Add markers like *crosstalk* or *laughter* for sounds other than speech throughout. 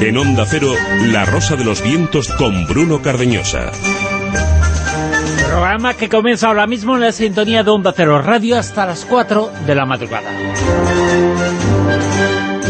En Onda Cero, La Rosa de los Vientos con Bruno Cardeñosa. Programa que comienza ahora mismo en la sintonía de Onda Cero Radio hasta las 4 de la madrugada.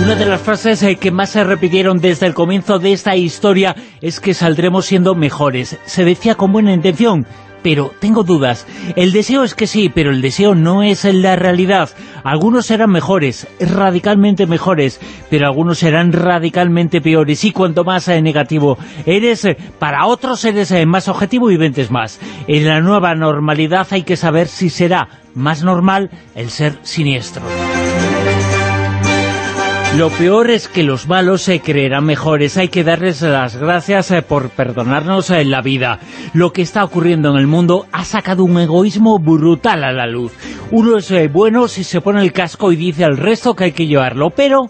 Una de las frases eh, que más se repitieron desde el comienzo de esta historia es que saldremos siendo mejores. Se decía con buena intención, pero tengo dudas. El deseo es que sí, pero el deseo no es la realidad. Algunos serán mejores, radicalmente mejores, pero algunos serán radicalmente peores. Y cuanto más eh, negativo eres, eh, para otros eres eh, más objetivo y ventes más. En la nueva normalidad hay que saber si será más normal el ser siniestro. Lo peor es que los malos se creerán mejores. Hay que darles las gracias eh, por perdonarnos en la vida. Lo que está ocurriendo en el mundo ha sacado un egoísmo brutal a la luz. Uno es eh, bueno si se pone el casco y dice al resto que hay que llevarlo, pero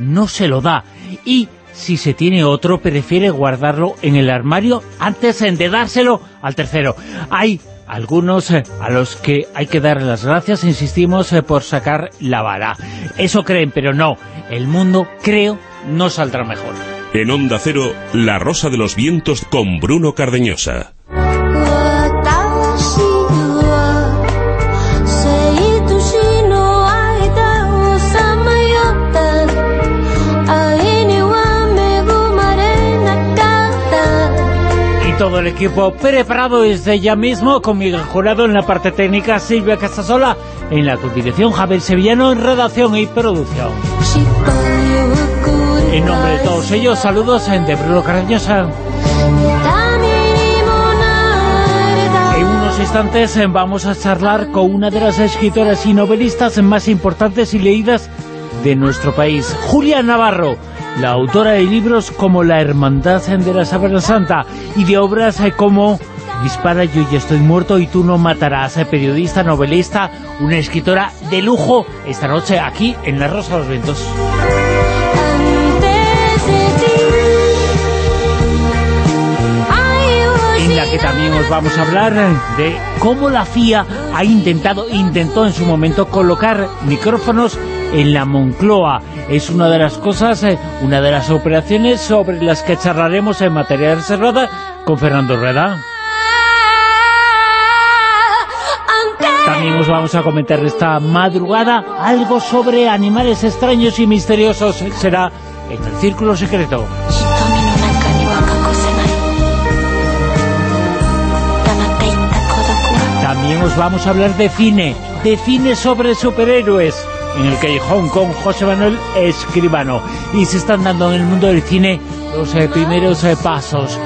no se lo da. Y si se tiene otro, prefiere guardarlo en el armario antes de dárselo al tercero. Hay algunos eh, a los que hay que dar las gracias, insistimos, por sacar la vara. Eso creen, pero no el mundo, creo, no saldrá mejor. En Onda Cero, La Rosa de los Vientos con Bruno Cardeñosa. Todo el equipo preparado desde ya mismo, con Jurado en la parte técnica, Silvia Casasola en la continuación, Javier Sevillano en redacción y producción. En nombre de todos ellos, saludos en de Bruno Cardeñosa. En unos instantes eh, vamos a charlar con una de las escritoras y novelistas más importantes y leídas de nuestro país, Julia Navarro la autora de libros como La Hermandad de la Sábana Santa y de obras eh, como Dispara, yo ya estoy muerto y tú no matarás, eh, periodista, novelista, una escritora de lujo, esta noche aquí en La Rosa de los Vientos. En la que también os vamos a hablar de cómo la FIA ha intentado, intentó en su momento colocar micrófonos en la Moncloa. Es una de las cosas, eh, una de las operaciones sobre las que charlaremos en materia reservada con Fernando Rueda. También os vamos a comentar esta madrugada algo sobre animales extraños y misteriosos. Será en el Círculo Secreto. También os vamos a hablar de cine, de cine sobre superhéroes en el Callejón con José Manuel Escribano. Y se están dando en el mundo del cine los eh, primeros eh, pasos.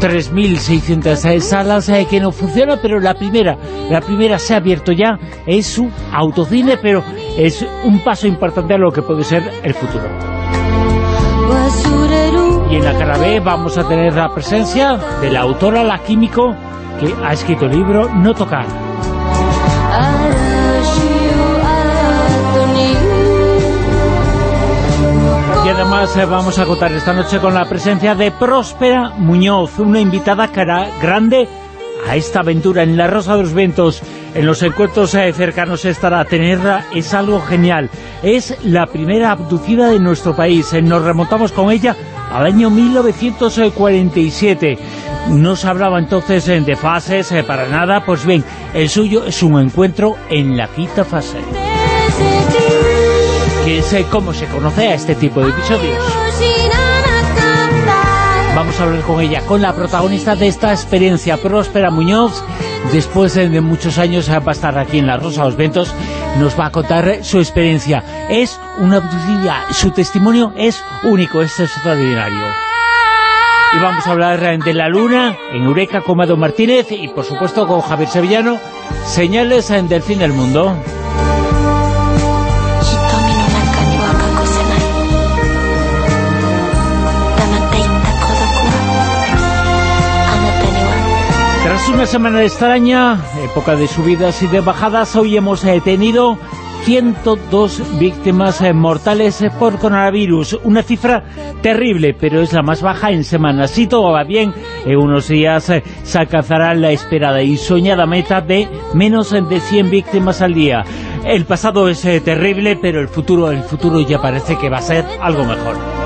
3.600 salas eh, que no funciona, pero la primera, la primera se ha abierto ya, es su autocine, pero es un paso importante a lo que puede ser el futuro. Y en la cara B vamos a tener la presencia de la autora, la químico, que ha escrito el libro No tocar. Y además eh, vamos a contar esta noche con la presencia de Próspera Muñoz, una invitada cara grande a esta aventura en la Rosa de los Ventos. En los encuentros eh, cercanos estará. Tenerla es algo genial. Es la primera abducida de nuestro país. Eh, nos remontamos con ella al año 1947. No se hablaba entonces de fases para nada. Pues bien, el suyo es un encuentro en la quinta fase que es cómo se conoce a este tipo de episodios. Vamos a hablar con ella, con la protagonista de esta experiencia, Próspera Muñoz. Después de muchos años va a estar aquí en La Rosa los Ventos, nos va a contar su experiencia. Es una su testimonio es único, es extraordinario. Y vamos a hablar de la luna en Eureka con Mado Martínez y por supuesto con Javier Sevillano, señales del fin del mundo. Una semana extraña, época de subidas y de bajadas, hoy hemos eh, tenido 102 víctimas eh, mortales eh, por coronavirus, una cifra terrible, pero es la más baja en semanas. Si todo va bien, en unos días se alcanzará la esperada y soñada meta de menos de 100 víctimas al día. El pasado es terrible, pero el futuro, el futuro ya parece que va a ser algo mejor.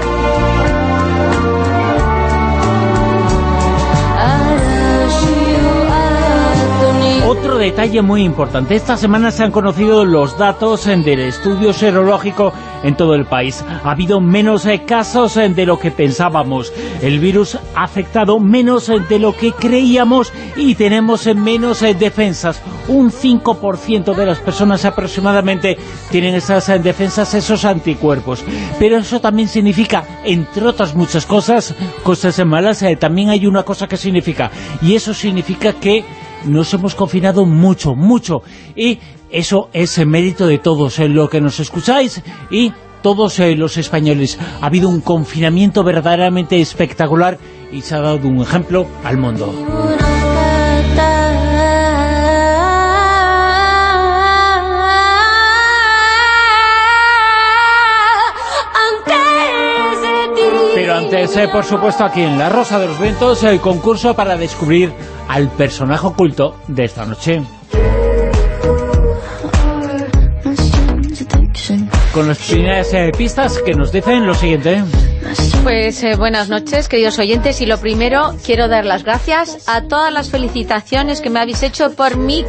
Otro detalle muy importante. Esta semana se han conocido los datos del estudio serológico en todo el país. Ha habido menos eh, casos eh, de lo que pensábamos. El virus ha afectado menos eh, de lo que creíamos y tenemos menos defensas. Un 5% de las personas aproximadamente tienen esas defensas, esos anticuerpos. Pero eso también significa, entre otras muchas cosas, cosas malas, también hay una cosa que significa. Y eso significa que nos hemos confinado mucho, mucho. Y eso es el mérito de todos, en lo que nos escucháis y todos eh, los españoles. Ha habido un confinamiento verdaderamente espectacular y se ha dado un ejemplo al mundo. Pero antes, eh, por supuesto, aquí en La Rosa de los Vientos, el concurso para descubrir al personaje oculto de esta noche. Con las primeras eh, pistas que nos dicen lo siguiente. Pues eh, buenas noches, queridos oyentes, y lo primero, quiero dar las gracias a todas las felicitaciones que me habéis hecho por mi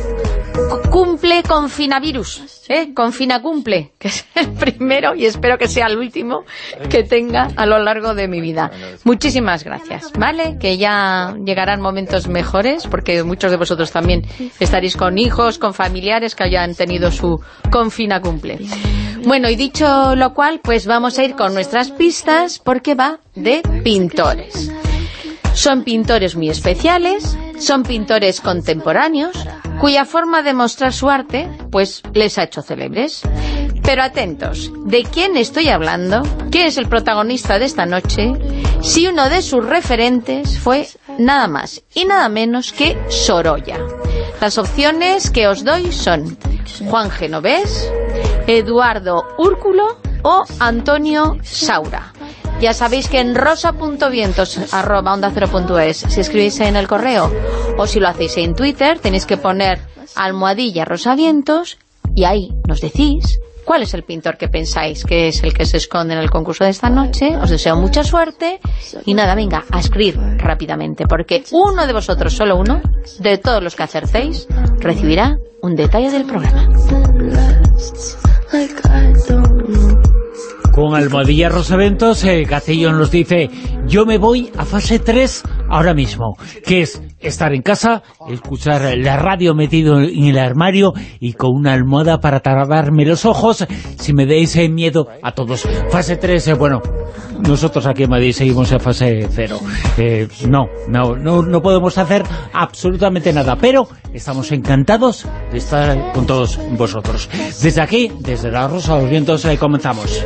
cumple con finavirus, ¿eh? con fina cumple, *laughs* que es el primero y espero que sea el último que tenga a lo largo de mi vida. Muchísimas gracias, ¿vale? Que ya llegarán momentos mejores, porque muchos de vosotros también estaréis con hijos, con familiares que hayan tenido su confina cumple. Bueno, y dicho lo cual, pues vamos a ir con nuestras pistas, porque va de pintores. Son pintores muy especiales, son pintores contemporáneos, cuya forma de mostrar su arte, pues les ha hecho célebres. Pero atentos, ¿de quién estoy hablando? ¿Quién es el protagonista de esta noche? Si uno de sus referentes fue nada más y nada menos que Sorolla. Las opciones que os doy son Juan Genovés, Eduardo Úrculo o Antonio Saura. Ya sabéis que en rosa.vientos arroba onda si escribís en el correo o si lo hacéis en Twitter, tenéis que poner almohadilla rosavientos y ahí nos decís cuál es el pintor que pensáis que es el que se esconde en el concurso de esta noche. Os deseo mucha suerte y nada, venga, a escribir rápidamente, porque uno de vosotros, solo uno, de todos los que acertéis, recibirá un detalle del programa. Con Almohadilla Rosaventos, eh, nos dice, yo me voy a fase 3 ahora mismo, que es estar en casa, escuchar la radio metido en el armario y con una almohada para tardarme los ojos, si me deis eh, miedo a todos. Fase 3, eh, bueno, nosotros aquí en Madrid seguimos en fase 0. Eh, no, no, no, no podemos hacer absolutamente nada, pero estamos encantados de estar con todos vosotros. Desde aquí, desde la Rosa de los Vientos, comenzamos.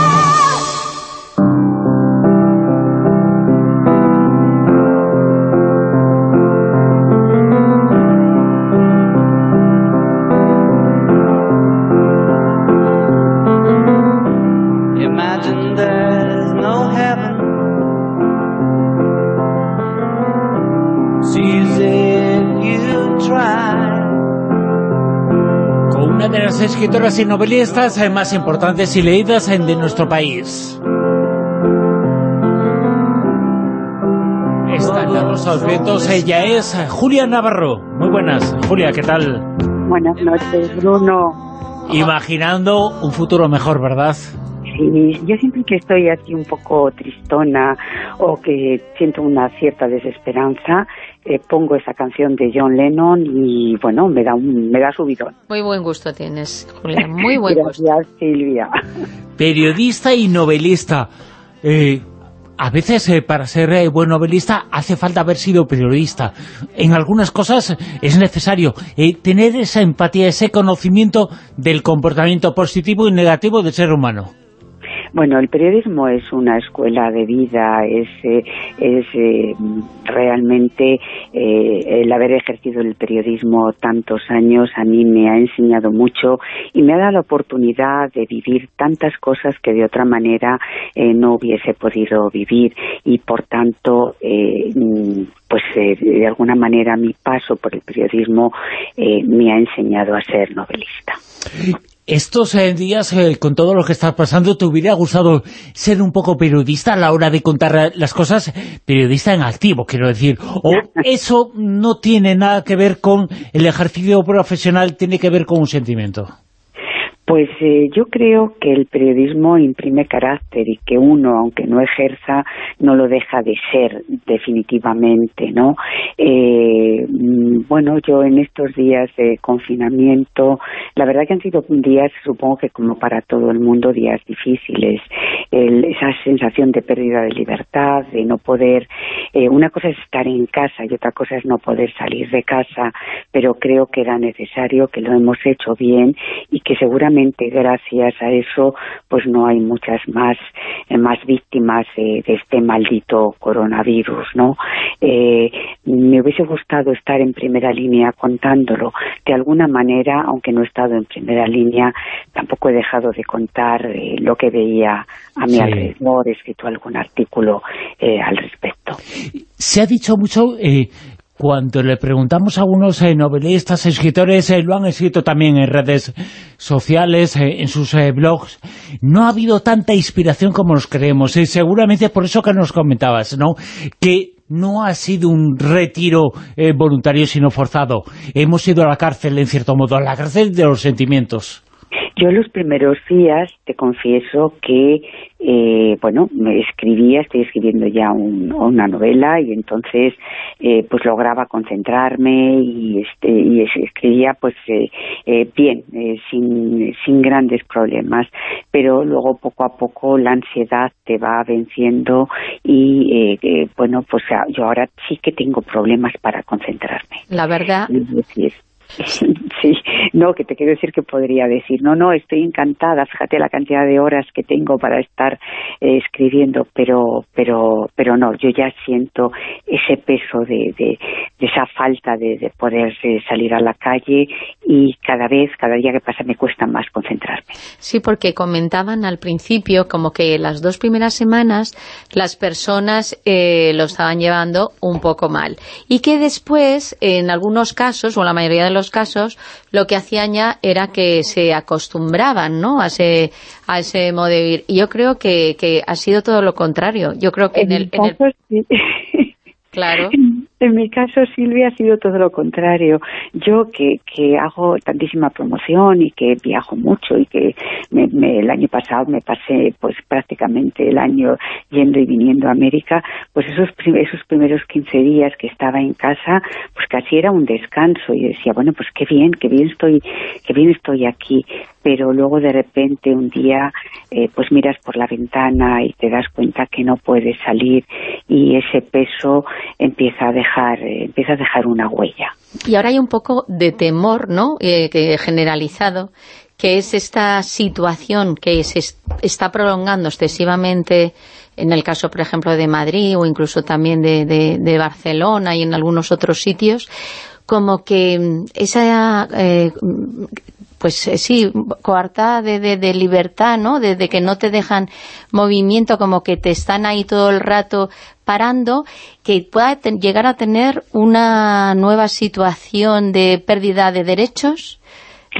Escritoras y novelistas eh, más importantes y leídas de nuestro país. Esta en la Rosa de Vientos, ella es Julia Navarro. Muy buenas, Julia, ¿qué tal? Buenas noches, Bruno. Imaginando un futuro mejor, ¿verdad? Sí, yo siempre que estoy así un poco tristona o que siento una cierta desesperanza, eh, pongo esa canción de John Lennon y bueno, me da un, me da subidón. Muy buen gusto tienes, Julia, muy buen *laughs* gusto. Gracias, Silvia. Periodista y novelista. Eh, a veces eh, para ser buen novelista hace falta haber sido periodista. En algunas cosas es necesario tener esa empatía, ese conocimiento del comportamiento positivo y negativo del ser humano. Bueno, el periodismo es una escuela de vida, es, eh, es eh, realmente eh, el haber ejercido el periodismo tantos años a mí me ha enseñado mucho y me ha dado la oportunidad de vivir tantas cosas que de otra manera no hubiese podido vivir y por tanto pues de alguna manera mi paso por el periodismo me ha enseñado a ser novelista. Estos eh, días, eh, con todo lo que está pasando, ¿te hubiera gustado ser un poco periodista a la hora de contar las cosas? Periodista en activo, quiero decir. ¿O *laughs* eso no tiene nada que ver con el ejercicio profesional, tiene que ver con un sentimiento? Pues eh, yo creo que el periodismo imprime carácter y que uno, aunque no ejerza, no lo deja de ser definitivamente, ¿no? Eh, mm, bueno, yo en estos días de confinamiento, la verdad que han sido días, supongo que como para todo el mundo, días difíciles. esa sensación de pérdida de libertad, de no poder... Eh, una cosa es estar en casa y otra cosa es no poder salir de casa, pero creo que era necesario, que lo hemos hecho bien y que seguramente gracias a eso pues no hay muchas más eh, más víctimas de este maldito coronavirus no eh, me hubiese gustado estar en primera línea contándolo. De alguna manera aunque no he estado en primera línea tampoco he dejado de contar eh, lo que veía a mi alrededor he escrito algún artículo al respecto. Se ha dicho mucho cuando le preguntamos a algunos eh, novelistas, escritores, eh, lo han escrito también en redes sociales, eh, en sus blogs, no ha habido tanta inspiración como nos creemos, y seguramente por eso que nos comentabas, ¿no?, que no ha sido un retiro voluntario, sino forzado. Hemos ido a la cárcel, en cierto modo, a la cárcel de los sentimientos. Yo los primeros días te confieso que, eh, bueno, me escribía, estoy escribiendo ya una novela y entonces eh, pues lograba concentrarme y, este, y escribía pues eh, eh bien, eh, sin, sin grandes problemas, pero luego poco a poco la ansiedad te va venciendo y bueno, pues yo ahora sí que tengo problemas para concentrarme. La verdad... Sí, no, que te quiero decir que podría decir, no, no, estoy encantada, fíjate la cantidad de horas que tengo para estar eh, escribiendo, pero, pero, pero no, yo ya siento ese peso de, de, esa falta de, de poder eh, salir a la calle y cada vez, cada día que pasa me cuesta más concentrarme. Sí, porque comentaban al principio como que las dos primeras semanas las personas eh, lo estaban llevando un poco mal y que después, en algunos casos, o la mayoría de los casos, lo que hacían ya era que se acostumbraban ¿no? a, ese, a ese modo de vivir. Y yo creo que, que ha sido todo lo contrario. Yo creo que en, el... En el... Claro. *laughs* En mi caso, Silvia, ha sido todo lo contrario. Yo que, que hago tantísima promoción y que viajo mucho y que el año pasado me pasé pues prácticamente el año yendo y viniendo a América, pues esos, esos primeros 15 días que estaba en casa, pues casi era un descanso y decía, bueno, pues qué bien, qué bien estoy, qué bien estoy aquí. Pero luego de repente un día, eh, pues miras por la ventana y te das cuenta que no puedes salir y ese peso empieza a dejar eh, empieza a dejar una huella. Y ahora hay un poco de temor, ¿no?, eh, generalizado, que es esta situación que se está prolongando excesivamente en el caso, por ejemplo, de Madrid o incluso también de, Barcelona y en algunos otros sitios, como que mm, esa eh, pues eh, sí, coartada de, libertad, ¿no? De, que no te dejan movimiento, como que te están ahí todo el rato parando, que pueda llegar a tener una nueva situación de pérdida de derechos,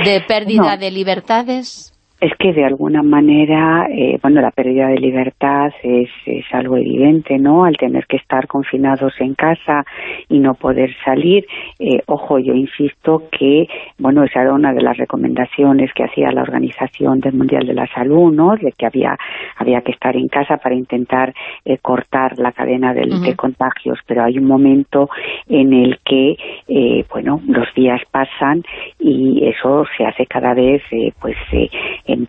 de pérdida de libertades es que de alguna manera, eh, bueno, la pérdida de libertad es, es, algo evidente, ¿no? Al tener que estar confinados en casa y no poder salir. Eh, ojo, yo insisto que, bueno, esa era una de las recomendaciones que hacía la Organización del Mundial de la Salud, ¿no? De que había, había que estar en casa para intentar eh, cortar la cadena de contagios, pero hay un momento en el que, bueno, los días pasan y eso se hace cada vez, pues,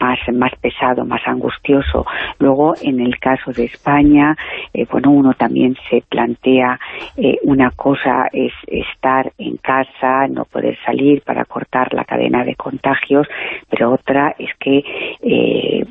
más, más pesado, más angustioso. Luego, en el caso de España, eh, bueno, uno también se plantea eh, una cosa es estar en casa, no poder salir para cortar la cadena de contagios, pero otra es que eh,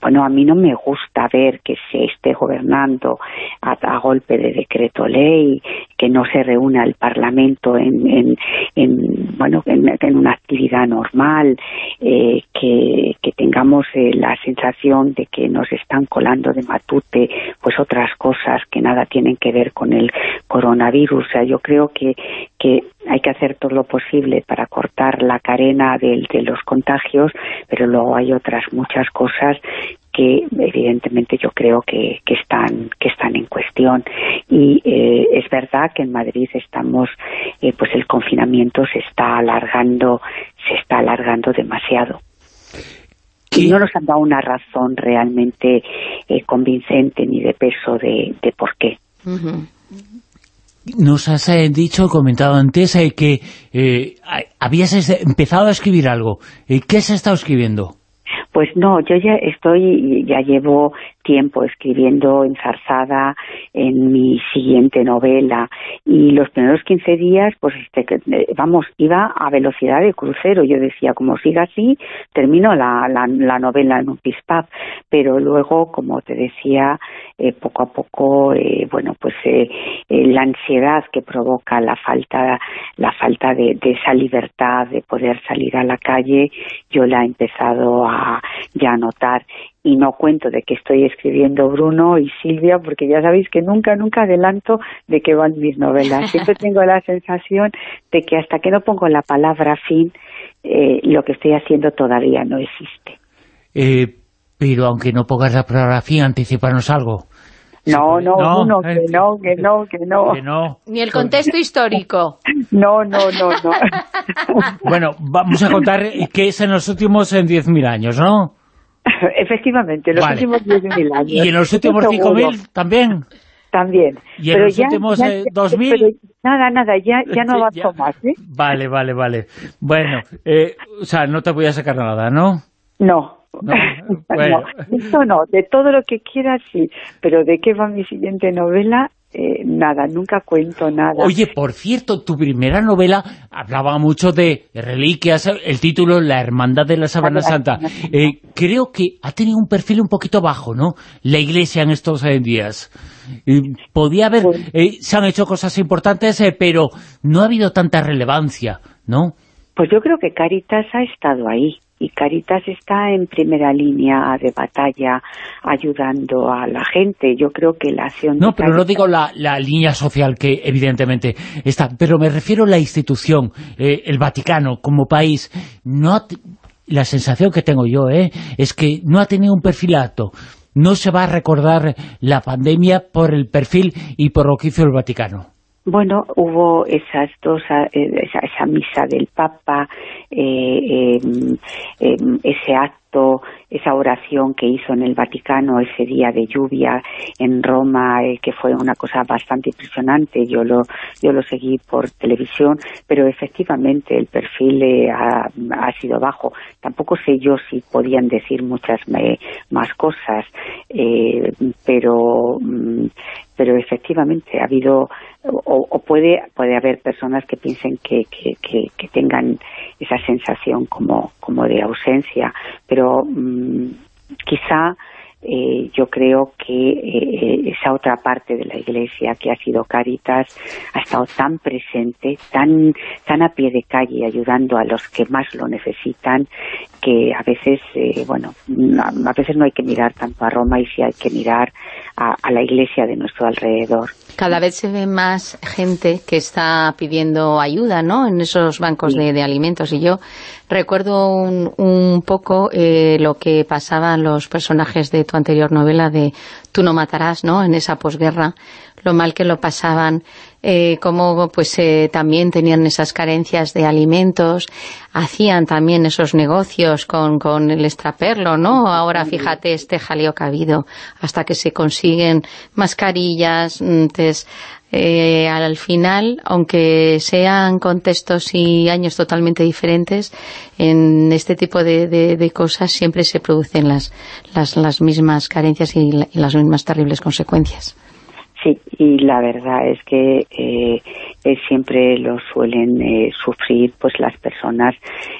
bueno, a mí no me gusta ver que se gobernando a, golpe de decreto ley, que no se reúna el Parlamento en, en, bueno, en, una actividad normal, eh, que, tengamos eh, la sensación de que nos están colando de matute pues otras cosas que nada tienen que ver con el coronavirus. O sea, yo creo que, que hay que hacer todo lo posible para cortar la cadena de, de los contagios, pero luego hay otras muchas cosas que evidentemente yo creo que, que están que están en cuestión. Y eh, es verdad que en Madrid estamos eh, pues el confinamiento se está alargando se está alargando demasiado. Y no nos han dado una razón realmente eh, convincente ni de peso de, de por qué. Nos has eh, dicho, comentado antes, eh, que eh, habías empezado a escribir algo. ¿Qué has estado escribiendo? Pues no, yo ya estoy, ya llevo tiempo escribiendo enzarzada en mi siguiente novela y los primeros 15 días, pues este, eh, vamos, iba a velocidad de crucero. Yo decía, como siga así, termino la, la, novela en un pispap. Pero luego, como te decía, eh, poco a poco, eh, bueno, pues la ansiedad que provoca la falta, la falta de, de esa libertad de poder salir a la calle, yo la he empezado a ya notar y no cuento de que estoy escribiendo Bruno y Silvia, porque ya sabéis que nunca, nunca adelanto de qué van mis novelas. *laughs* Siempre tengo la sensación de que hasta que no pongo la palabra fin, eh, lo que estoy haciendo todavía no existe. Eh, pero aunque no pongas la palabra fin, anticiparnos algo. No, no, Bruno, que no, que no, que no. Que no. Ni el contexto histórico. No, no, no, no. *laughs* bueno, vamos a contar qué es en los últimos 10.000 años, ¿no? *laughs* Efectivamente, los últimos 10.000 años. ¿Y en los últimos 5.000 también? También. ¿Y en los últimos 2.000? Nada, nada, ya, ya no *laughs* avanzo más, ¿eh? Vale, vale, vale. Bueno, eh, o sea, no te voy a sacar nada, ¿no? No. No, *laughs* bueno. no, no, de todo lo que quieras sí, pero de qué va mi siguiente novela, eh, nada, nunca cuento nada. Oye, por cierto, tu primera novela hablaba mucho de reliquias, el título La Hermandad de la Sabana Santa. Eh, creo que ha tenido un perfil un poquito bajo, ¿no? La Iglesia en estos eh, días. podía haber, pues se han hecho cosas importantes, pero no ha habido tanta relevancia, ¿no? Pues yo creo que Caritas ha estado ahí y Caritas está en primera línea de batalla ayudando a la gente. Yo creo que la acción... No, pero no digo la, línea social que evidentemente está, pero me refiero a la institución, eh, el Vaticano como país. no La sensación que tengo yo eh, es que no ha tenido un perfil alto. No se va a recordar la pandemia por el perfil y por lo que hizo el Vaticano. Bueno, hubo esas dos, eh, esa, misa del Papa, eh, em, em, ese acto, esa oración que hizo en el Vaticano ese día de lluvia en Roma, eh, que fue una cosa bastante impresionante. Yo lo, yo lo seguí por televisión, pero efectivamente el perfil ha, ha, sido bajo. Tampoco sé yo si podían decir muchas más cosas, pero mm, pero efectivamente ha habido o, puede puede haber personas que piensen que, que, que, tengan esa sensación como, como de ausencia, pero mm, quizá eh, yo creo que eh, esa otra parte de la Iglesia que ha sido Caritas ha estado tan presente, tan, tan a pie de calle ayudando a los que más lo necesitan que a veces, eh, bueno, a veces no hay que mirar tanto a Roma y sí hay que mirar a, la iglesia de nuestro alrededor. Cada vez se ve más gente que está pidiendo ayuda, ¿no?, en esos bancos de, alimentos. Y yo recuerdo un, poco eh, lo que pasaban los personajes de tu anterior novela de Tú no matarás, ¿no?, en esa posguerra, lo mal que lo pasaban eh, cómo pues eh, también tenían esas carencias de alimentos, hacían también esos negocios con, con el extraperlo, ¿no? Ahora fíjate este jaleo que ha habido, hasta que se consiguen mascarillas, entonces, eh, al final, aunque sean contextos y años totalmente diferentes, en este tipo de, de, cosas siempre se producen las, las, las mismas carencias y las mismas terribles consecuencias. Sí, y la verdad es que eh, eh, siempre lo suelen eh, sufrir pues las personas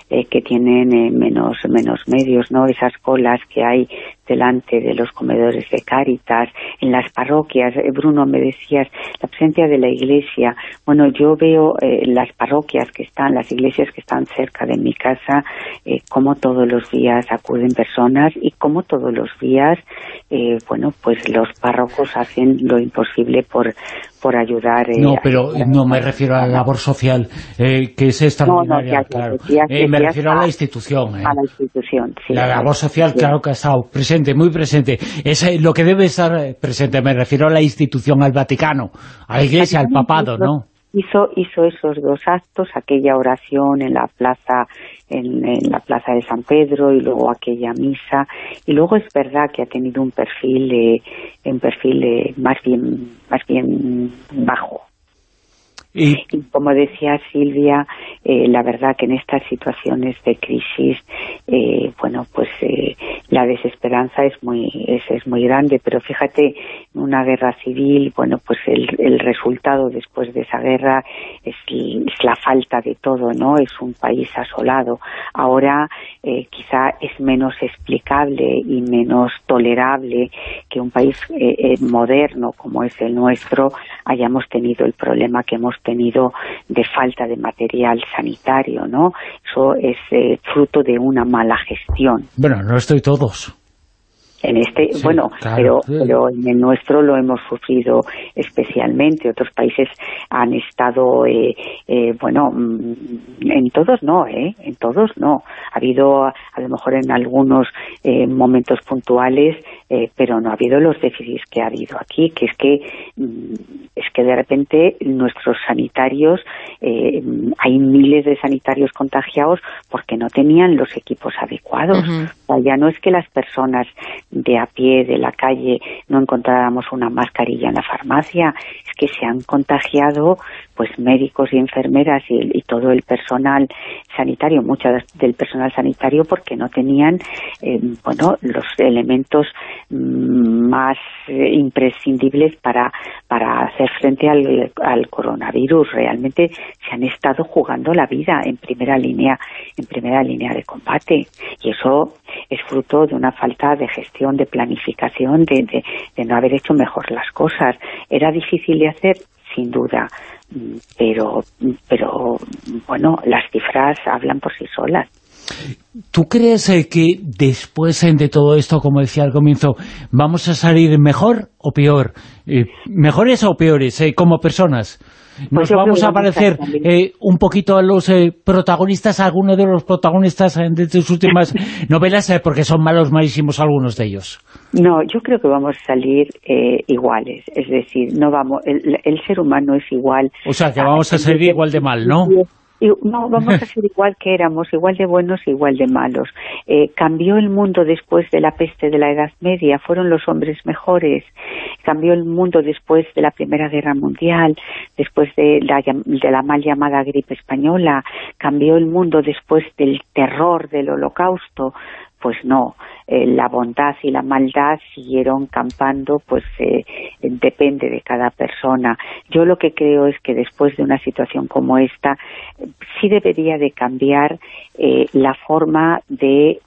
que tienen menos menos medios, ¿no? Esas colas que hay delante de los comedores de Cáritas, en las parroquias. Eh, Bruno, me decías, la presencia de la iglesia. Bueno, yo veo eh, las parroquias que están, las iglesias que están cerca de mi casa, eh, como todos los días acuden personas y como todos los días, eh, bueno, pues los párrocos hacen lo imposible por, por ayudar. no, pero no me refiero a la labor social, que es extraordinaria, claro. me refiero a la institución. A la institución, sí. La labor social, claro que ha estado presente, muy presente. Es lo que debe estar presente, me refiero a la institución, al Vaticano, a la Iglesia, al papado, ¿no? Hizo, hizo esos dos actos, aquella oración en la plaza en, la plaza de San Pedro y luego aquella misa. Y luego es verdad que ha tenido un perfil eh, un perfil eh, más bien más bien bajo y, como decía Silvia, eh, la verdad que en estas situaciones de crisis, eh, bueno, pues eh, la desesperanza es muy es, es, muy grande, pero fíjate, una guerra civil, bueno, pues el, el resultado después de esa guerra es, es, la falta de todo, ¿no? Es un país asolado. Ahora quizá es menos explicable y menos tolerable que un país moderno como es el nuestro hayamos tenido el problema que hemos tenido de falta de material sanitario, ¿no? Eso es eh, fruto de una mala gestión. Bueno, no estoy todos. En este, bueno, pero, pero en el nuestro lo hemos sufrido especialmente. Otros países han estado, eh, eh, bueno, mm, en todos no, ¿eh? En todos no. Ha habido, a lo mejor en algunos eh, momentos puntuales, eh, pero no ha habido los déficits que ha habido aquí, que es que mm, es que de repente nuestros sanitarios, eh, hay miles de sanitarios contagiados porque no tenían los equipos adecuados. o sea, ya no es que las personas de a pie, de la calle, no encontráramos una mascarilla en la farmacia, es que se han contagiado pues médicos y enfermeras y, todo el personal sanitario, mucho del personal sanitario porque no tenían eh, bueno los elementos mm, más eh, imprescindibles para, para hacer frente al, al, coronavirus. Realmente se han estado jugando la vida en primera línea, en primera línea de combate. Y eso es fruto de una falta de gestión, de planificación, de, de, de no haber hecho mejor las cosas. ¿Era difícil de hacer? Sin duda pero, pero bueno, las cifras hablan por sí solas. ¿Tú crees eh, que después eh, de todo esto, como decía al comienzo, vamos a salir mejor o peor? Eh, ¿Mejores o peores como personas? Nos pues vamos a parecer un poquito a los protagonistas, a algunos de los protagonistas de tus últimas *laughs* novelas, porque son malos, malísimos algunos de ellos. No, yo creo que vamos a salir iguales, es decir, no vamos, el, el, ser humano es igual. O sea, que vamos a salir igual de mal, ¿no? No, vamos a ser igual que éramos, igual de buenos, igual de malos. Eh, cambió el mundo después de la peste de la Edad Media, fueron los hombres mejores. Cambió el mundo después de la Primera Guerra Mundial, después de la, de la mal llamada gripe española. Cambió el mundo después del terror del Holocausto pues no, eh, la bondad y la maldad siguieron campando, pues eh, depende de cada persona. Yo lo que creo es que después de una situación como esta, sí debería de cambiar eh, la forma de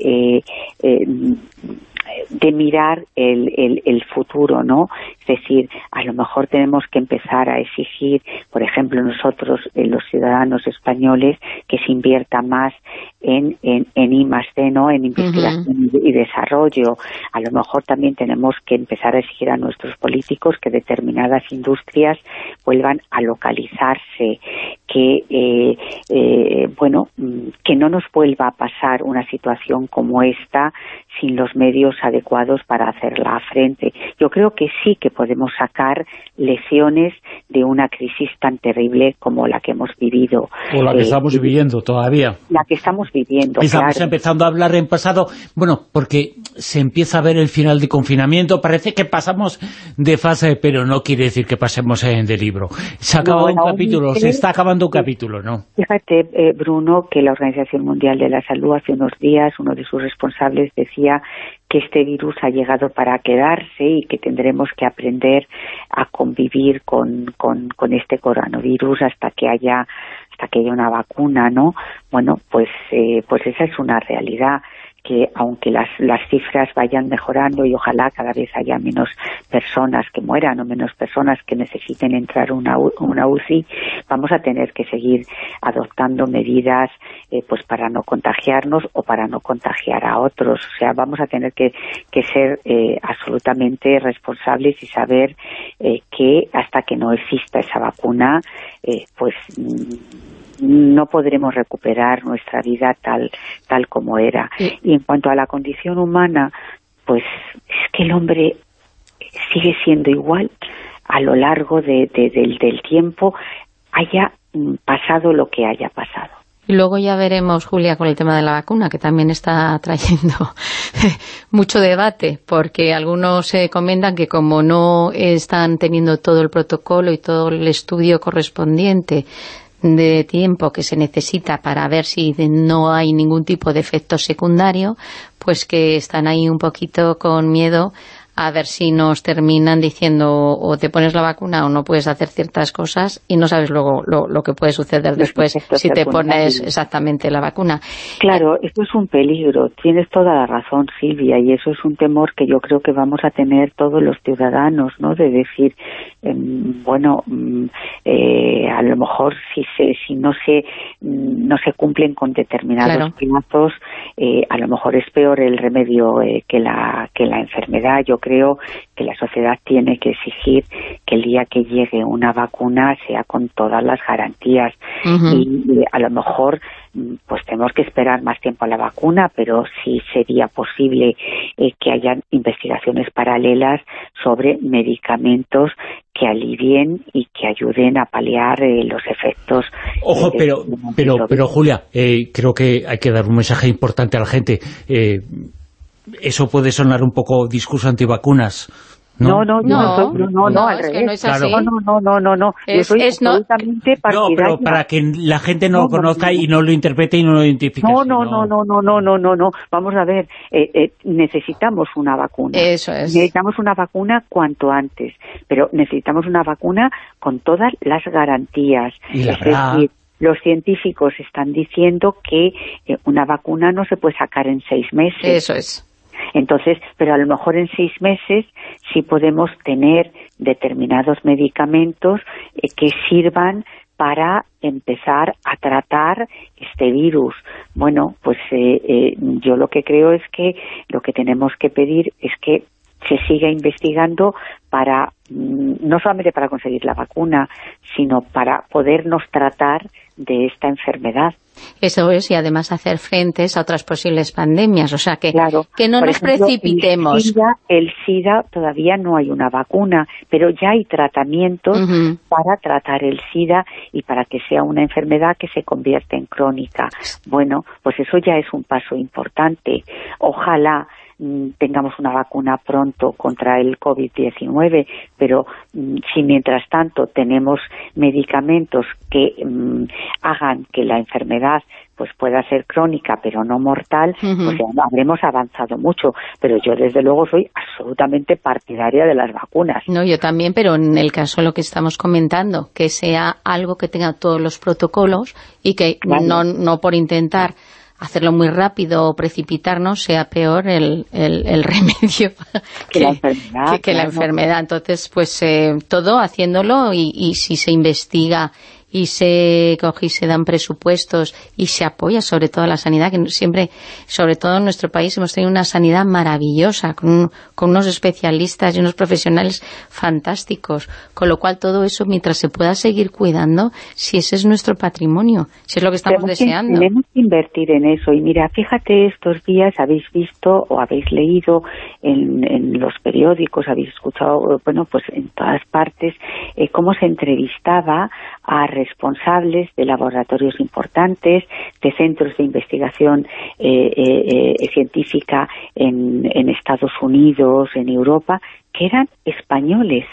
de mirar el, el, futuro, ¿no? Es decir, a lo mejor tenemos que empezar a exigir, por ejemplo, nosotros, eh, los ciudadanos españoles, que se invierta más en, en, en I ¿no? En investigación y desarrollo. A lo mejor también tenemos que empezar a exigir a nuestros políticos que determinadas industrias vuelvan a localizarse, que, eh, eh, bueno, mm, que no nos vuelva a pasar una situación como esta sin los medios adecuados para hacerla frente. Yo creo que sí que podemos sacar lecciones de una crisis tan terrible como la que hemos vivido. O la que eh, estamos viviendo todavía. La que estamos viviendo, Estamos empezando a hablar en pasado, bueno, porque se empieza a ver el final de confinamiento, parece que pasamos de fase, pero no quiere decir que pasemos de libro. Se acaba un capítulo, se está acabando un capítulo, ¿no? Fíjate, eh, Bruno, que la Organización Mundial de la Salud hace unos días, uno de sus responsables decía que este virus ha llegado para quedarse y que tendremos que aprender a convivir con, con, este coronavirus hasta que haya hasta que haya una vacuna, ¿no? Bueno, pues eh, pues esa es una realidad que aunque las, las cifras vayan mejorando y ojalá cada vez haya menos personas que mueran o menos personas que necesiten entrar una, una UCI, vamos a tener que seguir adoptando medidas eh, pues para no contagiarnos o para no contagiar a otros. O sea, vamos a tener que, que ser eh, absolutamente responsables y saber eh, que hasta que no exista esa vacuna, pues no podremos recuperar nuestra vida tal, tal como era. Y en cuanto a la condición humana, pues es que el hombre sigue siendo igual a lo largo de, del, del tiempo, haya pasado lo que haya pasado. Y luego ya veremos, Julia, con el tema de la vacuna, que también está trayendo *laughs* mucho debate, porque algunos eh, comentan que como no están teniendo todo el protocolo y todo el estudio correspondiente de tiempo que se necesita para ver si no hay ningún tipo de efecto secundario, pues que están ahí un poquito con miedo a ver si nos terminan diciendo o te pones la vacuna o no puedes hacer ciertas cosas y no sabes luego lo, que puede suceder después si te pones exactamente la vacuna. Claro, esto es un peligro. Tienes toda la razón, Silvia, y eso es un temor que yo creo que vamos a tener todos los ciudadanos, ¿no? De decir, em, bueno, mm, eh, a lo mejor si se, si no se mm, no se cumplen con determinados plazos, eh, a lo mejor es peor el remedio eh, que la que la enfermedad. Yo creo que la sociedad tiene que exigir que el día que llegue una vacuna sea con todas las garantías. Y, a lo mejor mm, pues tenemos que esperar más tiempo a la vacuna, pero sí sería posible eh, que haya investigaciones paralelas sobre medicamentos que alivien y que ayuden a paliar eh, los efectos. Ojo, eh, pero, pero, pero Julia, creo que hay que dar un mensaje importante a la gente eso puede sonar un poco discurso antivacunas, ¿No? No, no, no, no, no, no, al revés. No, no, no, no, no, no, es, Yo soy es absolutamente no. No, pero para que la gente no, lo conozca y no lo interprete y no lo identifique. No, no, no, no, no, no, no, no, no. Vamos a ver, eh, eh, necesitamos una vacuna. Eso es. Necesitamos una vacuna cuanto antes, pero necesitamos una vacuna con todas las garantías. Y la es decir, los científicos están diciendo que eh, una vacuna no se puede sacar en seis meses. Eso es. Entonces, pero a lo mejor en seis meses sí podemos tener determinados medicamentos eh, que sirvan para empezar a tratar este virus. Bueno, pues eh, eh, yo lo que creo es que lo que tenemos que pedir es que se siga investigando para, mm, no solamente para conseguir la vacuna, sino para podernos tratar de esta enfermedad. Eso es, y además hacer frentes a otras posibles pandemias, o sea, que, que no nos precipitemos. El SIDA, todavía no hay una vacuna, pero ya hay tratamientos para tratar el SIDA y para que sea una enfermedad que se convierte en crónica. Bueno, pues eso ya es un paso importante. Ojalá tengamos una vacuna pronto contra el COVID-19, pero mm, si mientras tanto tenemos medicamentos que mm, hagan que la enfermedad pues pueda ser crónica pero no mortal, pues ya habremos avanzado mucho, pero yo desde luego soy absolutamente partidaria de las vacunas. No, yo también, pero en el caso de lo que estamos comentando, que sea algo que tenga todos los protocolos y que no, no por intentar hacerlo muy rápido o precipitarnos sea peor el, el, *laughs* remedio que, la enfermedad. Que, la enfermedad. Entonces, pues eh, todo haciéndolo y, y si se investiga y se coge y se dan presupuestos y se apoya sobre todo a la sanidad, que siempre, sobre todo en nuestro país, hemos tenido una sanidad maravillosa, con, con unos especialistas y unos profesionales fantásticos, con lo cual todo eso, mientras se pueda seguir cuidando, si ese es nuestro patrimonio, si es lo que estamos deseando. tenemos que invertir en eso, y mira, fíjate, estos días habéis visto o habéis leído en, en los periódicos, habéis escuchado, bueno, pues en todas partes, eh, cómo se entrevistaba a responsables de laboratorios importantes, de centros de investigación eh, eh, eh, científica en, en Estados Unidos, en Europa, que eran españoles.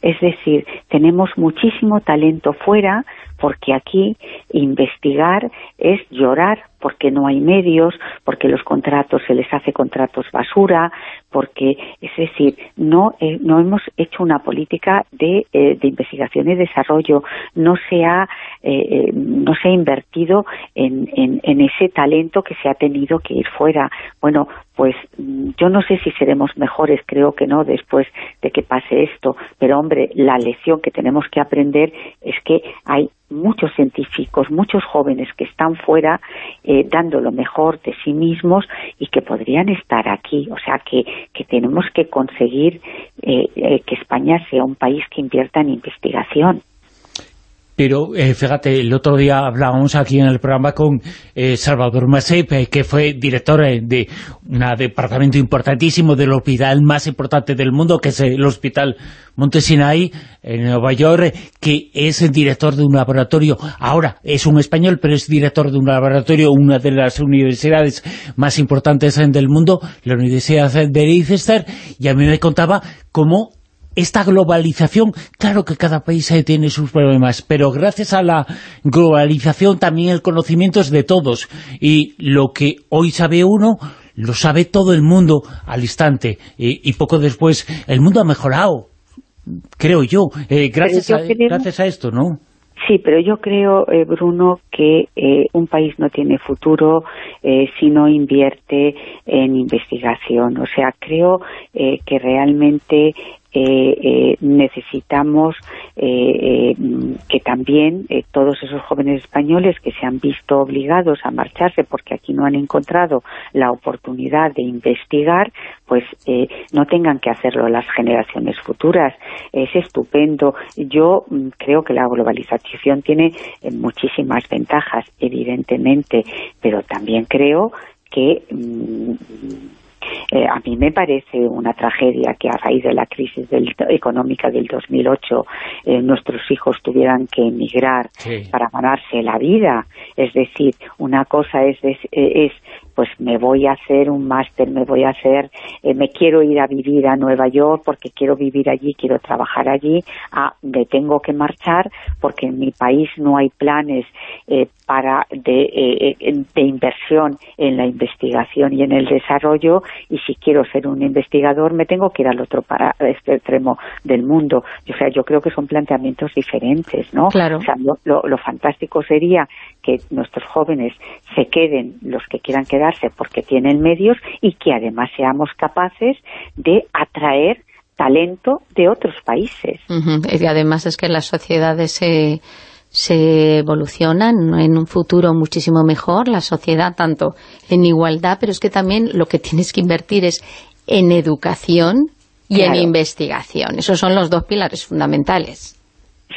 Es decir, tenemos muchísimo talento fuera porque aquí investigar es llorar porque no hay medios, porque los contratos se les hace contratos basura, porque, es decir, no, eh, no hemos hecho una política de, eh, de, investigación y desarrollo, no se ha, eh, no se ha invertido en, en, ese talento que se ha tenido que ir fuera. Bueno, pues mm, yo no sé si seremos mejores, creo que no, después de que pase esto, pero hombre, la lección que tenemos que aprender es que hay muchos científicos, muchos jóvenes que están fuera eh, dando lo mejor de sí mismos y que podrían estar aquí. O sea, que, que tenemos que conseguir eh, eh, que España sea un país que invierta en investigación. Pero eh, fíjate, el otro día hablábamos aquí en el programa con eh, Salvador Masep, eh, que fue director eh, de un departamento importantísimo del hospital más importante del mundo, que es el Hospital Montesinay, en Nueva York, que es el director de un laboratorio, ahora es un español, pero es director de un laboratorio, una de las universidades más importantes del mundo, la Universidad de Leicester, y a mí me contaba cómo esta globalización, claro que cada país tiene sus problemas, pero gracias a la globalización también el conocimiento es de todos, y lo que hoy sabe uno, lo sabe todo el mundo al instante, y, y poco después el mundo ha mejorado, creo yo, eh, gracias, yo a, gracias a esto, ¿no? Sí, pero yo creo, eh, Bruno, que eh, un país no tiene futuro eh, si no invierte en investigación. O sea, creo eh, que realmente eh, eh, necesitamos eh, que también todos esos jóvenes españoles que se han visto obligados a marcharse porque aquí no han encontrado la oportunidad de investigar, pues no tengan que hacerlo las generaciones futuras. Es estupendo. Yo mm, creo que la globalización tiene muchísimas ventajas, evidentemente, pero también creo que mm, eh, a mí me parece una tragedia que a raíz de la crisis del, económica del 2008 eh, nuestros hijos tuvieran que emigrar sí. para ganarse la vida. Es decir, una cosa es, es, es pues me voy a hacer un máster, me voy a hacer, eh, me quiero ir a vivir a Nueva York porque quiero vivir allí, quiero trabajar allí, ah, me tengo que marchar porque en mi país no hay planes eh, para de, eh, de inversión en la investigación y en el desarrollo y si quiero ser un investigador me tengo que ir al otro para este extremo del mundo. O sea, yo creo que son planteamientos diferentes, ¿no? Claro. O sea, lo, lo, lo fantástico sería que nuestros jóvenes se queden, los que quieran quedarse porque tienen medios y que además seamos capaces de atraer talento de otros países. Uh -huh. Y además es que las sociedades se, se evolucionan en un futuro muchísimo mejor, la sociedad tanto en igualdad, pero es que también lo que tienes que invertir es en educación y claro. en investigación. Esos son los dos pilares fundamentales.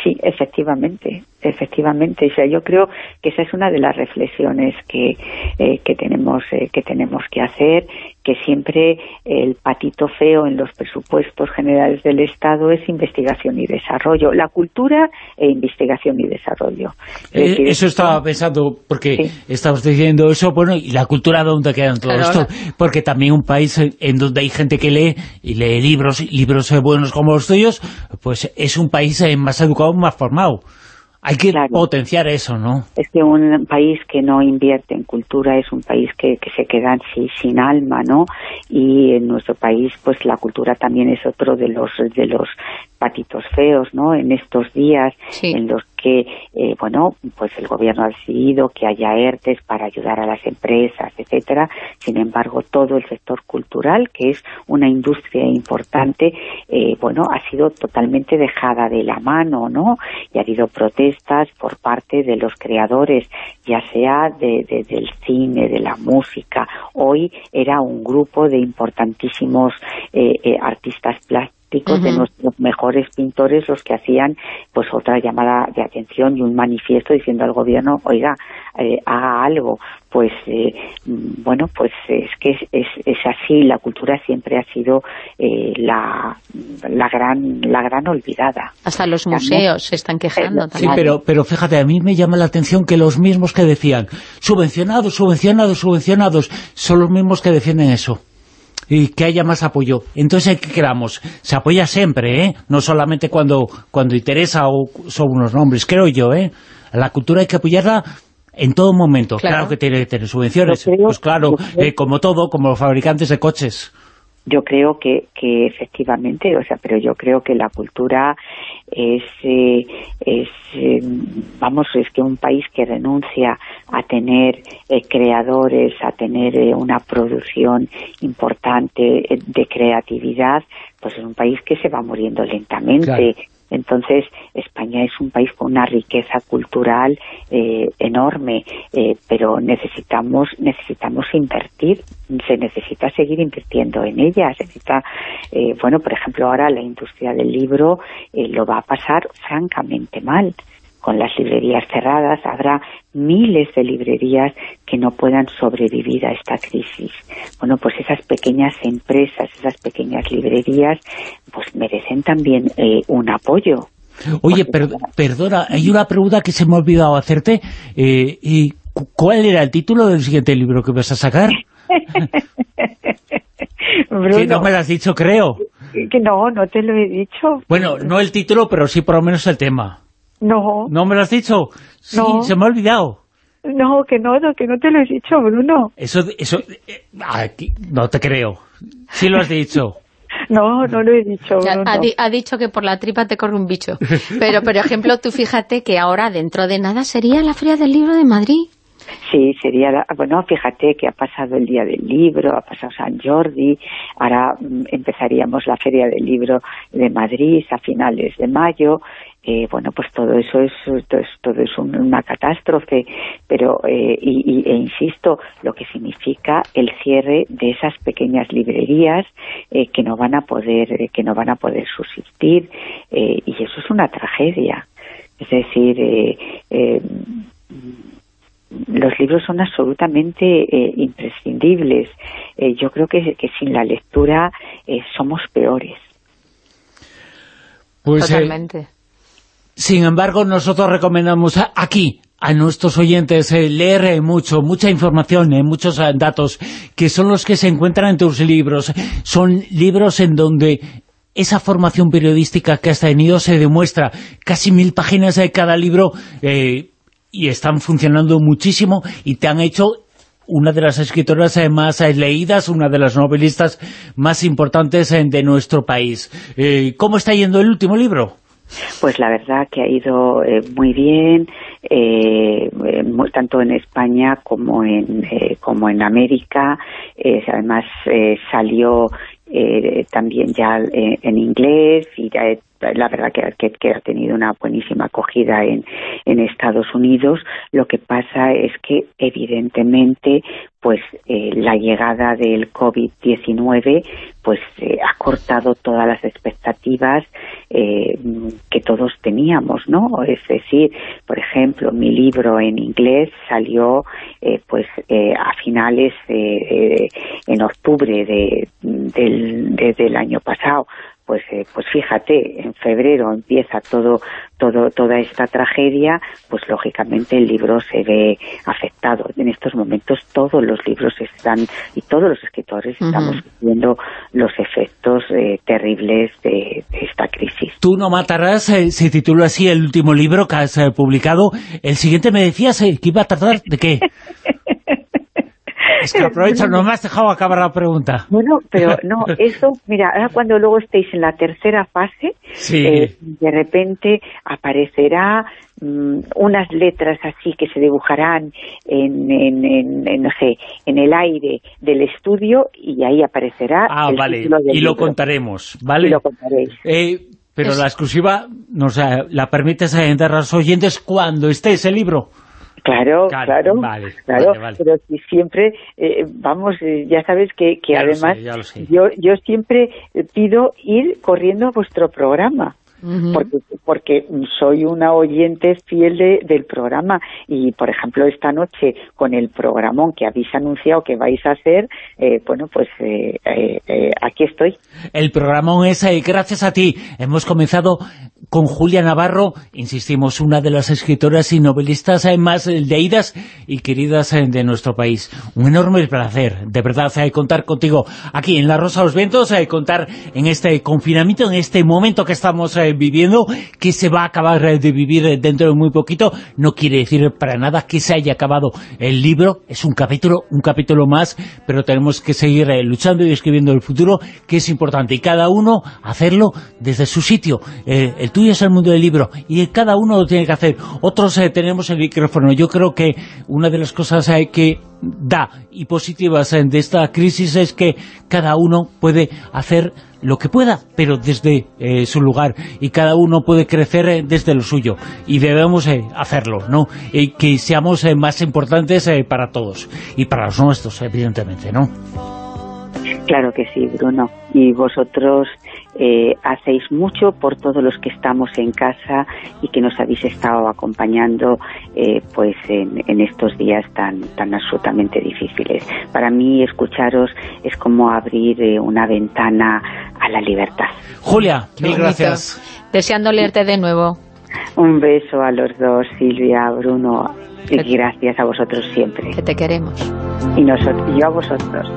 Sí, efectivamente, efectivamente. O sea, yo creo que esa es una de las reflexiones que, eh, que tenemos eh, que tenemos que hacer, que siempre el patito feo en los presupuestos generales del Estado es investigación y desarrollo. La cultura e investigación y desarrollo. Eh, decir, eso estaba pensando, porque sí. estabas diciendo eso, bueno, y la cultura, ¿dónde queda en todo claro, esto? Porque también un país en donde hay gente que lee, y lee libros, libros buenos como los tuyos, pues es un país más educado, más formado. Hay que claro. potenciar eso, ¿no? Es que un país que no invierte en cultura es un país que, que se queda sin, sin, alma, ¿no? Y en nuestro país, pues la cultura también es otro de los de los patitos feos, ¿no? En estos días sí. en los que, eh, bueno, pues el gobierno ha decidido que haya ERTES para ayudar a las empresas, etcétera. Sin embargo, todo el sector cultural, que es una industria importante, eh, bueno, ha sido totalmente dejada de la mano, ¿no? Y ha habido protestas por parte de los creadores, ya sea de, de, del cine, de la música. Hoy era un grupo de importantísimos eh, artistas plásticos Uh -huh. de nuestros mejores pintores los que hacían pues otra llamada de atención y un manifiesto diciendo al gobierno, oiga, eh, haga algo. Pues eh, bueno, pues es que es, es, es, así, la cultura siempre ha sido eh, la, la gran la gran olvidada. Hasta los museos se están quejando también. Sí, pero, pero fíjate, a mí me llama la atención que los mismos que decían subvencionados, subvencionados, subvencionados, son los mismos que defienden eso y que haya más apoyo. Entonces, ¿qué queramos? Se apoya siempre, ¿eh? No solamente cuando, cuando interesa o son unos nombres, creo yo, ¿eh? la cultura hay que apoyarla en todo momento. Claro, que tiene que tener subvenciones. pues claro, eh, como todo, como los fabricantes de coches yo creo que, que efectivamente, o sea, pero yo creo que la cultura es, eh, es eh, vamos, es que un país que renuncia a tener eh, creadores, a tener una producción importante de creatividad, pues es un país que se va muriendo lentamente. Entonces, España es un país con una riqueza cultural eh, enorme, eh, pero necesitamos necesitamos invertir, se necesita seguir invirtiendo en ella, se necesita, eh, bueno, por ejemplo, ahora la industria del libro lo va a pasar francamente mal con las librerías cerradas, habrá miles de librerías que no puedan sobrevivir a esta crisis. Bueno, pues esas pequeñas empresas, esas pequeñas librerías, pues merecen también eh, un apoyo. Oye, perdona, hay una pregunta que se me ha olvidado hacerte. Eh, ¿y ¿Cuál era el título del siguiente libro que vas a sacar? *laughs* que no me lo has dicho, creo. Que no, no te lo he dicho. Bueno, no el título, pero sí por lo menos el tema. No. ¿No me lo has dicho? Sí, se me ha olvidado. No, que no, que no te lo he dicho, Bruno. Eso, eso, eh, aquí, no te creo. Sí lo has dicho. *laughs* No, no lo he dicho. Bruno. Ha, dicho que por la tripa te corre un bicho. *laughs* Pero, por ejemplo, tú fíjate que ahora, dentro de nada, sería la Feria del Libro de Madrid. Sí, sería, bueno, fíjate que ha pasado el Día del Libro, ha pasado San Jordi, ahora mm, empezaríamos la Feria del Libro de Madrid a finales de mayo, eh, bueno, pues todo eso es todo, es una catástrofe, pero eh, y, e insisto, lo que significa el cierre de esas pequeñas librerías eh, que no van a poder que no van a poder subsistir y eso es una tragedia. Es decir, los libros son absolutamente imprescindibles. yo creo que, que, sin la lectura somos peores. Pues, Totalmente. Sin embargo, nosotros recomendamos aquí a nuestros oyentes eh, leer eh, mucho, mucha información, eh, muchos datos, que son los que se encuentran en tus libros. Son libros en donde esa formación periodística que has tenido se demuestra. Casi mil páginas de cada libro y están funcionando muchísimo y te han hecho una de las escritoras más leídas, una de las novelistas más importantes de nuestro país. ¿Cómo está yendo el último libro? Pues la verdad que ha ido eh, muy bien, eh, eh tanto en España como en, eh, como en América. además salió también ya en inglés y la verdad que, ha tenido una buenísima acogida en, en Estados Unidos. Lo que pasa es que evidentemente pues eh, la llegada del COVID-19 pues eh, ha cortado todas las expectativas eh, que todos teníamos, ¿no? Es decir, por ejemplo, mi libro en inglés salió pues a finales en octubre de, del año pasado pues eh, pues fíjate en febrero empieza todo todo toda esta tragedia pues lógicamente el libro se ve afectado. En estos momentos todos los libros están y todos los escritores estamos viendo los efectos eh, terribles de, esta crisis. Tú no matarás eh, se titula así el último libro que has publicado. El siguiente me decías que iba a tratar de qué *laughs* Es que aprovecho, *laughs* no me has dejado acabar la pregunta. Bueno, pero *laughs* no, eso, mira, ahora cuando luego estéis en la tercera fase, eh, de repente aparecerá mm, unas letras así que se dibujarán en, en, en, no sé, en el aire del estudio y ahí aparecerá ah, vale. y lo contaremos, ¿vale? Y lo contaréis. Eh, pero la exclusiva, no, sea, la permites a los oyentes cuando esté ese libro. Claro, claro, claro, pero si siempre, eh, vamos, eh, ya sabes que, que además yo, yo siempre pido ir corriendo a vuestro programa porque, porque soy una oyente fiel del programa y, por ejemplo, esta noche con el programón que habéis anunciado que vais a hacer, eh, bueno, pues eh, eh, aquí estoy. El programón es, gracias a ti, hemos comenzado con Julia Navarro, insistimos, una de las escritoras y novelistas eh, más leídas y queridas eh, de nuestro país. Un enorme placer, de verdad, eh, contar contigo aquí en La Rosa de los Vientos, contar en este confinamiento, en este momento que estamos viviendo, que se va a acabar de vivir dentro de muy poquito. No quiere decir para nada que se haya acabado el libro, es un capítulo, un capítulo más, pero tenemos que seguir luchando y escribiendo el futuro, que es importante, y cada uno hacerlo desde su sitio. El tuyo es el mundo del libro y cada uno lo tiene que hacer. Otros eh, tenemos el micrófono. Yo creo que una de las cosas eh, que da y positivas eh, de esta crisis es que cada uno puede hacer lo que pueda, pero desde su lugar, y cada uno puede crecer desde lo suyo, y debemos hacerlo, ¿no? Y que seamos más importantes para todos, y para los nuestros, evidentemente, ¿no? Claro que sí, Bruno. Y vosotros eh, hacéis mucho por todos los que estamos en casa y que nos habéis estado acompañando eh, pues en, estos días tan, tan absolutamente difíciles. Para mí escucharos es como abrir eh, una ventana a la libertad. Julia, mil gracias. Deseando leerte de nuevo. Un beso a los dos, Silvia, Bruno, y gracias a vosotros siempre. Que te queremos. Y nosotros, yo a vosotros.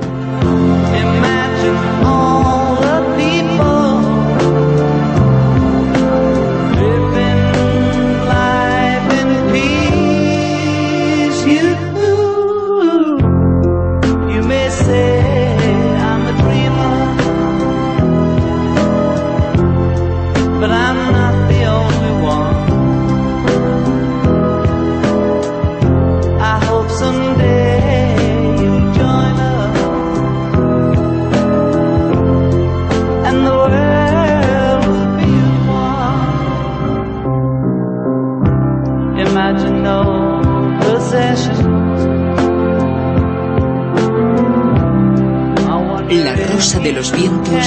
De los vientos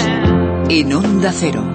en onda cero.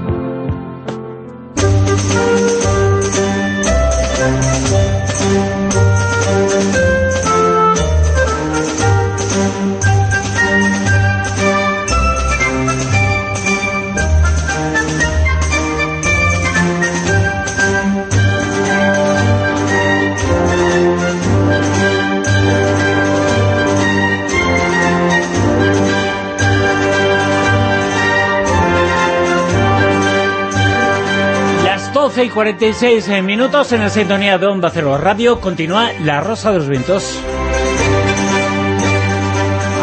Y 46 eh, minutos en la sintonía de Onda Cero Radio. Continúa La Rosa de los Vientos.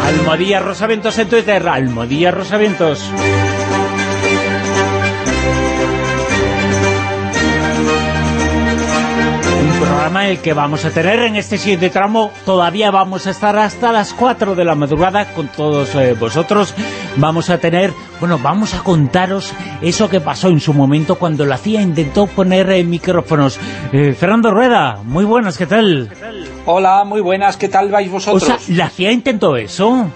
Almodía Rosaventos en Twitter. Almodía Rosaventos. Programa el que vamos a tener en este siguiente tramo. Todavía vamos a estar hasta las 4 de la madrugada con todos eh, vosotros. Vamos a tener, bueno, vamos a contaros eso que pasó en su momento cuando la CIA intentó poner eh, micrófonos. Eh, Fernando Rueda, muy buenas, ¿qué tal? Hola, muy buenas, ¿qué tal vais vosotros? O sea, ¿la CIA intentó eso?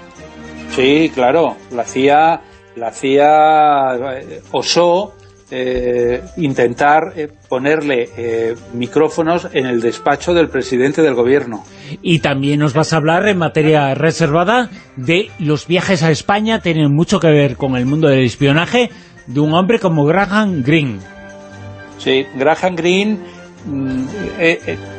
Sí, claro, la CIA, la CIA osó eh, intentar eh, ponerle eh, micrófonos en el despacho del presidente del gobierno. Y también nos vas a hablar en materia reservada de los viajes a España, tienen mucho que ver con el mundo del espionaje, de un hombre como Graham Greene. Sí, Graham Greene, mm,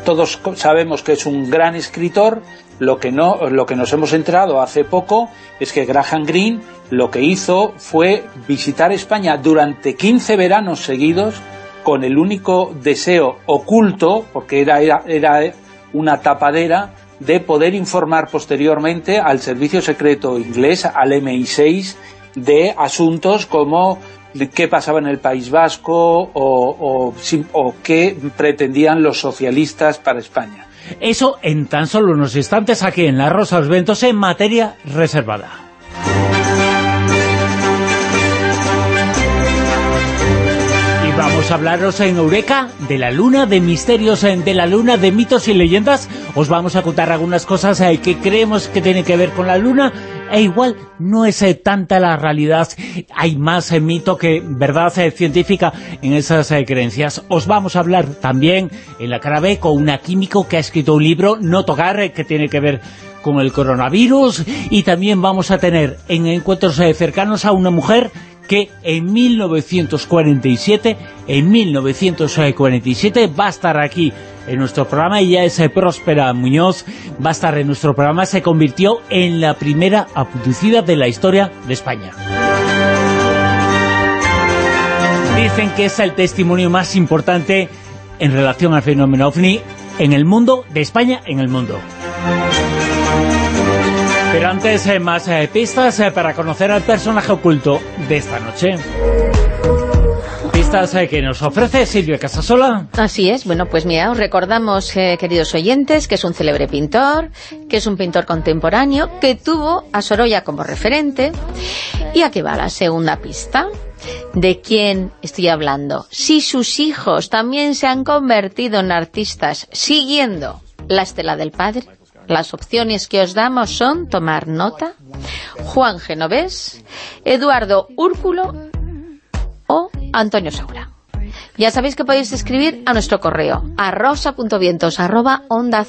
todos sabemos que es un gran escritor, lo que, no, lo que nos hemos enterado hace poco es que Graham Greene lo que hizo fue visitar España durante 15 veranos seguidos con el único deseo oculto, porque era, era, una tapadera, de poder informar posteriormente al servicio secreto inglés, al MI6, de asuntos como qué pasaba en el País Vasco o qué pretendían los socialistas para España. Eso en tan solo unos instantes aquí en La Rosa de los Ventos en materia reservada. vamos a hablaros en Eureka de la luna, de misterios de la luna, de mitos y leyendas. Os vamos a contar algunas cosas eh, que creemos que tienen que ver con la luna e igual no es eh, tanta la realidad, hay más eh, mito que verdad científica en esas creencias. Os vamos a hablar también en la cara B con una químico que ha escrito un libro, No tocar, que tiene que ver con el coronavirus y también vamos a tener en encuentros cercanos a una mujer que en 1947, en 1947 va a estar aquí en nuestro programa, ella es Próspera Muñoz, va a estar en nuestro programa, se convirtió en la primera abducida de la historia de España. Dicen que es el testimonio más importante en relación al fenómeno OVNI en el mundo, de España en el mundo. Pero antes, eh, más eh, pistas eh, para conocer al personaje oculto de esta noche. Pistas que nos ofrece Silvia Casasola. Así es, bueno, pues mira, os recordamos, queridos oyentes, que es un célebre pintor, que es un pintor contemporáneo, que tuvo a Sorolla como referente. ¿Y a va la segunda pista? ¿De quién estoy hablando? Si sus hijos también se han convertido en artistas siguiendo la estela del padre, las opciones que os damos son tomar nota, Juan Genovés, Eduardo Úrculo o Antonio Saura. Ya sabéis que podéis escribir a nuestro correo a rosa.vientos arroba onda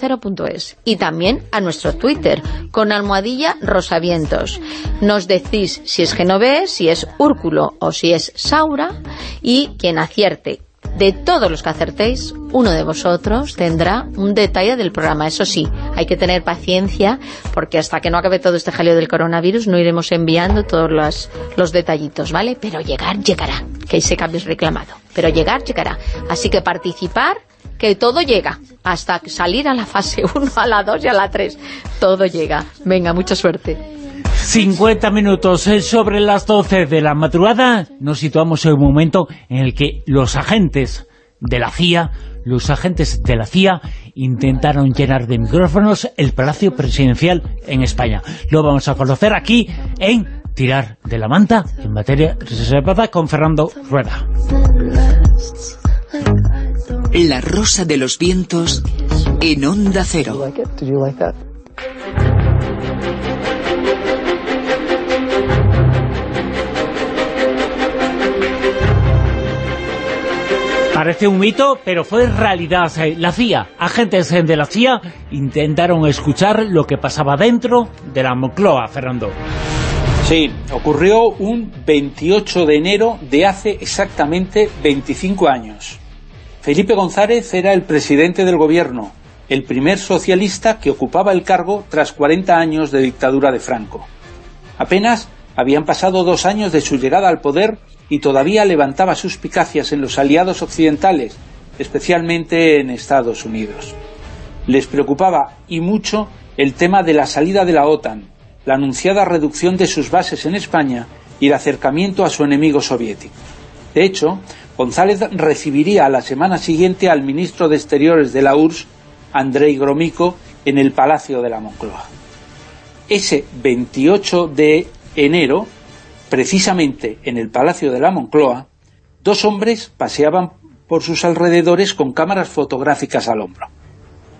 y también a nuestro Twitter con almohadilla rosavientos. Nos decís si es Genovés, si es Úrculo o si es Saura y quien acierte de todos los que acertéis, uno de vosotros tendrá un detalle del programa. Eso sí, hay que tener paciencia, porque hasta que no acabe todo este jaleo del coronavirus no iremos enviando todos los, los detallitos, ¿vale? Pero llegar, llegará, que ese cambio es reclamado. Pero llegar, llegará. Así que participar, que todo llega, hasta salir a la fase 1, a la 2 y a la 3. Todo llega. Venga, mucha suerte. 50 minutos eh, sobre las 12 de la madrugada nos situamos en un momento en el que los agentes de la CIA, los agentes de la CIA intentaron llenar de micrófonos el Palacio Presidencial en España. Lo vamos a conocer aquí en Tirar de la Manta, en materia reservada con Fernando Rueda. La Rosa de los Vientos en Onda Cero. Parece un mito, pero fue realidad. La CIA, agentes de la CIA, intentaron escuchar lo que pasaba dentro de la Moncloa, Fernando. Sí, ocurrió un 28 de enero de hace exactamente 25 años. Felipe González era el presidente del gobierno, el primer socialista que ocupaba el cargo tras 40 años de dictadura de Franco. Apenas habían pasado dos años de su llegada al poder y todavía levantaba suspicacias en los aliados occidentales, especialmente en Estados Unidos. Les preocupaba, y mucho, el tema de la salida de la OTAN, la anunciada reducción de sus bases en España y el acercamiento a su enemigo soviético. De hecho, González recibiría a la semana siguiente al ministro de Exteriores de la URSS, Andrei Gromyko, en el Palacio de la Moncloa. Ese 28 de enero Precisamente en el Palacio de la Moncloa, dos hombres paseaban por sus alrededores con cámaras fotográficas al hombro.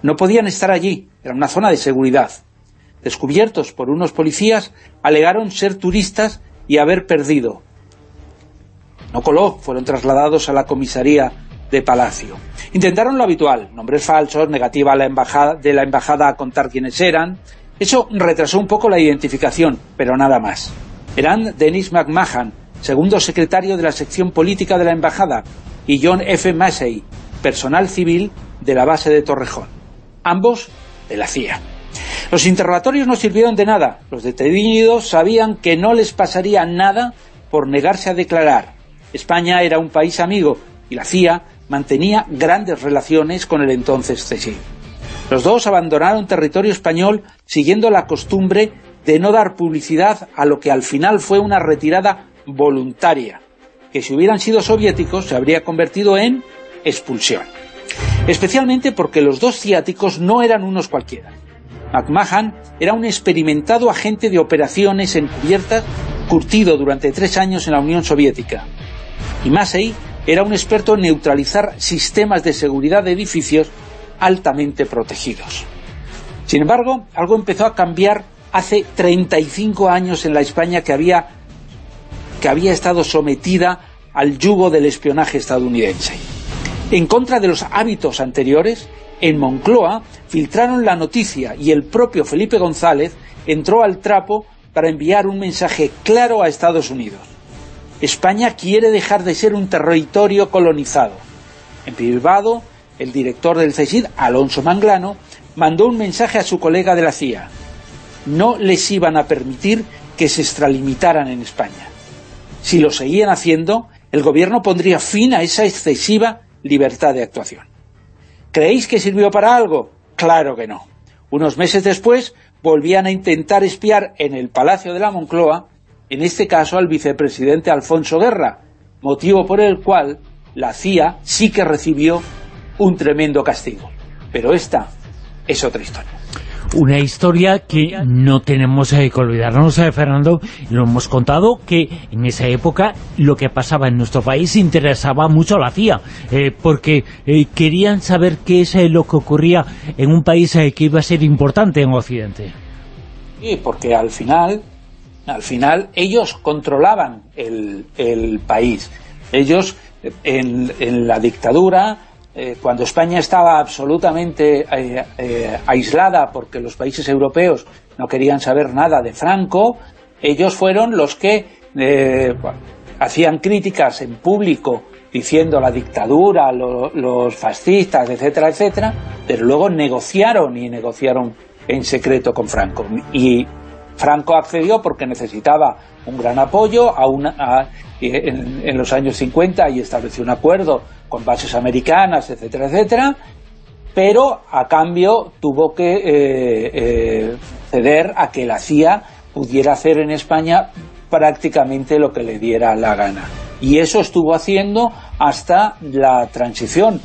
No podían estar allí, era una zona de seguridad. Descubiertos por unos policías, alegaron ser turistas y haber perdido. No coló, fueron trasladados a la comisaría de Palacio. Intentaron lo habitual, nombres falsos, negativa a la embajada, de la embajada a contar quiénes eran. Eso retrasó un poco la identificación, pero nada más eran Dennis McMahon, segundo secretario de la sección política de la embajada, y John F. Massey, personal civil de la base de Torrejón, ambos de la CIA. Los interrogatorios no sirvieron de nada. Los detenidos sabían que no les pasaría nada por negarse a declarar. España era un país amigo y la CIA mantenía grandes relaciones con el entonces CSI. Los dos abandonaron territorio español siguiendo la costumbre de no dar publicidad a lo que al final fue una retirada voluntaria, que si hubieran sido soviéticos se habría convertido en expulsión. Especialmente porque los dos ciáticos no eran unos cualquiera. McMahon era un experimentado agente de operaciones encubiertas curtido durante tres años en la Unión Soviética. Y Massey era un experto en neutralizar sistemas de seguridad de edificios altamente protegidos. Sin embargo, algo empezó a cambiar hace 35 años en la España que había, que había estado sometida al yugo del espionaje estadounidense. En contra de los hábitos anteriores, en Moncloa filtraron la noticia y el propio Felipe González entró al trapo para enviar un mensaje claro a Estados Unidos. España quiere dejar de ser un territorio colonizado. En privado, el director del CSID, Alonso Manglano, mandó un mensaje a su colega de la CIA. No les iban a permitir que se extralimitaran en España. Si lo seguían haciendo, el gobierno pondría fin a esa excesiva libertad de actuación. ¿Creéis que sirvió para algo? Claro que no. Unos meses después volvían a intentar espiar en el Palacio de la Moncloa, en este caso al vicepresidente Alfonso Guerra, motivo por el cual la CIA sí que recibió un tremendo castigo. Pero esta es otra historia. Una historia que no tenemos eh, que olvidarnos, eh, Fernando, lo hemos contado, que en esa época lo que pasaba en nuestro país interesaba mucho a la CIA, eh, porque querían saber qué es lo que ocurría en un país que iba a ser importante en Occidente. Sí, porque al final, al final ellos controlaban el, el país. Ellos, en, en la dictadura, eh, cuando España estaba absolutamente eh, eh, aislada porque los países europeos no querían saber nada de Franco, ellos fueron los que hacían críticas en público diciendo la dictadura, los fascistas, etcétera, etcétera, pero luego negociaron y negociaron en secreto con Franco. Y Franco accedió porque necesitaba un gran apoyo a una, en, los años 50 y estableció un acuerdo con bases americanas, etcétera, etcétera, pero a cambio tuvo que eh, eh, ceder a que la CIA pudiera hacer en España prácticamente lo que le diera la gana. Y eso estuvo haciendo hasta la transición.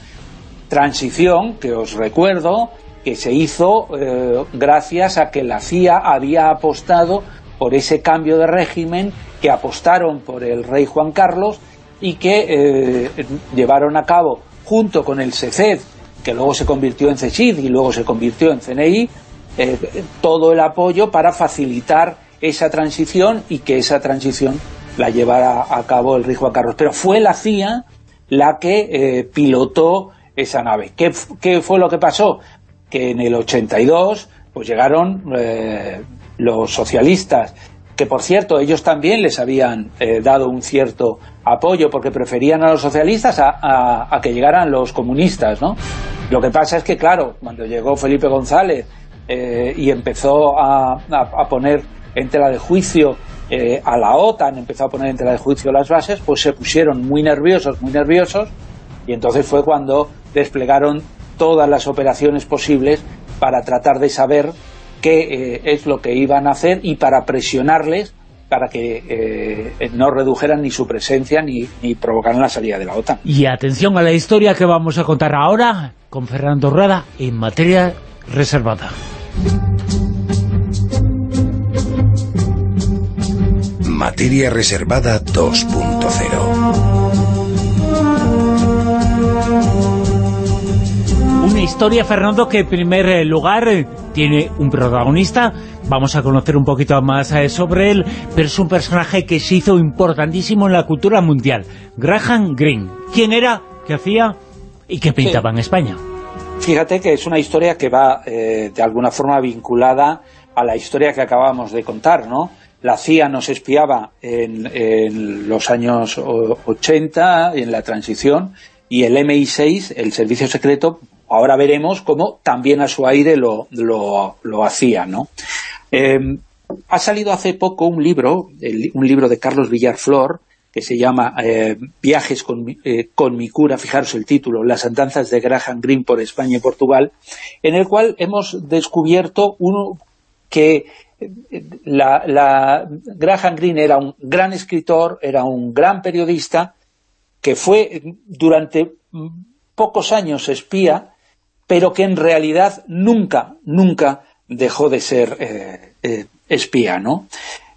Transición que os recuerdo que se hizo eh, gracias a que la CIA había apostado por ese cambio de régimen, que apostaron por el rey Juan Carlos y que eh, llevaron a cabo junto con el CECED, que luego se convirtió en CECID y luego se convirtió en CNI, eh, todo el apoyo para facilitar esa transición y que esa transición la llevara a cabo el rey Juan Carlos. Pero fue la CIA la que eh, pilotó esa nave. ¿Qué, ¿Qué, fue lo que pasó? Que en el 82 pues llegaron los socialistas que por cierto ellos también les habían dado un cierto apoyo porque preferían a los socialistas a, que llegaran los comunistas, ¿no? Lo que pasa es que, claro, cuando llegó Felipe González eh, y empezó a, poner en tela de juicio eh, a la OTAN, empezó a poner en tela de juicio las bases, pues se pusieron muy nerviosos, muy nerviosos, y entonces fue cuando desplegaron todas las operaciones posibles para tratar de saber qué eh, es lo que iban a hacer y para presionarles para que eh, no redujeran ni su presencia ni, ni, provocaran la salida de la OTAN. Y atención a la historia que vamos a contar ahora con Fernando Rueda en materia reservada. Materia reservada 2.0 Una historia, Fernando, que en primer eh, lugar eh, tiene un protagonista, vamos a conocer un poquito más eh, sobre él, pero es un personaje que se hizo importantísimo en la cultura mundial, Graham Greene. ¿Quién era? ¿Qué hacía? ¿Y qué pintaba en España? Fíjate que es una historia que va de alguna forma vinculada a la historia que acabamos de contar, ¿no? La CIA nos espiaba en, en los años 80, en la transición, y el MI6, el servicio secreto, ahora veremos cómo también a su aire lo, lo, hacía, ¿no? Em, ha salido hace poco un libro, un libro de Carlos Villarflor, que se llama eh, Viajes eh, con, mi cura, fijaros el título, Las andanzas de Graham Greene por España y Portugal, en el cual hemos descubierto uno que eh, la, Graham Greene era un gran escritor, era un gran periodista, que fue durante pocos años espía pero que en realidad nunca, nunca dejó de ser eh, eh, espía, ¿no?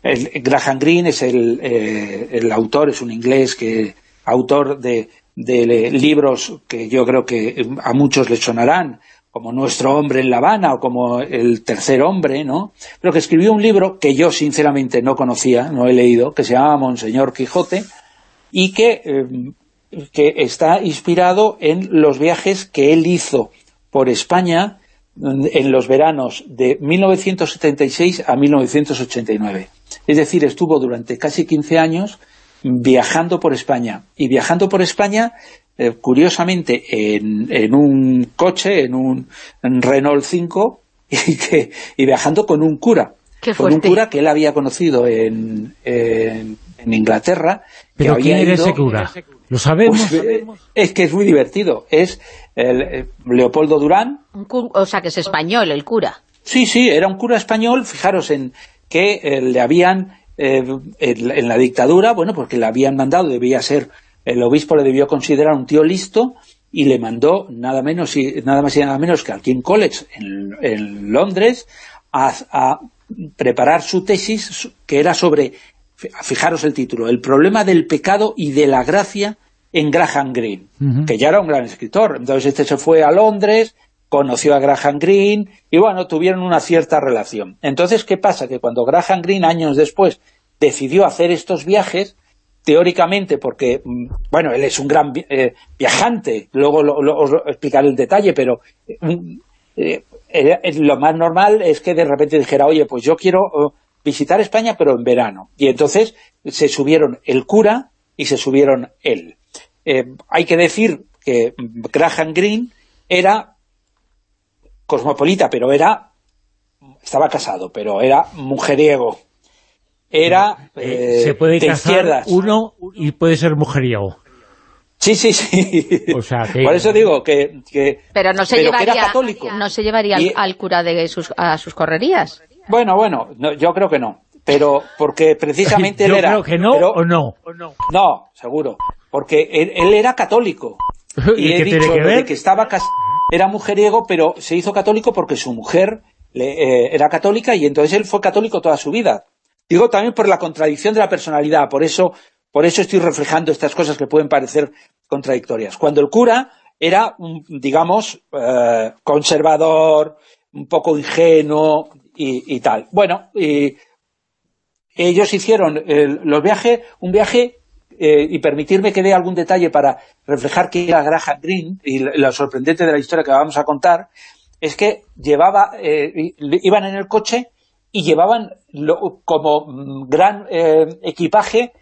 El, Graham Greene es eh, el, autor, es un inglés que autor de, libros que yo creo que a muchos les sonarán, como Nuestro hombre en La Habana o como El tercer hombre, ¿no? Pero que escribió un libro que yo sinceramente no conocía, no he leído, que se llama Monseñor Quijote, y que, que está inspirado en los viajes que él hizo por España en los veranos de 1976 a 1989. Es decir, estuvo durante casi 15 años viajando por España. Y viajando por España, eh, curiosamente, en, un coche, en un Renault 5, *laughs* y, que, y viajando con un cura. con un cura que él había conocido en, en, Inglaterra. ¿Pero quién era ese cura? ¿Lo sabemos? Pues, eh, es que es muy divertido. Es el, eh, Leopoldo Durán. o sea, que es español el cura. Sí, sí, era un cura español. Fijaros en que le habían eh, en, la dictadura, bueno, porque le habían mandado, debía ser, el obispo le debió considerar un tío listo, y le mandó nada menos y nada más y nada menos que al King College en, Londres a, preparar su tesis que era sobre, fijaros el título, el problema del pecado y de la gracia en Graham Greene, que ya era un gran escritor. Entonces este se fue a Londres, conoció a Graham Greene y bueno, tuvieron una cierta relación. Entonces, ¿qué pasa? Que cuando Graham Greene, años después, decidió hacer estos viajes, teóricamente, porque, mm, bueno, él es un gran eh, viajante, luego os explicaré el detalle, pero mm, eh, eh, lo más normal es que de repente dijera, oye, pues yo quiero oh, visitar España, pero en verano. Y entonces se subieron el cura y se subieron él. Hay que decir que Graham Greene era cosmopolita, pero era, estaba casado, pero era mujeriego. Era eh, eh, Se puede casar uno y puede ser mujeriego. Sí, sí, sí. Por eso digo que, pero no se llevaría, católico. No se llevaría al cura de sus, a sus correrías. Bueno, bueno, yo creo que no. Pero porque precisamente *laughs* él era... creo que no o no. No, seguro. Porque él, era católico. *laughs* Y, he dicho que, que estaba casado era mujeriego, pero se hizo católico porque su mujer eh, era católica y entonces él fue católico toda su vida. Digo también por la contradicción de la personalidad, por eso, por eso estoy reflejando estas cosas que pueden parecer contradictorias. Cuando el cura era, digamos, eh, conservador, un poco ingenuo y, tal. Bueno, y ellos hicieron los viajes, un viaje eh, y permitirme que dé algún detalle para reflejar que era Graham Greene y lo sorprendente de la historia que vamos a contar, es que llevaba, eh, iban en el coche y llevaban como mm, gran eh, equipaje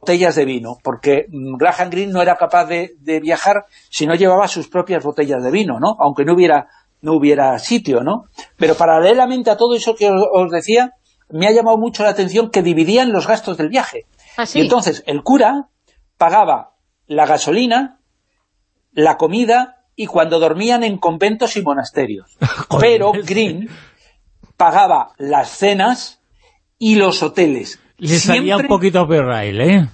botellas de vino, porque mm, Graham Greene no era capaz de, viajar si no llevaba sus propias botellas de vino, ¿no? Aunque no hubiera, no hubiera sitio, ¿no? Pero paralelamente a todo eso que os decía, me ha llamado mucho la atención que dividían los gastos del viaje. Ah, y entonces el cura pagaba la gasolina, la comida y cuando dormían en conventos y monasterios. *laughs* Pero Green pagaba las cenas y los hoteles. Le salía un poquito peor a él, ¿eh?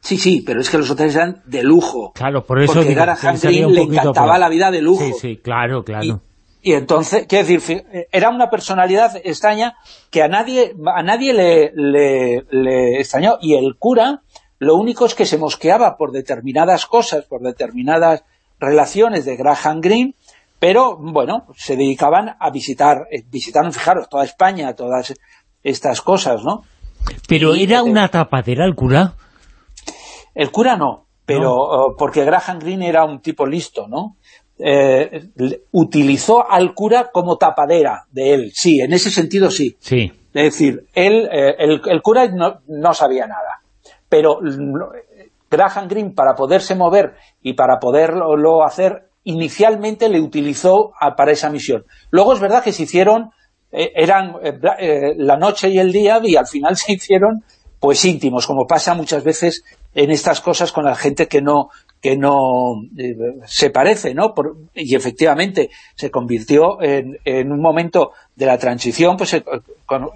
Sí, sí, pero es que los hoteles eran de lujo. Claro, por eso Porque Graham Green le encantaba la vida de lujo. Sí, sí, claro, claro. Y entonces, quiero decir, era una personalidad extraña que a nadie a nadie le, le, extrañó. Y el cura, lo único es que se mosqueaba por determinadas cosas, por determinadas relaciones de Graham Greene, pero, bueno, se dedicaban a visitar, eh, visitaron, fijaros, toda España, todas estas cosas, ¿no? ¿Pero era una tapadera el cura? El cura no, pero oh, porque Graham Greene era un tipo listo, ¿no? Eh, utilizó al cura como tapadera de él. Sí, en ese sentido sí. sí. Es decir, él, eh, el, cura no, sabía nada. Pero Graham Greene, para poderse mover y para poderlo hacer, inicialmente le utilizó para esa misión. Luego es verdad que se hicieron, eh, eran la noche y el día, y al final *laughs* se hicieron pues íntimos, como pasa muchas veces en estas cosas con la gente que no que no eh, se parece, ¿no? y efectivamente se convirtió en, en, un momento de la transición, pues eh,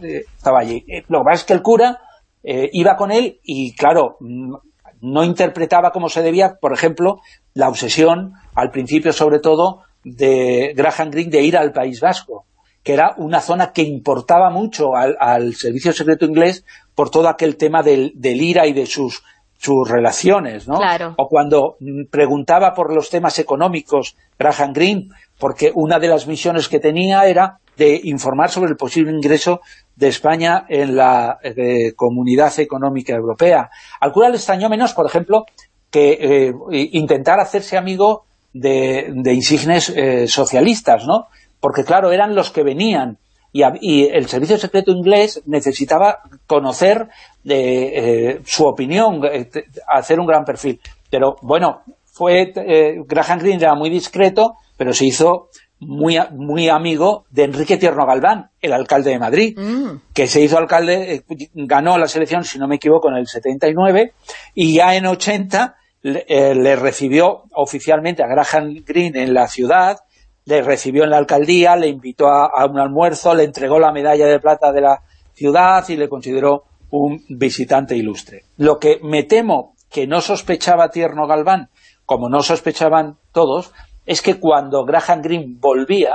eh, estaba allí. Lo que pasa es que el cura iba con él y, claro, mm, no interpretaba como se debía, por ejemplo, la obsesión, al principio sobre todo, de Graham Greene de ir al País Vasco, que era una zona que importaba mucho al, servicio secreto inglés por todo aquel tema del IRA y de sus sus relaciones, ¿no? O cuando preguntaba por los temas económicos Graham Greene, porque una de las misiones que tenía era de informar sobre el posible ingreso de España en la eh, Comunidad Económica Europea. Al cura le extrañó menos, por ejemplo, que eh, intentar hacerse amigo de, insignes eh, socialistas, ¿no? Porque, claro, eran los que venían y, el servicio secreto inglés necesitaba conocer eh, su opinión, eh, hacer un gran perfil. Pero bueno, fue eh, Graham Greene era muy discreto, pero se hizo muy, muy amigo de Enrique Tierno Galván, el alcalde de Madrid, mm. que se hizo alcalde, ganó la selección, si no me equivoco, en el 79, y ya en 80 le recibió oficialmente a Graham Greene en la ciudad, le recibió en la alcaldía, le invitó a, un almuerzo, le entregó la medalla de plata de la ciudad y le consideró un visitante ilustre. Lo que me temo que no sospechaba Tierno Galván, como no sospechaban todos, es que cuando Graham Greene volvía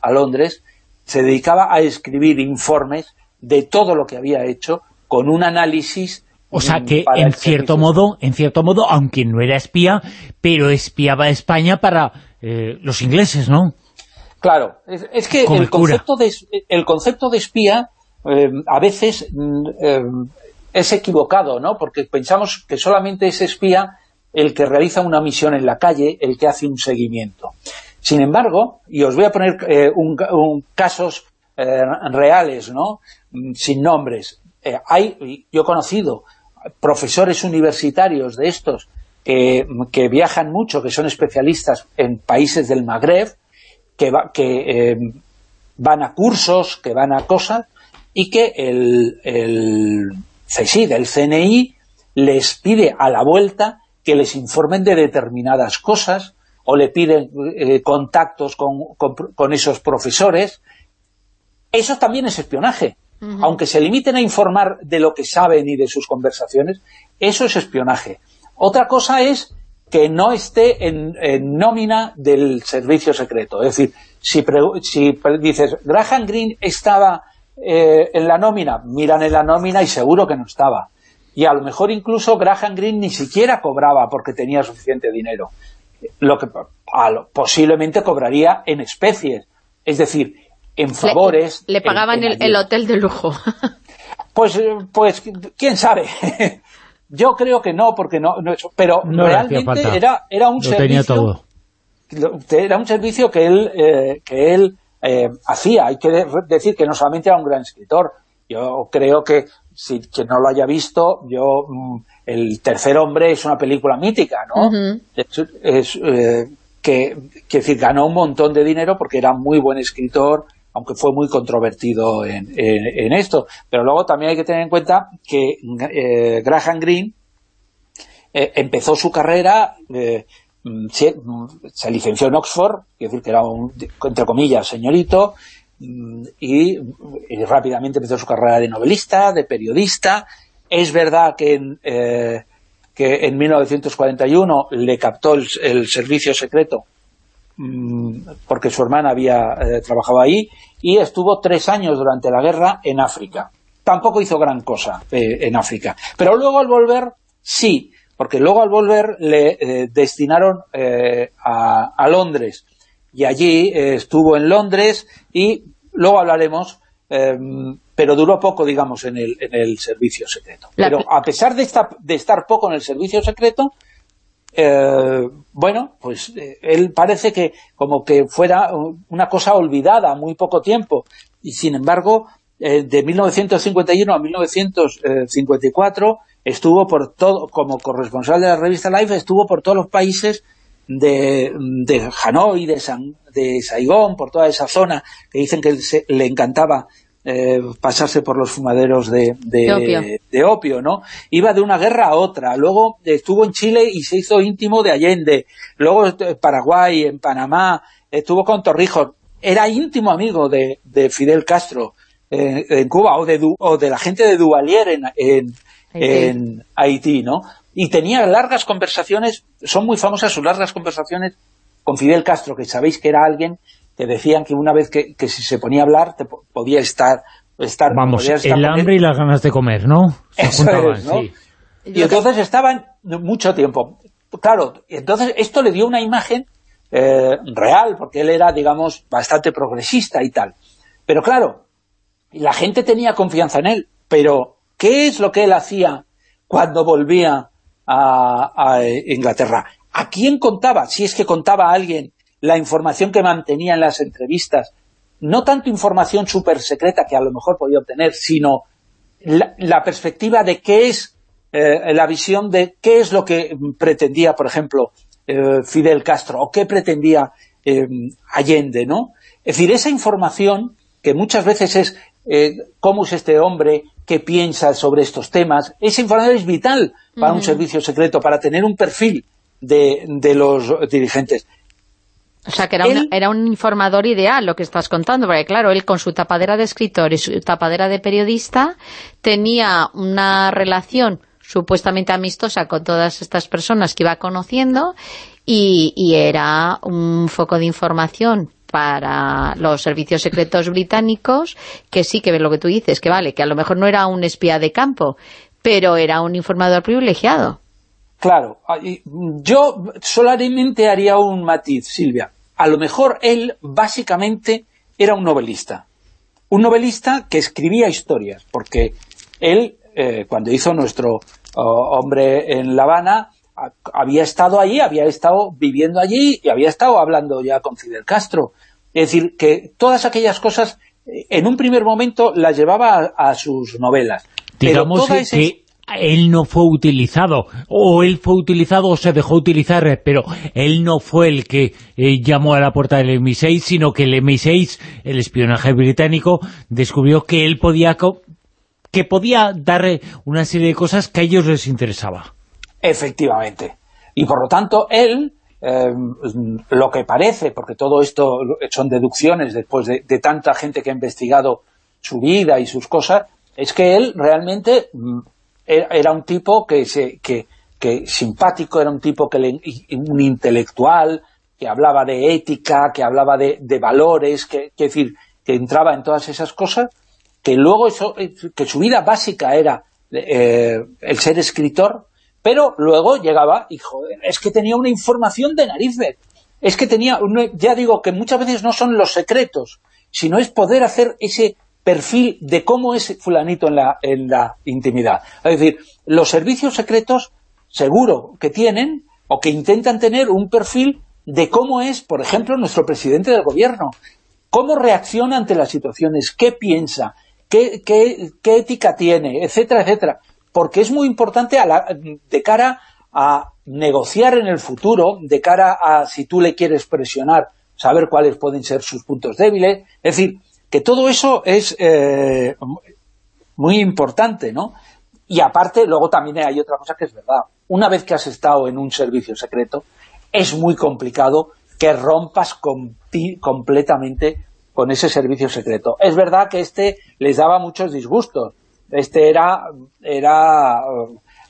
a, Londres, se dedicaba a escribir informes de todo lo que había hecho, con un análisis o sea mm, que en cierto modo, en cierto modo, aunque no era espía, pero espiaba a España para eh, los ingleses, ¿no? Claro, es, que el concepto, de, el concepto de espía eh, a veces mm, eh, es equivocado, ¿no? Porque pensamos que solamente es espía el que realiza una misión en la calle, el que hace un seguimiento. Sin embargo, y os voy a poner un, casos reales, ¿no? Mm, sin nombres. hay, yo he conocido profesores universitarios de estos que viajan mucho, que son especialistas en países del Magreb, que, eh, van a cursos, que van a cosas, y que el, el CSID, el CNI, les pide a la vuelta que les informen de determinadas cosas, o le piden eh, contactos con, con, esos profesores. Eso también es espionaje. Aunque se limiten a informar de lo que saben y de sus conversaciones, eso es espionaje. Otra cosa es que no esté en, nómina del servicio secreto. Es decir, si, si dices, Graham Greene estaba eh, en la nómina, miran en la nómina y seguro que no estaba. Y a lo mejor incluso Graham Greene ni siquiera cobraba porque tenía suficiente dinero. Lo que posiblemente cobraría en especies. Es decir, en favores... Le, pagaban el, hotel de lujo. *laughs* Pues, pues quién sabe. *laughs* Yo creo que no, porque no, pero realmente era, era un servicio... Era un servicio que él, eh, que él eh, hacía. Hay que decir que no solamente era un gran escritor. Yo creo que, si quien no lo haya visto, yo mm, El tercer hombre es una película mítica, ¿no? es, eh, que, que decir, ganó un montón de dinero porque era muy buen escritor, aunque fue muy controvertido en, esto. Pero luego también hay que tener en cuenta que eh, Graham Greene eh, empezó su carrera, eh, mm, mm, se, licenció en Oxford, es decir, que era un, entre comillas, señorito, mm, y, rápidamente empezó su carrera de novelista, de periodista. Es verdad que en, que en 1941 le captó el servicio secreto porque su hermana había eh, trabajado ahí, y estuvo tres años durante la guerra en África. Tampoco hizo gran cosa eh, en África. Pero luego al volver, sí, porque luego al volver le eh, destinaron a, Londres. Y allí estuvo en Londres y luego hablaremos, em, pero duró poco, digamos, en el, en el servicio secreto. Pero a pesar de, de estar poco en el servicio secreto, eh, bueno, pues eh, él parece que como que fuera una cosa olvidada muy poco tiempo, y sin embargo, eh, de 1951 a 1954 estuvo por todo, como corresponsal de la revista Life, estuvo por todos los países de, de Hanoi, de, San, de Saigón, por toda esa zona que dicen que le encantaba eh, pasarse por los fumaderos de, de, opio. ¿no? Iba de una guerra a otra, luego estuvo en Chile y se hizo íntimo de Allende, luego en Paraguay, en Panamá, estuvo con Torrijos, era íntimo amigo de, Fidel Castro eh, en Cuba, o de, o de la gente de Duvalier en, en, en Haití, ¿no? Y tenía largas conversaciones, son muy famosas sus largas conversaciones con Fidel Castro, que sabéis que era alguien que decían que una vez que, si se ponía a hablar te podía estar... estar Vamos, el hambre y las ganas de comer, ¿no? Eso es, ¿no? Y entonces estaban mucho tiempo. Claro, entonces esto le dio una imagen eh, real, porque él era, digamos, bastante progresista y tal. Pero claro, la gente tenía confianza en él, pero ¿qué es lo que él hacía cuando volvía a, a Inglaterra? ¿A quién contaba? Si es que contaba a alguien la información que mantenía en las entrevistas no tanto información súper secreta que a lo mejor podía obtener, sino la, perspectiva de qué es eh, la visión de qué es lo que pretendía, por ejemplo, eh, Fidel Castro, o qué pretendía eh, Allende, ¿no? Es decir, esa información, que muchas veces es cómo es este hombre, qué piensa sobre estos temas, esa información es vital para un servicio secreto, para tener un perfil de, de los dirigentes. O sea, que era, un, era un informador ideal lo que estás contando, porque claro, él con su tapadera de escritor y su tapadera de periodista tenía una relación supuestamente amistosa con todas estas personas que iba conociendo y, era un foco de información para los servicios secretos británicos, que sí que ve lo que tú dices, que vale, que a lo mejor no era un espía de campo, pero era un informador privilegiado. Claro, yo solamente haría un matiz, Silvia. A lo mejor él básicamente era un novelista. Un novelista que escribía historias, porque él, eh, cuando hizo nuestro oh, hombre en La Habana, había estado allí, había estado viviendo allí y había estado hablando ya con Fidel Castro. Es decir, que todas aquellas cosas, eh, en un primer momento, las llevaba a, sus novelas. Digamos que él no fue utilizado, o él fue utilizado o se dejó utilizar, pero él no fue el que eh, llamó a la puerta del MI6, sino que el MI6, el espionaje británico, descubrió que él podía que podía dar una serie de cosas que a ellos les interesaba. Efectivamente. Y por lo tanto, él, em, lo que parece, porque todo esto son deducciones después de, de tanta gente que ha investigado su vida y sus cosas, es que él realmente mm, era un tipo que, se, que, que simpático, era un tipo que un intelectual, que hablaba de ética, que hablaba de, de valores, que, que, decir, que entraba en todas esas cosas, que luego eso, eh, que su vida básica era eh, el ser escritor, pero luego llegaba y, joder, es que tenía una información de narices, es que tenía, ya digo, que muchas veces no son los secretos, sino es poder hacer ese perfil de cómo es fulanito en la, en la intimidad. Es decir, los servicios secretos seguro que tienen o que intentan tener un perfil de cómo es, por ejemplo, nuestro presidente del gobierno. Cómo reacciona ante las situaciones, qué piensa, qué, qué, qué ética tiene, etcétera, etcétera. Porque es muy importante a la, de cara a negociar en el futuro, de cara a si tú le quieres presionar, saber cuáles pueden ser sus puntos débiles. Es decir, que todo eso es eh, muy importante, ¿no? Y aparte, luego también hay otra cosa que es verdad. Una vez que has estado en un servicio secreto, es muy complicado que rompas completamente con ese servicio secreto. Es verdad que este les daba muchos disgustos. Este era, era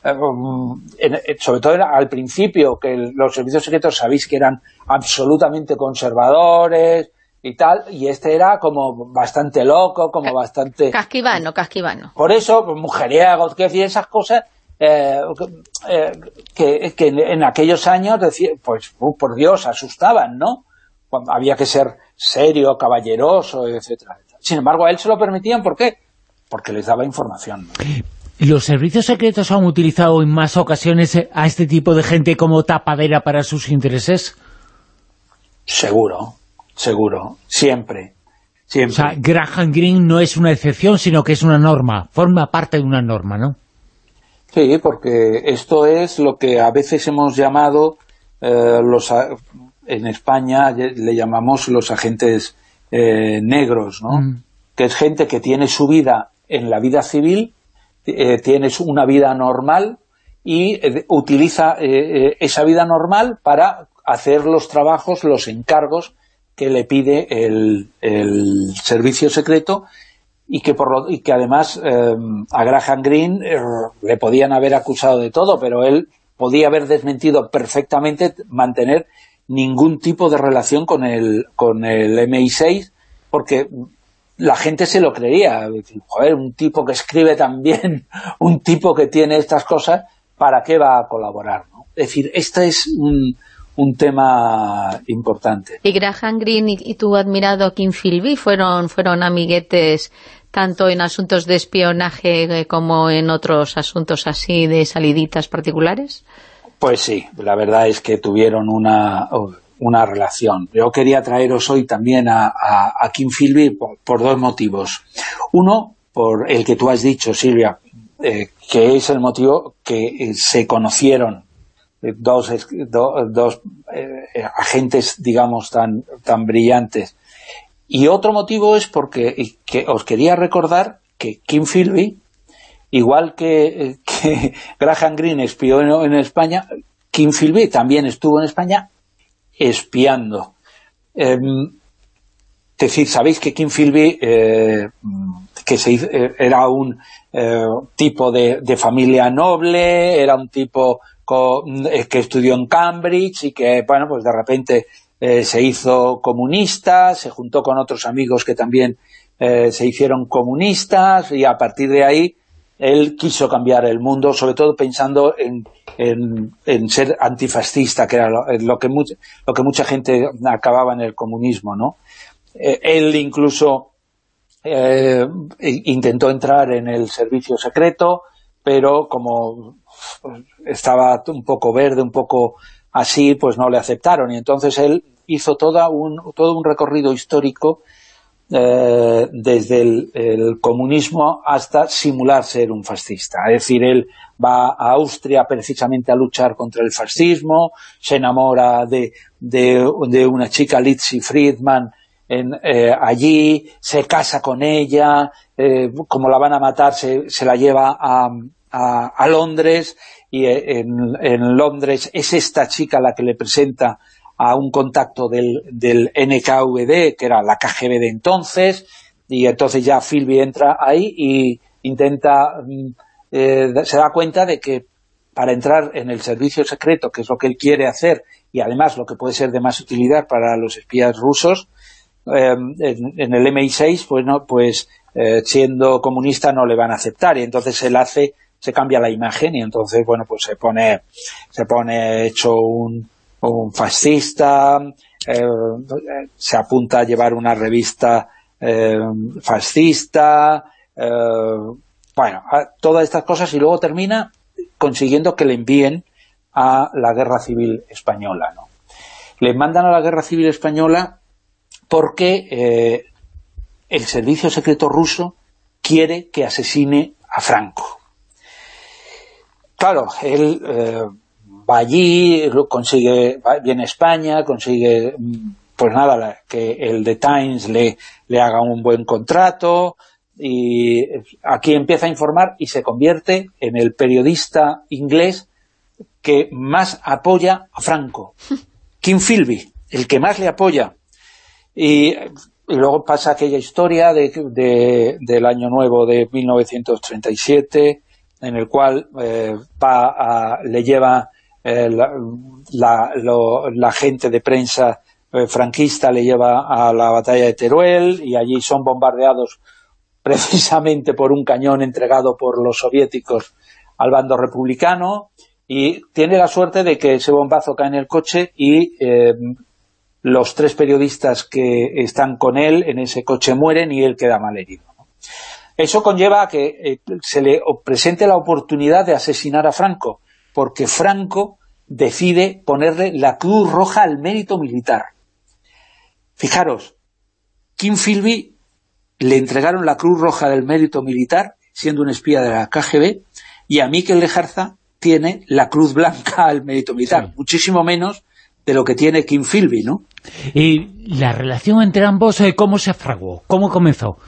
eh, sobre todo al principio, que los servicios secretos sabéis que eran absolutamente conservadores, y tal, y este era como bastante loco, como bastante... Casquivano, casquivano. Por eso, pues, mujeriego, que decir esas cosas eh, eh, que, que, en aquellos años, decía, pues, uh, por Dios, asustaban, ¿no? Cuando había que ser serio, caballeroso, etcétera, Sin embargo, a él se lo permitían, ¿por qué? Porque les daba información. ¿Los servicios secretos han utilizado en más ocasiones a este tipo de gente como tapadera para sus intereses? Seguro, Seguro, siempre. siempre. O sea, Graham Greene no es una excepción, sino que es una norma, forma parte de una norma, ¿no? Sí, porque esto es lo que a veces hemos llamado, eh, los en España le llamamos los agentes eh, negros, ¿no? Mm. Que es gente que tiene su vida en la vida civil, eh, tiene una vida normal y utiliza esa vida normal para hacer los trabajos, los encargos que le pide el, servicio secreto y que, por lo, y que además eh, a Graham Greene eh, le podían haber acusado de todo, pero él podía haber desmentido perfectamente mantener ningún tipo de relación con el, con el MI6 porque la gente se lo creía. Joder, un tipo que escribe tan bien, *laughs* un tipo que tiene estas cosas, ¿para qué va a colaborar? Es decir, este es un, un tema importante. Y Graham Greene y, tu admirado Kim Philby fueron, fueron amiguetes tanto en asuntos de espionaje eh, como en otros asuntos así de saliditas particulares? Pues sí, la verdad es que tuvieron una una relación. Yo quería traeros hoy también a, Kim Philby por, dos motivos. Uno, por el que tú has dicho, Silvia, eh, que es el motivo que eh, se conocieron dos, dos agentes, digamos, tan, tan brillantes. Y otro motivo es porque que os quería recordar que Kim Philby, igual que, *laughs* Graham Greene espió en España, Kim Philby también estuvo en España espiando. Em, es decir, sabéis que Kim Philby eh, que se eh, era un eh, tipo de, familia noble, era un tipo que estudió en Cambridge y que, bueno, pues de repente se hizo comunista, se juntó con otros amigos que también se hicieron comunistas y a partir de ahí él quiso cambiar el mundo, sobre todo pensando en, en, ser antifascista, que era lo, que lo que mucha gente acababa en el comunismo, ¿no? Eh, él incluso eh, intentó entrar en el servicio secreto, pero como estaba un poco verde, un poco así, pues no le aceptaron. Y entonces él hizo toda un, todo un recorrido histórico eh, desde el, comunismo hasta simular ser un fascista. Es decir, él va a Austria precisamente a luchar contra el fascismo, se enamora de, de, una chica, Litzy Friedman, eh, allí, se casa con ella, eh, como la van a matar, se, se la lleva a, a, Londres, y en, en Londres es esta chica la que le presenta a un contacto del, NKVD, que era la KGB de entonces, y entonces ya Philby entra ahí y intenta, mm, eh, se da cuenta de que para entrar en el servicio secreto, que es lo que él quiere hacer, y además lo que puede ser de más utilidad para los espías rusos, em, en, el MI6, pues, no, pues eh, siendo comunista no le van a aceptar, y entonces él hace, se cambia la imagen, y entonces, bueno, pues se pone, se pone hecho un, fascista, eh, se apunta a llevar una revista eh, fascista, eh, bueno, todas estas cosas y luego termina consiguiendo que le envíen a la Guerra Civil Española. ¿no? Le mandan a la Guerra Civil Española porque el servicio secreto ruso quiere que asesine a Franco. Claro, él va allí, consigue, viene a España, consigue, pues nada, que el The Times le, le haga un buen contrato, y aquí empieza a informar y se convierte en el periodista inglés que más apoya a Franco. *laughs* Kim Philby, el que más le apoya. Y, luego pasa aquella historia de, del Año Nuevo de 1937, en el cual eh, va le lleva eh, la, gente de prensa eh, franquista le lleva a la batalla de Teruel y allí son bombardeados *laughs* precisamente por un cañón entregado por los soviéticos al bando republicano y tiene la suerte de que ese bombazo cae en el coche y los tres periodistas que están con él en ese coche mueren y él queda mal herido. Eso conlleva a que se le presente la oportunidad de asesinar a Franco, porque Franco decide ponerle la Cruz Roja al mérito militar. Fijaros, Kim Philby le entregaron la Cruz Roja del mérito militar, siendo un espía de la KGB, y a Miquel Lejarza tiene la Cruz Blanca al mérito militar, muchísimo menos de lo que tiene Kim Philby, ¿no? Y la relación entre ambos, eh, ¿cómo se fraguó? ¿Cómo comenzó?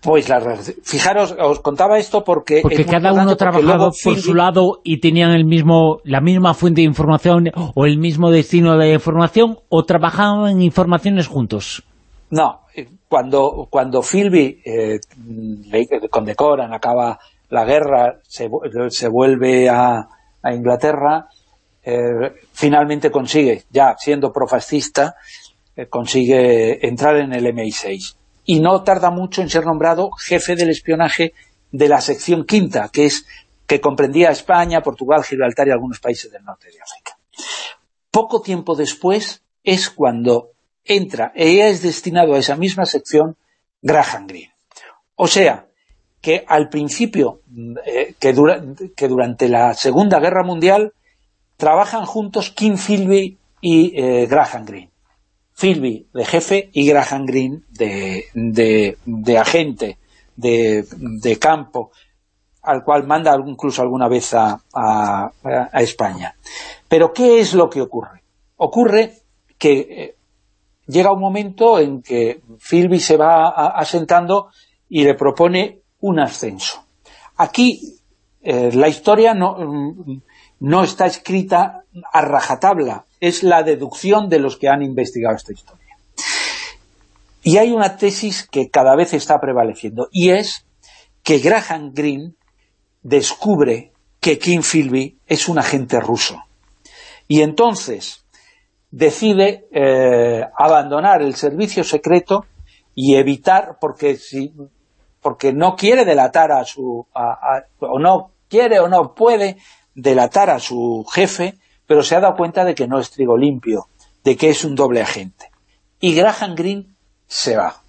Pues la, fijaros, os contaba esto porque... Porque cada uno trabajaba por su lado y tenían el mismo la misma fuente de información o el mismo destino de información o trabajaban en informaciones juntos. No, eh, cuando, cuando Philby eh, le condecoran, acaba la guerra, se, vuelve a, Inglaterra, eh, finalmente consigue, ya siendo profascista, consigue entrar en el MI6 y no tarda mucho en ser nombrado jefe del espionaje de la sección quinta, que es que comprendía España, Portugal, Gibraltar y algunos países del norte de África. Poco tiempo después es cuando entra y es destinado a esa misma sección Graham Greene. O sea, que al principio, eh, que, que, durante la Segunda Guerra Mundial, trabajan juntos Kim Philby y eh, Graham Greene. Philby de jefe y Graham Greene de, de, agente, de, de, campo, al cual manda incluso alguna vez a, a, España. Pero ¿qué es lo que ocurre? Ocurre que eh, llega un momento en que Philby se va asentando y le propone un ascenso. Aquí eh, la historia no, no está escrita a rajatabla, es la deducción de los que han investigado esta historia. Y hay una tesis que cada vez está prevaleciendo, y es que Graham Greene descubre que Kim Philby es un agente ruso. Y entonces decide eh, abandonar el servicio secreto y evitar, porque si porque no quiere delatar a su... o no quiere o no puede delatar a su jefe, pero se ha dado cuenta de que no es trigo limpio, de que es un doble agente. Y Graham Greene se va.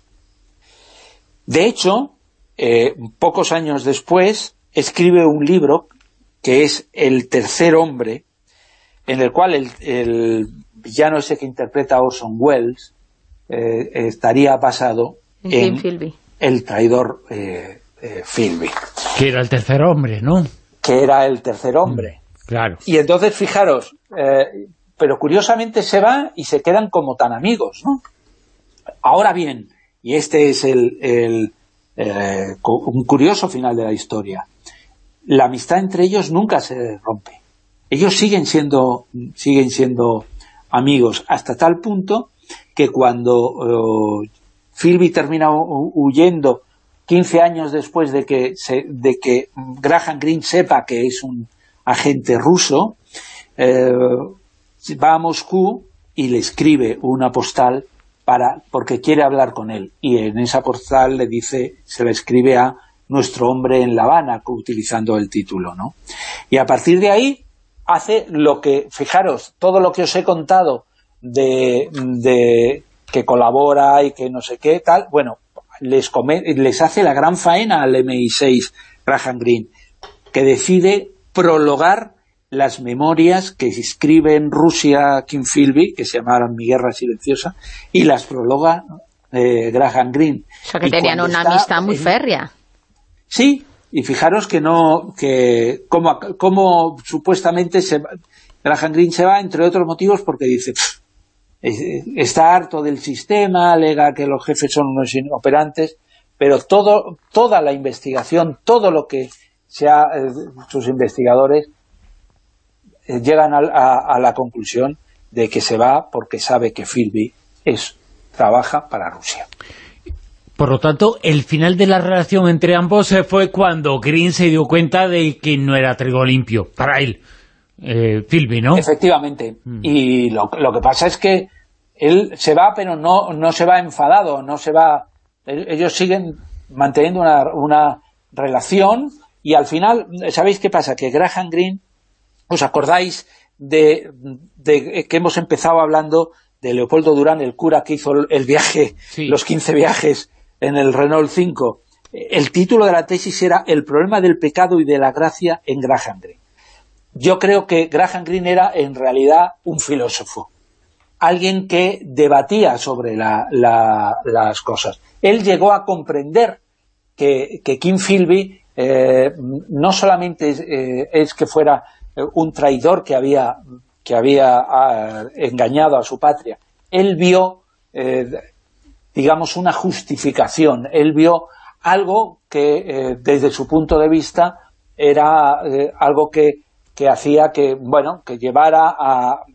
De hecho, eh, pocos años después, escribe un libro que es El tercer hombre, en el cual el, villano ese que interpreta Orson Welles eh, estaría basado en, el traidor eh, eh, Philby. Que era el tercer hombre, ¿no? Que era el tercer hombre. Y entonces, fijaros, eh, pero curiosamente se va y se quedan como tan amigos, ¿no? Ahora bien, y este es el, el un curioso final de la historia, la amistad entre ellos nunca se rompe. Ellos siguen siendo, siguen siendo amigos hasta tal punto que cuando Philby termina huyendo 15 años después de que, de que Graham Greene sepa que es un agente ruso, eh, va a Moscú y le escribe una postal para porque quiere hablar con él. Y en esa postal le dice, se le escribe a nuestro hombre en La Habana, utilizando el título, ¿no? Y a partir de ahí hace lo que, fijaros, todo lo que os he contado de, de que colabora y que no sé qué, tal, bueno, les, les hace la gran faena al MI6 Graham Greene, que decide prologar las memorias que escribe en Rusia Kim Philby, que se llamaron Mi Guerra Silenciosa, y las prologa eh, Graham Greene. O sea, que tenían una amistad muy férrea. Sí, y fijaros que no, que como, como supuestamente se, Graham Greene se va, entre otros motivos, porque dice, está harto del sistema, alega que los jefes son unos inoperantes, pero todo, toda la investigación, todo lo que sea eh, sus investigadores eh, llegan a, la conclusión de que se va porque sabe que Philby es, trabaja para Rusia. Por lo tanto, el final de la relación entre ambos eh, fue cuando Green se dio cuenta de que no era trigo limpio para él eh, ¿no? Efectivamente. Mm. Y lo, que pasa es que él se va, pero no, no se va enfadado, no se va... Ellos siguen manteniendo una, relación y al final, ¿sabéis qué pasa? Que Graham Greene, ¿os acordáis de, que hemos empezado hablando de Leopoldo Durán, el cura que hizo el viaje, los 15 viajes en el Renault 5? El título de la tesis era El problema del pecado y de la gracia en Graham Greene yo creo que Graham Greene era en realidad un filósofo, alguien que debatía sobre las cosas. Él llegó a comprender que, Kim Philby eh, no solamente eh, es, que fuera eh, un traidor que había, que había ah, engañado a su patria, él vio, digamos, una justificación, él vio algo que desde su punto de vista era algo que que hacía que, bueno, que llevara a,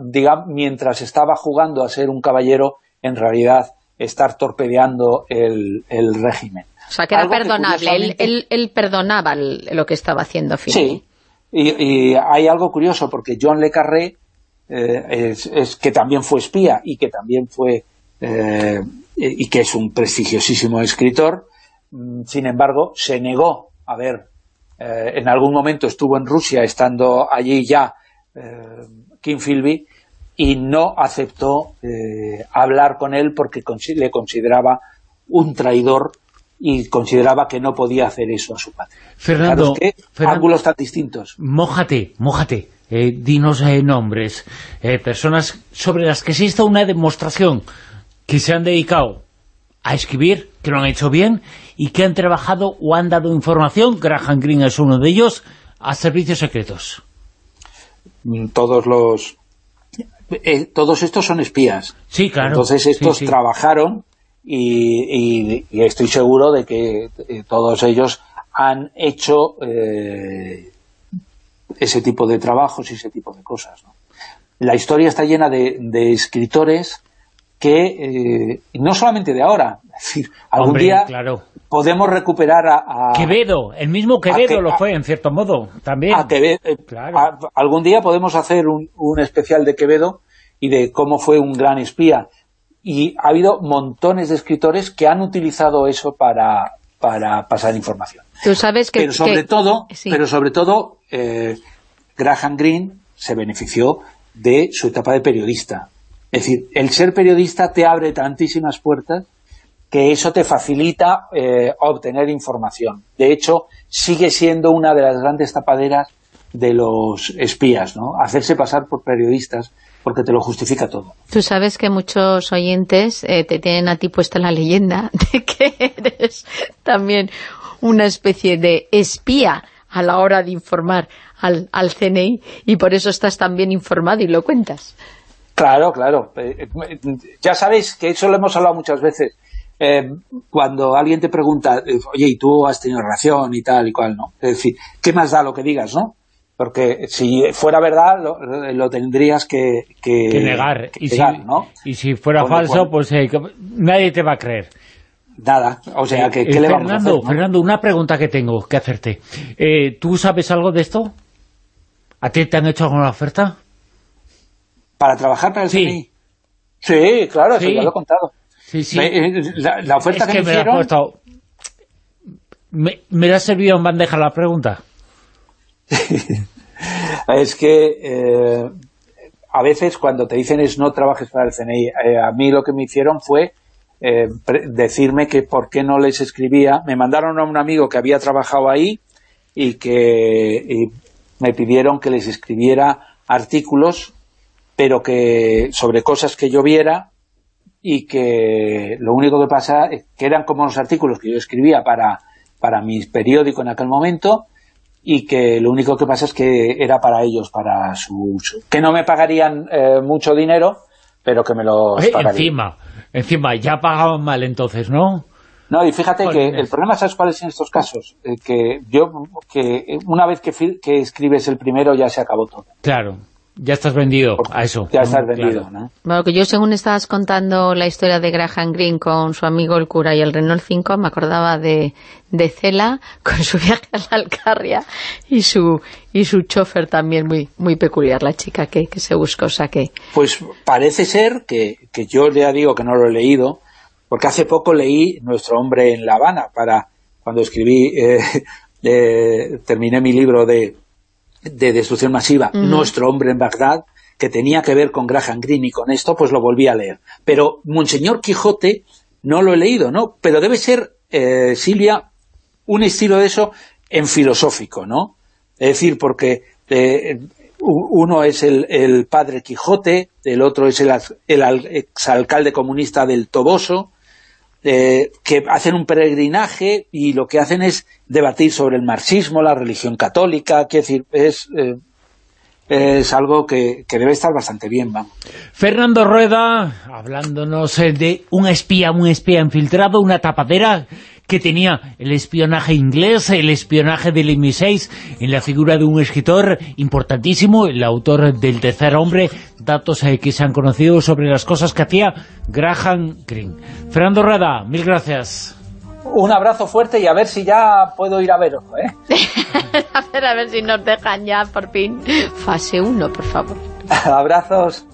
digamos, mientras estaba jugando a ser un caballero, en realidad estar torpedeando el, régimen. O sea, que era perdonable, él, perdonaba lo que estaba haciendo Sí, y, hay algo curioso, porque John Le Carré, eh, es, que también fue espía y que también fue, eh, y que es un prestigiosísimo escritor, mm, sin embargo, se negó a ver eh, en algún momento estuvo en Rusia, estando allí ya Kim Philby, y no aceptó hablar con él porque le consideraba un traidor y consideraba que no podía hacer eso a su padre. Fernando, ángulos tan distintos. Mójate, mójate. eh, dinos eh, nombres, eh, personas sobre las que exista una demostración que se han dedicado a escribir, que lo han hecho bien y que han trabajado o han dado información, Graham Greene es uno de ellos, a servicios secretos. Mm, todos los... eh, todos estos son espías. Sí, claro. Entonces estos Sí, sí. trabajaron y, y- y estoy seguro de que eh, todos ellos han hecho eh, ese tipo de trabajos y ese tipo de cosas. ¿no? La historia está llena de, de escritores que, eh, no solamente de ahora, es decir, algún Hombre, día claro. podemos recuperar a, a- Quevedo, el mismo Quevedo que- lo a- fue, en cierto modo, también. a Quevedo. Claro. a- algún día podemos hacer un, un especial de Quevedo y de cómo fue un gran espía. Y ha habido montones de escritores que han utilizado eso para, para pasar información. Tú sabes que... pero sobre que- todo, sí. pero sobre todo eh, Graham Greene se benefició de su etapa de periodista. Es decir, el ser periodista te abre tantísimas puertas que eso te facilita eh, obtener información. De hecho, sigue siendo una de las grandes tapaderas de los espías, ¿no? Hacerse pasar por periodistas porque te lo justifica todo. Tú sabes que muchos oyentes eh, te tienen a ti puesta la leyenda *laughs* de que eres también una especie de espía a la hora de informar al, al CNI y por eso estás tan bien informado y lo cuentas. Claro, claro. Eh, eh, ya sabéis que eso lo hemos hablado muchas veces. Eh, cuando alguien te pregunta, oye, ¿y tú has tenido relación y tal y cual, no? Es decir, ¿qué más da lo que digas, no? Porque si fuera verdad, lo, lo tendrías que, que, que negar. que y, si, ¿no? y si fuera Con falso, pues eh, nadie te va a creer. Nada. O sea, Eh, ¿qué le vamos a hacer, no? Fernando, una pregunta que tengo que hacerte. Eh, ¿Tú sabes algo de esto? ¿A ti te han hecho alguna oferta? ¿Para trabajar para el Sí. CNI? Sí, claro, eso Sí. ya lo he contado. Sí, sí. Me- eh, la, la oferta es que, que me me la hicieron... puesto... Me, me la ha servido en bandeja la pregunta. *laughs* es que eh, a veces cuando te dicen es no trabajes para el CNI, eh, a mí lo que me hicieron fue eh, decirme que por qué no les escribía. Me mandaron a un amigo que había trabajado ahí y que me pidieron que les escribiera artículos, pero que sobre cosas que yo viera y que lo único que pasa es que eran como los artículos que yo escribía para, para mi periódico en aquel momento y que lo único que pasa es que era para ellos, para su uso. Que no me pagarían eh, mucho dinero, pero que me lo encima, encima, ya pagaban mal entonces, ¿no? No, y fíjate que el problema, ¿sabes cuál es en estos casos? Eh, que yo, que una vez que, que escribes el primero ya se acabó todo. Claro, ya estás vendido a eso. Ya ¿no? estás vendido, Claro. ¿no? Bueno, que yo según estabas contando la historia de Graham Greene con su amigo el cura y el Renault 5, me acordaba de, de Cela con su viaje a la Alcarria y su y su chofer también muy muy peculiar, la chica que, que se buscó, o sea que... Pues parece ser que, que yo ya digo que no lo he leído, porque hace poco leí Nuestro hombre en La Habana, para cuando escribí, eh, *laughs* eh, terminé mi libro de, de destrucción masiva, Nuestro hombre en Bagdad, que tenía que ver con Graham Greene y con esto, pues lo volví a leer. Pero Monseñor Quijote no lo he leído, ¿no? Pero debe ser, eh, Silvia, un estilo de eso en filosófico, ¿no? Es decir, porque eh, uno es el, el padre Quijote, el otro es el, el al- exalcalde comunista del Toboso, eh, que hacen un peregrinaje y lo que hacen es debatir sobre el marxismo, la religión católica, quiero decir, es, eh, es algo que, que debe estar bastante bien, vamos. Fernando Rueda, hablándonos eh, de un espía, un espía infiltrado, una tapadera que tenía el espionaje inglés, el espionaje del MI6, en la figura de un escritor importantísimo, el autor del tercer hombre, datos eh, que se han conocido sobre las cosas que hacía Graham Greene. Fernando Rueda, mil gracias. Un abrazo fuerte y a ver si ya puedo ir a veros, ¿eh? *laughs* a ver, a ver si nos dejan ya por fin. Fase 1, por favor. *laughs* Abrazos.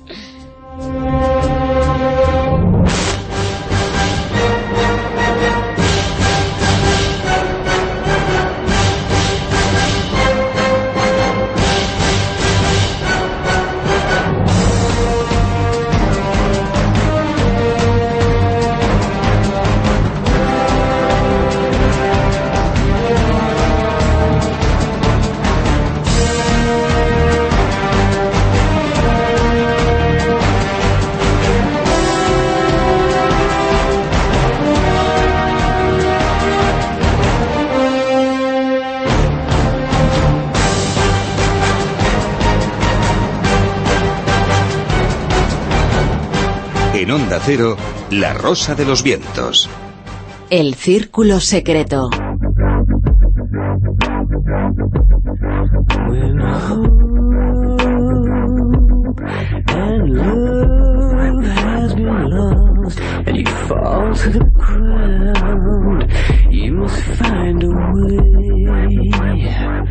Onda Cero, La Rosa de los Vientos. El Círculo Secreto.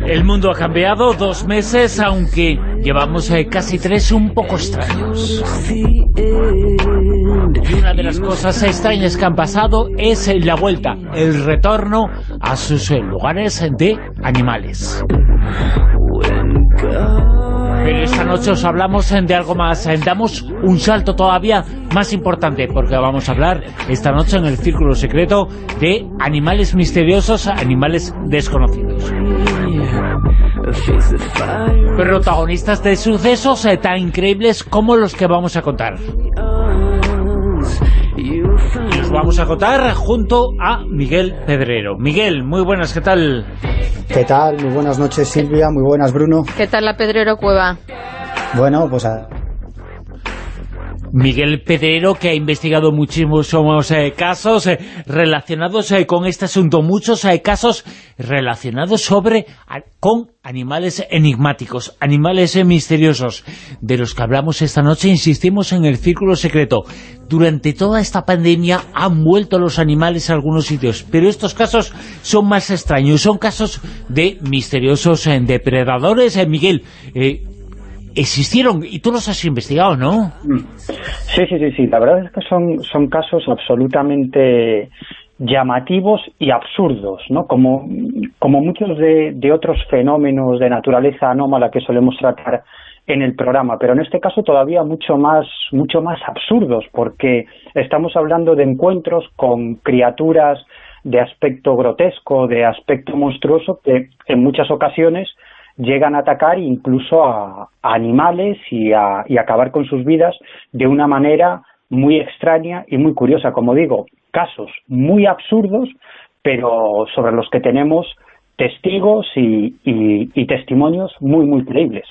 El mundo ha cambiado dos meses, aunque llevamos eh, casi tres un poco extraños. Una de las cosas extrañas que han pasado es la vuelta, el retorno a sus eh, lugares de animales. Pero esta noche os hablamos de algo más, damos un salto todavía más importante, porque vamos a hablar esta noche en el Círculo Secreto de animales misteriosos, animales desconocidos. Protagonistas de sucesos eh, tan increíbles como los que vamos a contar. Y los vamos a contar junto a Miguel Pedrero. Miguel, muy buenas, ¿qué tal? ¿Qué tal? Muy buenas noches, Silvia. Muy buenas, Bruno. ¿Qué tal la Pedrero Cueva? Bueno, pues a, Miguel Pedrero, que ha investigado muchísimos eh, casos eh, relacionados eh, con este asunto, muchos casos relacionados sobre con animales enigmáticos, animales misteriosos, de los que hablamos esta noche, insistimos en el círculo secreto. Durante toda esta pandemia han vuelto los animales a algunos sitios, pero estos casos son más extraños, son casos de misteriosos depredadores. Miguel, existieron y tú los has investigado, ¿no? Sí, sí, sí, sí. La verdad es que son, son casos absolutamente llamativos y absurdos, ¿no? Como, como muchos de, de otros fenómenos de naturaleza anómala que solemos tratar en el programa, pero en este caso todavía mucho más, mucho más absurdos, porque estamos hablando de encuentros con criaturas de aspecto grotesco, de aspecto monstruoso, que en muchas ocasiones llegan a atacar incluso a, animales y a, y acabar con sus vidas de una manera muy extraña y muy curiosa. Como digo, casos muy absurdos, pero sobre los que tenemos testigos y, testimonios muy, muy creíbles.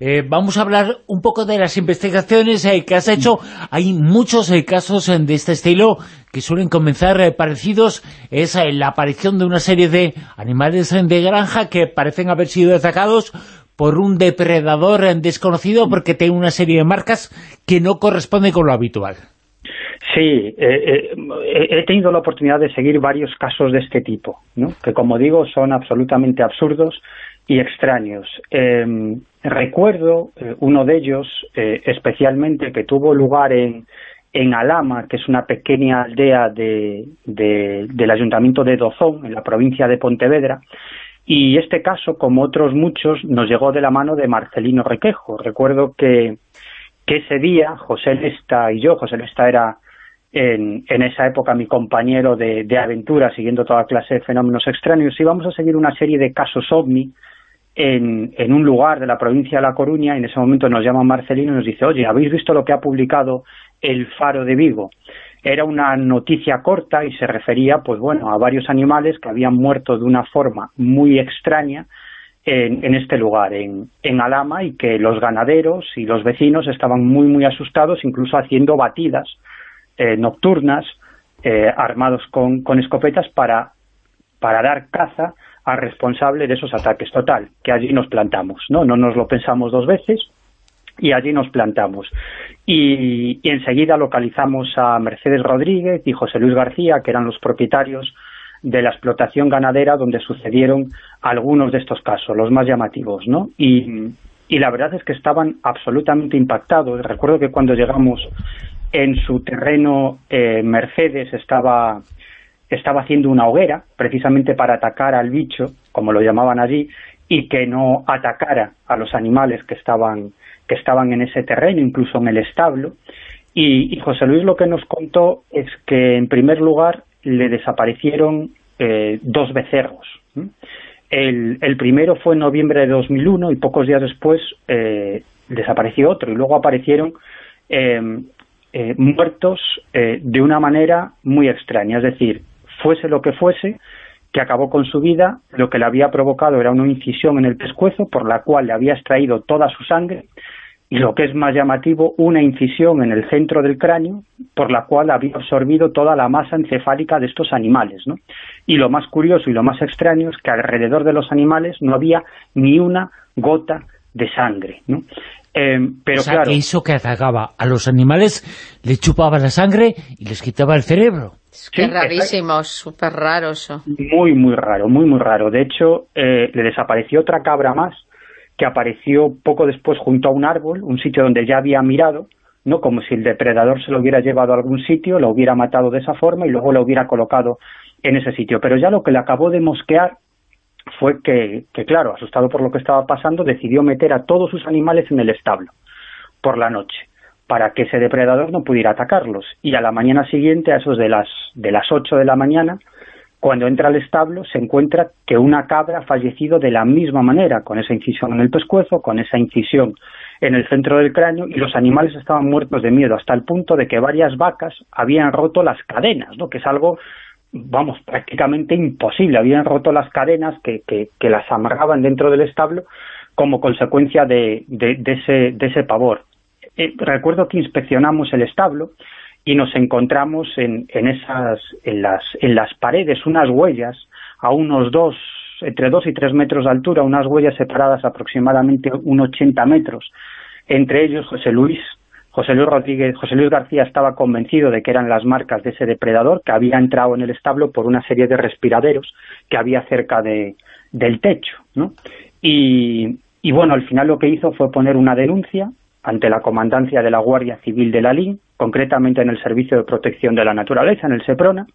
Eh, vamos a hablar un poco de las investigaciones eh, que has hecho. Hay muchos eh, casos de este estilo que suelen comenzar parecidos. Es la aparición de una serie de animales de granja que parecen haber sido atacados por un depredador desconocido porque tiene una serie de marcas que no corresponden con lo habitual. Sí, eh, eh, he tenido la oportunidad de seguir varios casos de este tipo, que como digo son absolutamente absurdos y extraños. Em, recuerdo eh, uno de ellos especialmente que tuvo lugar en, en Alama, que es una pequeña aldea de, del ayuntamiento de Dozón, en la provincia de Pontevedra, y este caso, como otros muchos, nos llegó de la mano de Marcelino Requejo. Recuerdo que, que ese día José Lesta y yo, José Lesta era en, esa época mi compañero de, de aventura, siguiendo toda clase de fenómenos extraños, íbamos a seguir una serie de casos ovni en, un lugar de la provincia de La Coruña, en ese momento nos llama Marcelino y nos dice, oye, ¿habéis visto lo que ha publicado el Faro de Vigo? Era una noticia corta y se refería, pues bueno, a varios animales que habían muerto de una forma muy extraña en, en este lugar, en, en Alama, y que los ganaderos y los vecinos estaban muy, muy asustados, incluso haciendo batidas eh, nocturnas eh, armados con, con escopetas para, para dar caza al responsable de esos ataques. Total, que allí nos plantamos, ¿no? No nos lo pensamos dos veces y allí nos plantamos. Y, y, enseguida localizamos a Mercedes Rodríguez y José Luis García, que eran los propietarios de la explotación ganadera donde sucedieron algunos de estos casos, los más llamativos, ¿no? Y, y la verdad es que estaban absolutamente impactados. Recuerdo que cuando llegamos en su terreno eh, Mercedes estaba, estaba haciendo una hoguera, precisamente para atacar al bicho, como lo llamaban allí, y que no atacara a los animales que estaban, que estaban en ese terreno, incluso en el establo. Y, José Luis lo que nos contó es que, en primer lugar, le desaparecieron eh, dos becerros. El, el, primero fue en noviembre de 2001 y pocos días después eh, desapareció otro y luego aparecieron eh, eh, muertos eh, de una manera muy extraña, es decir, fuese lo que fuese, que acabó con su vida, lo que le había provocado era una incisión en el pescuezo por la cual le había extraído toda su sangre y lo que es más llamativo, una incisión en el centro del cráneo por la cual había absorbido toda la masa encefálica de estos animales. Y lo más curioso y lo más extraño es que alrededor de los animales no había ni una gota de sangre. Eh, pero o sea, que eso que atacaba a los animales le chupaba la sangre y les quitaba el cerebro. Es que rarísimo, súper raro eso. Muy, muy raro, muy, muy raro. De hecho, eh, le desapareció otra cabra más que apareció poco después junto a un árbol, un sitio donde ya había mirado, no como si el depredador se lo hubiera llevado a algún sitio, lo hubiera matado de esa forma y luego lo hubiera colocado en ese sitio. Pero ya lo que le acabó de mosquear fue que, que, claro, asustado por lo que estaba pasando, decidió meter a todos sus animales en el establo por la noche para que ese depredador no pudiera atacarlos. Y a la mañana siguiente, a esos de las, de las 8 de la mañana, cuando entra al establo se encuentra que una cabra ha fallecido de la misma manera, con esa incisión en el pescuezo, con esa incisión en el centro del cráneo, y los animales estaban muertos de miedo, hasta el punto de que varias vacas habían roto las cadenas, ¿no? que es algo, vamos, prácticamente imposible, habían roto las cadenas que, que, las amarraban dentro del establo como consecuencia de, de, ese, de ese pavor. Eh, recuerdo que inspeccionamos el establo y nos encontramos en, en, esas, en, las, en las paredes unas huellas a unos dos, entre dos y tres metros de altura, unas huellas separadas aproximadamente un 80 metros. Entre ellos José Luis, José Luis Rodríguez, José Luis García estaba convencido de que eran las marcas de ese depredador que había entrado en el establo por una serie de respiraderos que había cerca de, del techo, ¿no? Y, bueno, al final lo que hizo fue poner una denuncia ante la comandancia de la Guardia Civil de la LIN, concretamente en el Servicio de Protección de la Naturaleza, en el SEPRONA.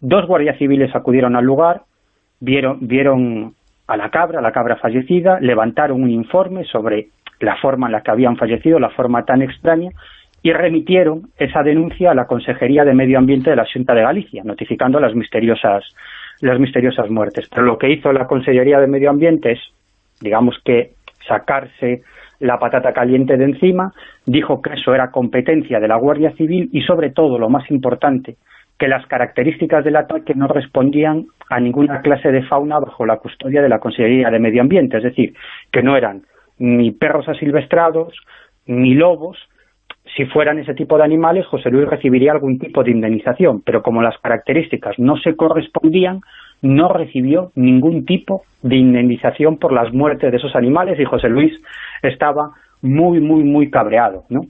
Dos guardias civiles acudieron al lugar, vieron, vieron a la cabra, a la cabra fallecida, levantaron un informe sobre la forma en la que habían fallecido, la forma tan extraña, y remitieron esa denuncia a la Consejería de Medio Ambiente de la Junta de Galicia, notificando las misteriosas, las misteriosas muertes. Pero lo que hizo la Consejería de Medio Ambiente es, digamos que, sacarse la patata caliente de encima, dijo que eso era competencia de la Guardia Civil y sobre todo, lo más importante, que las características del ataque no respondían a ninguna clase de fauna bajo la custodia de la Consejería de Medio Ambiente, es decir, que no eran ni perros asilvestrados, ni lobos, si fueran ese tipo de animales, José Luis recibiría algún tipo de indemnización, pero como las características no se correspondían, no recibió ningún tipo de indemnización por las muertes de esos animales y José Luis estaba muy, muy, muy cabreado, ¿no?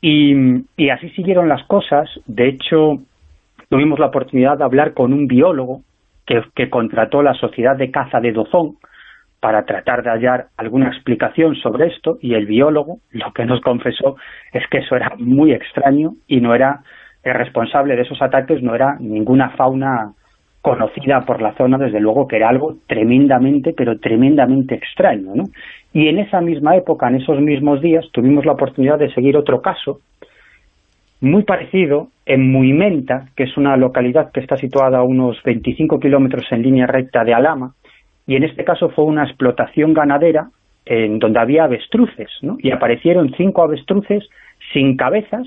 Y, así siguieron las cosas, de hecho tuvimos la oportunidad de hablar con un biólogo que, que contrató la Sociedad de Caza de Dozón para tratar de hallar alguna explicación sobre esto y el biólogo lo que nos confesó es que eso era muy extraño y no era el responsable de esos ataques no era ninguna fauna conocida por la zona, desde luego que era algo tremendamente, pero tremendamente extraño. ¿no? Y en esa misma época, en esos mismos días, tuvimos la oportunidad de seguir otro caso muy parecido en Muimenta, que es una localidad que está situada a unos 25 kilómetros en línea recta de Alama, y en este caso fue una explotación ganadera en donde había avestruces, ¿no? y aparecieron cinco avestruces sin cabezas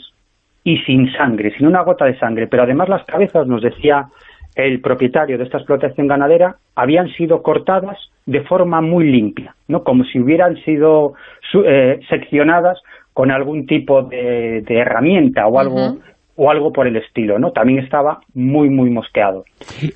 y sin sangre, sin una gota de sangre, pero además las cabezas, nos decía el propietario de esta explotación ganadera habían sido cortadas de forma muy limpia, ¿no? como si hubieran sido eh, seccionadas con algún tipo de, herramienta o algo o algo por el estilo, ¿no? También estaba muy, muy mosqueado.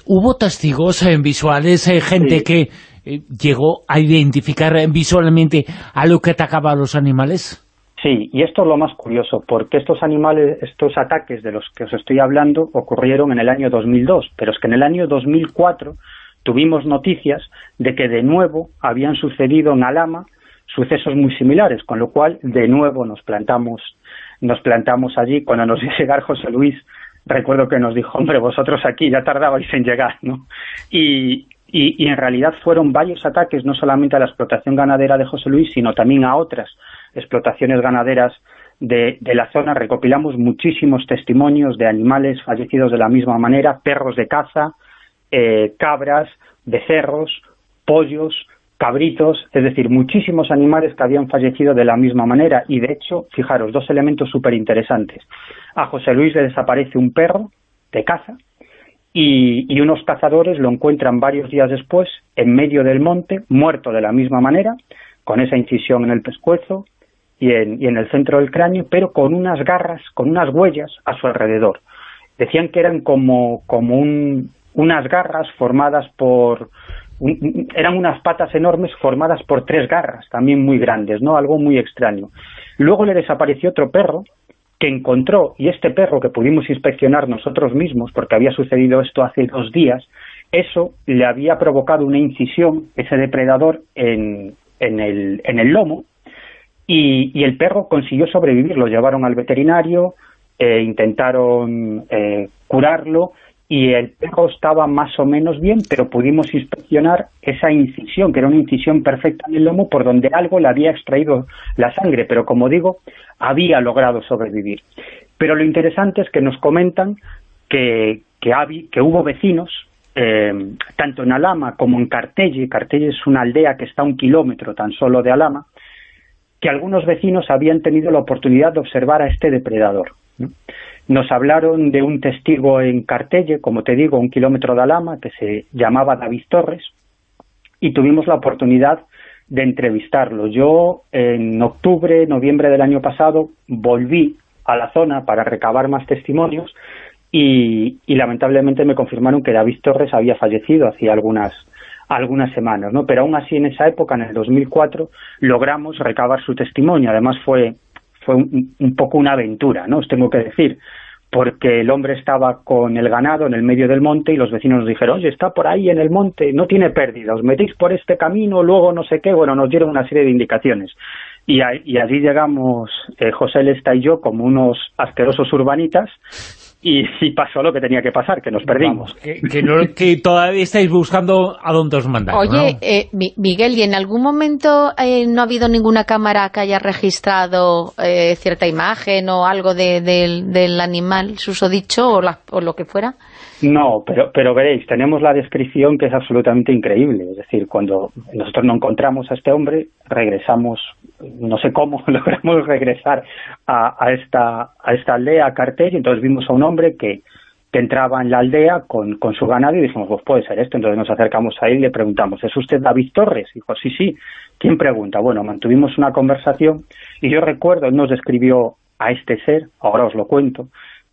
¿Hubo testigos en visuales, eh, gente que eh, llegó a identificar visualmente a lo que atacaba a los animales? Sí, y esto es lo más curioso, porque estos animales, estos ataques de los que os estoy hablando ocurrieron en el año 2002, pero es que en el año 2004 tuvimos noticias de que de nuevo habían sucedido en Alama sucesos muy similares, con lo cual de nuevo nos plantamos, nos plantamos allí. Cuando nos vio llegar José Luis, recuerdo que nos dijo, hombre, vosotros aquí ya tardabais en llegar, ¿no? Y en realidad fueron varios ataques, no solamente a la explotación ganadera de José Luis, sino también a otras explotaciones ganaderas de, la zona, recopilamos muchísimos testimonios de animales fallecidos de la misma manera, perros de caza, eh, cabras, becerros, pollos, cabritos, es decir, muchísimos animales que habían fallecido de la misma manera y de hecho, fijaros, dos elementos súper interesantes. A José Luis le desaparece un perro de caza y, y, unos cazadores lo encuentran varios días después en medio del monte, muerto de la misma manera, con esa incisión en el pescuezo, y en, y en el centro del cráneo, pero con unas garras, con unas huellas a su alrededor. Decían que eran como, como un, unas garras formadas por... eran unas patas enormes formadas por tres garras, también muy grandes, ¿no? Algo muy extraño. Luego le desapareció otro perro que encontró, y este perro que pudimos inspeccionar nosotros mismos, porque había sucedido esto hace dos días, eso le había provocado una incisión, ese depredador, en, en, el, en el lomo, y, y, el perro consiguió sobrevivir. Lo llevaron al veterinario, eh, intentaron eh, curarlo, y el perro estaba más o menos bien, pero pudimos inspeccionar esa incisión, que era una incisión perfecta en el lomo por donde algo le había extraído la sangre, pero como digo, había logrado sobrevivir. Pero lo interesante es que nos comentan que, que, hubo vecinos, eh, tanto en Alama como en Cartelle, Cartelle es una aldea que está a un kilómetro tan solo de Alama, que algunos vecinos habían tenido la oportunidad de observar a este depredador. ¿no? Nos hablaron de un testigo en Cartelle, como te digo, un kilómetro de Alama, que se llamaba David Torres, y tuvimos la oportunidad de entrevistarlo. Yo, en octubre, noviembre del año pasado, volví a la zona para recabar más testimonios y, lamentablemente me confirmaron que David Torres había fallecido hacía algunas algunas semanas, ¿no? Pero aún así en esa época, en el 2004, logramos recabar su testimonio. Además fue fue un, un, poco una aventura, ¿no? Os tengo que decir, porque el hombre estaba con el ganado en el medio del monte y los vecinos nos dijeron, oye, está por ahí en el monte, no tiene pérdida, os metéis por este camino, luego no sé qué, bueno, nos dieron una serie de indicaciones. Y, a, y allí llegamos eh, José Lesta y yo como unos asquerosos urbanitas y, y, pasó lo que tenía que pasar, que nos perdimos. Vamos, que, que, no, que, todavía estáis buscando a dónde os mandan. Oye, ¿no? eh, Miguel, ¿y en algún momento eh, no ha habido ninguna cámara que haya registrado eh, cierta imagen o algo de, de, del animal susodicho o, la, o lo que fuera? No, pero, pero veréis, tenemos la descripción que es absolutamente increíble. Es decir, cuando nosotros no encontramos a este hombre, regresamos, no sé cómo *laughs* logramos regresar a, a esta a esta aldea, a Cartel, y entonces vimos a un hombre que, entraba en la aldea con, con su ganado y dijimos, pues puede ser esto. Entonces nos acercamos a él y le preguntamos, ¿es usted David Torres? Y dijo, sí, sí. ¿Quién pregunta? Bueno, mantuvimos una conversación y yo recuerdo, él nos describió a este ser, ahora os lo cuento,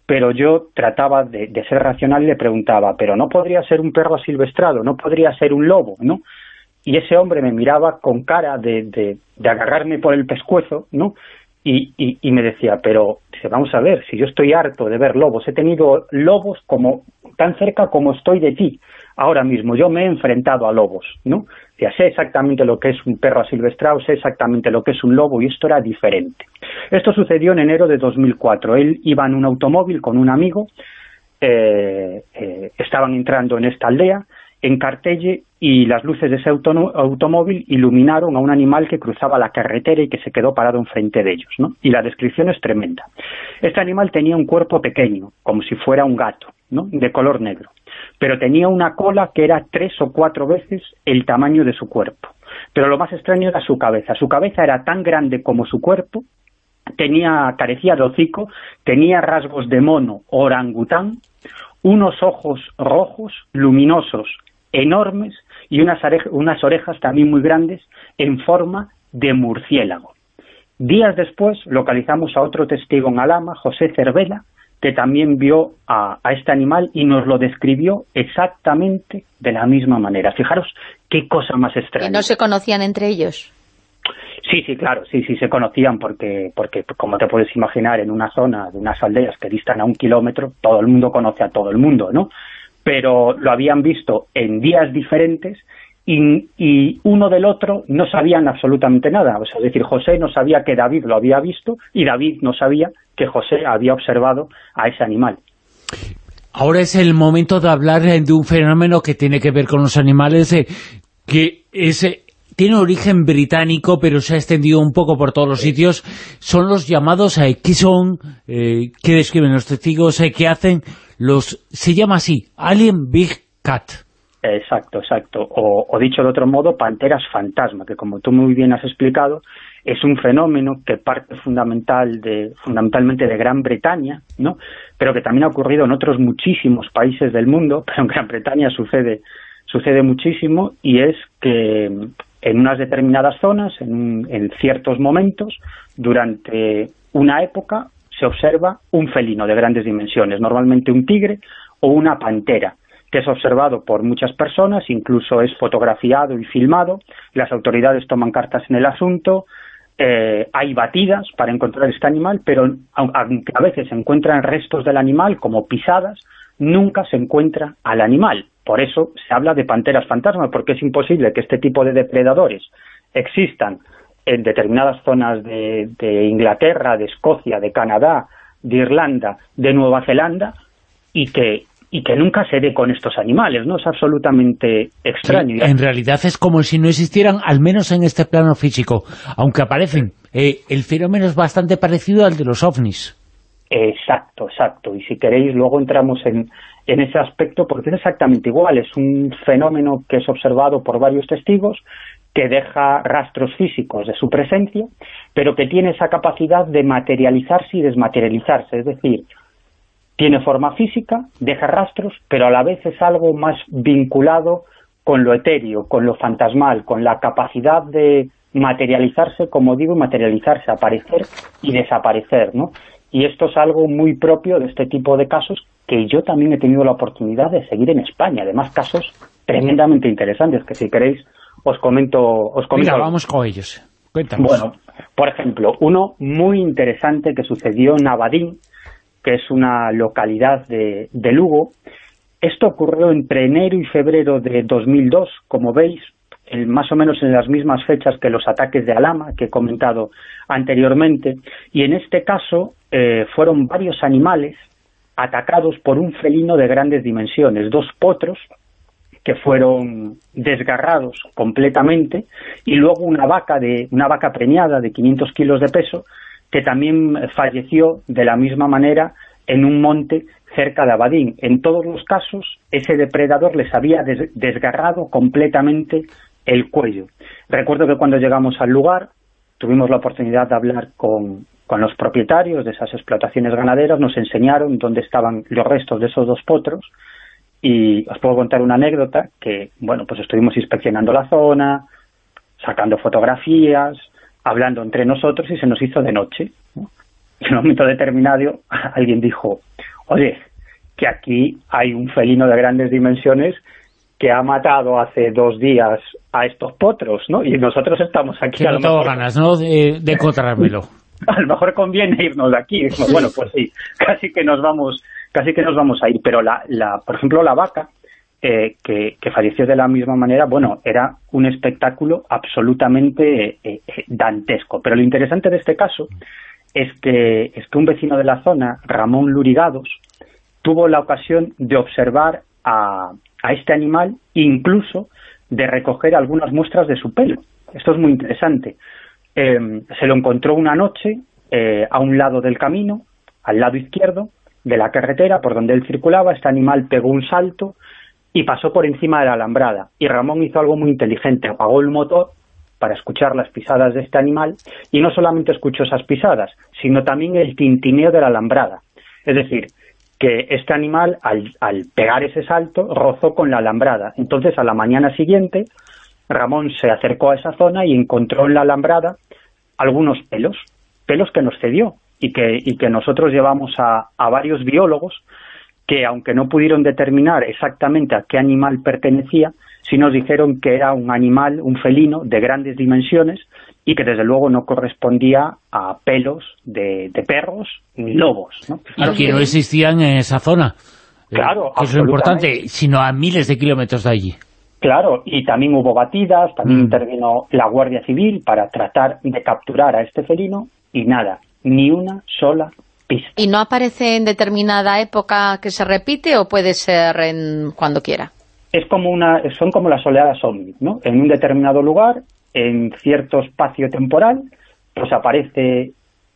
pero yo trataba de, ser racional y le preguntaba, pero no podría ser un perro asilvestrado, no podría ser un lobo, ¿no? Y ese hombre me miraba con cara de, de agarrarme por el pescuezo, ¿no? Y, me decía, pero vamos a ver, si yo estoy harto de ver lobos, he tenido lobos como tan cerca como estoy de ti ahora mismo, yo me he enfrentado a lobos, ¿no? Ya sé exactamente lo que es un perro asilvestrado, sé exactamente lo que es un lobo y esto era diferente. Esto sucedió en enero de 2004. Él iba en un automóvil con un amigo, eh, eh, estaban entrando en esta aldea, en Cartelle, y las luces de ese auto automóvil iluminaron a un animal que cruzaba la carretera y que se quedó parado enfrente de ellos. ¿no? Y la descripción es tremenda. Este animal tenía un cuerpo pequeño, como si fuera un gato, ¿no? de color negro pero tenía una cola que era tres o cuatro veces el tamaño de su cuerpo. Pero lo más extraño era su cabeza. Su cabeza era tan grande como su cuerpo, tenía carecía de hocico, tenía rasgos de mono orangután, unos ojos rojos, luminosos, enormes, y unas, unas orejas también muy grandes, en forma de murciélago. Días después localizamos a otro testigo en Alama, José Cervela, que también vio a, a, este animal y nos lo describió exactamente de la misma manera. Fijaros qué cosa más extraña. ¿Y no se conocían entre ellos? Sí, sí, claro, sí, sí se conocían porque, porque como te puedes imaginar, en una zona de unas aldeas que distan a un kilómetro, todo el mundo conoce a todo el mundo, ¿no? Pero lo habían visto en días diferentes y, uno del otro no sabían absolutamente nada. O sea, es decir, José no sabía que David lo había visto y David no sabía que José había observado a ese animal. Ahora es el momento de hablar de un fenómeno que tiene que ver con los animales, eh, que es, eh, tiene origen británico, pero se ha extendido un poco por todos los sitios. Son los llamados eh, que son, eh, que describen los testigos, que hacen los, se llama así, Alien Big Cat. Exacto, exacto. O, o, dicho de otro modo, panteras fantasma, que como tú muy bien has explicado, es un fenómeno que parte fundamental de, fundamentalmente de Gran Bretaña, ¿no? pero que también ha ocurrido en otros muchísimos países del mundo, *laughs* pero en Gran Bretaña sucede, sucede muchísimo, y es que en unas determinadas zonas, en, en ciertos momentos, durante una época, se observa un felino de grandes dimensiones, normalmente un tigre o una pantera, que es observado por muchas personas, incluso es fotografiado y filmado, las autoridades toman cartas en el asunto, eh, hay batidas para encontrar este animal, pero aunque a veces se encuentran restos del animal, como pisadas, nunca se encuentra al animal. Por eso se habla de panteras fantasmas, porque es imposible que este tipo de depredadores existan en determinadas zonas de, Inglaterra, de Escocia, de Canadá, de Irlanda, de Nueva Zelanda, y que y que nunca se dé con estos animales, ¿no? Es absolutamente extraño. en realidad es como si no existieran, al menos en este plano físico, aunque aparecen. Eh, el fenómeno es bastante parecido al de los ovnis. Exacto, exacto. Y si queréis, luego entramos en, en ese aspecto, porque es exactamente igual. Es un fenómeno que es observado por varios testigos, que deja rastros físicos de su presencia, pero que tiene esa capacidad de materializarse y desmaterializarse. Es decir, tiene forma física, deja rastros, pero a la vez es algo más vinculado con lo etéreo, con lo fantasmal, con la capacidad de materializarse, como digo, materializarse, aparecer y desaparecer, ¿no? Y esto es algo muy propio de este tipo de casos que yo también he tenido la oportunidad de seguir en España. Además, casos tremendamente interesantes que si queréis os comento... Os comento Mira, vamos con ellos. Cuéntanos. Bueno, por ejemplo, uno muy interesante que sucedió en Abadín, que es una localidad de, Lugo. Esto ocurrió entre enero y febrero de 2002, como veis, más o menos en las mismas fechas que los ataques de Alama, que he comentado anteriormente, y en este caso eh, fueron varios animales atacados por un felino de grandes dimensiones, dos potros que fueron desgarrados completamente y luego una vaca de una vaca premiada de 500 kilos de peso que también falleció de la misma manera en un monte cerca de Abadín. En todos los casos, ese depredador les había desgarrado completamente el cuello. Recuerdo que cuando llegamos al lugar, tuvimos la oportunidad de hablar con, con los propietarios de esas explotaciones ganaderas, nos enseñaron dónde estaban los restos de esos dos potros, y os puedo contar una anécdota que, bueno, pues estuvimos inspeccionando la zona, sacando fotografías, hablando entre nosotros y se nos hizo de noche. En un momento determinado *laughs* alguien dijo, oye, que aquí hay un felino de grandes dimensiones que ha matado hace dos días a estos potros, ¿no? Y nosotros estamos aquí. Que no tengo ganas, ¿no?, de, de *laughs* a lo mejor conviene irnos de aquí. Bueno, pues sí, *laughs* casi que nos vamos casi que nos vamos a ir. Pero, la, la por ejemplo, la vaca, eh, que, falleció de la misma manera, bueno, era un espectáculo absolutamente eh, eh, dantesco. Pero lo interesante de este caso es que, es que un vecino de la zona, Ramón Lurigados, tuvo la ocasión de observar a, a este animal, incluso de recoger algunas muestras de su pelo. Esto es muy interesante. se lo encontró una noche a un lado del camino, al lado izquierdo, de la carretera por donde él circulaba, este animal pegó un salto y pasó por encima de la alambrada. Y Ramón hizo algo muy inteligente, apagó el motor para escuchar las pisadas de este animal y no solamente escuchó esas pisadas, sino también el tintineo de la alambrada. Es decir, que este animal, al, al pegar ese salto, rozó con la alambrada. Entonces, a la mañana siguiente, Ramón se acercó a esa zona y encontró en la alambrada algunos pelos, pelos que nos cedió, y que, y que nosotros llevamos a, a varios biólogos que, aunque no pudieron determinar exactamente a qué animal pertenecía, sí nos dijeron que era un animal, un felino de grandes dimensiones y que desde luego no correspondía a pelos de, de perros ni lobos. ¿no? Y que no existían en esa zona. Claro, Eso es importante, sino a miles de kilómetros de allí. Claro, y también hubo batidas, también mm. intervino la Guardia Civil para tratar de capturar a este felino y nada, ni una sola pista. ¿Y no aparece en determinada época que se repite o puede ser en cuando quiera? Es como una, son como las oleadas ovnis, ¿no? En un determinado lugar, en cierto espacio temporal, pues aparece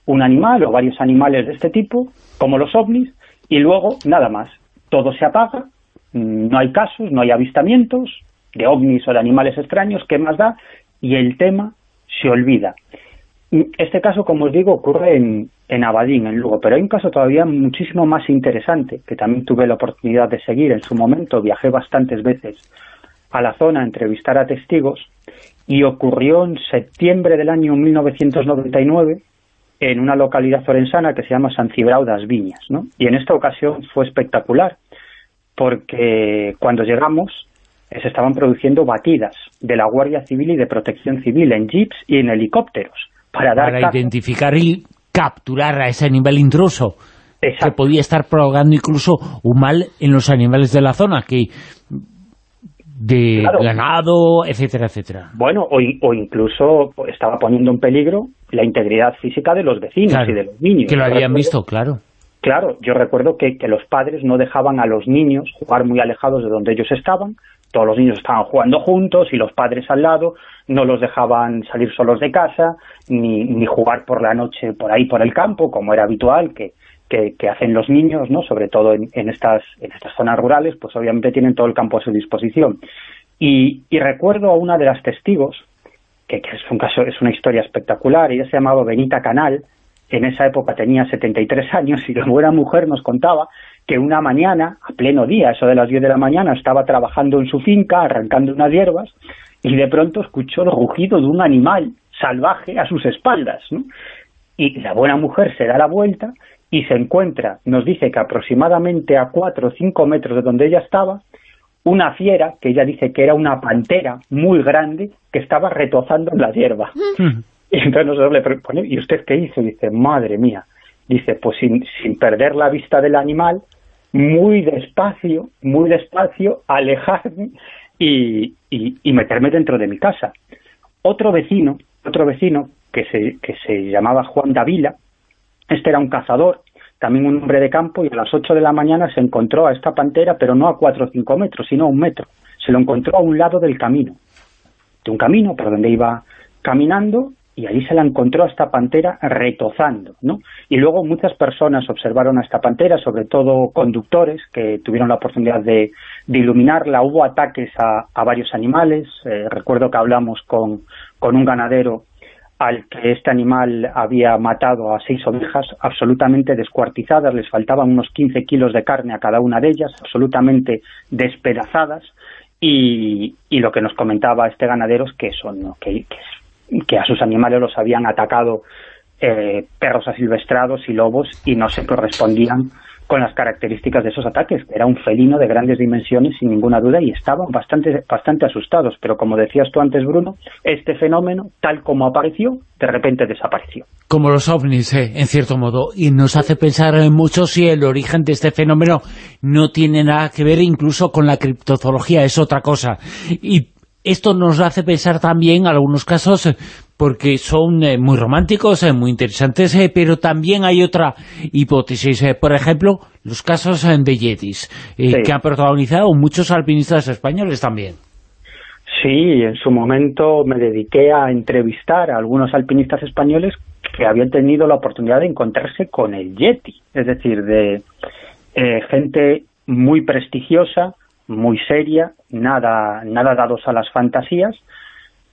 un animal o varios animales de este tipo, como los ovnis, y luego nada más. Todo se apaga, no hay casos, no hay avistamientos de ovnis o de animales extraños, ¿qué más da? Y el tema se olvida. Este caso, como os digo, ocurre en, en Abadín, en Lugo, pero hay un caso todavía muchísimo más interesante, que también tuve la oportunidad de seguir en su momento, viajé bastantes veces a la zona a entrevistar a testigos, y ocurrió en septiembre del año 1999 en una localidad forensana que se llama San Cibrao das Viñas. Y en esta ocasión fue espectacular, porque cuando llegamos se estaban produciendo batidas de la Guardia Civil y de Protección Civil en jeeps y en helicópteros para dar para identificar y capturar a ese animal intruso que podía estar provocando incluso un mal en los animales de la zona, que de ganado, etcétera, etcétera. Bueno, o, o, incluso estaba poniendo en peligro la integridad física de los vecinos y de los niños. Que lo habían visto, claro. Claro, yo recuerdo que, que los padres no dejaban a los niños jugar muy alejados de donde ellos estaban, todos los niños estaban jugando juntos y los padres al lado no los dejaban salir solos de casa ni, ni jugar por la noche por ahí por el campo, como era habitual que, que, hacen los niños, ¿no? sobre todo en, en, estas, en estas zonas rurales, pues obviamente tienen todo el campo a su disposición. Y, y recuerdo a una de las testigos, que, que, es un caso es una historia espectacular, ella se llamaba Benita Canal, en esa época tenía 73 años y la buena mujer nos contaba que una mañana, a pleno día, eso de las 10 de la mañana, estaba trabajando en su finca, arrancando unas hierbas, y de pronto escuchó el rugido de un animal salvaje a sus espaldas, ¿no? Y la buena mujer se da la vuelta y se encuentra, nos dice que aproximadamente a 4 o 5 metros de donde ella estaba, una fiera, que ella dice que era una pantera muy grande, que estaba retozando en la hierba. Y entonces nosotros ¿y usted qué hizo? dice, madre mía. Dice, pues sin, sin perder la vista del animal, muy despacio, muy despacio, alejarme y, y, y meterme dentro de mi casa. Otro vecino, otro vecino que se, que se llamaba Juan Davila, este era un cazador, también un hombre de campo, y a las 8 de la mañana se encontró a esta pantera, pero no a 4 o 5 metros, sino a un metro. Se lo encontró a un lado del camino, de un camino por donde iba caminando, y ahí se la encontró a esta pantera retozando, ¿no? Y luego muchas personas observaron a esta pantera, sobre todo conductores que tuvieron la oportunidad de, iluminarla. Hubo ataques a, varios animales, eh, recuerdo que hablamos con, con un ganadero al que este animal había matado a seis ovejas absolutamente descuartizadas, les faltaban unos 15 kilos de carne a cada una de ellas, absolutamente despedazadas, y, y lo que nos comentaba este ganadero es que, son, que, que, a sus animales los habían atacado eh, perros asilvestrados y lobos y no se correspondían con las características de esos ataques. Era un felino de grandes dimensiones, sin ninguna duda, y estaban bastante, bastante asustados. Pero como decías tú antes, Bruno, este fenómeno, tal como apareció, de repente desapareció. Como los ovnis, eh, en cierto modo. Y nos hace pensar mucho si el origen de este fenómeno no tiene nada que ver incluso con la criptozoología, es otra cosa. Y esto nos hace pensar también, algunos casos, porque son eh, muy románticos, eh, muy interesantes, eh, pero también hay otra hipótesis. por ejemplo, los casos de Yetis, que han protagonizado muchos alpinistas españoles también. Sí, en su momento me dediqué a entrevistar a algunos alpinistas españoles que habían tenido la oportunidad de encontrarse con el Yeti, es decir, de gente muy prestigiosa, muy seria, nada, nada dados a las fantasías,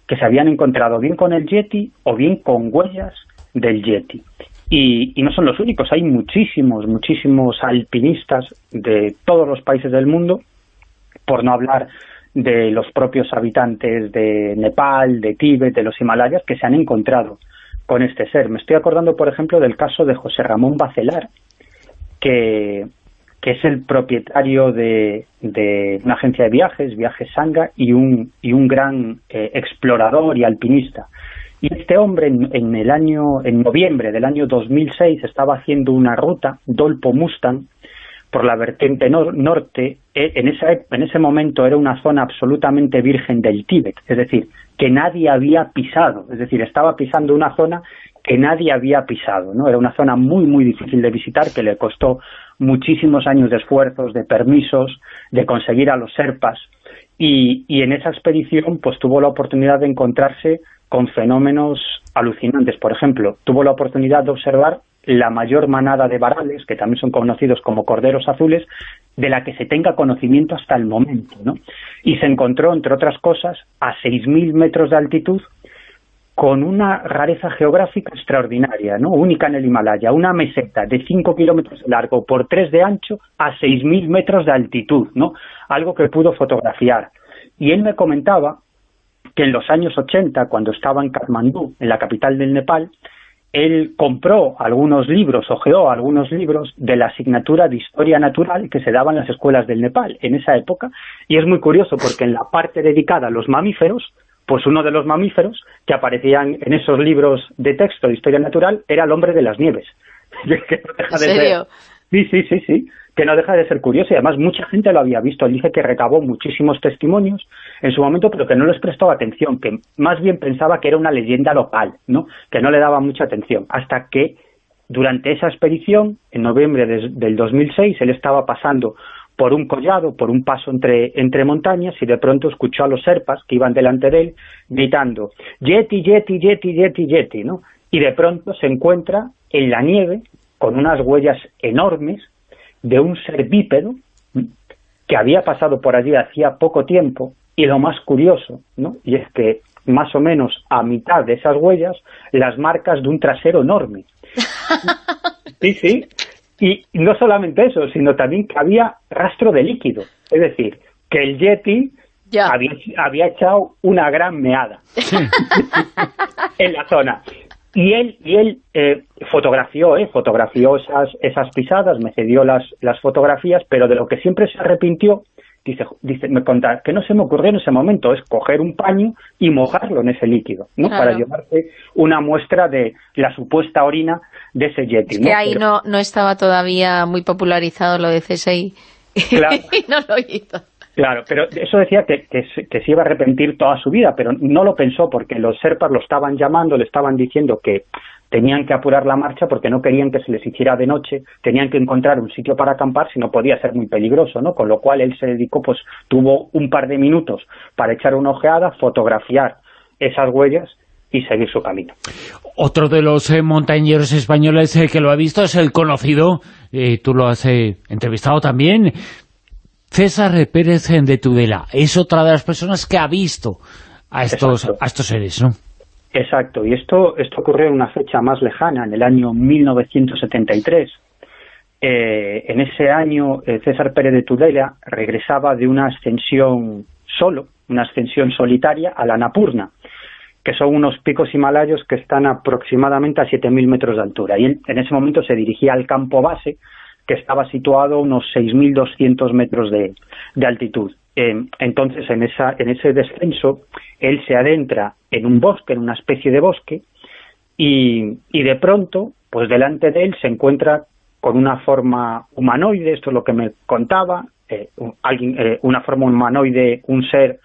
que se habían encontrado bien con el Yeti o bien con huellas del Yeti. Y, no son los únicos, hay muchísimos, muchísimos alpinistas de todos los países del mundo, por no hablar de los propios habitantes de Nepal, de Tíbet, de los Himalayas, que se han encontrado con este ser. Me estoy acordando, por ejemplo, del caso de José Ramón Bacelar, que que es el propietario de, de, una agencia de viajes, Viajes Sanga, y un, y un gran eh, explorador y alpinista. Y este hombre en, el año, en noviembre del año 2006 estaba haciendo una ruta, Dolpo Mustang, por la vertiente norte, e, en, esa, en ese momento era una zona absolutamente virgen del Tíbet, es decir, que nadie había pisado, es decir, estaba pisando una zona que nadie había pisado, ¿no? Era una zona muy, muy difícil de visitar, que le costó muchísimos años de esfuerzos, de permisos, de conseguir a los serpas, y, y en esa expedición pues tuvo la oportunidad de encontrarse con fenómenos alucinantes. Por ejemplo, tuvo la oportunidad de observar la mayor manada de varales, que también son conocidos como corderos azules, de la que se tenga conocimiento hasta el momento. ¿no? Y se encontró, entre otras cosas, a 6.000 metros de altitud, con una rareza geográfica extraordinaria, ¿no? única en el Himalaya, una meseta de 5 kilómetros de largo por 3 de ancho a 6.000 metros de altitud, ¿no? algo que pudo fotografiar. Y él me comentaba que en los años 80, cuando estaba en Katmandú, en la capital del Nepal, él compró algunos libros, ojeó algunos libros de la asignatura de Historia Natural que se daba en las escuelas del Nepal en esa época, y es muy curioso porque en la parte dedicada a los mamíferos, pues uno de los mamíferos que aparecían en esos libros de texto de Historia Natural era el hombre de las nieves. *laughs* ¿En serio? Sí, sí, sí, sí que no deja de ser curioso y además mucha gente lo había visto. Él dice que recabó muchísimos testimonios en su momento, pero que no les prestó atención, que más bien pensaba que era una leyenda local, ¿no? que no le daba mucha atención, hasta que durante esa expedición, en noviembre del 2006, él estaba pasando por un collado, por un paso entre, entre montañas, y de pronto escuchó a los serpas que iban delante de él gritando Yeti, Yeti, Yeti, Yeti, Yeti, ¿no? Y de pronto se encuentra en la nieve con unas huellas enormes de un ser bípedo que había pasado por allí hacía poco tiempo y lo más curioso, ¿no? y es que más o menos a mitad de esas huellas las marcas de un trasero enorme. *laughs* sí, sí. Y no solamente eso, sino también que había rastro de líquido. Es decir, que el Yeti había, había, echado una gran meada *laughs* en la zona. Y él, y él eh, fotografió, eh, fotografió esas, esas pisadas, me cedió las, las fotografías, pero de lo que siempre se arrepintió, dice, dice me contaba, que no se me ocurrió en ese momento, es coger un paño y mojarlo en ese líquido, ¿no? Para llevarse una muestra de la supuesta orina de ese yeti. Es que ahí no, no estaba todavía muy popularizado lo de CSI. Claro. *laughs* y no lo hizo. Claro, pero eso decía que, que, se iba a arrepentir toda su vida, pero no lo pensó porque los serpas lo estaban llamando, le estaban diciendo que tenían que apurar la marcha porque no querían que se les hiciera de noche, tenían que encontrar un sitio para acampar, si no podía ser muy peligroso, ¿no? Con lo cual él se dedicó, pues tuvo un par de minutos para echar una ojeada, fotografiar esas huellas y seguir su camino. Otro de los eh, montañeros españoles eh, que lo ha visto es el conocido, eh, tú lo has entrevistado también, César Pérez de Tudela es otra de las personas que ha visto a estos, a estos seres, ¿no? Exacto, y esto, esto ocurrió en una fecha más lejana, en el año 1973. Eh, en ese año César Pérez de Tudela regresaba de una ascensión solo, una ascensión solitaria a la Napurna, que son unos picos himalayos que están aproximadamente a 7.000 metros de altura. Y en ese momento se dirigía al campo base, que estaba situado a unos 6.200 metros de, altitud. Eh, entonces, en, esa, en ese descenso, él se adentra en un bosque, en una especie de bosque, y, de pronto, pues delante de él se encuentra con una forma humanoide, esto es lo que me contaba, eh, alguien, eh, una forma humanoide, un ser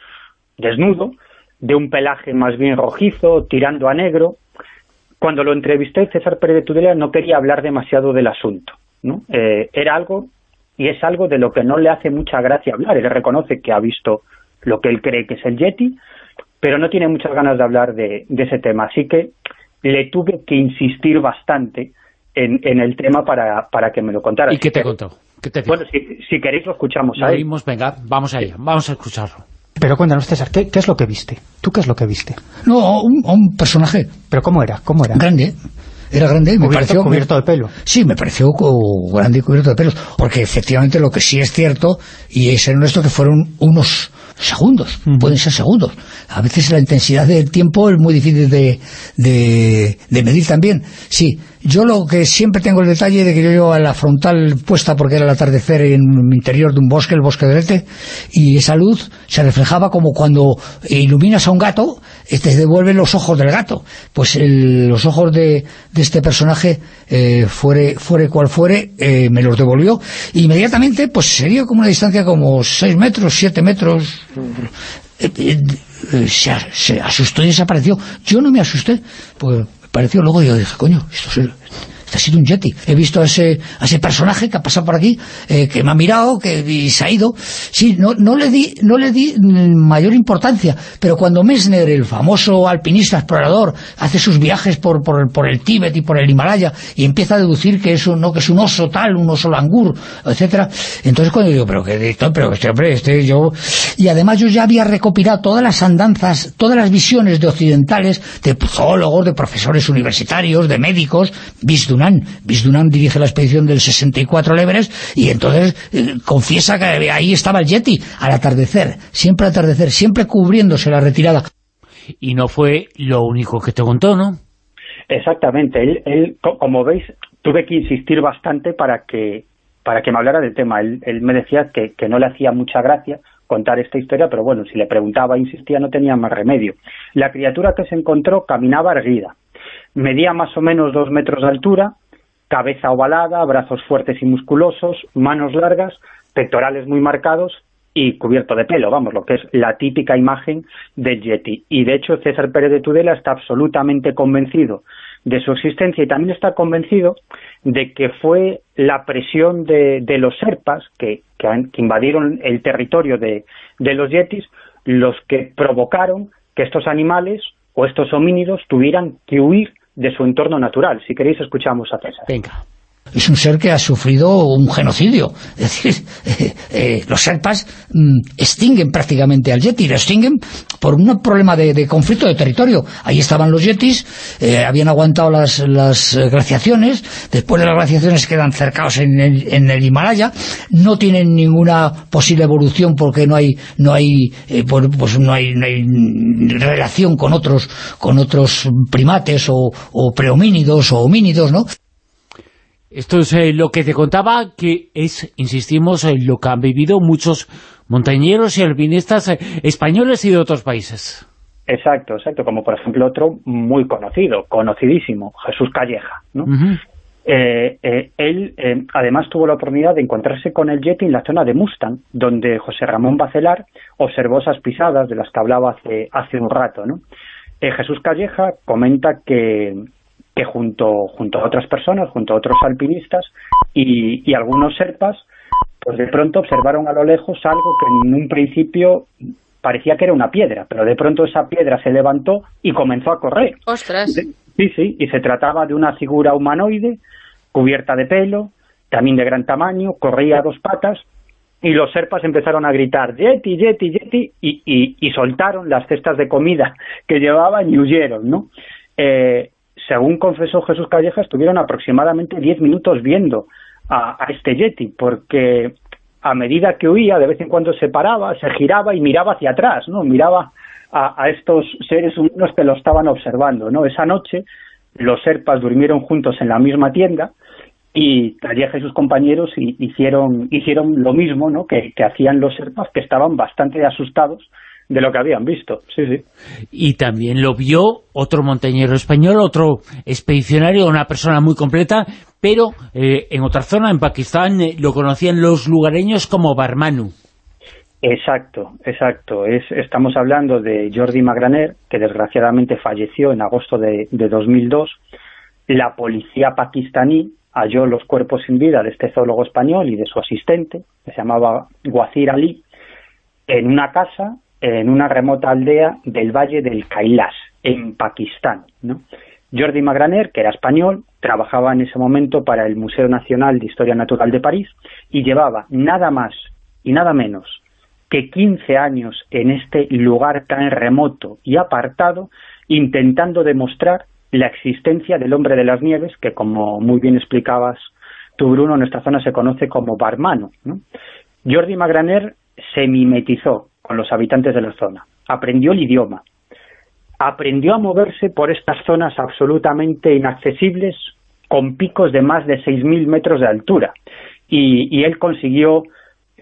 desnudo, de un pelaje más bien rojizo, tirando a negro. Cuando lo entrevisté, César Pérez de Tudela no quería hablar demasiado del asunto. ¿no? Eh, era algo, y es algo de lo que no le hace mucha gracia hablar. Él reconoce que ha visto lo que él cree que es el Yeti, pero no tiene muchas ganas de hablar de, ese tema. Así que le tuve que insistir bastante en, en el tema para, para, que me lo contara. ¿Y qué te contó? bueno, si, queréis lo escuchamos lo Oímos, venga, vamos allá, vamos a escucharlo. Pero cuéntanos, César, ¿qué, ¿qué, es lo que viste? ¿Tú qué es lo que viste? No, un, un personaje. ¿Pero cómo era? ¿Cómo era? Grande era grande me pareció... Cubierto de pelo. Sí, me pareció grande y cubierto de pelos, porque efectivamente lo que sí es cierto, y es honesto, que fueron unos segundos, pueden ser segundos. A veces la intensidad del tiempo es muy difícil de, de, de medir también. Sí, yo lo que siempre tengo el detalle de que yo llevo a la frontal puesta porque era el atardecer en el interior de un bosque, el bosque de Lete, y esa luz se reflejaba como cuando iluminas a un gato, te devuelve los ojos del gato. Pues los ojos de, este personaje, eh, fuere, fuere cual fuere, eh, me los devolvió. inmediatamente, pues sería como una distancia como 6 metros, 7 metros. Eh, se, se, asustó y desapareció. Yo no me asusté, pues pareció luego yo dije, coño, esto es, ha sido un Yeti. He visto a ese, a ese personaje que ha pasado por aquí, eh, que me ha mirado, que y se ha ido. Sí, no, no, le di, no le di mayor importancia, pero cuando Messner, el famoso alpinista explorador, hace sus viajes por, por, por el Tíbet y por el Himalaya y empieza a deducir que es un, no, que es un oso tal, un oso langur, etcétera, entonces cuando digo, pero que pero este hombre, este yo... Y además yo ya había recopilado todas las andanzas, todas las visiones de occidentales, de zoólogos, de profesores universitarios, de médicos, visto una Visdunan dirige la expedición del 64 Everest y entonces eh, confiesa que ahí estaba el Yeti al atardecer, siempre al atardecer, siempre cubriéndose la retirada. y no fue lo único que te contó, ¿no? Exactamente. Él, él como veis, tuve que insistir bastante para que para que me hablara del tema. Él, él me decía que, que, no le hacía mucha gracia contar esta historia, pero bueno, si le preguntaba, insistía, no tenía más remedio. La criatura que se encontró caminaba erguida. Medía más o menos dos metros de altura, cabeza ovalada, brazos fuertes y musculosos, manos largas, pectorales muy marcados y cubierto de pelo, vamos, lo que es la típica imagen del Yeti. Y de hecho César Pérez de Tudela está absolutamente convencido de su existencia y también está convencido de que fue la presión de, de los serpas que, que, invadieron el territorio de, de los yetis los que provocaron que estos animales o estos homínidos tuvieran que huir de su entorno natural. Si queréis escuchamos a César. Venga es un ser que ha sufrido un genocidio. Es decir, *laughs* eh, eh, los serpas mm, extinguen prácticamente al yeti, lo extinguen por un problema de, conflicto de territorio. Ahí estaban los yetis, eh, habían aguantado las, las, glaciaciones, después de las glaciaciones quedan cercados en el, en el, Himalaya, no tienen ninguna posible evolución porque no hay no hay pues no hay, no hay relación con otros con otros primates o, o prehomínidos o homínidos, ¿no? Esto es eh, lo que te contaba, que es, insistimos, en lo que han vivido muchos montañeros y alpinistas eh, españoles y de otros países. Exacto, exacto, como por ejemplo otro muy conocido, conocidísimo, Jesús Calleja, ¿no? Eh, él además tuvo la oportunidad de encontrarse con el Yeti en la zona de Mustang, donde José Ramón Bacelar observó esas pisadas de las que hablaba hace, hace un rato. ¿no? Jesús Calleja comenta que, que junto, junto a otras personas, junto a otros alpinistas y, y algunos serpas, pues de pronto observaron a lo lejos algo que en un principio parecía que era una piedra, pero de pronto esa piedra se levantó y comenzó a correr. ¡Ostras! Sí, sí, y se trataba de una figura humanoide, cubierta de pelo, también de gran tamaño, corría a dos patas, y los serpas empezaron a gritar Yeti, Yeti, Yeti, y, y, y soltaron las cestas de comida que llevaban y huyeron, ¿no? Eh, según confesó Jesús Calleja, estuvieron aproximadamente 10 minutos viendo a, este Yeti, porque a medida que huía, de vez en cuando se paraba, se giraba y miraba hacia atrás, ¿no? Miraba a, estos seres humanos que lo estaban observando, ¿no? Esa noche los serpas durmieron juntos en la misma tienda y Calleja y sus compañeros hicieron, hicieron lo mismo ¿no? que, que hacían los serpas, que estaban bastante asustados de lo que habían visto, sí, sí. Y también lo vio otro montañero español, otro expedicionario, una persona muy completa, pero eh, en otra zona, en Pakistán, eh, lo conocían los lugareños como Barmanu. Exacto, exacto. Es, estamos hablando de Jordi Magraner, que desgraciadamente falleció en agosto de, de 2002. La policía pakistaní halló los cuerpos sin vida de este zoólogo español y de su asistente, que se llamaba Guazir Ali, en una casa en una remota aldea del Valle del Kailash, en Pakistán. ¿no? Jordi Magraner, que era español, trabajaba en ese momento para el Museo Nacional de Historia Natural de París y llevaba nada más y nada menos que 15 años en este lugar tan remoto y apartado, intentando demostrar la existencia del hombre de las nieves, que como muy bien explicabas tú, Bruno, en esta zona se conoce como barmano. ¿no? Jordi Magraner se mimetizó con los habitantes de la zona, aprendió el idioma, aprendió a moverse por estas zonas absolutamente inaccesibles con picos de más de 6.000 metros de altura. Y, él consiguió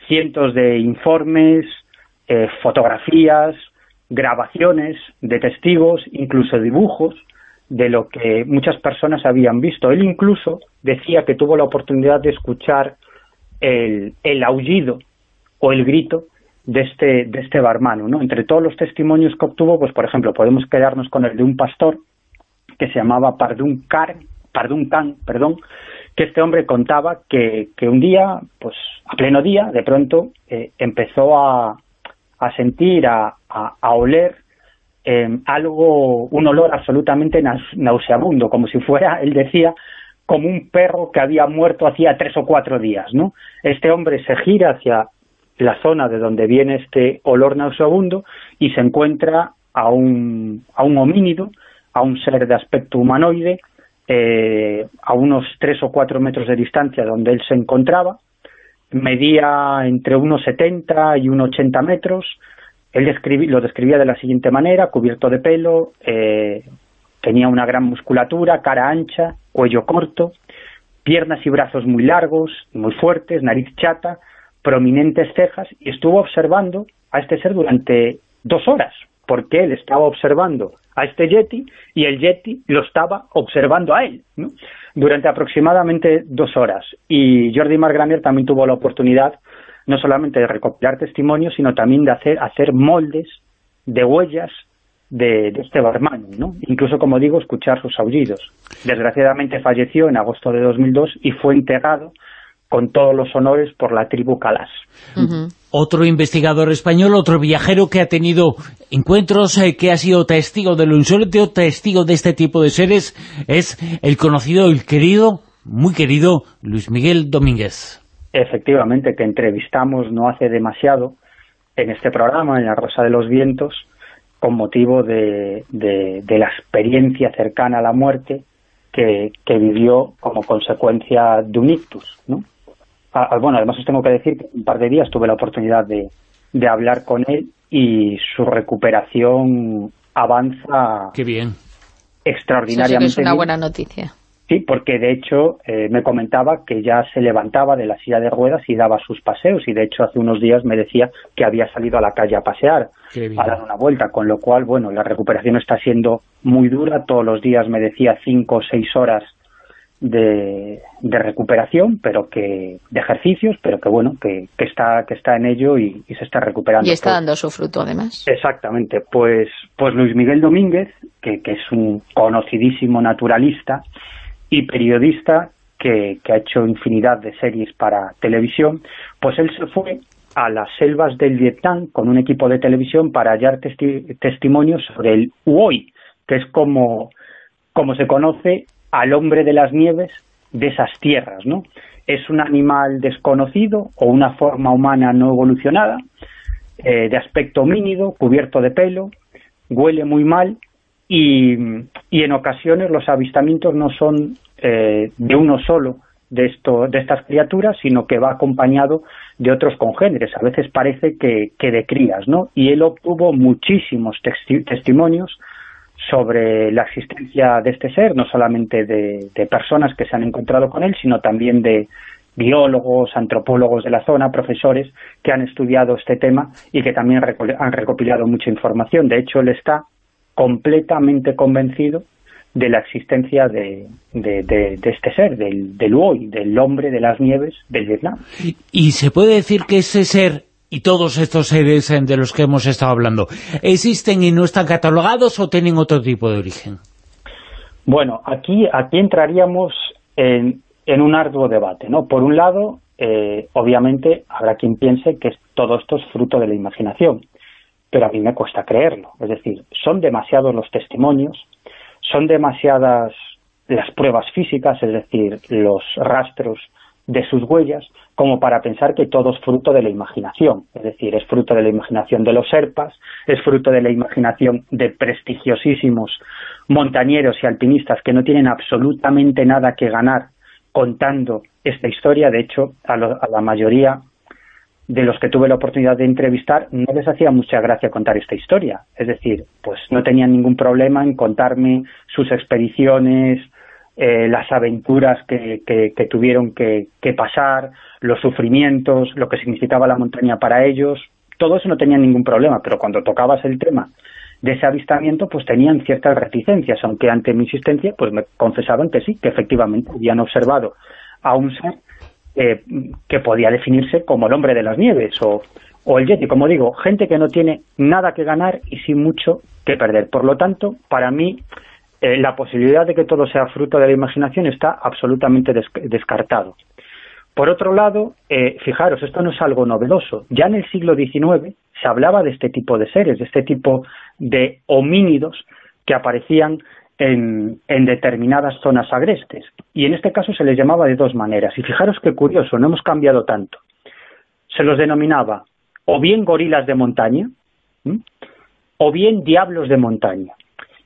cientos de informes, eh, fotografías, grabaciones de testigos, incluso dibujos de lo que muchas personas habían visto. Él incluso decía que tuvo la oportunidad de escuchar el, el aullido o el grito de este, de este barmano. ¿no? Entre todos los testimonios que obtuvo, pues por ejemplo, podemos quedarnos con el de un pastor que se llamaba Pardun, Car, Pardun Khan, perdón, que este hombre contaba que, que un día, pues a pleno día, de pronto eh, empezó a, a sentir, a, a, oler eh, algo, un olor absolutamente nauseabundo, como si fuera, *laughs* él decía, como un perro que había muerto hacía tres o cuatro días, ¿no? Este hombre se gira hacia la zona de donde viene este olor nauseabundo y se encuentra a un, a un homínido, a un ser de aspecto humanoide, eh, a unos tres o cuatro metros de distancia donde él se encontraba, medía entre unos 70 y unos 80 metros, él lo describía de la siguiente manera, cubierto de pelo, eh, tenía una gran musculatura, cara ancha, cuello corto, piernas y brazos muy largos, muy fuertes, nariz chata, prominentes cejas, y estuvo observando a este ser durante dos horas, porque él estaba observando a este Yeti y el Yeti lo estaba observando a él, durante aproximadamente dos horas. Y Jordi Margraner también tuvo la oportunidad no solamente de recopilar testimonios, sino también de hacer, hacer moldes de huellas de, este barman, ¿no? Incluso, como digo, escuchar sus aullidos. Desgraciadamente falleció en agosto de 2002 y fue enterrado con todos los honores por la tribu Calas. Otro investigador español, otro viajero que ha tenido encuentros, eh, que ha sido testigo de lo insólito, testigo de este tipo de seres, es el conocido, el querido, muy querido, Luis Miguel Domínguez. Efectivamente, que entrevistamos no hace demasiado en este programa, en La Rosa de los Vientos, con motivo de, la experiencia cercana a la muerte que, vivió como consecuencia de un ictus, ¿no? Bueno, además os tengo que decir que un par de días tuve la oportunidad de, hablar con él y su recuperación avanza Qué bien. extraordinariamente Eso es una buena noticia. Sí, porque de hecho eh, me comentaba que ya se levantaba de la silla de ruedas y daba sus paseos y de hecho hace unos días me decía que había salido a la calle a pasear, a dar una vuelta, con lo cual, bueno, la recuperación está siendo muy dura, todos los días me decía cinco o seis horas de, recuperación, pero que de ejercicios, pero que bueno, que, está que está en ello y, se está recuperando. Y está dando su fruto además. Exactamente, pues pues Luis Miguel Domínguez, que, que es un conocidísimo naturalista, y periodista que, ha hecho infinidad de series para televisión, pues él se fue a las selvas del Vietnam con un equipo de televisión para hallar testimonios sobre el Uoi, que es como, como se conoce al hombre de las nieves de esas tierras, ¿no? Es un animal desconocido o una forma humana no evolucionada, eh, de aspecto mínido, cubierto de pelo, huele muy mal y, en ocasiones los avistamientos no son eh, de uno solo de, de estas criaturas, sino que va acompañado de otros congéneres. A veces parece que de crías, ¿no? Y él obtuvo muchísimos testimonios sobre la existencia de este ser, no solamente de, de, personas que se han encontrado con él, sino también de biólogos, antropólogos de la zona, profesores que han estudiado este tema y que también han recopilado mucha información. De hecho, él está completamente convencido de la existencia de, este ser, del, del del hombre de las nieves del Vietnam. Y, se puede decir que ese ser y todos estos seres de los que hemos estado hablando, ¿existen y no están catalogados o tienen otro tipo de origen? Bueno, aquí, aquí entraríamos en, un arduo debate, ¿no? Por un lado, eh, obviamente, habrá quien piense que todo esto es fruto de la imaginación pero a mí me cuesta creerlo. Es decir, son demasiados los testimonios, son demasiadas las pruebas físicas, es decir, los rastros de sus huellas, como para pensar que todo es fruto de la imaginación. Es decir, es fruto de la imaginación de los serpas, es fruto de la imaginación de prestigiosísimos montañeros y alpinistas que no tienen absolutamente nada que ganar contando esta historia. De hecho, a, a la mayoría de los que tuve la oportunidad de entrevistar no les hacía mucha gracia contar esta historia. Es decir, pues no tenían ningún problema en contarme sus expediciones, eh, las aventuras que, que, tuvieron que, pasar, los sufrimientos, lo que significaba la montaña para ellos. Todo eso no tenían ningún problema, pero cuando tocabas el tema de ese avistamiento, pues tenían ciertas reticencias, aunque ante mi insistencia, pues me confesaban que sí, que efectivamente habían observado a un ser eh, que podía definirse como el hombre de las nieves o, o el Yeti, como digo, gente que no tiene nada que ganar y sin mucho que perder. Por lo tanto, para mí, eh, la posibilidad de que todo sea fruto de la imaginación está absolutamente descartado. Por otro lado, eh, fijaros, esto no es algo novedoso. Ya en el siglo XIX se hablaba de este tipo de seres, de este tipo de homínidos que aparecían en, determinadas zonas agrestes. Y en este caso se les llamaba de dos maneras. Y fijaros qué curioso, no hemos cambiado tanto. Se los denominaba o bien gorilas de montaña, o bien diablos de montaña.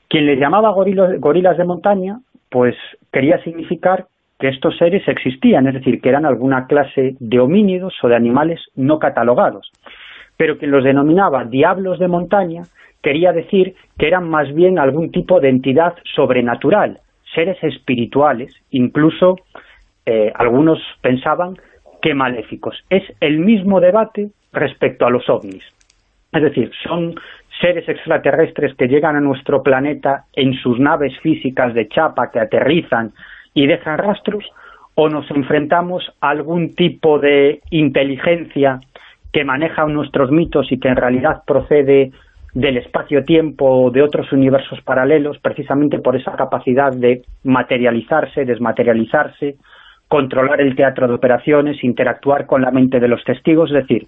Quien les llamaba gorilas de montaña, pues quería significar que estos seres existían, es decir, que eran alguna clase de homínidos o de animales no catalogados. pero quien los denominaba diablos de montaña quería decir que eran más bien algún tipo de entidad sobrenatural, seres espirituales, incluso eh, algunos pensaban que maléficos. Es el mismo debate respecto a los ovnis. Es decir, son seres extraterrestres que llegan a nuestro planeta en sus naves físicas de chapa, que aterrizan y dejan rastros, o nos enfrentamos a algún tipo de inteligencia que maneja nuestros mitos y que en realidad procede del espacio-tiempo o de otros universos paralelos, precisamente por esa capacidad de materializarse, desmaterializarse, controlar el teatro de operaciones, interactuar con la mente de los testigos, es decir,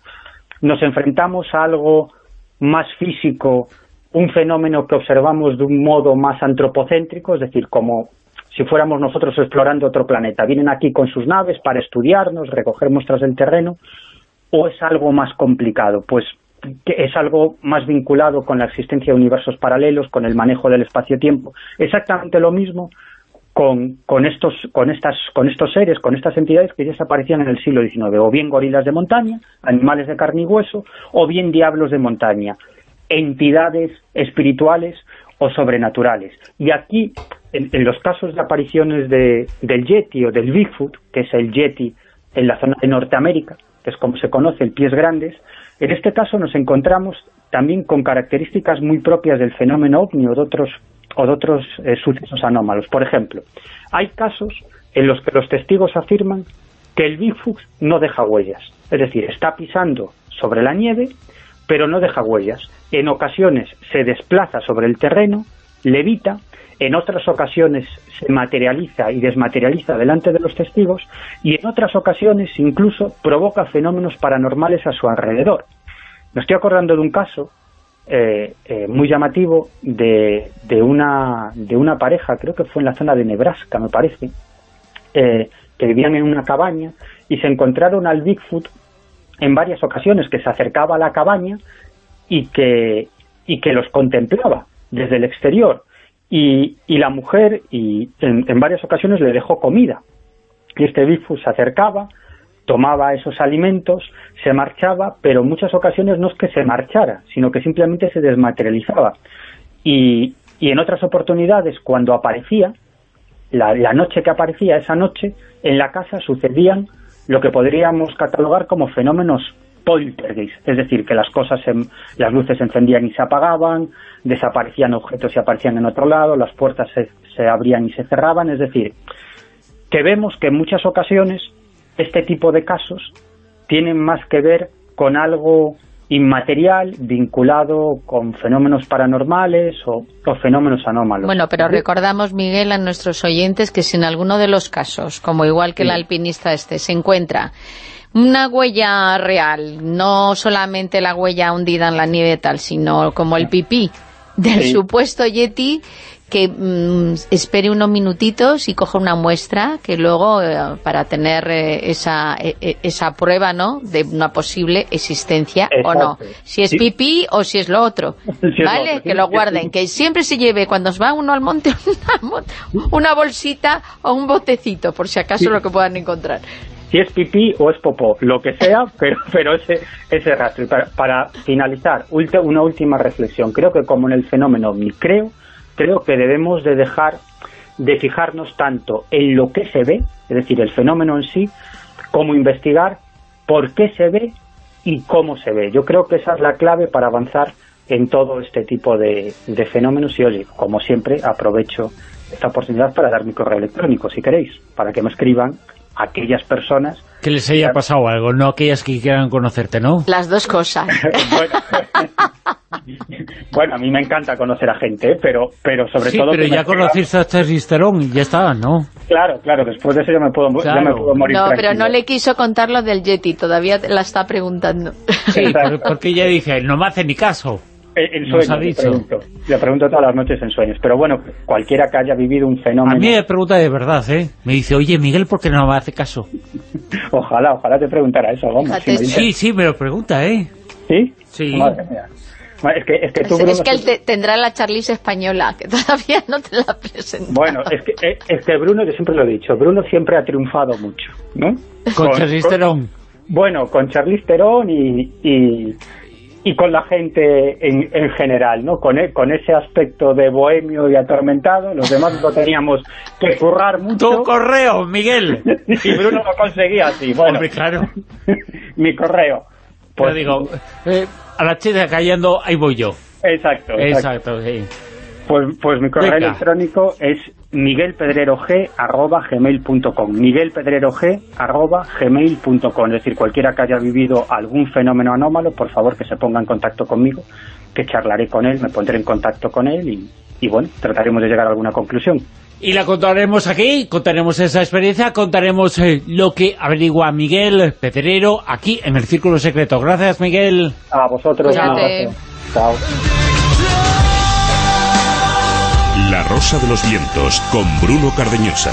nos enfrentamos a algo más físico, un fenómeno que observamos de un modo más antropocéntrico, es decir, como si fuéramos nosotros explorando otro planeta. Vienen aquí con sus naves para estudiarnos, recoger muestras del terreno, o es algo más complicado, pues que es algo más vinculado con la existencia de universos paralelos, con el manejo del espacio-tiempo. Exactamente lo mismo con, con, estos, con, estas, con estos seres, con estas entidades que ya desaparecían en el siglo XIX, o bien gorilas de montaña, animales de carne y hueso, o bien diablos de montaña, entidades espirituales o sobrenaturales. Y aquí, en, en los casos de apariciones de, del Yeti o del Bigfoot, que es el Yeti en la zona de Norteamérica, que es como se conoce, el pies grandes, en este caso nos encontramos también con características muy propias del fenómeno ovni o de otros, o de otros eh, sucesos anómalos. Por ejemplo, hay casos en los que los testigos afirman que el Bigfoot no deja huellas. Es decir, está pisando sobre la nieve, pero no deja huellas. En ocasiones se desplaza sobre el terreno, levita, en otras ocasiones se materializa y desmaterializa delante de los testigos y en otras ocasiones incluso provoca fenómenos paranormales a su alrededor. Me estoy acordando de un caso eh, eh, muy llamativo de, de, una, de una pareja, creo que fue en la zona de Nebraska, me parece, eh, que vivían en una cabaña y se encontraron al Bigfoot en varias ocasiones, que se acercaba a la cabaña y que, y que los contemplaba desde el exterior y, y la mujer y en, en, varias ocasiones le dejó comida. Y este Bigfoot se acercaba, tomaba esos alimentos, se marchaba, pero en muchas ocasiones no es que se marchara, sino que simplemente se desmaterializaba. Y, y en otras oportunidades, cuando aparecía, la, la noche que aparecía, esa noche, en la casa sucedían lo que podríamos catalogar como fenómenos poltergeist, es decir, que las cosas, se, las luces se encendían y se apagaban, desaparecían objetos y aparecían en otro lado, las puertas se, se abrían y se cerraban, es decir, que vemos que en muchas ocasiones este tipo de casos tienen más que ver con algo inmaterial vinculado con fenómenos paranormales o, o, fenómenos anómalos. Bueno, pero recordamos, Miguel, a nuestros oyentes que si en alguno de los casos, como igual que sí. el alpinista este, se encuentra una huella real, no solamente la huella hundida en la nieve tal, sino como el pipí del sí. supuesto Yeti, que mmm, espere unos minutitos y coja una muestra que luego eh, para tener eh, esa, eh, esa prueba ¿no? de una posible existencia Exacto. o no. Si es sí. pipí o si es lo otro. *laughs* Sí, ¿Vale? Que lo guarden. Que siempre se lleve cuando va uno al monte *laughs* una, una bolsita o un botecito, por si acaso lo que puedan encontrar si es pipí o es popó, lo que sea, *laughs* pero, pero ese, ese rastro. Y para, para finalizar, una última reflexión. Creo que como en el fenómeno ovni, creo, creo que debemos de dejar de fijarnos tanto en lo que se ve, es decir, el fenómeno en sí, como investigar por qué se ve y cómo se ve. Yo creo que esa es la clave para avanzar en todo este tipo de, de fenómenos y, oye, como siempre, aprovecho esta oportunidad para dar mi correo electrónico, si queréis, para que me escriban aquellas personas... Que les haya pasado algo, no aquellas que quieran conocerte, ¿no? Las dos cosas. *laughs* *laughs* bueno, bueno, a mí me encanta conocer a gente, pero, pero sobre sí, todo... pero ya conociste a Charlize Theron y ya está, ¿no? Claro, claro, después de eso ya me puedo, claro. ya me puedo morir No, tranquilo. pero no le quiso contar lo del Yeti, todavía la está preguntando. Sí, porque ya dije, no me hace ni caso. En sueños, le pregunto, le pregunto todas las noches en sueños. Pero bueno, cualquiera que haya vivido un fenómeno... A mí me pregunta de verdad, ¿eh? Me dice, oye, Miguel, ¿por qué no me hace caso? ojalá, ojalá te preguntara eso, vamos. Si sí, sí, me lo pregunta, ¿eh? ¿Sí? Sí. Madre mía. Es que, es que, tú, Bruno, es que él te, tendrá la Charlize española, que todavía no te la presenta. Bueno, es que, es que Bruno, yo siempre lo he dicho, Bruno siempre ha triunfado mucho, ¿no? Con, con Charlize Theron. Bueno, con Charlize Theron y, y, y con la gente en, en general, ¿no? Con, e, con ese aspecto de bohemio y atormentado, los demás lo teníamos que currar mucho. Tu correo, Miguel. *laughs* y Bruno lo conseguía así, bueno. Hombre, claro. *laughs* mi correo. Pues digo, eh, a la chica cayendo, ahí voy yo. Exacto, exacto. Exacto, sí. Pues, pues mi correo Venga. electrónico es miguelpedrerog.gmail.com miguelpedrerog.gmail.com Es decir, cualquiera que haya vivido algún fenómeno anómalo, por favor que se ponga en contacto conmigo, que charlaré con él, me pondré en contacto con él y, y bueno, trataremos de llegar a alguna conclusión. Y la contaremos aquí, contaremos esa experiencia, contaremos eh, lo que averigua Miguel Pedrero aquí en el Círculo Secreto. Gracias, Miguel. A vosotros. abrazo. Chao. La Rosa de los Vientos con Bruno Cardeñosa.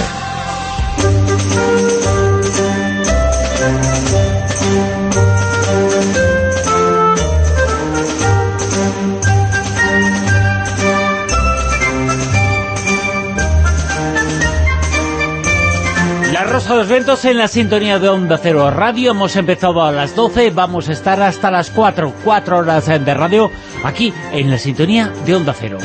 Rosa de los Vientos en la sintonía de Onda Cero Radio. Hemos empezado a las 12, vamos a estar hasta las 4, 4 horas de radio aquí en la sintonía de Onda Cero.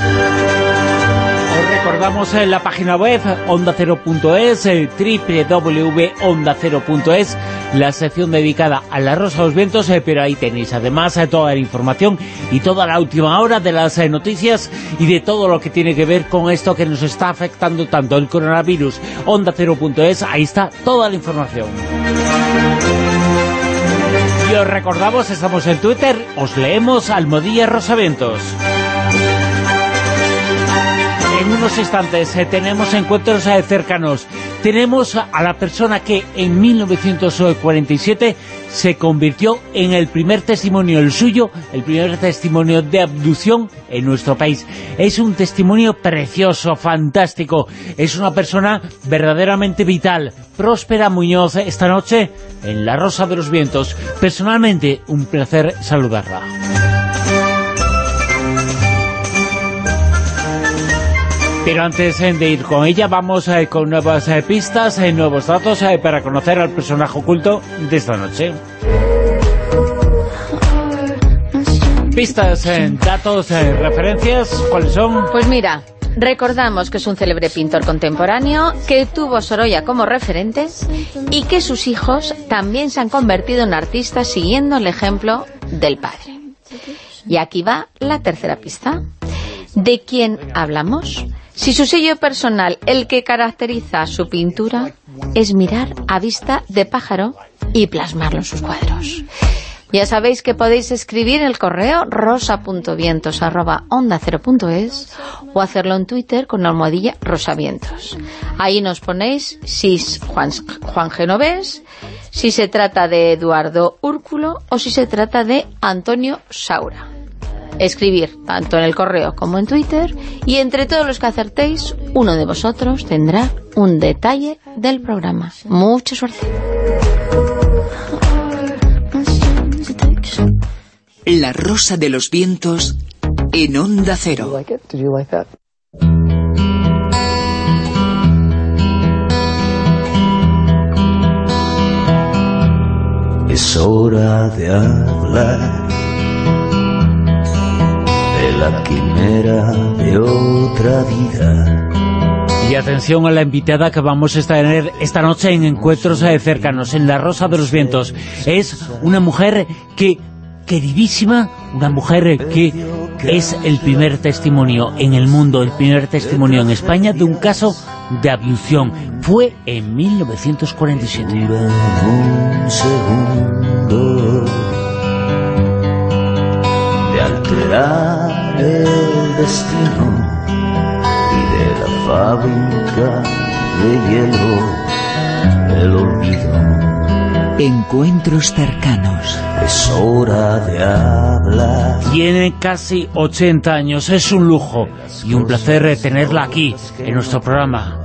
Os recordamos en la página web ondacero.es, eh, www.ondacero.es, la sección dedicada a la Rosa de los Vientos, eh, pero ahí tenéis además eh, toda la información y toda la última hora de las eh, noticias y de todo lo que tiene que ver con esto que nos está afectando tanto el coronavirus. Ondacero.es, ahí está toda la información. Y os recordamos, estamos en Twitter, os leemos Almodía Rosaventos. En unos instantes eh, tenemos encuentros eh, cercanos. Tenemos a la persona que en 1947 se convirtió en el primer testimonio, el suyo, el primer testimonio de abducción en nuestro país. Es un testimonio precioso, fantástico. Es una persona verdaderamente vital. Próspera Muñoz, esta noche en La Rosa de los Vientos. Personalmente, un placer saludarla. Pero antes eh, de ir con ella, vamos eh, con nuevas eh, pistas, nuevos datos para conocer al personaje oculto de esta noche. Pistas, datos, referencias, ¿cuáles son? Pues mira, recordamos que es un célebre pintor contemporáneo, que tuvo Sorolla como referente y que sus hijos también se han convertido en artistas siguiendo el ejemplo del padre. Y aquí va la tercera pista. ¿De quién hablamos? Si su sello personal, el que caracteriza su pintura, es mirar a vista de pájaro y plasmarlo en sus cuadros. Ya sabéis que podéis escribir el correo rosa.vientos@onda0.es o hacerlo en Twitter con la almohadilla rosavientos. Ahí nos ponéis si es Juan, Juan Genovés, si se trata de Eduardo Úrculo o si se trata de Antonio Saura. Escribir tanto en el correo como en Twitter y entre todos los que acertéis, uno de vosotros tendrá un detalle del programa. Mucha suerte. La Rosa de los Vientos en Onda Cero. Es hora de hablar la quimera de otra vida. Y atención a la invitada que vamos a tener esta noche en Encuentros Cercanos, en La Rosa de los Vientos. Es una mujer que, queridísima, una mujer que es el primer testimonio en el mundo, el primer testimonio en España de un caso de abducción. Fue en 1947. un segundo de alterar el destino y de la fábrica de hielo el olvido. Encuentros cercanos. Es hora de hablar. Tiene casi 80 años, es un lujo y un placer tenerla aquí, en nuestro programa.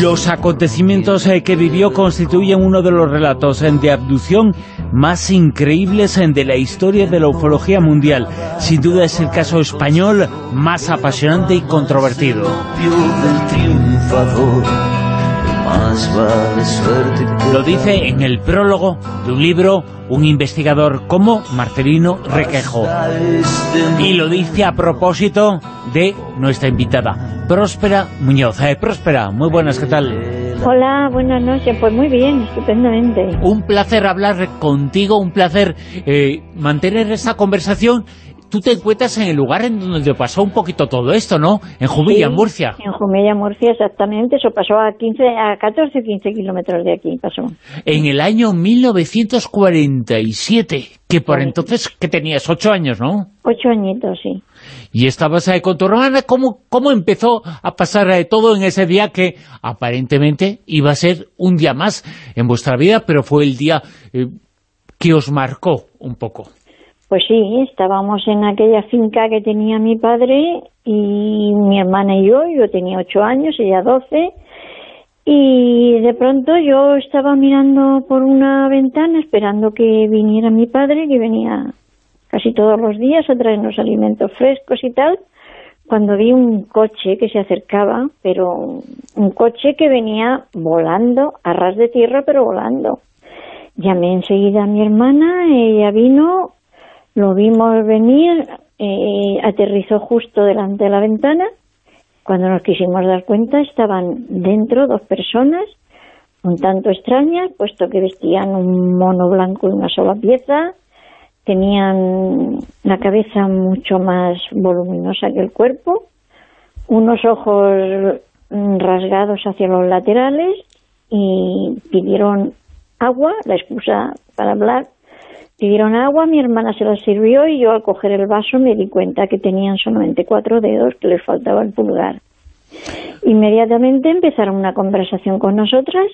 Los acontecimientos eh, que vivió constituyen uno de los relatos eh, de abducción más increíbles de la historia de la ufología mundial. Sin duda es el caso español más apasionante y controvertido. Lo dice en el prólogo de un libro un investigador como Marcelino Requejo. Y lo dice a propósito de nuestra invitada, Próspera Muñoz. Eh, Próspera, muy buenas, ¿qué tal? Hola, buenas noches. Pues muy bien, estupendamente. Un placer hablar contigo, un placer eh, mantener esta conversación tú te encuentras en el lugar en donde pasó un poquito todo esto, ¿no? En Jumilla, Sí, Murcia. En Jumilla, Murcia, exactamente. Eso pasó a 15, a 14 o 15 kilómetros de aquí, pasó. En el año 1947, que por entonces, que tenías ocho años, ¿no? Ocho añitos, sí. Y estabas ahí con tu hermana. ¿Cómo, cómo empezó a pasar eh, todo en ese día que aparentemente iba a ser un día más en vuestra vida, pero fue el día eh, que os marcó un poco? Pues sí, estábamos en aquella finca que tenía mi padre y mi hermana y yo, yo tenía ocho años, ella doce, y de pronto yo estaba mirando por una ventana esperando que viniera mi padre, que venía casi todos los días a traernos alimentos frescos y tal, cuando vi un coche que se acercaba, pero un coche que venía volando, a ras de tierra, pero volando. Llamé enseguida a mi hermana, ella vino, lo vimos venir, eh, aterrizó justo delante de la ventana. Cuando nos quisimos dar cuenta estaban dentro dos personas, un tanto extrañas, puesto que vestían un mono blanco y una sola pieza, tenían la cabeza mucho más voluminosa que el cuerpo, unos ojos mm, rasgados hacia los laterales y pidieron agua, la excusa para hablar, pidieron agua, mi hermana se la sirvió y yo al coger el vaso me di cuenta que tenían solamente cuatro dedos, que les faltaba el pulgar. Inmediatamente empezaron una conversación con nosotras,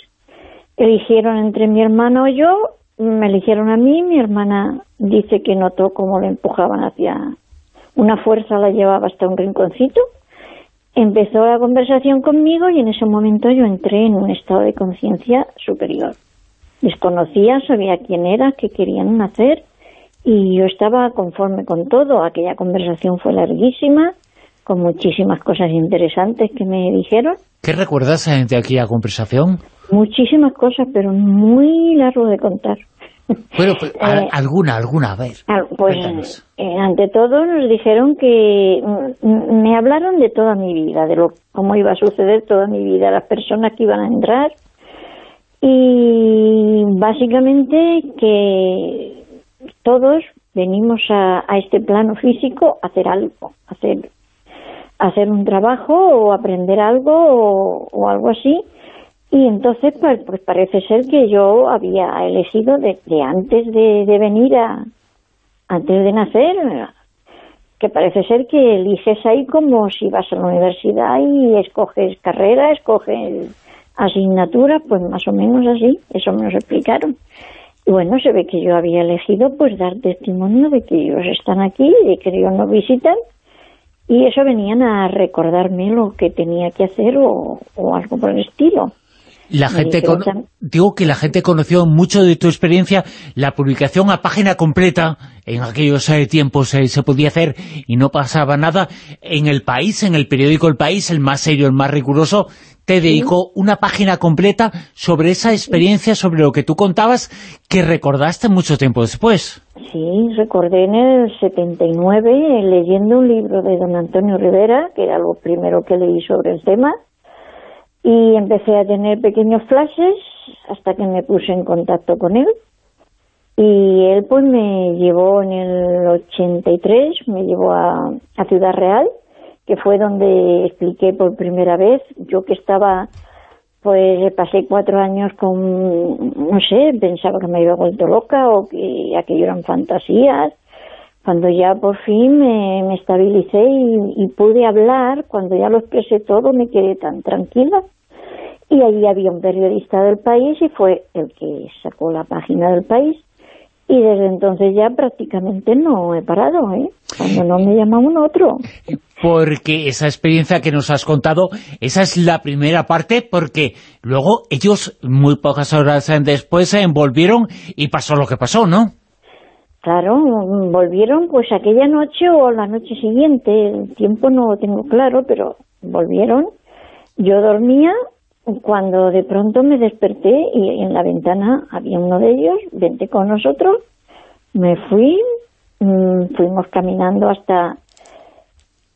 eligieron entre mi hermano y yo, me eligieron a mí, mi hermana dice que notó cómo lo empujaban hacia una fuerza, la llevaba hasta un rinconcito, empezó la conversación conmigo y en ese momento yo entré en un estado de conciencia superior. Desconocía, sabía quién era, qué querían hacer y yo estaba conforme con todo. Aquella conversación fue larguísima, con muchísimas cosas interesantes que me dijeron. ¿Qué recuerdas eh, de aquella conversación? Muchísimas cosas, pero muy largo de contar. Bueno, pues, Eh, alguna, alguna, a ver. Ah, Pues eh, ante todo nos dijeron que me hablaron de toda mi vida, de lo cómo iba a suceder toda mi vida, las personas que iban a entrar y básicamente que todos venimos a, a este plano físico a hacer algo, a hacer hacer un trabajo o aprender algo o, o algo así y entonces pues, pues parece ser que yo había elegido de, de antes de, venir a antes de nacer que parece ser que eliges ahí como si vas a la universidad y escoges carrera, escoges asignatura, pues más o menos así, eso me lo explicaron. Y bueno, se ve que yo había elegido pues dar testimonio de que ellos están aquí, de que ellos nos visitan, y eso venían a recordarme lo que tenía que hacer o algo por el estilo. La gente tam- digo que la gente conoció mucho de tu experiencia, la publicación a página completa, en aquellos eh, tiempos eh, se podía hacer y no pasaba nada, en El País, en el periódico El País, el más serio, el más riguroso, te dedicó una página completa sobre esa experiencia, sobre lo que tú contabas, que recordaste mucho tiempo después. Sí, recordé en el 79 eh, leyendo un libro de don Antonio Rivera, que era lo primero que leí sobre el tema, y empecé a tener pequeños flashes hasta que me puse en contacto con él. Y él pues me llevó en el 83, me llevó a, a Ciudad Real, que fue donde expliqué por primera vez, yo que estaba pues pasé cuatro años con, no sé, pensaba que me había vuelto loca o que aquello eran fantasías. Cuando ya por fin me, estabilicé y, y pude hablar, cuando ya lo expresé todo, me quedé tan tranquila. Y allí había un periodista del país y fue el que sacó la página del país. Y desde entonces ya prácticamente no he parado, ¿eh? Cuando no me llama un otro. Porque esa experiencia que nos has contado, esa es la primera parte, porque luego ellos, muy pocas horas después, eh, volvieron y pasó lo que pasó, ¿no? Claro, volvieron pues aquella noche o la noche siguiente, el tiempo no lo tengo claro, pero volvieron. Yo dormía cuando de pronto me desperté y en la ventana había uno de ellos, vente con nosotros, me fui, mm, fuimos caminando hasta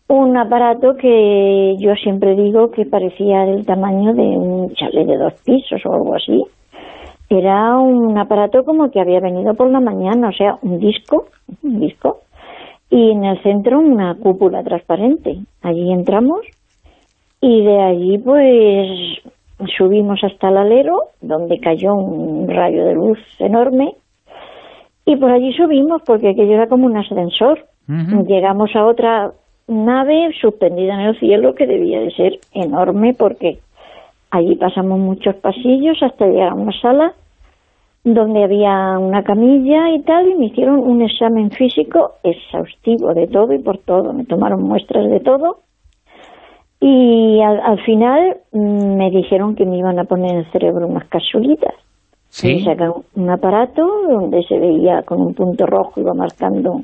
un aparato que yo siempre digo que parecía del tamaño de un chalet de dos pisos o algo así. Era un aparato como que había venido por la mañana, o sea, un disco, un disco, y en el centro una cúpula transparente. Allí entramos y de allí pues subimos hasta el alero, donde cayó un rayo de luz enorme, y por allí subimos porque aquello era como un ascensor. Llegamos a otra nave suspendida en el cielo que debía de ser enorme porque allí pasamos muchos pasillos hasta llegar a una sala donde había una camilla y tal, y me hicieron un examen físico exhaustivo de todo y por todo. Me tomaron muestras de todo y al, final mm, me dijeron que me iban a poner en el cerebro unas casulitas. ¿Sí? Me sacaron un aparato donde se veía con un punto rojo, iba marcando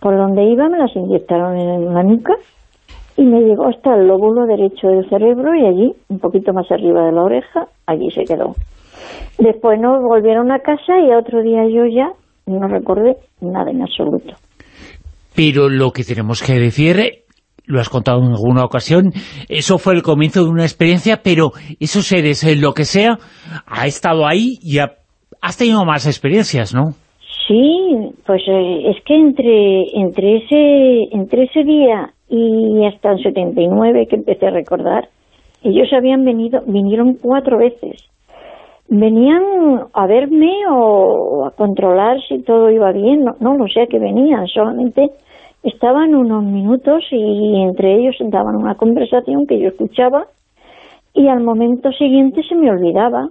por donde iba me las inyectaron en la nuca y me llegó hasta el lóbulo derecho del cerebro y allí, un poquito más arriba de la oreja, allí se quedó. Después nos volvieron a casa y otro día yo ya no recordé nada en absoluto. Pero lo que tenemos que decir, lo has contado en alguna ocasión, eso fue el comienzo de una experiencia, pero esos seres, lo que sea, ha estado ahí y has tenido más experiencias, ¿no? Sí, pues eh, es que entre, entre, ese, entre ese día y hasta el 79 que empecé a recordar, ellos habían venido, vinieron cuatro veces. Venían a verme o a controlar si todo iba bien, no, no lo sé que venían, solamente estaban unos minutos y entre ellos daban una conversación que yo escuchaba y al momento siguiente se me olvidaba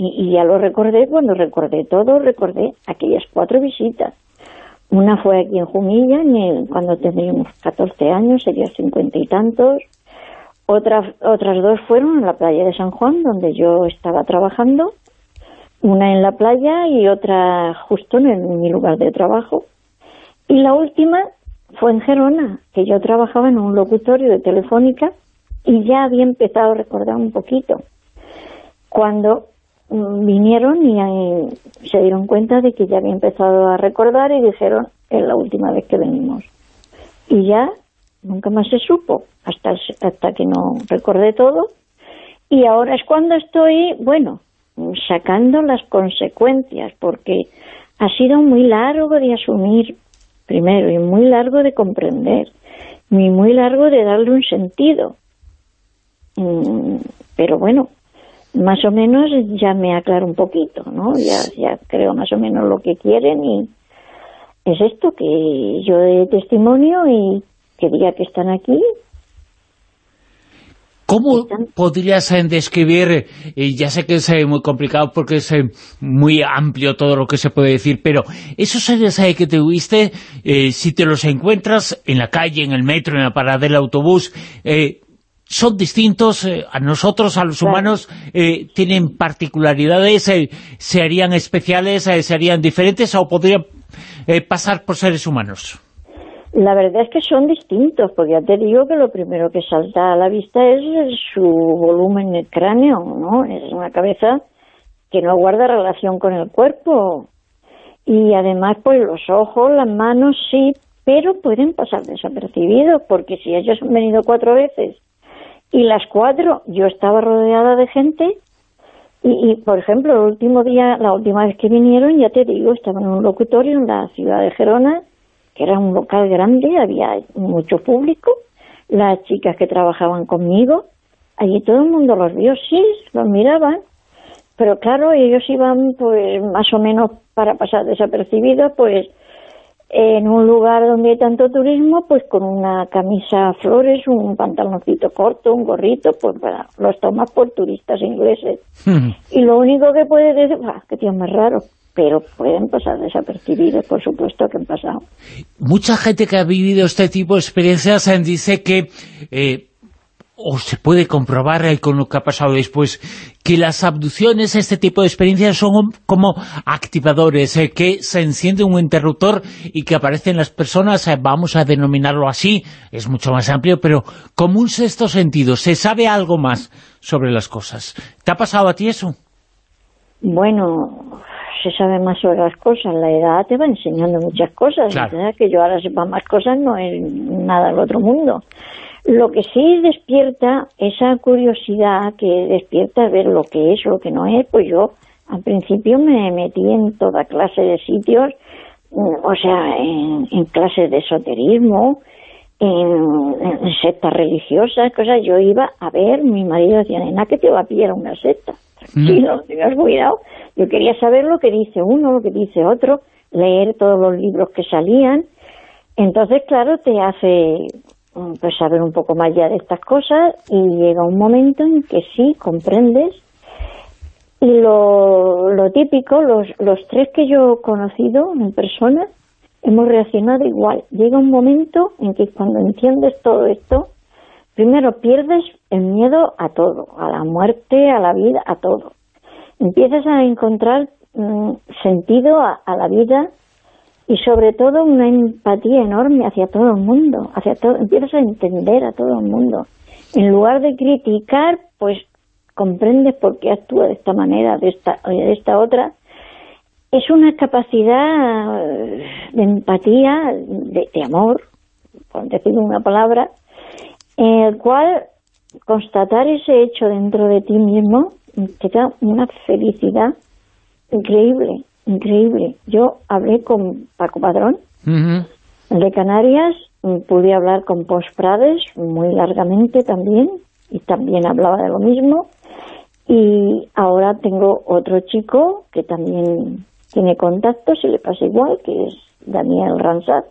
y, ya lo recordé, cuando recordé todo, recordé aquellas cuatro visitas. Una fue aquí en Jumilla, cuando teníamos 14 años, sería cincuenta y tantos. Otras, otras dos fueron en la playa de San Juan, donde yo estaba trabajando. Una en la playa y otra justo en mi lugar de trabajo. Y la última fue en Gerona, que yo trabajaba en un locutorio de Telefónica y ya había empezado a recordar un poquito. Cuando vinieron y eh, se dieron cuenta de que ya había empezado a recordar y dijeron, es la última vez que venimos. Y ya nunca más se supo, hasta, hasta que no recordé todo. Y ahora es cuando estoy, bueno, sacando las consecuencias, porque ha sido muy largo de asumir, primero, y muy largo de comprender, y muy largo de darle un sentido. Mm, pero bueno, más o menos ya me aclaro un poquito, ¿no? Ya, ya creo más o menos lo que quieren y es esto, que yo de testimonio y que diga que están aquí. ¿Cómo podrías eh, describir, y ya sé que es eh, muy complicado porque es eh, muy amplio todo lo que se puede decir, pero esos seres que te tuviste, si te los encuentras en la calle, en el metro, en la parada del autobús, son distintos eh, a nosotros, a los humanos, eh, tienen particularidades, eh, se harían especiales, se harían diferentes o podrían pasar por seres humanos. La verdad es que son distintos, porque ya te digo que lo primero que salta a la vista es su volumen en el cráneo, ¿no? Es una cabeza que no guarda relación con el cuerpo. Y además, pues los ojos, las manos, sí, pero pueden pasar desapercibidos, porque si ellos han venido cuatro veces y las cuatro yo estaba rodeada de gente y, por ejemplo, el último día, la última vez que vinieron, ya te digo, estaba en un locutorio en la ciudad de Gerona, que era un local grande, había mucho público, las chicas que trabajaban conmigo, allí todo el mundo los vio, sí, los miraban, pero claro, ellos iban pues más o menos para pasar desapercibidos, pues en un lugar donde hay tanto turismo, pues con una camisa flores, un pantaloncito corto, un gorrito, pues para, los tomas por turistas ingleses. *laughs* Y lo único que puedes decir, ah, qué tío más raro, pero pueden pasar desapercibidos, por supuesto que han pasado. Mucha gente que ha vivido este tipo de experiencias dice que... Eh, o se puede comprobar eh, con lo que ha pasado después, que las abducciones, este tipo de experiencias son como activadores, eh, que se enciende un interruptor y que aparecen las personas, eh, vamos a denominarlo así, es mucho más amplio, pero como un sexto sentido, se sabe algo más sobre las cosas. ¿Te ha pasado a ti eso? Bueno, se sabe más sobre las cosas, la edad te va enseñando muchas cosas, que yo ahora sepa más cosas no es nada del otro mundo. Lo que sí despierta esa curiosidad que despierta ver lo que es, lo que no es, pues yo al principio me metí en toda clase de sitios, o sea, en, clases de esoterismo, en, sectas religiosas, cosas. Yo iba a ver, mi marido decía, nena, que te va a pillar una secta. Tranquilo, no tengas cuidado. Yo quería saber lo que dice uno, lo que dice otro, leer todos los libros que salían. Entonces, claro, te hace Mm, pues saber un poco más ya de estas cosas y llega un momento en que sí comprendes y lo, lo típico, los, los tres que yo he conocido en persona hemos reaccionado igual. Llega un momento en que cuando entiendes todo esto, primero pierdes el miedo a todo, a la muerte, a la vida, a todo. Empiezas a encontrar mm, sentido a, a la vida y sobre todo una empatía enorme hacia todo el mundo, hacia todo, empiezas a entender a todo el mundo. En lugar de criticar, pues comprendes por qué actúa de esta manera, de esta, de esta otra. Es una capacidad de empatía, de, de amor, por decir una palabra, en el cual constatar ese hecho dentro de ti mismo te da una felicidad increíble increíble. Yo hablé con Paco Padrón, de Canarias, pude hablar con Pons Prades muy largamente también, y también hablaba de lo mismo, y ahora tengo otro chico que también tiene contactos y le pasa igual, que es Daniel Ransat,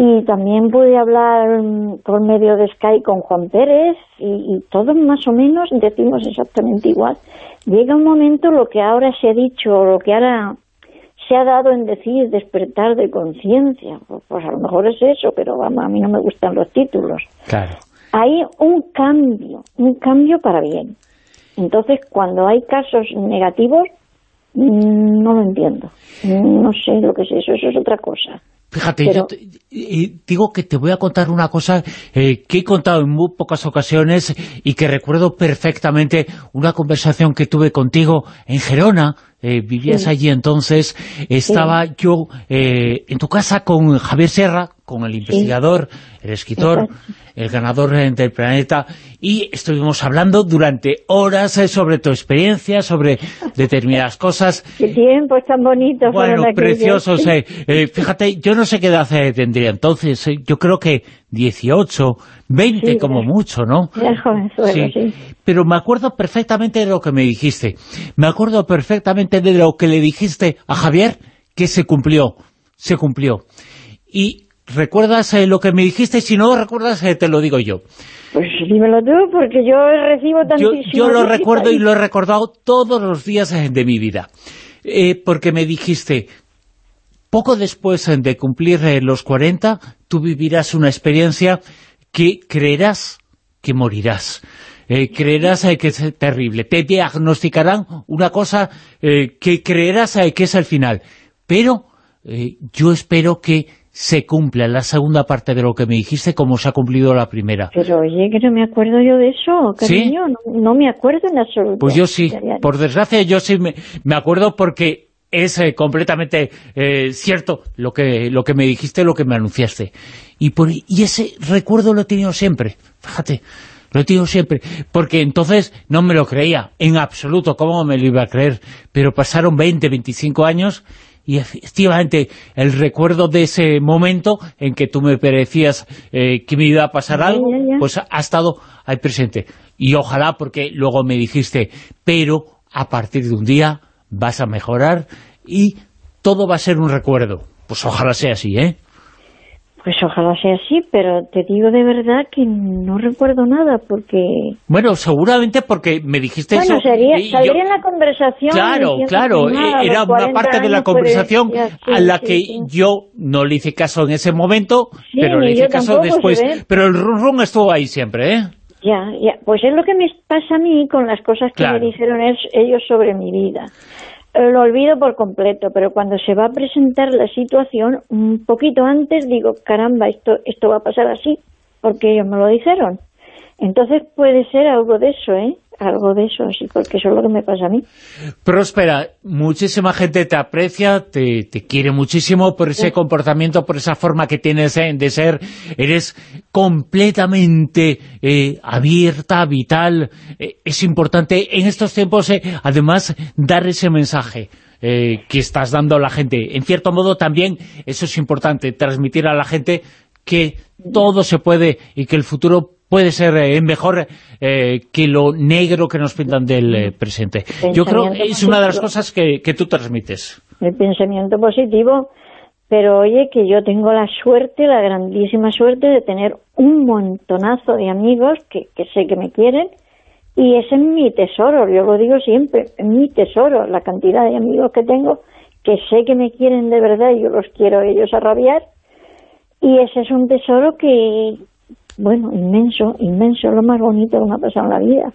y también pude hablar por medio de Skype con Juan Pérez y, y, todos más o menos decimos exactamente igual. Llega un momento lo que ahora se ha dicho, lo que ahora se ha dado en decir despertar de conciencia, pues, pues, a lo mejor es eso, pero vamos, a mí no me gustan los títulos. Claro. Hay un cambio, un cambio para bien. Entonces, cuando hay casos negativos, mm, no lo entiendo. No sé lo que es eso, eso es otra cosa. Fíjate, yo digo que te voy a contar una cosa eh, que he contado en muy pocas ocasiones y que recuerdo perfectamente una conversación que tuve contigo en Gerona, eh, vivías allí entonces, estaba yo eh, en tu casa con Javier Serra, con el investigador, el escritor, el ganador del planeta, y estuvimos hablando durante horas eh, sobre tu experiencia, sobre determinadas *laughs* cosas. ¡Qué tiempos tan bonitos! Bueno, preciosos. *laughs* fíjate, yo no sé qué edad tendría entonces, yo creo que 18, 20 como mucho, ¿no? sí. Pero me acuerdo perfectamente de lo que me dijiste. Me acuerdo perfectamente de lo que le dijiste a Javier, que se cumplió, se cumplió. Y ¿recuerdas eh, lo que me dijiste? Si no recuerdas, eh, te lo digo yo. Pues dímelo tú, porque yo recibo tantísimo... Yo, lo recuerdo y lo he recordado todos los días eh, de mi vida. porque me dijiste, poco después de cumplir los 40, tú vivirás una experiencia que creerás que morirás. Eh, creerás eh, que es terrible. Te diagnosticarán una cosa eh, que creerás que es el final. Pero yo espero que se cumpla la segunda parte de lo que me dijiste como se ha cumplido la primera. Pero oye, que no me acuerdo yo de eso, cariño, no, me acuerdo en absoluto. Pues yo sí, por desgracia yo sí me, me acuerdo porque es eh, completamente eh, cierto lo que, lo que me dijiste, lo que me anunciaste. Y, por, y ese recuerdo lo he tenido siempre, fíjate, lo he tenido siempre, porque entonces no me lo creía, en absoluto, ¿cómo me lo iba a creer? Pero pasaron 20, 25 años y efectivamente el recuerdo de ese momento en que tú me parecías eh, que me iba a pasar algo, pues ha estado ahí presente. Y ojalá, porque luego me dijiste, pero a partir de un día vas a mejorar y todo va a ser un recuerdo. Pues ojalá sea así, ¿eh? Pues ojalá sea así, pero te digo de verdad que no recuerdo nada, porque... Bueno, seguramente porque me dijiste bueno, eso... Sería, saldría en la conversación... Claro, claro, era una parte de la conversación a la que yo no le hice caso en ese momento, pero le hice caso después. Pero el rum, rum estuvo ahí siempre, ¿eh? Ya, ya. Pues es lo que me pasa a mí con las cosas que Claro. me dijeron ellos sobre mi vida. Eh, Lo olvido por completo, pero cuando se va a presentar la situación, un poquito antes digo, caramba, esto, esto va a pasar así, porque ellos me lo dijeron. Entonces puede ser algo de eso, ¿eh? Algo de eso, sí, porque eso es lo que me pasa a mí. Próspera, muchísima gente te aprecia, te, te quiere muchísimo por ese comportamiento, por esa forma que tienes eh, de ser. Eres completamente eh, abierta, vital. Eh, es importante en estos tiempos, eh, además, dar ese mensaje. que estás dando a la gente. En cierto modo también eso es importante, transmitir a la gente que todo se puede y que el futuro puede ser eh, mejor eh, que lo negro que nos pintan del eh, presente. Yo creo que es una de las cosas que, que tú transmites. el pensamiento positivo, pero oye que yo tengo la suerte, la grandísima suerte de tener un montonazo de amigos que, que sé que me quieren y ese es mi tesoro, yo lo digo siempre, es mi tesoro, la cantidad de amigos que tengo que sé que me quieren de verdad y yo los quiero ellos a rabiar y ese es un tesoro que, bueno, inmenso, inmenso, lo más bonito que me ha pasado en la vida.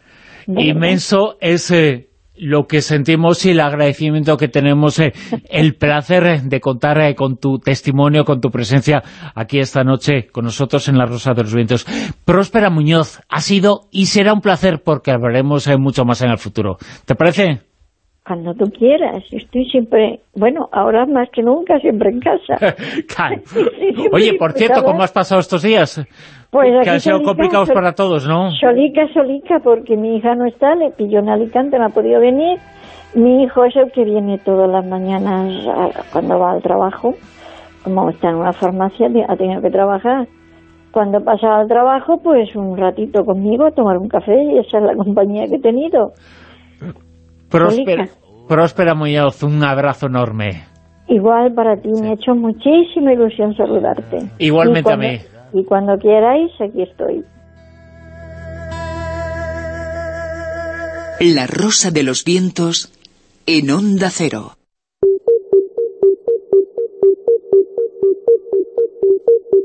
Inmenso es eh, lo que sentimos y el agradecimiento que tenemos, eh, *laughs* el placer eh, de contar eh, con tu testimonio, con tu presencia aquí esta noche con nosotros en La Rosa de los Vientos. Próspera Muñoz, ha sido y será un placer porque hablaremos mucho más en el futuro. ¿Te parece? Cuando tú quieras, estoy siempre, bueno, ahora más que nunca, siempre en casa. *laughs* Claro. *laughs* Oye, por cierto, disfrutaba. ¿cómo has pasado estos días? Pues que han sido solica, complicados sol- para todos, ¿no? Solica, solica, porque mi hija no está, le pilló en Alicante, no ha podido venir. Mi hijo es el que viene todas las mañanas cuando va al trabajo. Como está en una farmacia, ha tenido que trabajar. Cuando pasa al trabajo, pues un ratito conmigo a tomar un café y esa es la *laughs* compañía que he tenido. Próspera. Próspera Muñoz, un abrazo enorme. Igual para ti, me ha hecho muchísima ilusión saludarte. Igualmente cuando- a mí. Y cuando quieráis, aquí estoy. La rosa de los vientos en onda cero.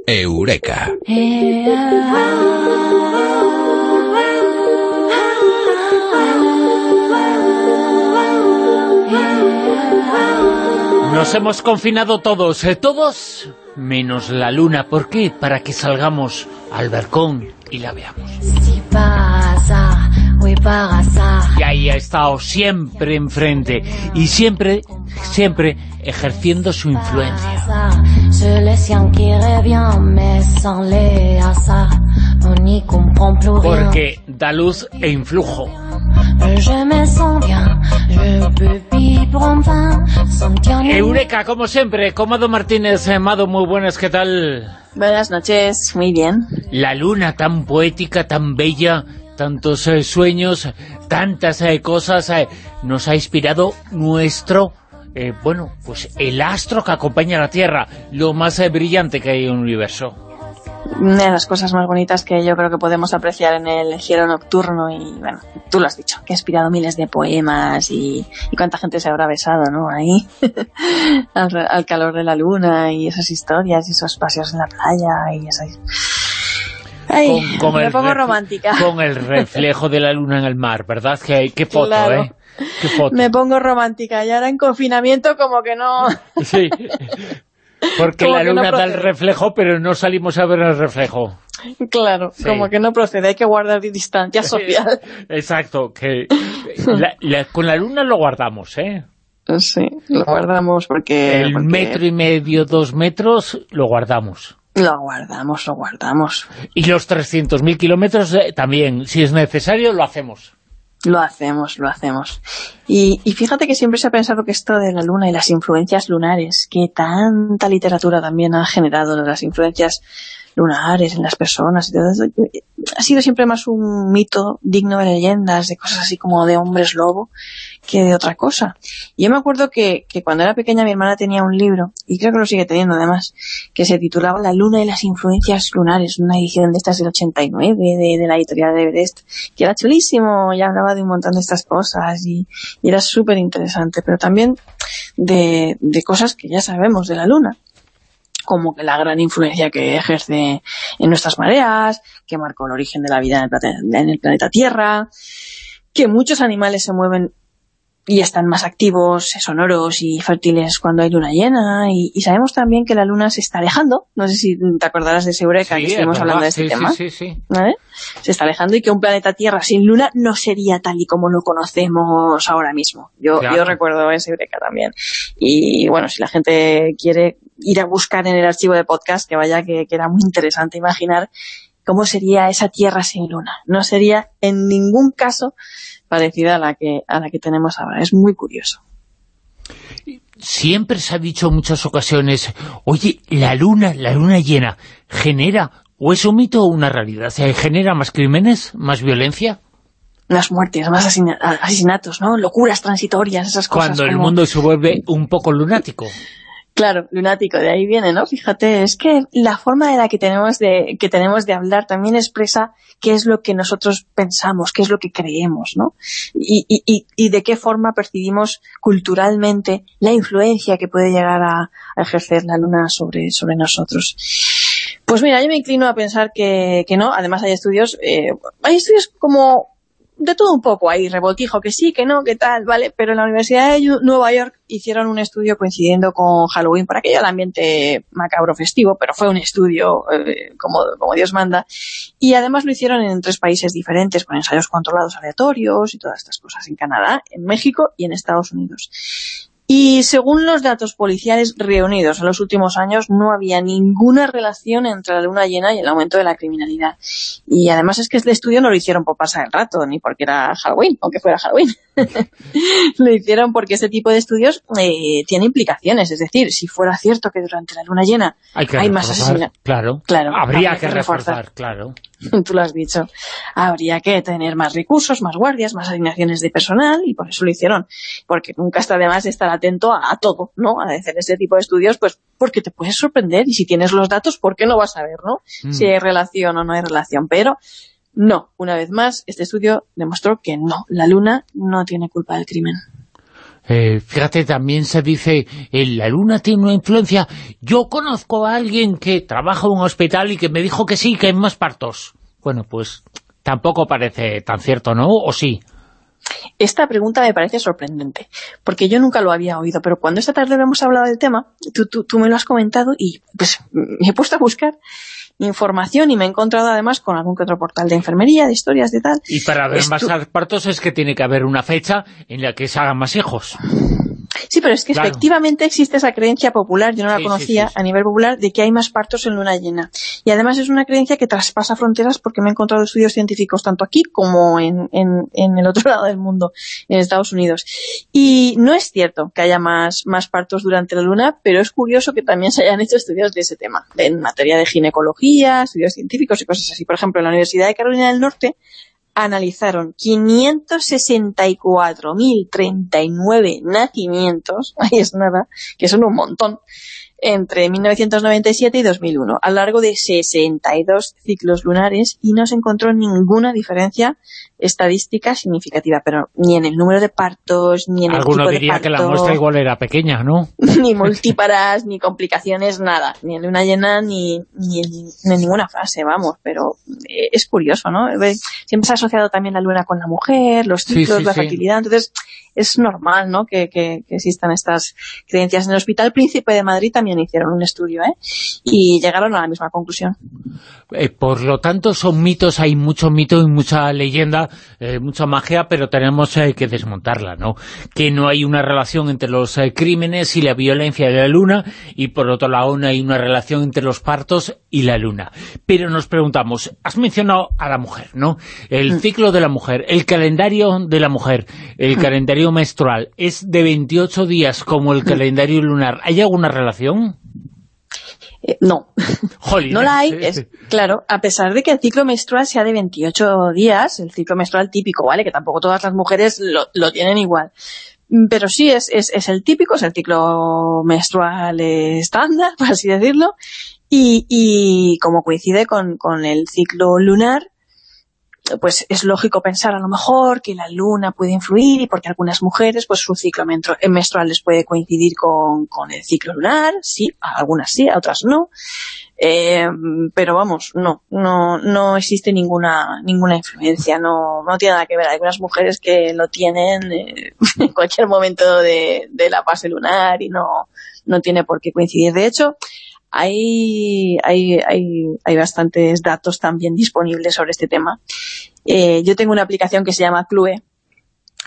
Eureka. Nos hemos confinado todos, eh, todos menos la luna. ¿Por qué? Para que salgamos al balcón y la veamos. Y ahí ha estado siempre enfrente y siempre, siempre ejerciendo su influencia. Hasard. C'est le sien qui revient, mais sans les hasards, on n'y comprend plus rien. Porque da luz e influjo. Je me sens bien, je peux vivre enfin, sentir Eureka, como siempre, con Mado Martínez. Eh, Mado, muy buenas, ¿qué tal? Buenas noches, muy bien. La luna tan poética, tan bella, tantos eh, sueños, tantas eh, cosas, eh, nos ha inspirado nuestro, eh, bueno, pues el astro que acompaña a la Tierra, lo más eh, brillante que hay en el universo. Una de las cosas más bonitas que yo creo que podemos apreciar en el cielo nocturno y, bueno, tú lo has dicho, que ha inspirado miles de poemas y, y cuánta gente se habrá besado, ¿no? Ahí, *laughs* al, al calor de la luna y esas historias y esos paseos en la playa y esas... Ay, me el pongo romántica. Con el reflejo de la luna en el mar, ¿verdad? Que, qué foto, Claro. ¿eh? Qué foto. Me pongo romántica y ahora en confinamiento como que no... *laughs* Sí. Porque Como la no luna da el reflejo, pero no salimos a ver el reflejo. Claro, Sí. como que no procede, hay que guardar distancia social. *laughs* Exacto, que la- la- con la luna lo guardamos, ¿eh? Sí, lo guardamos porque... El porque metro y medio, dos metros, lo guardamos. Lo guardamos, lo guardamos. Y los 300.000 kilómetros eh, también, si es necesario, lo hacemos. Lo hacemos, lo hacemos. Y, y fíjate que siempre se ha pensado que esto de la luna y las influencias lunares, que tanta literatura también ha generado las influencias lunares en las personas y todo eso, ha sido siempre más un mito digno de leyendas, de cosas así como de hombres lobo, que de otra cosa. Y yo me acuerdo que, que cuando era pequeña mi hermana tenía un libro, y creo que lo sigue teniendo además, que se titulaba La luna y las influencias lunares, una edición de estas del 89, de, de la editorial de Everest, que era chulísimo, y hablaba de un montón de estas cosas, y, era súper interesante, pero también de, de cosas que ya sabemos de la luna. como que la gran influencia que ejerce en nuestras mareas, que marcó el origen de la vida en el planeta Tierra, que muchos animales se mueven y están más activos, sonoros y fértiles cuando hay luna llena y, sabemos también que la luna se está alejando, no sé si te acordarás de ese Eureka que estuvimos hablando de este tema, sí, sí, se está alejando y que un planeta Tierra sin luna no sería tal y como lo conocemos ahora mismo. Yo, yo recuerdo ese Eureka también. Y bueno, si la gente quiere ir a buscar en el archivo de podcast, que vaya que, que era muy interesante imaginar cómo sería esa Tierra sin luna. No sería en ningún caso parecida a la que, a la que tenemos ahora. Es muy curioso. Siempre se ha dicho en muchas ocasiones, oye, la luna, la luna llena, ¿genera o es un mito o una realidad? ¿Genera más crímenes, más violencia? Más muertes, más asesinatos, ¿no? Locuras transitorias, esas cosas. Cuando el mundo se vuelve un poco lunático. Claro, lunático, de ahí viene, ¿no? Fíjate, es que la forma de la que tenemos de, que tenemos de hablar también expresa qué es lo que nosotros pensamos, qué es lo que creemos, ¿no? Y, y, y de qué forma percibimos culturalmente la influencia que puede llegar a, ejercer la luna sobre, sobre nosotros. Pues mira, yo me inclino a pensar que, que no, además hay estudios, eh, hay estudios como de todo un poco ahí, revoltijo, que sí, que no, que tal, ¿vale? Pero en la Universidad de Nueva York hicieron un estudio coincidiendo con Halloween, por aquello el ambiente macabro festivo, pero fue un estudio eh, como, como Dios manda, y además lo hicieron en tres países diferentes, con ensayos controlados aleatorios y todas estas cosas, en Canadá, en México y en Estados Unidos. Y según los datos policiales reunidos en los últimos años, no había ninguna relación entre la luna llena y el aumento de la criminalidad. Y además es que este estudio no lo hicieron por pasar el rato, ni porque era Halloween, aunque fuera Halloween. *laughs* lo hicieron porque este tipo de estudios eh, tiene implicaciones. Es decir, si fuera cierto que durante la luna llena hay, más asesinatos... Claro, claro, habría, que, reforzar, claro. *laughs* tú lo has dicho, habría que tener más recursos, más guardias, más asignaciones de personal, y por eso lo hicieron, porque nunca está de más estar atento a, todo, ¿no? A hacer este tipo de estudios, pues porque te puedes sorprender, y si tienes los datos, ¿por qué no vas a ver, no? Mm. Si hay relación o no hay relación, pero no, una vez más, este estudio demostró que no, la luna no tiene culpa del crimen. Eh, fíjate, también se dice, eh, la luna tiene una influencia. Yo conozco a alguien que trabaja en un hospital y que me dijo que sí, que hay más partos. Bueno, pues tampoco parece tan cierto, ¿no? ¿O sí? Esta pregunta me parece sorprendente, porque yo nunca lo había oído, pero cuando esta tarde hemos hablado del tema, tú, tú, tú me lo has comentado y pues me he puesto a buscar información y me he encontrado además con algún que otro portal de enfermería, de historias, de tal. Y para ver más partos es que tiene que haber una fecha en la que se hagan más hijos. Sí, pero es que efectivamente existe esa creencia popular, yo no la conocía a nivel popular, de que hay más partos en luna llena. Y además es una creencia que traspasa fronteras porque me he encontrado estudios científicos tanto aquí como en, en, el otro *laughs* lado del mundo, en Estados Unidos. Y no es cierto que haya más, más partos durante la luna, pero es curioso que también se hayan hecho estudios de ese tema, en materia de ginecología, estudios científicos y cosas así. Por ejemplo, en la Universidad de Carolina del Norte analizaron 564.039 nacimientos, *laughs* ahí es nada, que son un montón, entre 1997 y 2001, a lo largo de 62 ciclos lunares y no se encontró ninguna diferencia estadística significativa, pero ni en el número de partos, ni en el tipo de diría que la muestra igual era pequeña, ¿no? *laughs* ni multíparas, ni complicaciones, nada, ni en luna llena, ni, ni, en ninguna fase, vamos, pero eh, es curioso, ¿no? Siempre se ha asociado también la luna con la mujer, los ciclos, la fertilidad, entonces es normal ¿no? Que, que, existan estas creencias. En el Hospital Príncipe de Madrid también hicieron un estudio ¿eh? y llegaron a la misma conclusión. Eh, por lo tanto, son mitos, hay mucho mito y mucha leyenda, eh, mucha magia, pero tenemos eh, que desmontarla, ¿no? Que no hay una relación entre los crímenes y la violencia de la luna y por otro lado no hay una relación entre los partos y la luna. Pero nos preguntamos, has mencionado a la mujer, ¿no? El mm. ciclo de la mujer, el calendario de la mujer, el mm. calendario menstrual, ¿es de 28 días como el mm. calendario lunar? ¿Hay alguna relación? Eh, no, no la hay, es, claro, a pesar de que el ciclo menstrual sea de 28 días, el ciclo menstrual típico, ¿vale? Que tampoco todas las mujeres lo, tienen igual. Pero sí, es, es, es, el típico, es el ciclo menstrual estándar, *laughs* por así decirlo, y, y como coincide con, con el ciclo lunar, pues es lógico pensar a lo mejor que la luna puede influir y porque algunas mujeres, pues su ciclo menstrual les puede coincidir con, con el ciclo lunar, sí, a algunas sí, a otras no. Eh, pero vamos, no, no, no existe ninguna ninguna influencia, no, no tiene nada que ver. Hay algunas mujeres que lo tienen eh, *laughs* en cualquier momento de, de, la fase lunar y no, no tiene por qué coincidir. De hecho, hay, hay, hay, hay bastantes datos también disponibles sobre este tema. Eh, yo tengo una aplicación que se llama Clue,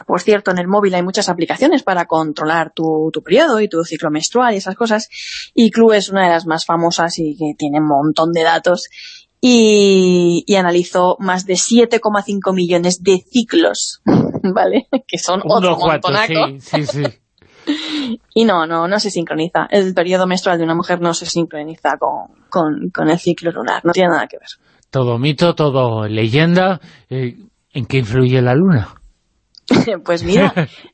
por cierto, en el móvil hay muchas aplicaciones para controlar tu, tu periodo y tu ciclo menstrual y esas cosas. Y Clue es una de las más famosas y que tiene un montón de datos. Y, y analizó más de 7,5 millones de ciclos, *laughs* ¿vale? Que son otro montonaco. Sí, sí, sí. *laughs* y no, no, no se sincroniza. El periodo menstrual de una mujer no se sincroniza con, con, con el ciclo lunar, no tiene nada que ver. Todo mito, todo leyenda. Eh, ¿En qué influye la luna? *laughs* Pues mira,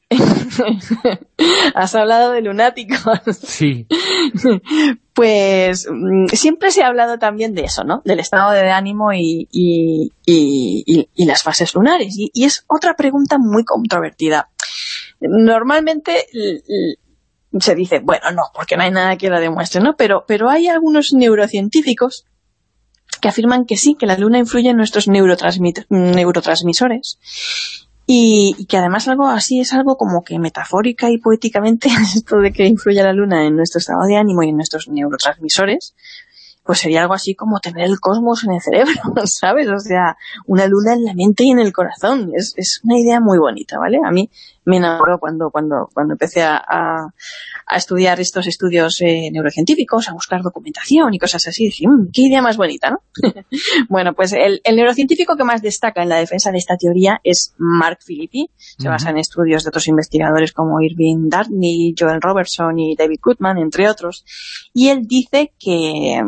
*laughs* has hablado de lunáticos. Sí. Pues mm, siempre se ha hablado también de eso, ¿no? Del estado de ánimo y, y, y, y las fases lunares. Y, es otra pregunta muy controvertida. Normalmente se dice, bueno, no, porque no hay nada que la demuestre, ¿no? Pero, pero hay algunos neurocientíficos que afirman que sí, que la luna influye en nuestros neurotransmisores y, que además algo así es algo como que metafórica y poéticamente *laughs* esto de que influye la luna en nuestro estado de ánimo y en nuestros neurotransmisores pues sería algo así como tener el cosmos en el cerebro, *laughs* ¿sabes? O sea, una luna en la mente y en el corazón. Es, es una idea muy bonita, ¿vale? A mí me enamoró cuando, cuando, cuando empecé a, a, estudiar estos estudios eh, neurocientíficos, a buscar documentación y cosas así. Dije, mmm, qué idea más bonita, ¿no? *laughs* bueno, pues el, el, neurocientífico que más destaca en la defensa de esta teoría es Mark Filippi. Se basa en estudios de otros investigadores como Irving Dartney, Joel Robertson y David Goodman, entre otros. Y él dice que,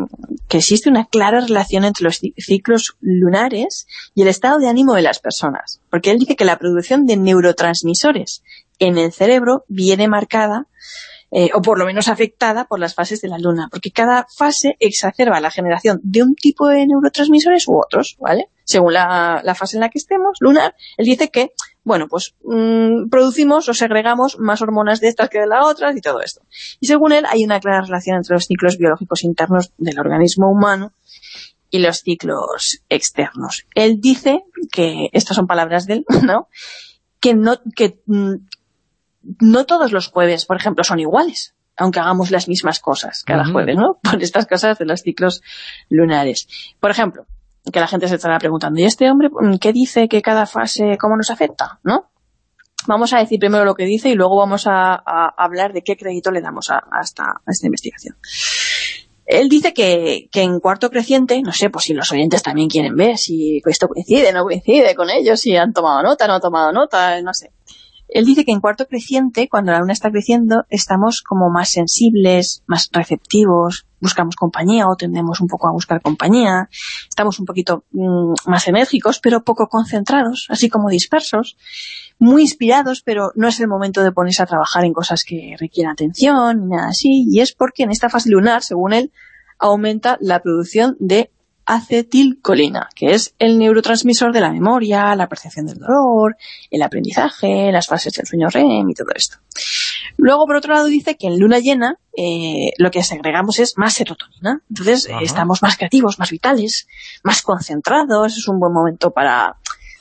que existe una clara relación entre los ciclos lunares y el estado de ánimo de las personas. Porque él dice que la producción de neurotransmisores en el cerebro viene marcada eh, o por lo menos afectada por las fases de la luna, porque cada fase exacerba la generación de un tipo de neurotransmisores u otros, ¿vale? Según la, fase en la que estemos, lunar, él dice que, bueno, pues mmm, producimos o segregamos más hormonas de estas que de las otras y todo esto. Y según él, hay una clara relación entre los ciclos biológicos internos del organismo humano y los ciclos externos. Él dice que, estas son palabras de él, *laughs* ¿no?, que no, que, mm, no todos los jueves, por ejemplo, son iguales, aunque hagamos las mismas cosas cada jueves, ¿no? *laughs* Por estas cosas de los ciclos lunares. Por ejemplo, que la gente se estará preguntando, ¿y este hombre mm, qué dice que cada fase, cómo nos afecta? ¿No? Vamos a decir primero lo que dice y luego vamos a, hablar de qué crédito le damos a, esta, a esta investigación. Él dice que, que, en cuarto creciente, no sé, pues si los oyentes también quieren ver si esto coincide, no coincide con ellos, si han tomado nota, no han tomado nota, no sé. Él dice que en cuarto creciente, cuando la luna está creciendo, estamos como más sensibles, más receptivos, buscamos compañía o tendemos un poco a buscar compañía, estamos un poquito mmm, más enérgicos, pero poco concentrados, así como dispersos, muy inspirados, pero no es el momento de ponerse a trabajar en cosas que requieran atención, ni nada así, y es porque en esta fase lunar, según él, aumenta la producción de acetilcolina, que es el neurotransmisor de la memoria, la percepción del dolor, el aprendizaje, las fases del sueño REM y todo esto. Luego, por otro lado, dice que en luna llena eh, lo que segregamos es más serotonina. Entonces, estamos más creativos, más vitales, más concentrados. Es un buen momento para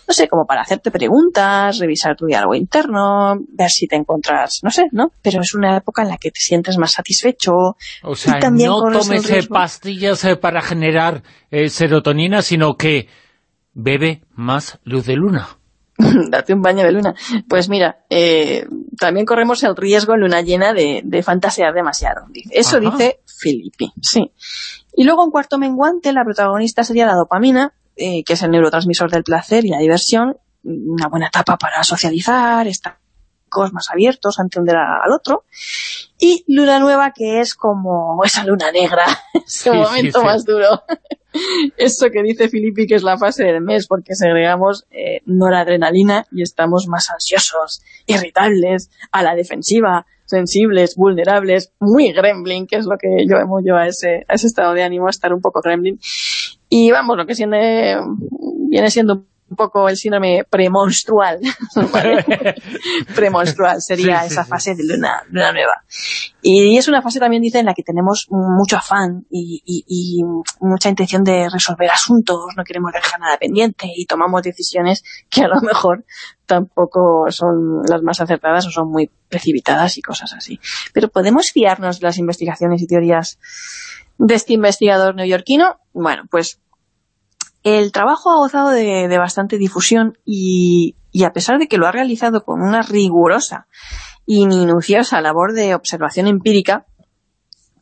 no sé, como para hacerte preguntas, revisar tu diálogo interno, ver si te encuentras, no sé, ¿no? Pero es una época en la que te sientes más satisfecho. O sea, no tomes eh, pastillas eh, para generar eh, serotonina, sino que bebe más luz de luna. *laughs* Date un baño de luna. Pues mira, eh, también corremos el riesgo en luna llena de, de fantasear demasiado. Eso dice Filippi, sí. Y luego en cuarto menguante la protagonista sería la dopamina, eh, que es el neurotransmisor del placer y la diversión, una buena etapa para socializar, estar más abiertos ante un al otro, y luna nueva que es como esa luna negra, *laughs* ese momento más duro. *laughs* Eso que dice Filippi que es la fase del mes, porque segregamos eh, noradrenalina y estamos más ansiosos, irritables, a la defensiva, sensibles, vulnerables, muy gremlin, que es lo que yo amo yo a ese, a ese estado de ánimo, estar un poco gremlin. Y vamos, lo que viene siendo un poco el síndrome premonstrual. *laughs* ¿vale? *laughs* premonstrual sería Sí, esa sí. fase de luna, luna nueva. Y es una fase también, dice, en la que tenemos mucho afán y, y- y mucha intención de resolver asuntos, no queremos dejar nada pendiente y tomamos decisiones que a lo mejor tampoco son las más acertadas o son muy precipitadas y cosas así. Pero ¿podemos fiarnos de las investigaciones y teorías de este investigador neoyorquino? Bueno, pues el trabajo ha gozado de, bastante difusión y, a pesar de que lo ha realizado con una rigurosa y minuciosa labor de observación empírica,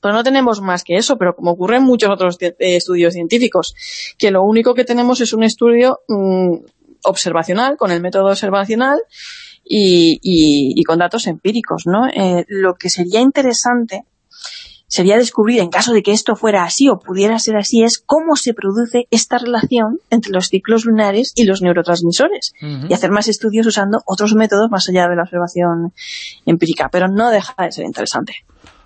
pues no tenemos más que eso, pero como ocurre en muchos otros eh, estudios científicos, que lo único que tenemos es un estudio mm, observacional, con el método observacional y, y- y con datos empíricos, ¿no? Eh, lo que sería interesante sería descubrir, en caso de que esto fuera así o pudiera ser así, es cómo se produce esta relación entre los ciclos lunares y los neurotransmisores y hacer más estudios usando otros métodos más allá de la observación empírica, pero no deja de ser interesante.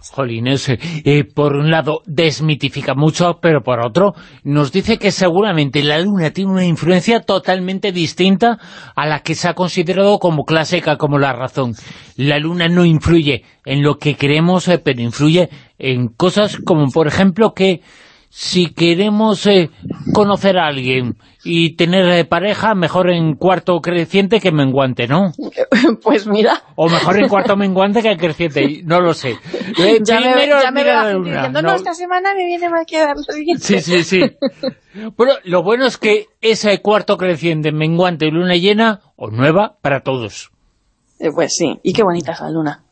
Jolines, eh, por un lado desmitifica mucho, pero por otro nos dice que seguramente la Luna tiene una influencia totalmente distinta a la que se ha considerado como clásica, como la razón. La Luna no influye en lo que queremos, eh, pero influye en cosas como, por ejemplo, que si queremos eh, conocer a alguien y tener eh, pareja, mejor en cuarto creciente que menguante, ¿no? *laughs* pues mira. O mejor en cuarto menguante que en creciente, no lo sé. *laughs* Eh, ya me, ya me la luna, diciendo, no- no, esta semana me viene mal quedar lo siguiente". Sí, sí, sí. *laughs* Bueno, lo bueno es que ese cuarto creciente, menguante, luna llena, o nueva, para todos. Eh, pues sí, y qué bonita es la luna.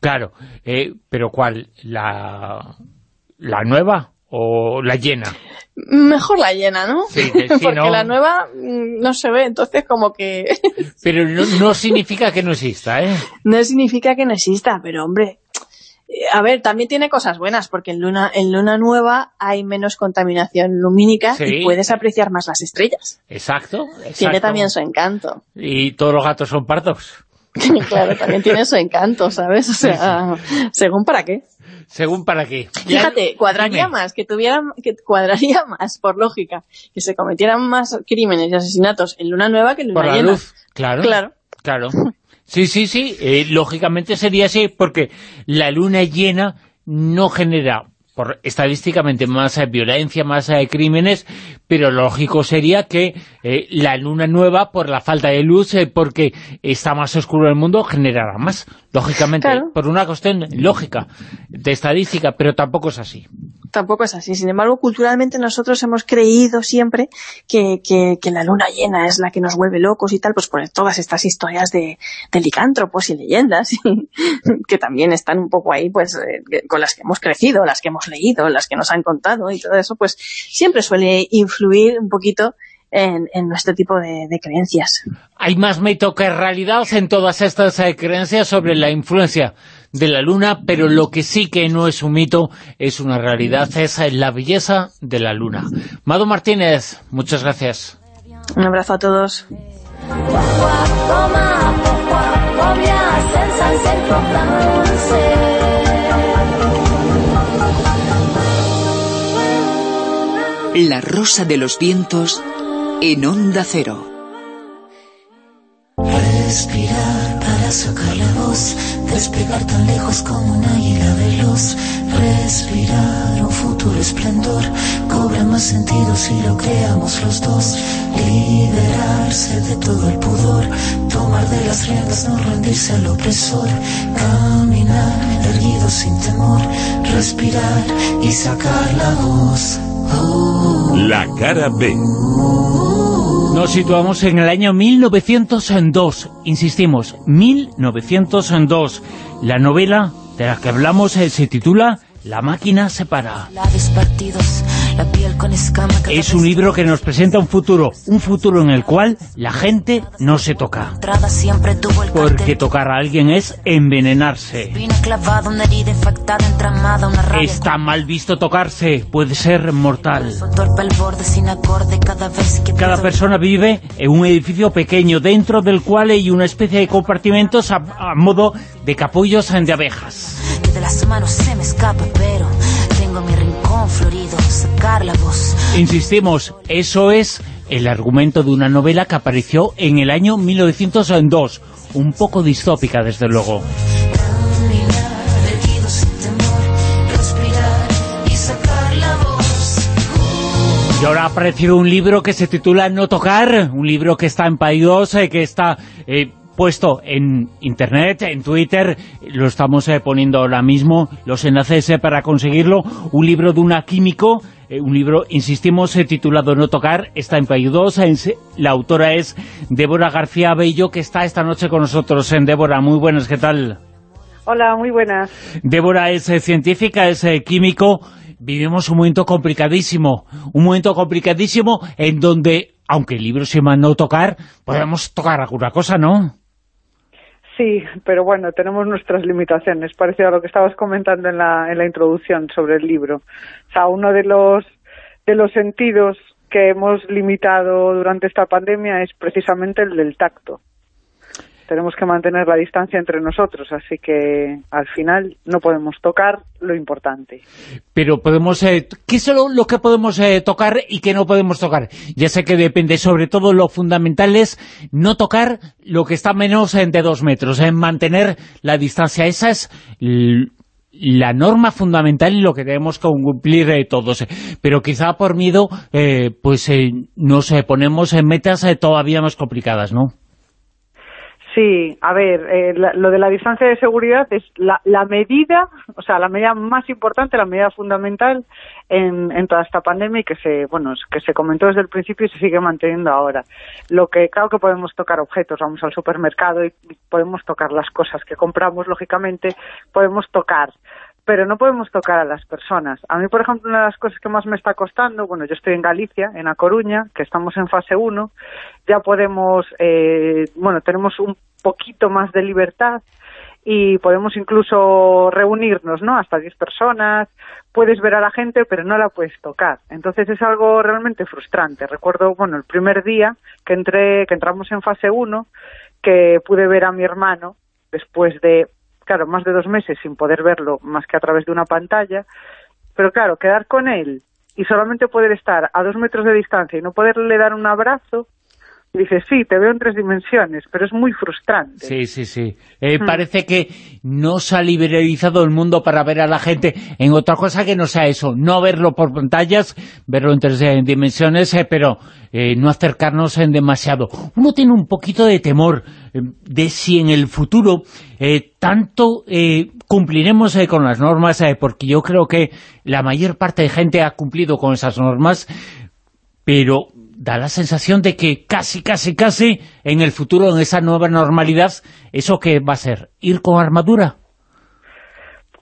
Claro, eh, pero ¿cuál? ¿La, ¿La nueva o la llena? Mejor la llena, ¿no? Sí, sí, *laughs* Porque ¿no? la nueva mm, no se ve, entonces como que *laughs* Pero no, no significa que no exista, ¿eh? no significa que no exista, pero hombre, eh, a ver, también tiene cosas buenas, porque en luna, en luna nueva hay menos contaminación lumínica Sí. y puedes apreciar más las estrellas. Exacto, Tiene exacto. también su encanto. Y todos los gatos son pardos. *laughs* claro, también tiene su encanto, ¿sabes? O sea, según para qué. Según para qué. Fíjate, cuadraría dime. más, que tuvieran, que cuadraría *laughs* más, por lógica, que se cometieran más crímenes y asesinatos en luna nueva que en luna Por la llena. luz, claro. Claro. Claro. *laughs* Sí, sí, sí, eh, lógicamente sería así, porque la luna llena no genera, por estadísticamente, más eh, violencia, más eh, crímenes, pero lógico sería que eh, la luna nueva, por la falta de luz, eh, porque está más oscuro el mundo, generará más, lógicamente, Claro. por una cuestión lógica, de estadística, pero tampoco es así. Tampoco es así. Sin embargo, culturalmente nosotros hemos creído siempre que, que, que la luna llena es la que nos vuelve locos y tal, pues por todas estas historias de, de licántropos y leyendas, *laughs* que también están un poco ahí, pues eh, con las que hemos crecido, las que hemos leído, las que nos han contado y todo eso, pues siempre suele influir un poquito en, en nuestro tipo de, de creencias. Hay más mito que realidad en todas estas eh, creencias sobre la influencia de la luna, pero lo que sí que no es un mito, es una realidad, es eh, la belleza de la luna. Mado Martínez, muchas gracias. Un abrazo a todos. La rosa de los vientos en onda cero. Respirar para sacar la voz, despegar tan lejos como un águila veloz. Respirar un futuro esplendor, cobra más sentido si lo creamos los dos. Liberarse de todo el pudor, tomar de las riendas, no rendirse al opresor. Caminar erguido sin temor, respirar y sacar la voz. La cara B. Nos situamos en el año 1902, insistimos, 1902. La novela de la que hablamos eh, se titula La máquina se para. Labios partidos, la Es un libro que nos presenta un futuro, un futuro en el cual la gente no se toca. Porque tocar a alguien es envenenarse. Está mal visto tocarse, puede ser mortal. Cada persona vive en un edificio pequeño, dentro del cual hay una especie de compartimentos a, a modo de capullos de abejas. que de las manos se me escapa, pero florido, sacar la voz. Insistimos, eso es el argumento de una novela que apareció en el año 1902, un poco distópica desde luego. Y ahora ha aparecido un libro que se titula No tocar, un libro que está en Paidós, eh, que está eh, puesto en internet, en Twitter, lo estamos eh, poniendo ahora mismo, los enlaces eh, para conseguirlo, un libro de una químico, eh, un libro, insistimos, titulado No tocar, está en Paidós, la autora es Débora García Bello, que está esta noche con nosotros. En Débora, muy buenas, ¿qué tal? Hola, muy buenas. Débora es científica, es químico, vivimos un momento complicadísimo, un momento complicadísimo en donde, aunque el libro se llama No tocar, podemos tocar alguna cosa, ¿no? Sí, pero bueno, tenemos nuestras limitaciones, parecido a lo que estabas comentando en la, en la introducción sobre el libro. O sea, uno de los, de los sentidos que hemos limitado durante esta pandemia es precisamente el del tacto. Tenemos que mantener la distancia entre nosotros, así que al final no podemos tocar lo importante. Pero podemos... Eh, ¿Qué es lo, que podemos eh, tocar y qué no podemos tocar? Ya sé que depende, sobre todo lo fundamental es no tocar lo que está menos eh, de dos metros, en mantener la distancia. Esa es la norma fundamental y lo que debemos cumplir eh, todos. Pero quizá por miedo, eh, pues eh, nos ponemos en metas todavía más complicadas, ¿no? Sí, a ver, eh, la, lo de la distancia de seguridad es la, la, medida, o sea, la medida más importante, la medida fundamental en, en, toda esta pandemia y que se, bueno, que se comentó desde el principio y se sigue manteniendo ahora. Lo que, claro que podemos tocar objetos, vamos al supermercado y podemos tocar las cosas que compramos, lógicamente, podemos tocar pero no podemos tocar a las personas. A mí, por ejemplo, una de las cosas que más me está costando, bueno, yo estoy en Galicia, en A Coruña, que estamos en fase 1, ya podemos, eh, bueno, tenemos un poquito más de libertad y podemos incluso reunirnos, ¿no?, hasta 10 personas, puedes ver a la gente, pero no la puedes tocar. Entonces es algo realmente frustrante. Recuerdo, bueno, el primer día que entré, que entramos en fase 1, que pude ver a mi hermano después de claro, más de dos meses sin poder verlo más que a través de una pantalla, pero claro, quedar con él y solamente poder estar a dos metros de distancia y no poderle dar un abrazo, dices, sí, te veo en tres dimensiones, pero es muy frustrante. Sí, sí, sí. Eh. Parece que no se ha liberalizado el mundo para ver a la gente en otra cosa que no sea eso, no verlo por pantallas, verlo en tres dimensiones, eh, pero eh, no acercarnos en demasiado. Uno tiene un poquito de temor eh, de si en el futuro eh, tanto eh, cumpliremos con las normas, porque yo creo que la mayor parte de gente ha cumplido con esas normas, pero da la sensación de que casi, casi, casi en el futuro, en esa nueva normalidad, ¿eso qué va a ser? ¿Ir con armadura?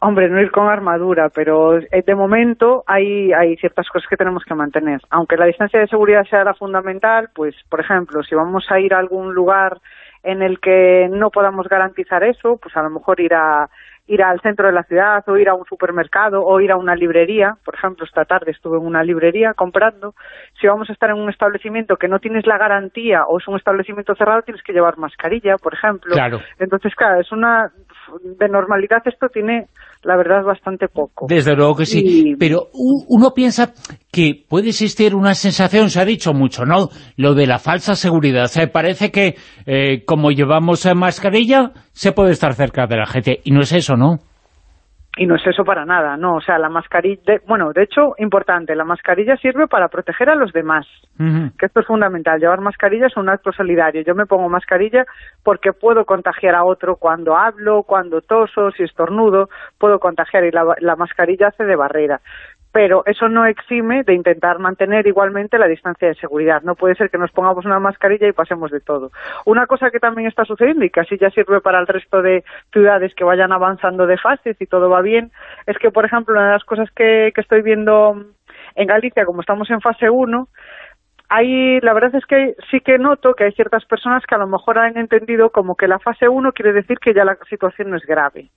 Hombre, no ir con armadura, pero de momento hay, hay ciertas cosas que tenemos que mantener. Aunque la distancia de seguridad sea la fundamental, pues, por ejemplo, si vamos a ir a algún lugar en el que no podamos garantizar eso, pues a lo mejor ir a ir al centro de la ciudad o ir a un supermercado o ir a una librería, por ejemplo, esta tarde estuve en una librería comprando, si vamos a estar en un establecimiento que no tienes la garantía o es un establecimiento cerrado, tienes que llevar mascarilla, por ejemplo. Claro. Entonces, claro, es una de normalidad esto tiene la verdad bastante poco. Desde luego que sí, pero uno piensa que puede existir una sensación, se ha dicho mucho, ¿no? Lo de la falsa seguridad. Se parece que eh, como llevamos mascarilla, se puede estar cerca de la gente, y no es eso, ¿no? Y no es eso para nada, no, o sea, la mascarilla, de, bueno, de hecho, importante, la mascarilla sirve para proteger a los demás, uh -huh. que esto es fundamental, llevar mascarilla es un acto solidario, yo me pongo mascarilla porque puedo contagiar a otro cuando hablo, cuando toso, si estornudo, puedo contagiar y la, la mascarilla hace de barrera, pero eso no exime de intentar mantener igualmente la distancia de seguridad. No puede ser que nos pongamos una mascarilla y pasemos de todo. Una cosa que también está sucediendo y que así ya sirve para el resto de ciudades que vayan avanzando de fases y todo va bien, es que, por ejemplo, una de las cosas que, estoy viendo en Galicia, como estamos en fase 1, hay, la verdad es que sí que noto que hay ciertas personas que a lo mejor han entendido como que la fase 1 quiere decir que ya la situación no es grave.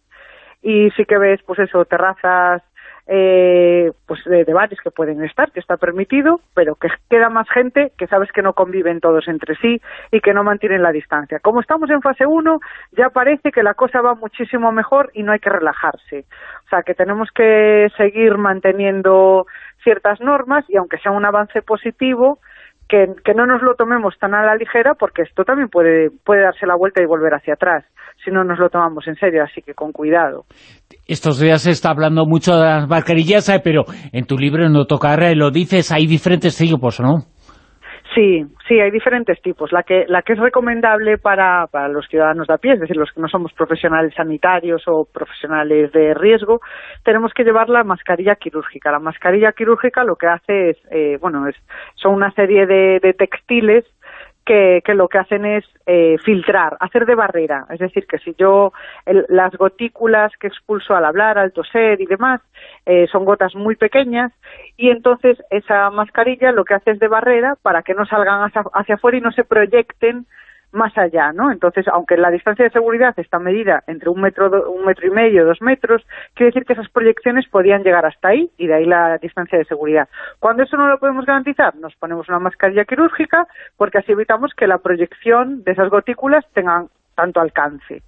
Y sí que ves, pues eso, terrazas eh, pues de, de, bares que pueden estar, que está permitido, pero que queda más gente que sabes que no conviven todos entre sí y que no mantienen la distancia. Como estamos en fase 1, ya parece que la cosa va muchísimo mejor y no hay que relajarse. O sea, que tenemos que seguir manteniendo ciertas normas y aunque sea un avance positivo, que, no nos lo tomemos tan a la ligera porque esto también puede, puede darse la vuelta y volver hacia atrás si no nos lo tomamos en serio, así que con cuidado. Estos días se está hablando mucho de las mascarillas, eh, pero en tu libro No tocar eh, lo dices, hay diferentes tipos, ¿no? Sí, sí, hay diferentes tipos. La que, la que es recomendable para, para los ciudadanos de a pie, es decir, los que no somos profesionales sanitarios o profesionales de riesgo, tenemos que llevar la mascarilla quirúrgica. La mascarilla quirúrgica lo que hace es, eh, bueno, es, son una serie de, de textiles que, que, lo que hacen es eh, filtrar, hacer de barrera. Es decir, que si yo el, las gotículas que expulso al hablar, al toser y demás, eh, son gotas muy pequeñas y entonces esa mascarilla lo que hace es de barrera para que no salgan hacia, hacia afuera y no se proyecten más allá, ¿no? Entonces, aunque la distancia de seguridad está medida entre un metro, un metro y medio, dos metros, quiere decir que esas proyecciones podían llegar hasta ahí y de ahí la distancia de seguridad. Cuando eso no lo podemos garantizar, nos ponemos una mascarilla quirúrgica porque así evitamos que la proyección de esas gotículas tengan tanto alcance.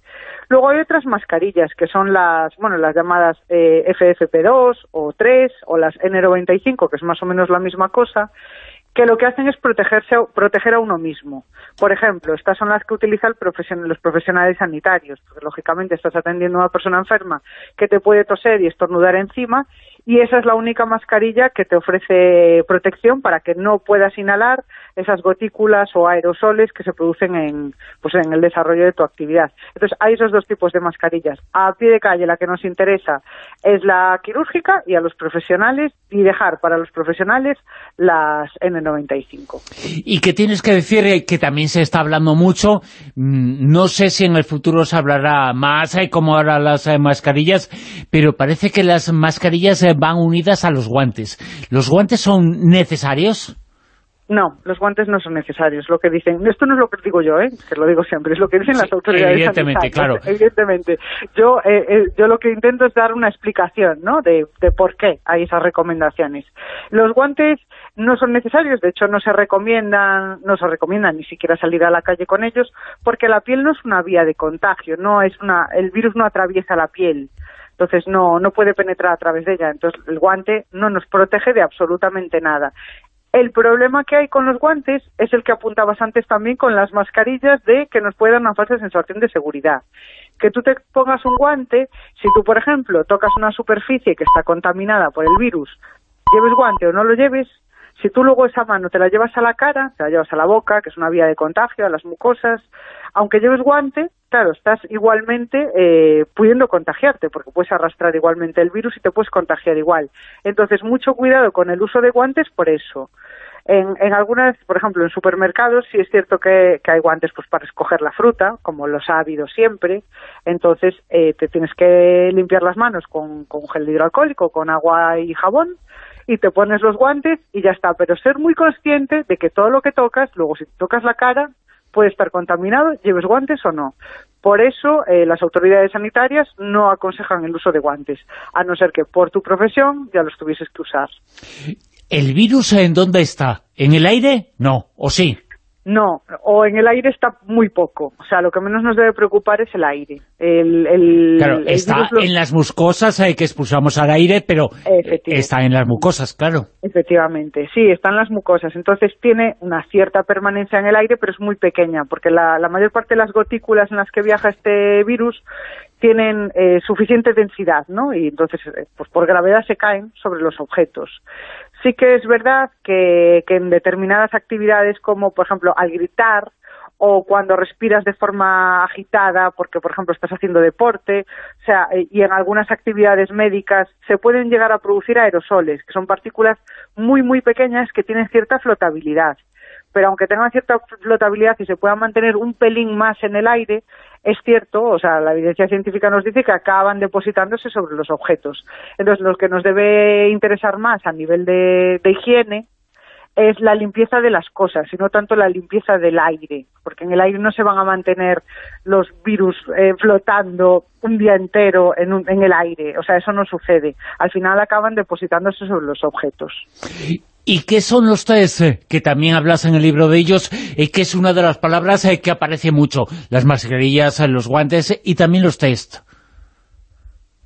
Luego hay otras mascarillas que son las, bueno, las llamadas eh, FFP2 o 3 o las N95, que es más o menos la misma cosa, que lo que hacen es protegerse, proteger a uno mismo. Por ejemplo, estas son las que utilizan los profesionales sanitarios, porque lógicamente estás atendiendo a una persona enferma que te puede toser y estornudar encima, y esa es la única mascarilla que te ofrece protección para que no puedas inhalar esas gotículas o aerosoles que se producen en, pues en el desarrollo de tu actividad. Entonces, hay esos dos tipos de mascarillas. A pie de calle la que nos interesa es la quirúrgica y a los profesionales, y dejar para los profesionales las N95. Y que tienes que decir eh, que también se está hablando mucho, mm, no sé si en el futuro se hablará más, hay como ahora las eh, mascarillas, pero parece que las mascarillas eh, van unidas a los guantes. ¿Los guantes son necesarios? No, los guantes no son necesarios. Lo que dicen, esto no es lo que digo yo, ¿eh? que lo digo siempre, es lo que dicen las autoridades Evidentemente, claro. Evidentemente. Yo, eh, eh, yo lo que intento es dar una explicación ¿no? de, de por qué hay esas recomendaciones. Los guantes no son necesarios, de hecho no se recomiendan, no se recomiendan ni siquiera salir a la calle con ellos, porque la piel no es una vía de contagio, no es una, el virus no atraviesa la piel entonces no, no puede penetrar a través de ella. Entonces el guante no nos protege de absolutamente nada. El problema que hay con los guantes es el que apuntabas antes también con las mascarillas de que nos puede dar una falsa sensación de seguridad. Que tú te pongas un guante, si tú, por ejemplo, tocas una superficie que está contaminada por el virus, lleves guante o no lo lleves, si tú luego esa mano te la llevas a la cara, te la llevas a la boca, que es una vía de contagio, a las mucosas, aunque lleves guante, claro, estás igualmente eh, pudiendo contagiarte, porque puedes arrastrar igualmente el virus y te puedes contagiar igual. Entonces, mucho cuidado con el uso de guantes por eso. En, en algunas, por ejemplo, en supermercados sí es cierto que, que, hay guantes pues para escoger la fruta, como los ha habido siempre, entonces eh, te tienes que limpiar las manos con, con gel hidroalcohólico, con agua y jabón, y te pones los guantes y ya está, pero ser muy consciente de que todo lo que tocas, luego si tocas la cara, puede estar contaminado, lleves guantes o no. Por eso eh, las autoridades sanitarias no aconsejan el uso de guantes, a no ser que por tu profesión ya los tuvieses que usar. ¿El virus en dónde está? ¿En el aire? No, ¿o sí? No, o en el aire está muy poco. O sea, lo que menos nos debe preocupar es el aire. El, el, claro, el está lo... en las mucosas eh, que expulsamos al aire, pero está en las mucosas, claro. Efectivamente, sí, está en las mucosas. Entonces tiene una cierta permanencia en el aire, pero es muy pequeña, porque la, la mayor parte de las gotículas en las que viaja este virus tienen eh, suficiente densidad, ¿no? Y entonces, eh, pues por gravedad se caen sobre los objetos. Sí que es verdad que, en determinadas actividades como, por ejemplo, al gritar o cuando respiras de forma agitada porque, por ejemplo, estás haciendo deporte, o sea, y en algunas actividades médicas se pueden llegar a producir aerosoles, que son partículas muy, muy pequeñas que tienen cierta flotabilidad. Pero aunque tengan cierta flotabilidad y se puedan mantener un pelín más en el aire, es cierto, o sea, la evidencia científica nos dice que acaban depositándose sobre los objetos. Entonces, lo que nos debe interesar más a nivel de, de higiene es la limpieza de las cosas y no tanto la limpieza del aire, porque en el aire no se van a mantener los virus eh, flotando un día entero en, un, en el aire, o sea, eso no sucede. Al final acaban depositándose sobre los objetos. ¿Y qué son los test? Que también hablas en el libro de ellos, y que es una de las palabras que aparece mucho. Las mascarillas, los guantes y también los test.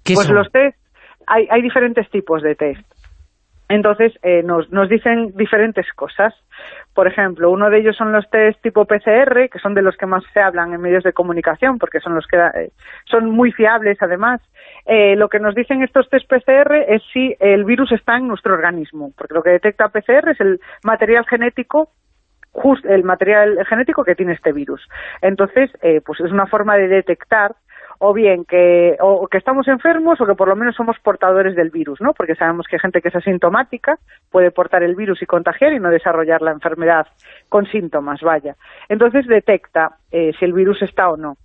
Pues son? los test, hay, hay diferentes tipos de test. Entonces, eh, nos, nos dicen diferentes cosas. Por ejemplo, uno de ellos son los test tipo PCR, que son de los que más se hablan en medios de comunicación, porque son los que eh, son muy fiables, además. Eh, lo que nos dicen estos test PCR es si el virus está en nuestro organismo, porque lo que detecta PCR es el material genético just, el material genético que tiene este virus. Entonces, eh, pues es una forma de detectar o bien que, o que estamos enfermos o que por lo menos somos portadores del virus, ¿no? Porque sabemos que gente que es asintomática, puede portar el virus y contagiar y no desarrollar la enfermedad con síntomas, vaya. Entonces detecta eh, si el virus está o no.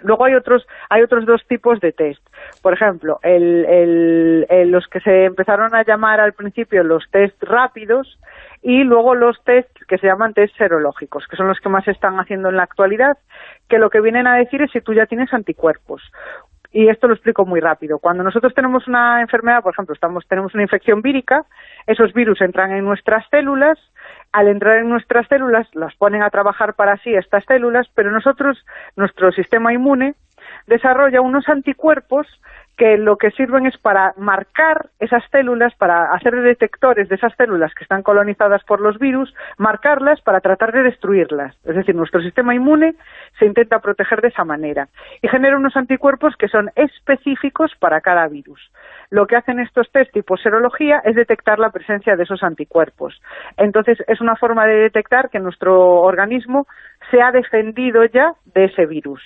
Luego hay otros, hay otros dos tipos de test. Por ejemplo, el, el, los que se empezaron a llamar al principio los test rápidos y luego los test que se llaman test serológicos, que son los que más se están haciendo en la actualidad, que lo que vienen a decir es si tú ya tienes anticuerpos. Y esto lo explico muy rápido. Cuando nosotros tenemos una enfermedad, por ejemplo, estamos, tenemos una infección vírica, esos virus entran en nuestras células, al entrar en nuestras células las ponen a trabajar para sí estas células, pero nosotros, nuestro sistema inmune, desarrolla unos anticuerpos que lo que sirven es para marcar esas células, para hacer detectores de esas células que están colonizadas por los virus, marcarlas para tratar de destruirlas. Es decir, nuestro sistema inmune se intenta proteger de esa manera y genera unos anticuerpos que son específicos para cada virus. Lo que hacen estos test tipo serología es detectar la presencia de esos anticuerpos. Entonces, es una forma de detectar que nuestro organismo se ha defendido ya de ese virus.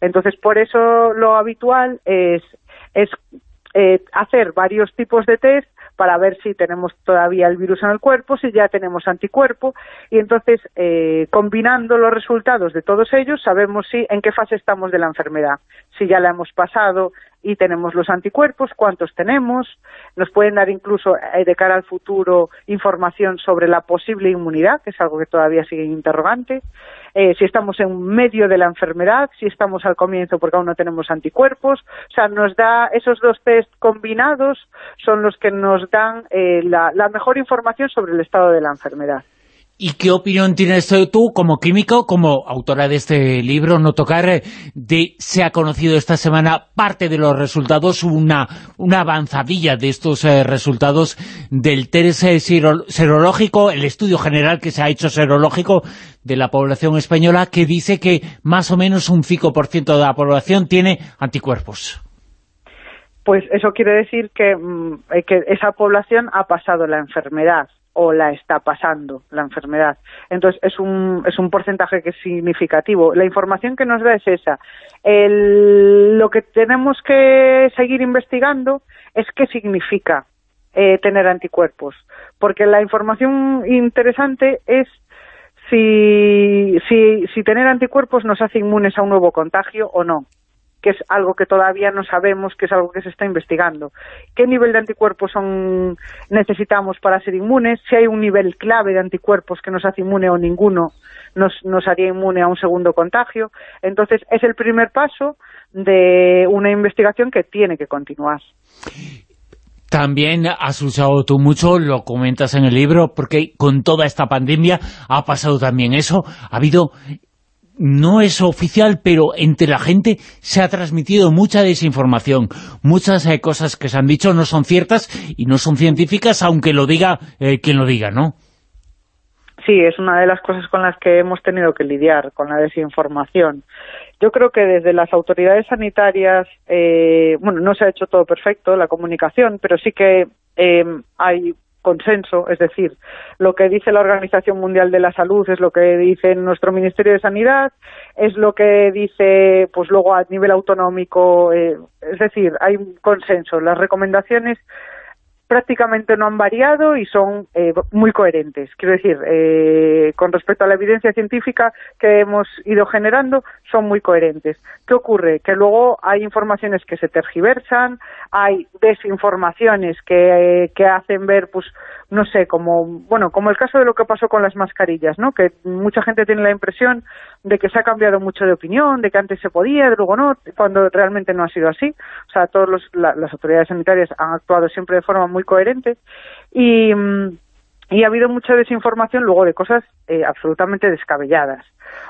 Entonces, por eso lo habitual es es eh, hacer varios tipos de test para ver si tenemos todavía el virus en el cuerpo, si ya tenemos anticuerpo, y entonces, eh, combinando los resultados de todos ellos, sabemos si en qué fase estamos de la enfermedad, si ya la hemos pasado y tenemos los anticuerpos, cuántos tenemos, nos pueden dar incluso eh, de cara al futuro información sobre la posible inmunidad, que es algo que todavía sigue interrogante, eh, si estamos en medio de la enfermedad, si estamos al comienzo porque aún no tenemos anticuerpos, o sea, nos da esos dos test combinados son los que nos dan eh, la, la mejor información sobre el estado de la enfermedad. ¿Y qué opinión tienes tú como químico, como autora de este libro, No Tocar, eh, de se ha conocido esta semana parte de los resultados, una, una avanzadilla de estos eh, resultados del test eh, serológico, el estudio general que se ha hecho serológico de la población española, que dice que más o menos un 5% de la población tiene anticuerpos? Pues eso quiere decir que, mm, que esa población ha pasado la enfermedad o la está pasando la enfermedad. Entonces, es un, es un porcentaje que es significativo. La información que nos da es esa. lo que tenemos que seguir investigando es qué significa eh, tener anticuerpos. Porque la información interesante es si, si, si tener anticuerpos nos hace inmunes a un nuevo contagio o no que es algo que todavía no sabemos, que es algo que se está investigando. ¿Qué nivel de anticuerpos son, necesitamos para ser inmunes? Si hay un nivel clave de anticuerpos que nos hace inmune o ninguno nos, haría inmune a un segundo contagio. Entonces, es el primer paso de una investigación que tiene que continuar. También has usado tú mucho, lo comentas en el libro, porque con toda esta pandemia ha pasado también eso. Ha habido no es oficial, pero entre la gente se ha transmitido mucha desinformación. Muchas eh, cosas que se han dicho no son ciertas y no son científicas, aunque lo diga eh, quien lo diga, ¿no? Sí, es una de las cosas con las que hemos tenido que lidiar, con la desinformación. Yo creo que desde las autoridades sanitarias, eh, bueno, no se ha hecho todo perfecto, la comunicación, pero sí que hay consenso, es decir, lo que dice la Organización Mundial de la Salud es lo que dice nuestro Ministerio de Sanidad, es lo que dice, pues luego a nivel autonómico, eh, es decir, hay consenso. Las recomendaciones prácticamente no han variado y son eh, muy coherentes. Quiero decir, eh, con respecto a la evidencia científica que hemos ido generando, son muy coherentes. ¿Qué ocurre? Que luego hay informaciones que se tergiversan, hay desinformaciones que, que hacen ver, pues, no sé, como, bueno, como el caso de lo que pasó con las mascarillas, ¿no? Que mucha gente tiene la impresión de que se ha cambiado mucho de opinión, de que antes se podía, de luego no, cuando realmente no ha sido así. O sea, todas las autoridades sanitarias han actuado siempre de forma muy coherente y, y ha habido mucha desinformación luego de cosas eh, absolutamente descabelladas.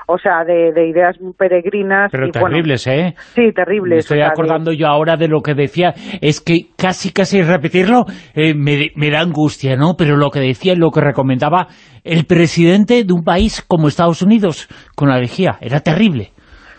O sea, de, de ideas peregrinas. Pero y, terribles, bueno, ¿eh? Sí, terribles. Me estoy de- acordando yo ahora de lo que decía, es que casi casi repetirlo eh, me, me da angustia, ¿no? Pero lo que decía, lo que recomendaba el presidente de un país como Estados Unidos con la herejía, era terrible.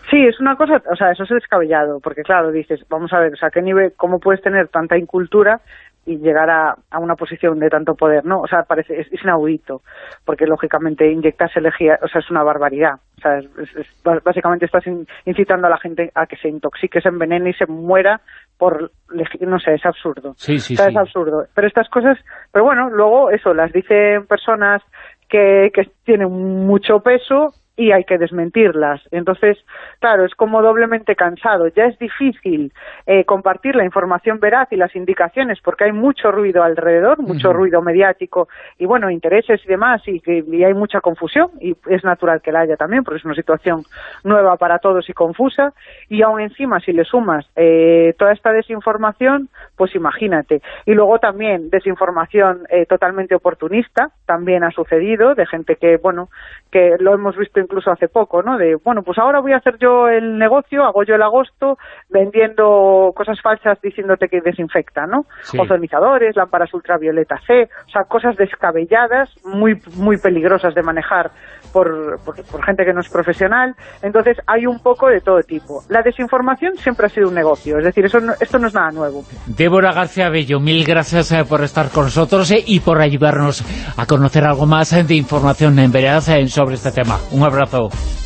Sí, es una cosa, o sea, eso es descabellado, porque claro, dices, vamos a ver, o sea, ¿qué nivel, cómo puedes tener tanta incultura y llegar a, a una posición de tanto poder, ¿no? O sea, parece, es, es inaudito, porque lógicamente inyectarse elegía, o sea, es una barbaridad. O sea, es- es- es- bá- básicamente estás in- incitando a la gente a que se intoxique, se envenene y se muera por, no sé, es absurdo. Sí, sí, O sea, sí. es absurdo. Pero estas cosas, pero bueno, luego eso, las dicen personas que, que tienen mucho peso y hay que desmentirlas. Entonces, claro, es como doblemente cansado. Ya es difícil eh, compartir la información veraz y las indicaciones porque hay mucho ruido alrededor, mucho ruido mediático y, bueno, intereses y demás y, y hay mucha confusión y es natural que la haya también porque es una situación nueva para todos y confusa y aún encima si le sumas eh, toda esta desinformación, pues imagínate. Y luego también desinformación eh, totalmente oportunista, también ha sucedido, de gente que, bueno, que lo hemos visto incluso hace poco, ¿no? De, bueno, pues ahora voy a hacer yo el negocio, hago yo el agosto, vendiendo cosas falsas diciéndote que desinfecta, ¿no? Sí. Ozonizadores, lámparas ultravioleta C, o sea, cosas descabelladas, muy, muy peligrosas de manejar por, por, por gente que no es profesional. Entonces, hay un poco de todo tipo. La desinformación siempre ha sido un negocio, es decir, eso no- esto no es nada nuevo. Débora García Bello, mil gracias eh, por estar con nosotros eh, y por ayudarnos a conocer algo más eh, de información en eh, sobre este tema. Un abrazo.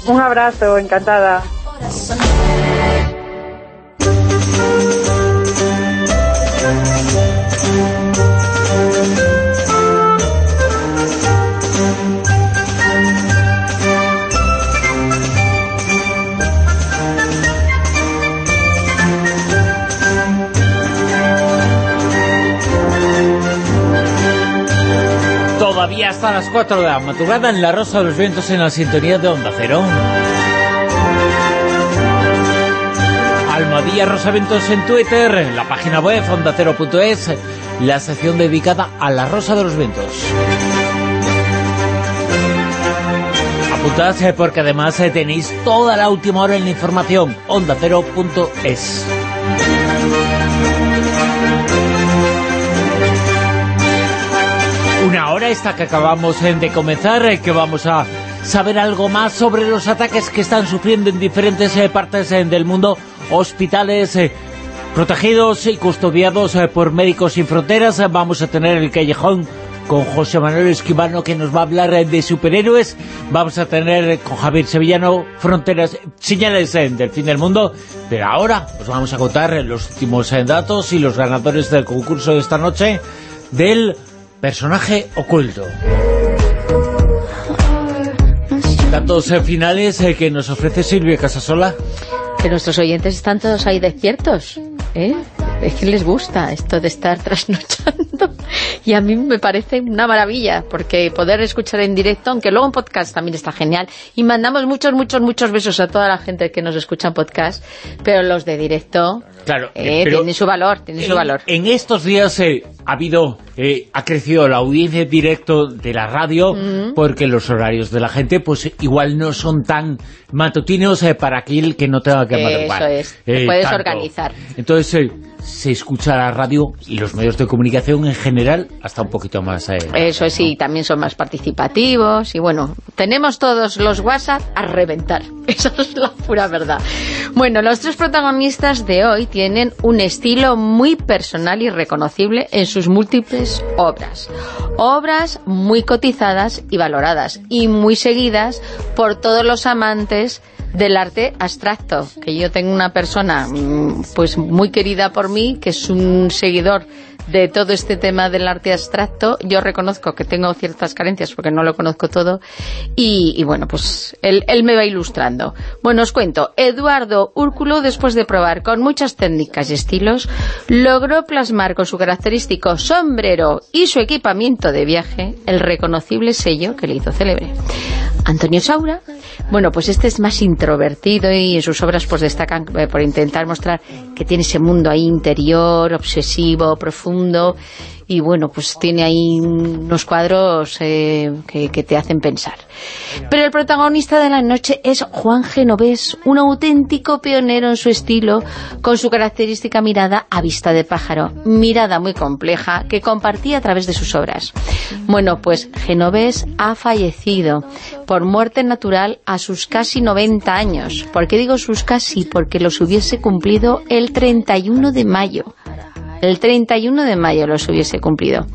Un abrazo, encantada. Hasta las 4 de la madrugada en La Rosa de los Vientos en la sintonía de Onda Cero. Almadía Rosaventos en Twitter, en la página web ondacero.es, la sección dedicada a La Rosa de los Vientos. Apuntad eh, porque además eh, tenéis toda la última hora en la información, ondacero.es. esta que acabamos de comenzar, eh, que vamos a saber algo más sobre los ataques que están sufriendo en diferentes eh, partes eh, del mundo, hospitales protegidos y custodiados por Médicos Sin Fronteras. Vamos a tener el callejón con José Manuel Esquivano que nos va a hablar de superhéroes. Vamos a tener con Javier Sevillano fronteras, señales del fin del mundo. Pero ahora os vamos a contar los últimos datos y los ganadores del concurso de esta noche del personaje oculto. Datos eh, finales eh, que nos ofrece Silvia Casasola. Que nuestros oyentes están todos ahí despiertos, ¿eh? Es que les gusta esto de estar *laughs* trasnochando. Y a mí me parece una maravilla, porque poder escuchar en directo, aunque luego en podcast también está genial. Y mandamos muchos, muchos, muchos besos a toda la gente que nos escucha en podcast, pero los de directo Claro, eh, pero tienen su valor, tienen su en- valor. En estos días eh, ha habido, eh, ha crecido la audiencia en directo de la radio Mm. porque los horarios de la gente pues igual no son tan matutinos eh, para aquel que no tenga que madrugar. Eso es, eh, puedes tanto. organizar. Entonces eh, se escucha la radio y los medios de comunicación en general hasta un poquito más... eh, Eso es, sí, también son más participativos y bueno, tenemos todos los WhatsApp a reventar. *laughs* Esa es la pura verdad. Bueno, los tres protagonistas de hoy tienen un estilo muy personal y reconocible en sus múltiples obras. Obras muy cotizadas y valoradas y muy seguidas por todos los amantes del arte abstracto, que yo tengo una persona mm, pues muy querida por mí, que es un seguidor de todo este tema del arte abstracto. Yo reconozco que tengo ciertas carencias porque no lo conozco todo y, y bueno, pues él, él me va ilustrando. Bueno, os cuento, Eduardo Úrculo, después de probar con muchas técnicas y estilos, logró plasmar con su característico sombrero y su equipamiento de viaje el reconocible sello que le hizo célebre. Antonio Saura, bueno, pues este es más introvertido y en sus obras pues destacan eh, por intentar mostrar que tiene ese mundo ahí interior, obsesivo, profundo y bueno, pues tiene ahí unos cuadros eh, que, que te hacen pensar. Pero el protagonista de la noche es Juan Genovés, un auténtico pionero en su estilo, con su característica mirada a vista de pájaro, mirada muy compleja que compartía a través de sus obras. Bueno, pues Genovés ha fallecido por muerte natural a sus casi 90 años. ¿Por qué digo sus casi? Porque los hubiese cumplido el 31 de mayo. El 31 de mayo los hubiese cumplido.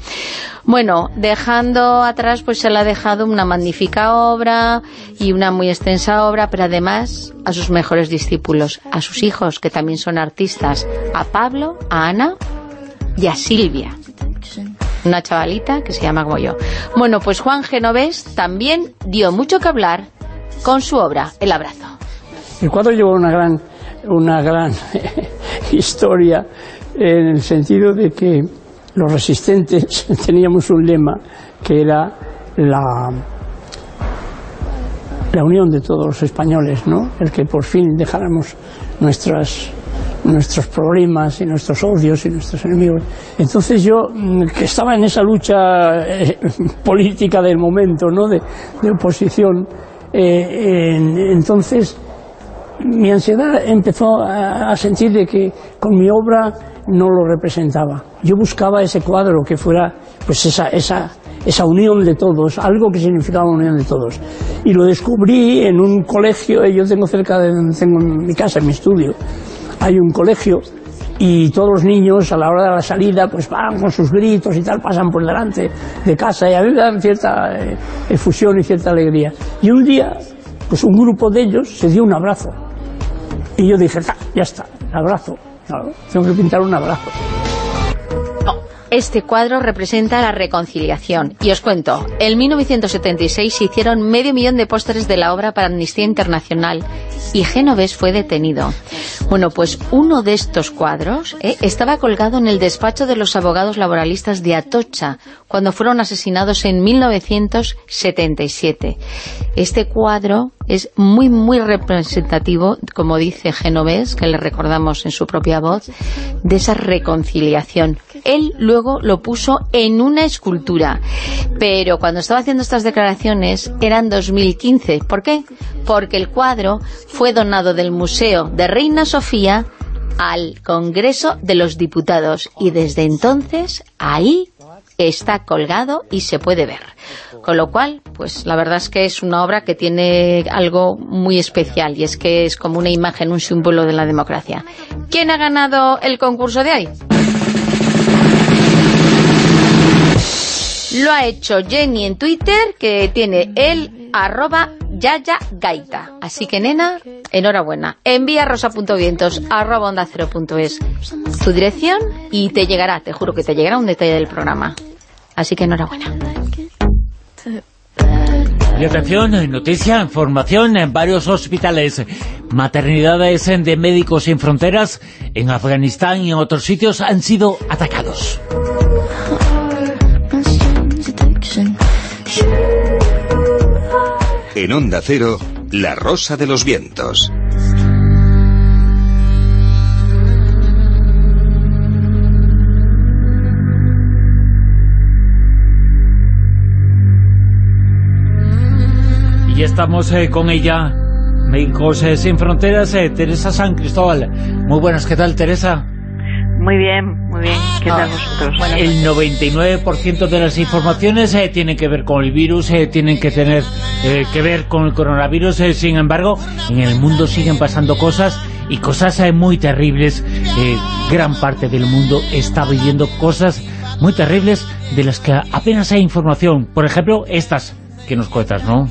Bueno, dejando atrás, pues se le ha dejado una magnífica obra y una muy extensa obra, pero además a sus mejores discípulos, a sus hijos, que también son artistas, a Pablo, a Ana y a Silvia una chavalita que se llama como yo. Bueno, pues Juan Genovés también dio mucho que hablar con su obra, El Abrazo. El cuadro lleva una gran, una gran *laughs* historia en el sentido de que los resistentes *laughs* teníamos un lema que era la, la unión de todos los españoles, ¿no? El que por fin dejáramos nuestras nuestros problemas y nuestros odios y nuestros enemigos. Entonces yo, mm, que estaba en esa lucha eh, *laughs* política del momento, ¿no? de, oposición, eh, entonces mi ansiedad empezó a, sentir de que con mi obra no lo representaba. Yo buscaba ese cuadro que fuera pues esa, esa, esa unión de todos, algo que significaba unión de todos. Y lo descubrí en un colegio, yo tengo cerca de tengo en mi casa, en mi estudio, hay un colegio y todos los niños a la hora de la salida pues van con sus gritos y tal, pasan por delante de casa y a mí me dan cierta eh, efusión y cierta alegría. Y un día, pues un grupo de ellos se dio un abrazo. Y yo dije, ya está, abrazo, tengo que pintar un abrazo. Este cuadro representa la reconciliación. Y os cuento, en 1976 se hicieron medio millón de pósteres de la obra para Amnistía Internacional y Genovés fue detenido. Bueno, pues uno de estos cuadros eh, estaba colgado en el despacho de los abogados laboralistas de Atocha, cuando fueron asesinados en 1977. Este cuadro es muy, muy representativo, como dice Genovés, que le recordamos en su propia voz, de esa reconciliación. Él luego lo puso en una escultura, pero cuando estaba haciendo estas declaraciones eran 2015. ¿Por qué? Porque el cuadro fue donado del Museo de Reina Sofía al Congreso de los Diputados y desde entonces ahí está colgado y se puede ver. Con lo cual, pues la verdad es que es una obra que tiene algo muy especial y es que es como una imagen, un símbolo de la democracia. ¿Quién ha ganado el concurso de hoy? Lo ha hecho Jenny en Twitter, que tiene el arroba Yaya Gaita. Así que, nena, enhorabuena. Envía rosa.vientos arroba onda cero punto es tu dirección y te llegará, te juro que te llegará un detalle del programa. Así que enhorabuena. Y atención, noticia, información en varios hospitales, maternidades de Médicos Sin Fronteras en Afganistán y en otros sitios han sido atacados. En Onda Cero, La Rosa de los Vientos. Y estamos eh, con ella, Médicos eh, Sin Fronteras, eh, Teresa San Cristóbal. Muy buenas, ¿qué tal, Teresa? Muy bien, muy bien. ¿Qué tal vosotros? el 99% de las informaciones eh, tienen que ver con el virus, eh, tienen que tener eh, que ver con el coronavirus. sin embargo, en el mundo siguen pasando cosas y cosas muy terribles. gran parte del mundo está viviendo cosas muy terribles de las que apenas hay información. Por ejemplo, estas que nos cuentas, ¿no?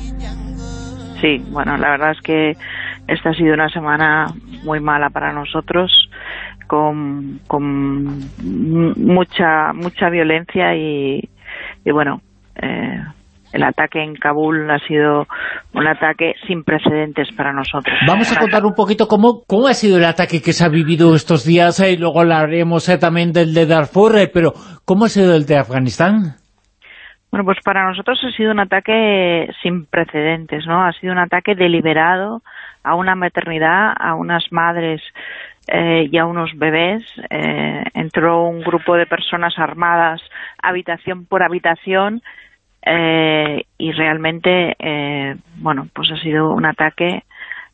Sí, bueno, la verdad es que esta ha sido una semana muy mala para nosotros con, con mucha mucha violencia y, bueno eh, el ataque en Kabul ha sido un ataque sin precedentes para nosotros. Vamos a contar un poquito cómo, cómo ha sido el ataque que se ha vivido estos días eh, y luego hablaremos eh, también del de Darfur, pero ¿cómo ha sido el de Afganistán? Bueno, pues para nosotros ha sido un ataque sin precedentes, ¿no? Ha sido un ataque deliberado a una maternidad, a unas madres eh, y a unos bebés. Eh, entró un grupo de personas armadas habitación por habitación eh, y realmente, bueno, pues ha sido un ataque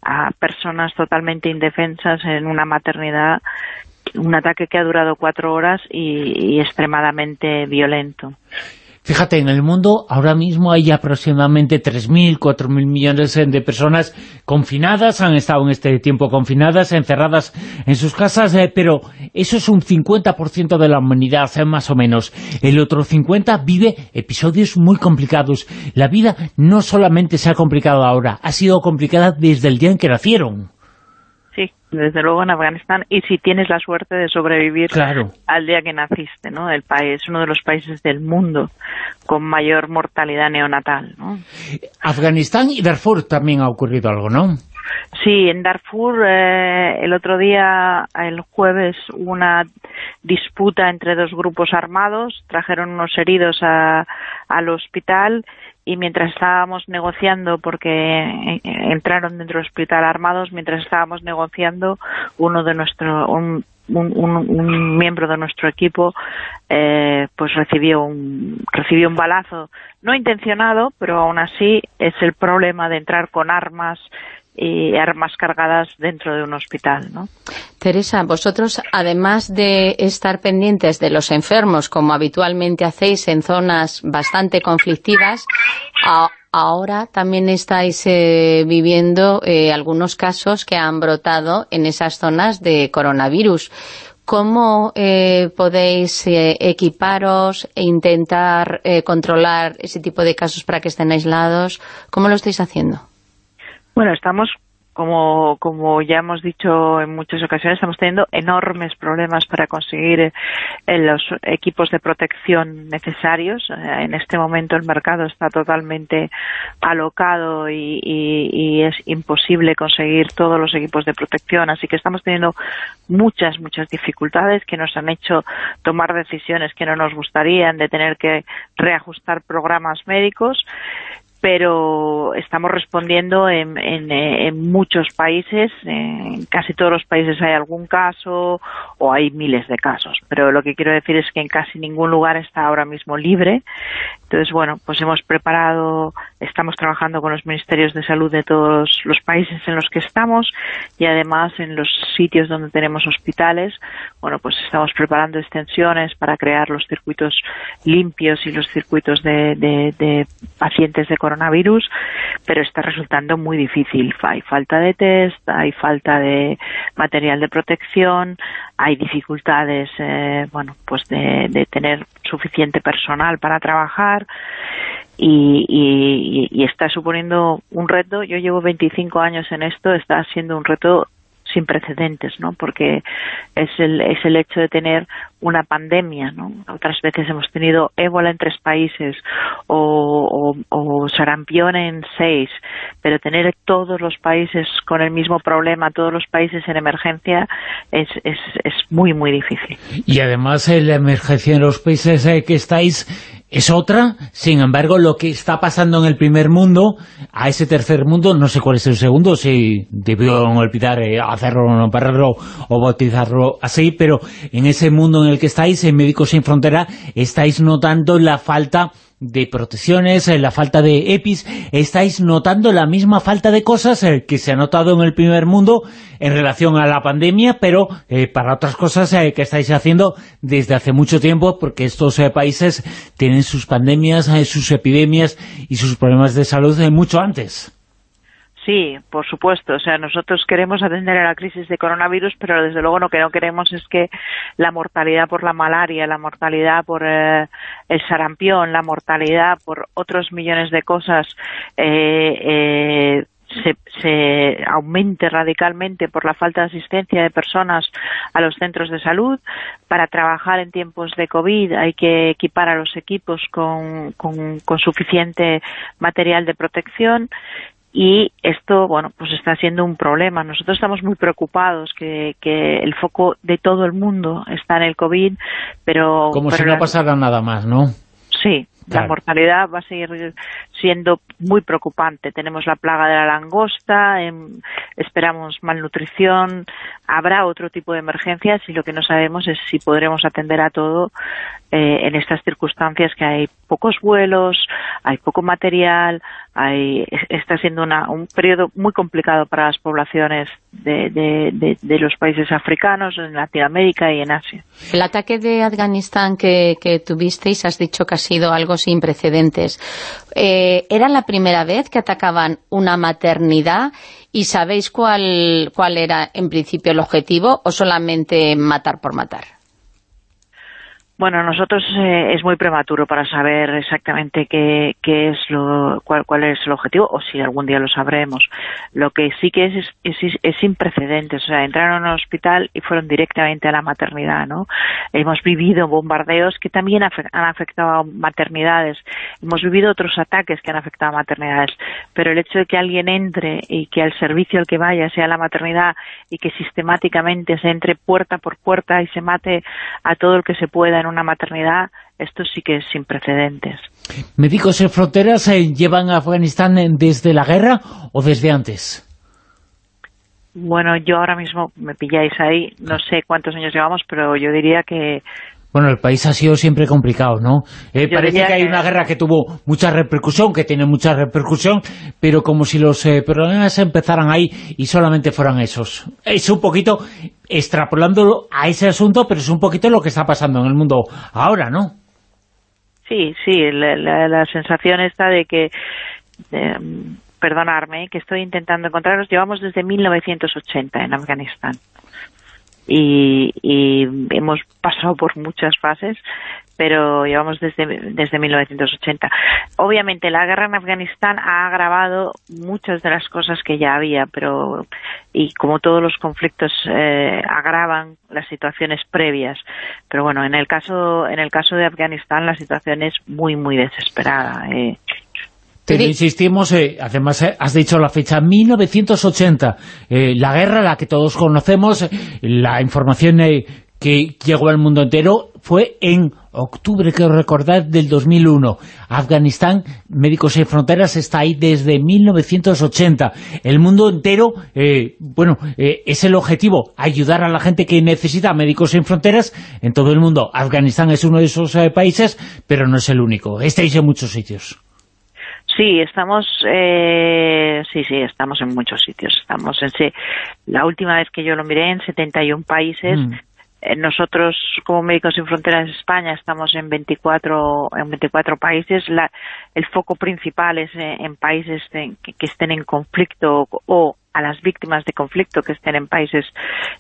a personas totalmente indefensas en una maternidad, un ataque que ha durado cuatro horas y extremadamente violento. Fíjate, en el mundo ahora mismo hay aproximadamente 3.000, 4.000 millones de personas confinadas, han estado en este tiempo confinadas, encerradas en sus casas, eh, pero eso es un 50% de la humanidad, eh, más o menos. El otro 50% vive episodios muy complicados. La vida no solamente se ha complicado ahora, ha sido complicada desde el día en que nacieron desde luego en Afganistán, y si tienes la suerte de sobrevivir al día que naciste, ¿no? El país, uno de los países del mundo con mayor mortalidad neonatal, ¿no? Afganistán y Darfur también ha ocurrido algo, ¿no? Sí, en Darfur eh, el otro día, el jueves, una disputa entre dos grupos armados, trajeron unos heridos al hospital y mientras estábamos negociando, porque eh, entraron dentro del hospital armados, mientras estábamos negociando, uno de nuestro, un, un, miembro de nuestro equipo eh, pues recibió un, recibió un balazo, no intencionado, pero aún así es el problema de entrar con armas y armas cargadas dentro de un hospital, ¿no? Teresa, vosotros, además de estar pendientes de los enfermos, como habitualmente hacéis en zonas bastante conflictivas, ahora también estáis eh, viviendo eh, algunos casos que han brotado en esas zonas de coronavirus. ¿Cómo eh, podéis equiparos e intentar controlar ese tipo de casos para que estén aislados? ¿Cómo lo estáis haciendo? Bueno, estamos como, como ya hemos dicho en muchas ocasiones, estamos teniendo enormes problemas para conseguir eh, los equipos de protección necesarios. Eh, en este momento el mercado está totalmente alocado y, y, es imposible conseguir todos los equipos de protección, así que estamos teniendo muchas, muchas dificultades que nos han hecho tomar decisiones que no nos gustarían, de tener que reajustar programas médicos pero estamos respondiendo en, en, muchos países, en casi todos los países hay algún caso o hay miles de casos, pero lo que quiero decir es que en casi ningún lugar está ahora mismo libre, entonces bueno, pues hemos preparado, estamos trabajando con los ministerios de salud de todos los países en los que estamos y además en los sitios donde tenemos hospitales, bueno, pues estamos preparando extensiones para crear los circuitos limpios y los circuitos de, de, de pacientes de coronavirus, pero está resultando muy difícil. Hay falta de test, hay falta de material de protección, hay dificultades, eh, bueno, pues de, de tener suficiente personal para trabajar y, y, y, está suponiendo un reto. Yo llevo 25 años en esto, está siendo un reto sin precedentes, ¿no? Porque es el, es el hecho de tener una pandemia, ¿no? Otras veces hemos tenido ébola en tres países o, sarampión en seis, pero tener todos los países con el mismo problema, todos los países en emergencia, es, es, es muy, muy difícil. Y además eh, la emergencia en los países eh, que estáis es otra, sin embargo, lo que está pasando en el primer mundo, a ese tercer mundo, no sé cuál es el segundo, si debieron olvidar eh, hacerlo o pararlo o bautizarlo así, pero en ese mundo en el que estáis, en Médicos Sin Frontera, estáis notando la falta de protecciones, eh, la falta de EPIs, estáis notando la misma falta de cosas eh, que se ha notado en el primer mundo en relación a la pandemia, pero eh, para otras cosas que estáis haciendo desde hace mucho tiempo, porque estos países tienen sus pandemias, sus epidemias y sus problemas de salud mucho antes. Sí, por supuesto. O sea, nosotros queremos atender a la crisis de coronavirus, pero desde luego lo que no queremos es que la mortalidad por la malaria, la mortalidad por eh, el sarampión, la mortalidad por otros millones de cosas eh, eh, se, se, aumente radicalmente por la falta de asistencia de personas a los centros de salud. Para trabajar en tiempos de COVID hay que equipar a los equipos con, con, con suficiente material de protección y esto, bueno, pues está siendo un problema. Nosotros estamos muy preocupados que, que el foco de todo el mundo está en el COVID, pero... Como si no pasara nada más, ¿no? Sí, la mortalidad va a seguir siendo muy preocupante. Tenemos la plaga de la langosta, em, esperamos malnutrición, habrá otro tipo de emergencias y lo que no sabemos es si podremos atender a todo eh, en estas circunstancias que hay pocos vuelos, hay poco material, hay, está siendo un periodo muy complicado para las poblaciones de, los países africanos, en Latinoamérica y en Asia. El ataque de Afganistán que, tuvisteis, has dicho que ha sido algo sin precedentes. Eh, ¿Era la primera vez que atacaban una maternidad y sabéis cuál, cuál era en principio el objetivo o solamente matar por matar? Bueno, nosotros eh, es muy prematuro para saber exactamente qué, es lo, cuál, cuál, es el objetivo o si algún día lo sabremos. Lo que sí que es es, es sin precedentes, o sea, entraron al hospital y fueron directamente a la maternidad, ¿no? Hemos vivido bombardeos que también han afectado a maternidades, hemos vivido otros ataques que han afectado a maternidades, pero el hecho de que alguien entre y que al servicio al que vaya sea la maternidad y que sistemáticamente se entre puerta por puerta y se mate a todo el que se pueda en una maternidad, esto sí que es sin precedentes. ¿Médicos en Fronteras eh, llevan a Afganistán eh, desde la guerra o desde antes? Bueno, yo ahora mismo me pilláis ahí, no sé cuántos años llevamos, pero yo diría que bueno, el país ha sido siempre complicado, ¿no? Eh, parece que hay una guerra que tuvo mucha repercusión, que tiene mucha repercusión, pero como si los eh, problemas empezaran ahí y solamente fueran esos. Es un poquito, extrapolándolo a ese asunto, pero es un poquito lo que está pasando en el mundo ahora, ¿no? Sí, sí, la, sensación está de que... perdonarme, que estoy intentando encontrarlos, llevamos desde 1980 en Afganistán y, hemos pasado por muchas fases, pero llevamos desde, desde 1980. Obviamente la guerra en Afganistán ha agravado muchas de las cosas que ya había, pero y como todos los conflictos eh, agravan las situaciones previas, pero bueno, en el caso en el caso de Afganistán la situación es muy muy desesperada. Eh. Pero insistimos, eh, además eh, has dicho la fecha, 1980, eh, la guerra, la que todos conocemos, la información que llegó al mundo entero fue en octubre, creo recordar, del 2001. Afganistán, Médicos Sin Fronteras, está ahí desde 1980. El mundo entero, bueno, es el objetivo, ayudar a la gente que necesita Médicos Sin Fronteras en todo el mundo. Afganistán es uno de esos países, pero no es el único. Estáis en muchos sitios. Sí, estamos, eh, sí, sí, estamos en muchos sitios. Estamos en, la última vez que yo lo miré en 71 países. Mm. Eh, nosotros, como Médicos Sin Fronteras España, estamos en 24, en 24 países. La, el foco principal es eh, en, países que, estén en conflicto o a las víctimas de conflicto que estén en países,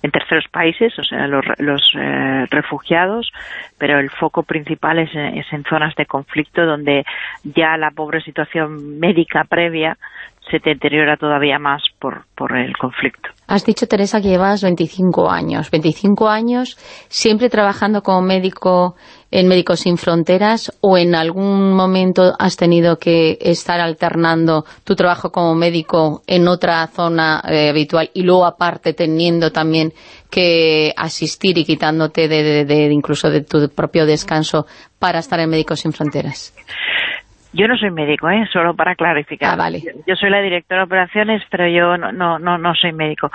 en terceros países, o sea, los, los eh, refugiados, pero el foco principal es, es, en zonas de conflicto donde ya la pobre situación médica previa se deteriora todavía más por, por el conflicto. Has dicho, Teresa, que llevas 25 años. 25 años siempre trabajando como médico en Médicos Sin Fronteras o en algún momento has tenido que estar alternando tu trabajo como médico en otra zona eh, habitual y luego aparte teniendo también que asistir y quitándote de, incluso de tu propio descanso para estar en Médicos Sin Fronteras? Yo no soy médico, ¿eh? solo para clarificar. Ah, vale. Yo, soy la directora de operaciones, pero yo no, no, no, no soy médico.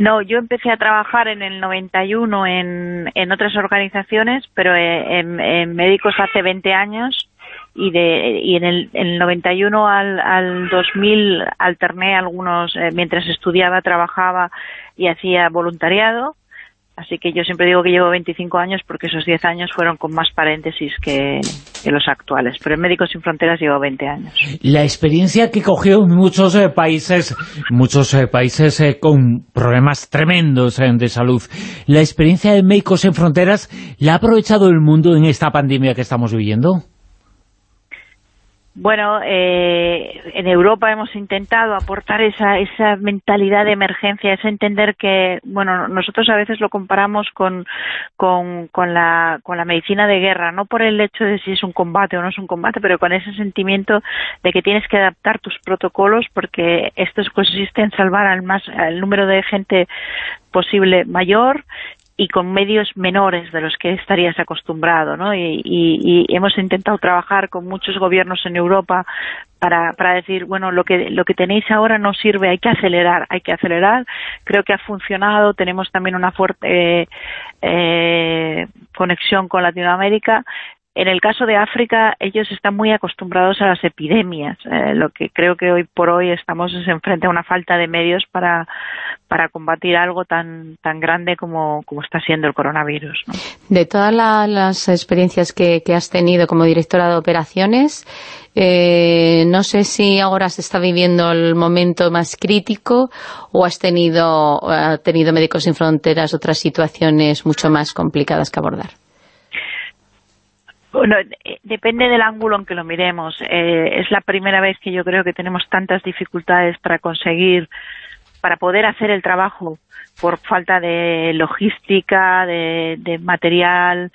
No, yo empecé a trabajar en el 91 en, en otras organizaciones, pero eh, en, médicos hace 20 años y, de, y en, el, en el 91 al, al 2000 alterné algunos, eh, mientras estudiaba, trabajaba y hacía voluntariado Así que yo siempre digo que llevo 25 años porque esos 10 años fueron con más paréntesis que, los actuales. Pero en Médicos Sin Fronteras llevo 20 años. La experiencia que cogió muchos eh, países, muchos eh, países eh, con problemas tremendos de salud, la experiencia de Médicos Sin Fronteras, ¿la ha aprovechado el mundo en esta pandemia que estamos viviendo? Bueno, eh, en Europa hemos intentado aportar esa, esa mentalidad de emergencia, ese entender que, bueno, nosotros a veces lo comparamos con, la, con la medicina de guerra, no por el hecho de si es un combate o no es un combate, pero con ese sentimiento de que tienes que adaptar tus protocolos porque esto consiste en salvar al, más, al número de gente posible mayor y con medios menores de los que estarías acostumbrado, ¿no? Y, hemos intentado trabajar con muchos gobiernos en Europa para, decir, bueno, lo que, lo que tenéis ahora no sirve, hay que acelerar, hay que acelerar. Creo que ha funcionado, tenemos también una fuerte eh, conexión con Latinoamérica. En el caso de África, ellos están muy acostumbrados a las epidemias. Eh, lo que creo que hoy por hoy estamos es enfrente a una falta de medios para, para combatir algo tan, tan grande como, como está siendo el coronavirus. De todas las experiencias que, que, has tenido como directora de operaciones, eh, no sé si ahora se está viviendo el momento más crítico o has tenido, ha tenido Médicos Sin Fronteras otras situaciones mucho más complicadas que abordar. Bueno, eh, depende del ángulo en que lo miremos. Eh, es la primera vez que yo creo que tenemos tantas dificultades para conseguir, para poder hacer el trabajo por falta de logística, de, material,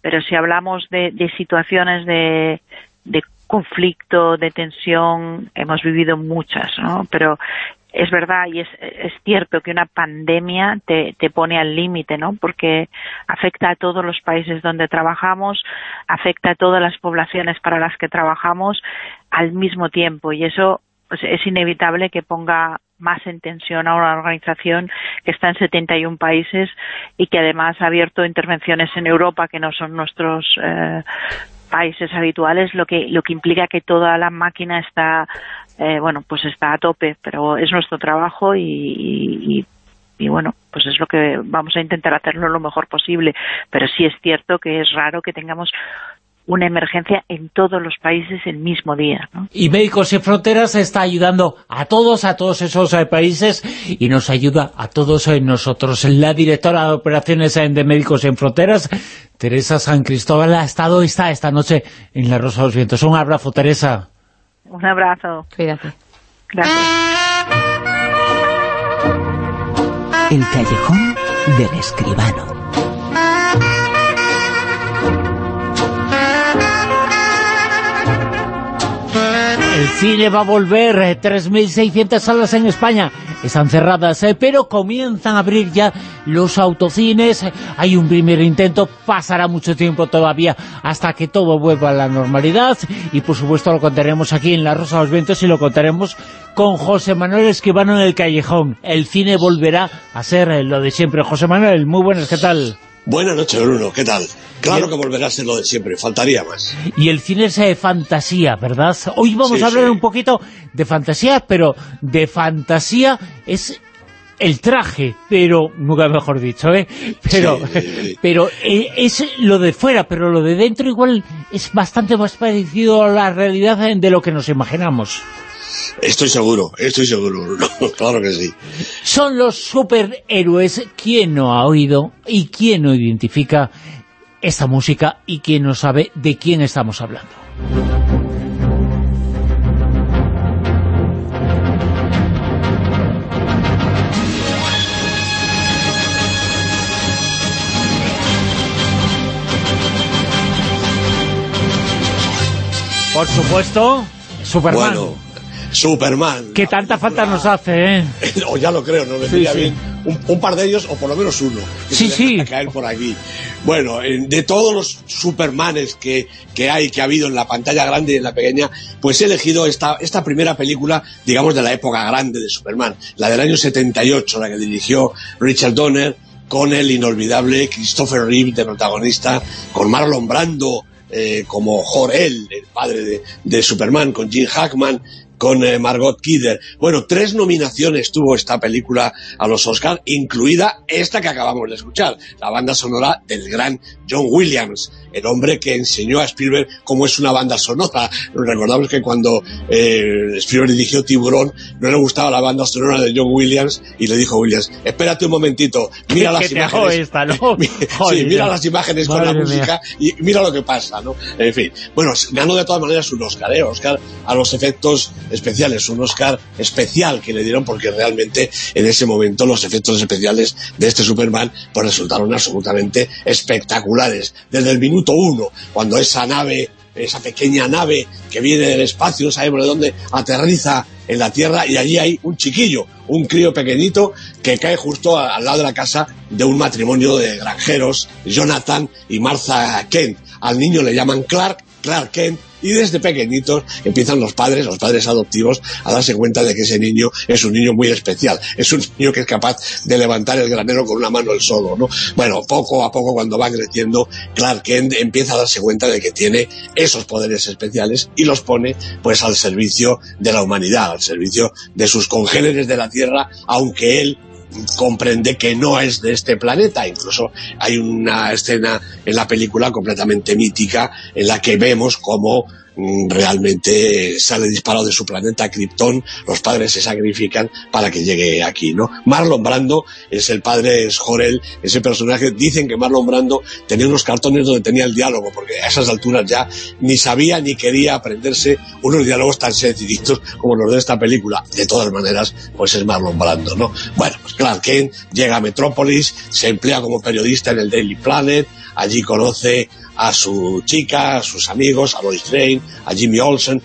pero si hablamos de, de situaciones de, de conflicto, de tensión, hemos vivido muchas, ¿no? Pero es verdad y es, es cierto que una pandemia te, te pone al límite, ¿no? Porque afecta a todos los países donde trabajamos, afecta a todas las poblaciones para las que trabajamos al mismo tiempo y eso pues, es inevitable que ponga más en tensión a una organización que está en 71 países y que además ha abierto intervenciones en Europa que no son nuestros eh, países habituales, lo que lo que implica que toda la máquina está eh, bueno, pues está a tope, pero es nuestro trabajo y, y, y, bueno, pues es lo que vamos a intentar hacerlo lo mejor posible, pero sí es cierto que es raro que tengamos una emergencia en todos los países el mismo día. ¿no? Y Médicos Sin Fronteras está ayudando a todos, a todos esos eh, países y nos ayuda a todos eh, nosotros. La directora de operaciones eh, de Médicos Sin Fronteras, Teresa San Cristóbal, ha estado está esta noche en La Rosa de los Vientos. Un abrazo, Teresa. Un abrazo. Cuídate. Gracias. El callejón del escribano. El cine va a volver, 3.600 salas en España están cerradas, eh, pero comienzan a abrir ya los autocines, hay un primer intento, pasará mucho tiempo todavía hasta que todo vuelva a la normalidad y por supuesto lo contaremos aquí en La Rosa de los Vientos y lo contaremos con José Manuel Escribano en el Callejón. El cine volverá a ser eh, lo de siempre. José Manuel, muy buenas, ¿qué tal? Buenas noches, Bruno, ¿qué tal? Claro que volverá a ser lo de siempre, faltaría más. Y el cine es de fantasía, ¿verdad? Hoy vamos sí, a hablar sí. un poquito de fantasía, pero de fantasía es el traje, pero nunca mejor dicho, ¿eh? Pero, sí. *laughs* pero eh, es lo de fuera, pero lo de dentro igual es bastante más parecido a la realidad de lo que nos imaginamos. Estoy seguro, estoy seguro, *laughs* Bruno. claro que sí. Son los superhéroes. ¿Quién no ha oído y quién no identifica esta música y quién no sabe de quién estamos hablando? Por supuesto, Superman. Bueno, Superman. Que tanta falta nos hace, ¿eh? *laughs* o ya lo creo, nos vendría sí, sí. bien un, un, par de ellos, o por lo menos uno, que sí, sí. a caer por aquí. Bueno, de todos los Supermanes que, que hay, que ha habido en la pantalla grande y en la pequeña, pues he elegido esta, esta primera película, digamos, de la época grande de Superman, la del año 78, la que dirigió Richard Donner, con el inolvidable Christopher Reeve de protagonista, con Marlon Brando, eh, como Jor-El, el padre de, de, Superman, con Jim Hackman, con eh, Margot Kidder. Bueno, tres nominaciones tuvo esta película a los Oscars, incluida esta que acabamos de escuchar, la banda sonora del gran John Williams, el hombre que enseñó a Spielberg cómo es una banda sonora. Recordamos que cuando eh, Spielberg dirigió Tiburón, no le gustaba la banda sonora de John Williams y le dijo a Williams, espérate un momentito, mira *laughs* las imágenes. Esta, ¿no? *laughs* sí, *laughs* mira las imágenes con la música mía. y mira lo que pasa, ¿no? En fin, bueno, ganó de todas maneras un Oscar, ¿eh? Oscar a los efectos especiales, un Oscar especial que le dieron porque realmente en ese momento los efectos especiales de este Superman pues resultaron absolutamente espectaculares. Desde el minuto uno, cuando esa nave, esa pequeña nave que viene del espacio, sabemos de dónde, aterriza en la Tierra y allí hay un chiquillo, un crío pequeñito que cae justo al lado de la casa de un matrimonio de granjeros, Jonathan y Martha Kent. Al niño le llaman Clark, Clark Kent, Y desde pequeñitos empiezan los padres, los padres adoptivos, a darse cuenta de que ese niño es un niño muy especial, es un niño que es capaz de levantar el granero con una mano el solo, ¿no? Bueno, poco a poco cuando va creciendo, Clark Kent empieza a darse cuenta de que tiene esos poderes especiales y los pone pues al servicio de la humanidad, al servicio de sus congéneres de la Tierra, aunque él comprende que no es de este planeta. Incluso hay una escena en la película completamente mítica en la que vemos cómo realmente sale disparado de su planeta Krypton, los padres se sacrifican para que llegue aquí, ¿no? Marlon Brando es el padre, es Jorel, ese personaje, dicen que Marlon Brando tenía unos cartones donde tenía el diálogo, porque a esas alturas ya ni sabía ni quería aprenderse unos diálogos tan sencillitos como los de esta película. De todas maneras, pues es Marlon Brando, ¿no? Bueno, pues Clark Kent llega a Metrópolis, se emplea como periodista en el Daily Planet, allí conoce a su chica, a sus amigos, a Lois Lane, a Jimmy Olsen,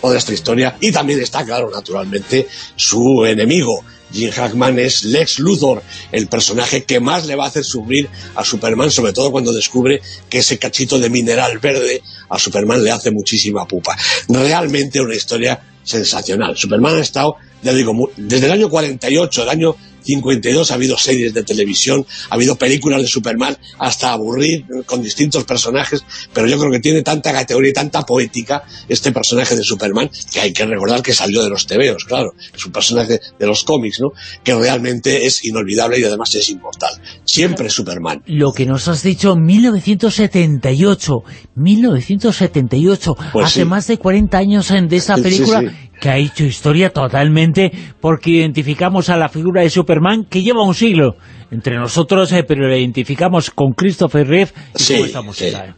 toda esta historia. Y también está, claro, naturalmente, su enemigo. Jim Hackman es Lex Luthor, el personaje que más le va a hacer sufrir a Superman, sobre todo cuando descubre que ese cachito de mineral verde a Superman le hace muchísima pupa. Realmente una historia sensacional. Superman ha estado, ya digo, desde el año 48, el año 52 ha habido series de televisión, ha habido películas de Superman hasta aburrir con distintos personajes, pero yo creo que tiene tanta categoría y tanta poética este personaje de Superman que hay que recordar que salió de los tebeos, claro, es un personaje de los cómics, ¿no? Que realmente es inolvidable y además es inmortal. Siempre Superman. Lo que nos has dicho, 1978, 1978, Pues hace sí. más de 40 años de esa Sí, película sí. Que ha hecho historia totalmente porque identificamos a la figura de Superman que lleva un siglo entre nosotros, eh, pero la identificamos con Christopher Reeve y Sí, con esta música. sí.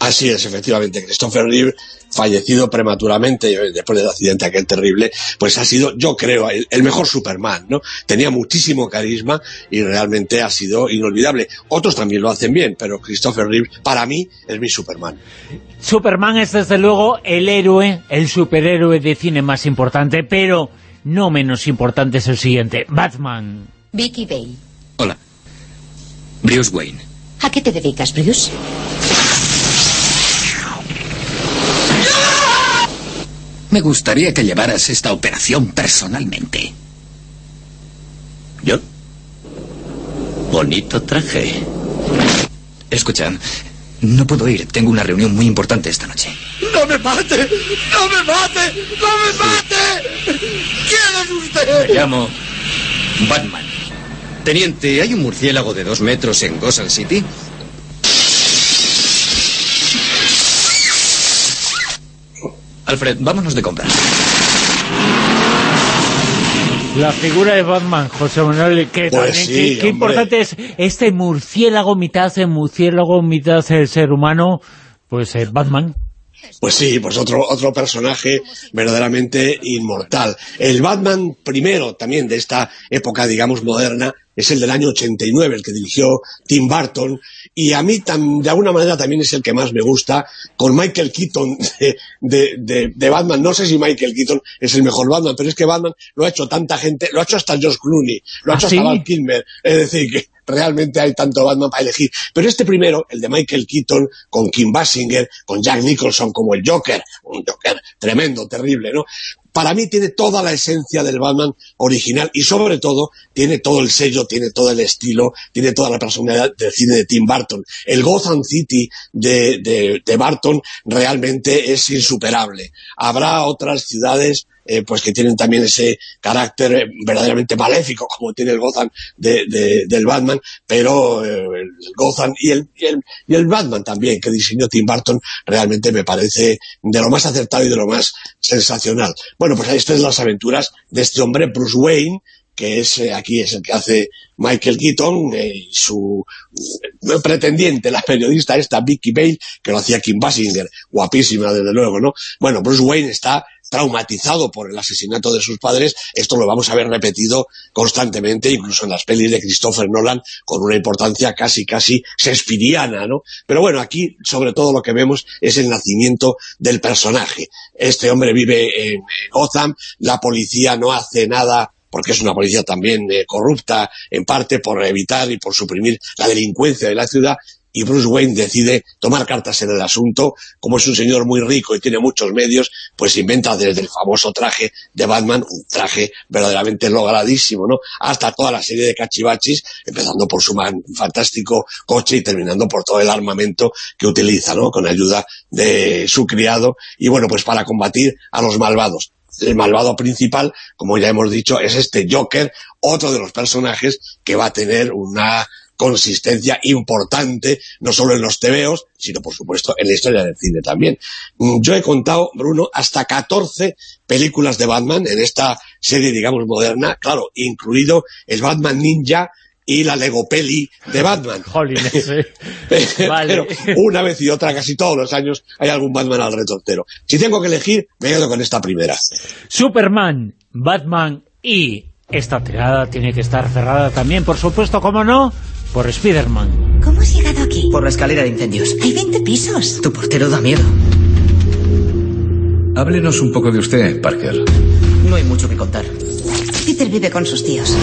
Así es, efectivamente. Christopher Reeve, fallecido prematuramente eh, después del accidente aquel terrible, pues ha sido, yo creo, el, el mejor Superman, ¿no? Tenía muchísimo carisma y realmente ha sido inolvidable. Otros también lo hacen bien, pero Christopher Reeve, para mí, es mi Superman. Superman es desde luego el héroe, el superhéroe de cine más importante, pero no menos importante es el siguiente, Batman. Vicky Bale. Hola. Bruce Wayne. ¿A qué te dedicas, Bruce? Me gustaría que llevaras esta operación personalmente. ¿Yo? Bonito traje. Escucha, no puedo ir. Tengo una reunión muy importante esta noche. ¡No me mate! ¡No me mate! ¡No me mate! ¿Quién es usted? Me llamo Batman. Teniente, ¿hay un murciélago de dos metros en Gotham City? Alfred, vámonos de compras. La figura de Batman, José Manuel, que Pues también, sí, qué, qué hombre. importante es este murciélago, mitad de murciélago, mitad de ser humano, pues eh, Batman. Pues sí, pues otro, otro personaje verdaderamente inmortal. El Batman primero también de esta época, digamos, moderna, es el del año 89, el que dirigió Tim Burton, y a mí tam- de alguna manera también es el que más me gusta, con Michael Keaton de, de- de- de Batman. No sé si Michael Keaton es el mejor Batman, pero es que Batman lo ha hecho tanta gente, lo ha hecho hasta George Clooney, lo ha ¿Ah, hecho sí? hasta Val Kilmer, es decir, que realmente hay tanto Batman para elegir. Pero este primero, el de Michael Keaton, con Kim Basinger, con Jack Nicholson como el Joker, un Joker tremendo, terrible, ¿no? Para mí tiene toda la esencia del Batman original y sobre todo tiene todo el sello, tiene todo el estilo, tiene toda la personalidad del cine de Tim Burton. El Gotham City de, de, de Burton realmente es insuperable. Habrá otras ciudades eh, pues que tienen también ese carácter eh, verdaderamente maléfico *laughs* como tiene el Gotham de, de- del Batman, pero eh, el Gotham y el, y, el, y el Batman también que diseñó Tim Burton realmente me parece de lo más acertado y de lo más sensacional. Bueno, pues ahí están las aventuras de este hombre Bruce Wayne que es eh, aquí es el que hace Michael Keaton eh, su pretendiente, la periodista esta Vicky Bale, que lo hacía Kim Basinger, guapísima desde luego, ¿no? Bueno, Bruce Wayne está traumatizado por el asesinato de sus padres, esto lo vamos a ver repetido constantemente, incluso en las pelis de Christopher Nolan, con una importancia casi, casi shakespeariana, ¿no? Pero bueno, aquí sobre todo lo que vemos es el nacimiento del personaje. Este hombre vive en Gotham, la policía no hace nada porque es una policía también eh, corrupta, en parte por evitar y por suprimir la delincuencia de la ciudad, y Bruce Wayne decide tomar cartas en el asunto, como es un señor muy rico y tiene muchos medios, pues inventa desde el famoso traje de Batman, un traje verdaderamente logradísimo, ¿no? Hasta toda la serie de cachivachis, empezando por su fantástico coche y terminando por todo el armamento que utiliza, ¿no? Con ayuda de su criado, y bueno, pues para combatir a los malvados el malvado principal, como ya hemos dicho, es este Joker, otro de los personajes que va a tener una consistencia importante, no solo en los tebeos, sino por supuesto en la historia del cine también. Mm, yo he contado, Bruno, hasta 14 películas de Batman en esta serie, digamos, moderna, claro, incluido el Batman Ninja, y la Lego Peli de Batman. *laughs* Pero una vez y otra, casi todos los años, hay algún Batman al retortero. Si tengo que elegir, me quedo con esta primera. Superman, Batman y esta tirada tiene que estar cerrada también, por supuesto, ¿cómo no? Por Spiderman. ¿Cómo has llegado aquí? Por la escalera de incendios. Hay 20 pisos. Tu portero da miedo. Háblenos un poco de usted, Parker. No hay mucho que contar. Peter vive con sus tíos.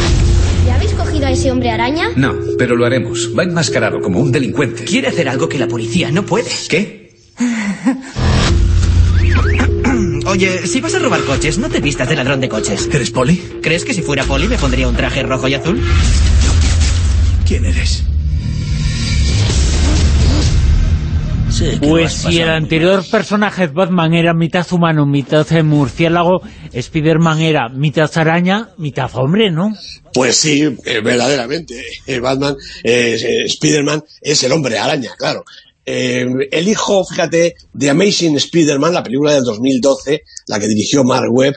¿Ya habéis cogido a ese hombre araña? No, pero lo haremos. Va enmascarado como un delincuente. Quiere hacer algo que la policía no puede. ¿Qué? *laughs* Oye, si vas a robar coches, no te vistas de ladrón de coches. ¿Eres poli? ¿Crees que si fuera poli me pondría un traje rojo y azul? ¿Quién eres? pues si el anterior personaje de Batman era mitad humano, mitad murciélago, Spiderman era mitad araña, mitad hombre, ¿no? Pues sí, eh, verdaderamente. Eh, Batman, eh, Spiderman es el hombre araña, claro. el hijo, fíjate, de Amazing Spider-Man, la película del 2012, la que dirigió Mark Webb,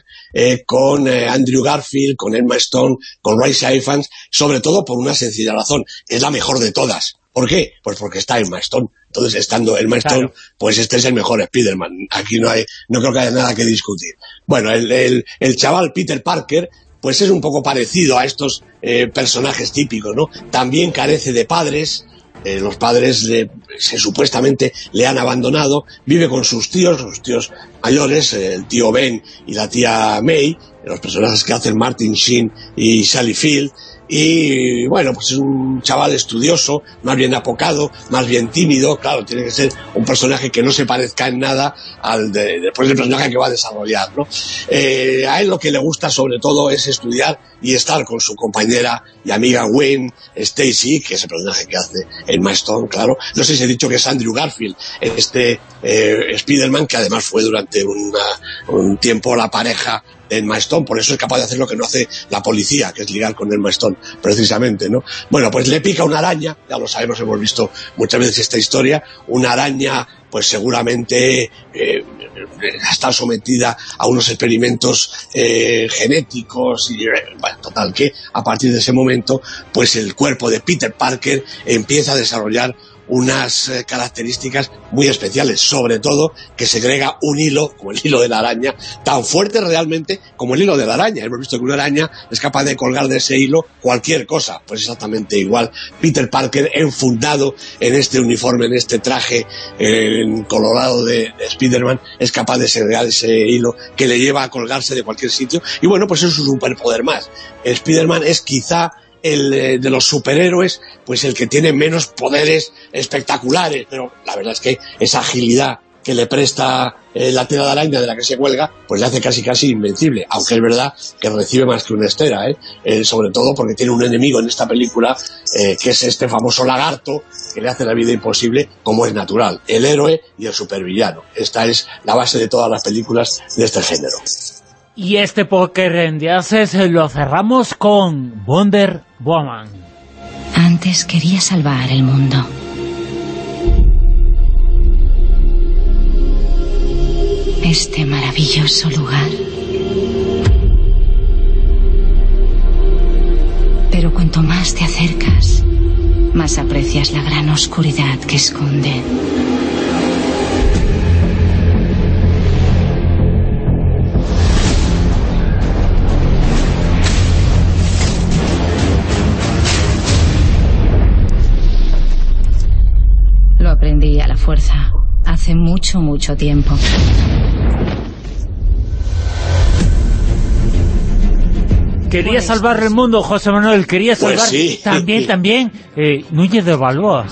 con Andrew Garfield, con Emma Stone, con Rice Ifans, sobre todo por una sencilla razón, es la mejor de todas. ¿Por qué? Pues porque está Emma Stone. Entonces, estando Emma Stone, pues este es el mejor Spider-Man. Aquí no hay, no creo que haya nada que discutir. Bueno, el, el, chaval Peter Parker, pues es un poco parecido a estos personajes típicos, ¿no? También carece de padres, eh, los padres le, se, supuestamente le han abandonado, vive con sus tíos, sus tíos mayores, eh, el tío Ben y la tía May, los personajes que hacen Martin Sheen y Sally Field, y bueno, pues es un chaval estudioso, más bien apocado, más bien tímido, claro, tiene que ser un personaje que no se parezca en nada al de, después del personaje que va a desarrollar, ¿no? Eh, a él lo que le gusta sobre todo es estudiar y estar con su compañera y amiga Gwen Stacy, que es el personaje que hace en Stone, claro. No sé si he dicho que es Andrew Garfield, este eh, Spider-Man, que además fue durante un tiempo la pareja en Stone, por eso es capaz de hacer lo que no hace la policía, que es ligar con el Stone, precisamente, ¿no? Bueno, pues le pica una araña, ya lo sabemos, hemos visto muchas veces esta historia, una araña, pues seguramente eh, está sometida a unos experimentos eh, genéticos y, bueno, total, que a partir de ese momento, pues el cuerpo de Peter Parker empieza a desarrollar unas eh, características muy especiales, sobre todo que segrega un hilo, como el hilo de la araña, tan fuerte realmente como el hilo de la araña. Hemos visto que una araña es capaz de colgar de ese hilo cualquier cosa, pues exactamente igual. Peter Parker, enfundado en este uniforme, en este traje colorado de, de Spider-Man, es capaz de segregar ese hilo que le lleva a colgarse de cualquier sitio. Y bueno, pues es un superpoder más. Spider-Man es quizá el eh, de los superhéroes, pues el que tiene menos poderes espectaculares, pero la verdad es que esa agilidad que le presta eh, la tela de araña de la que se cuelga, pues le hace casi casi invencible, aunque es verdad que recibe más que una estera, ¿eh? sobre todo porque tiene un enemigo en esta película, que es este famoso lagarto, que le hace la vida imposible, como es natural, el héroe y el supervillano. Esta es la base de todas las películas de este género. Y este póker de haces lo cerramos con Wonder Woman. Antes quería salvar el mundo. Este maravilloso lugar. Pero cuanto más te acercas, más aprecias la gran oscuridad que esconde. Fuerza hace mucho, mucho tiempo. Quería salvar el mundo, José Manuel, quería Pues salvar sí. también, también, eh, Núñez de Balboa.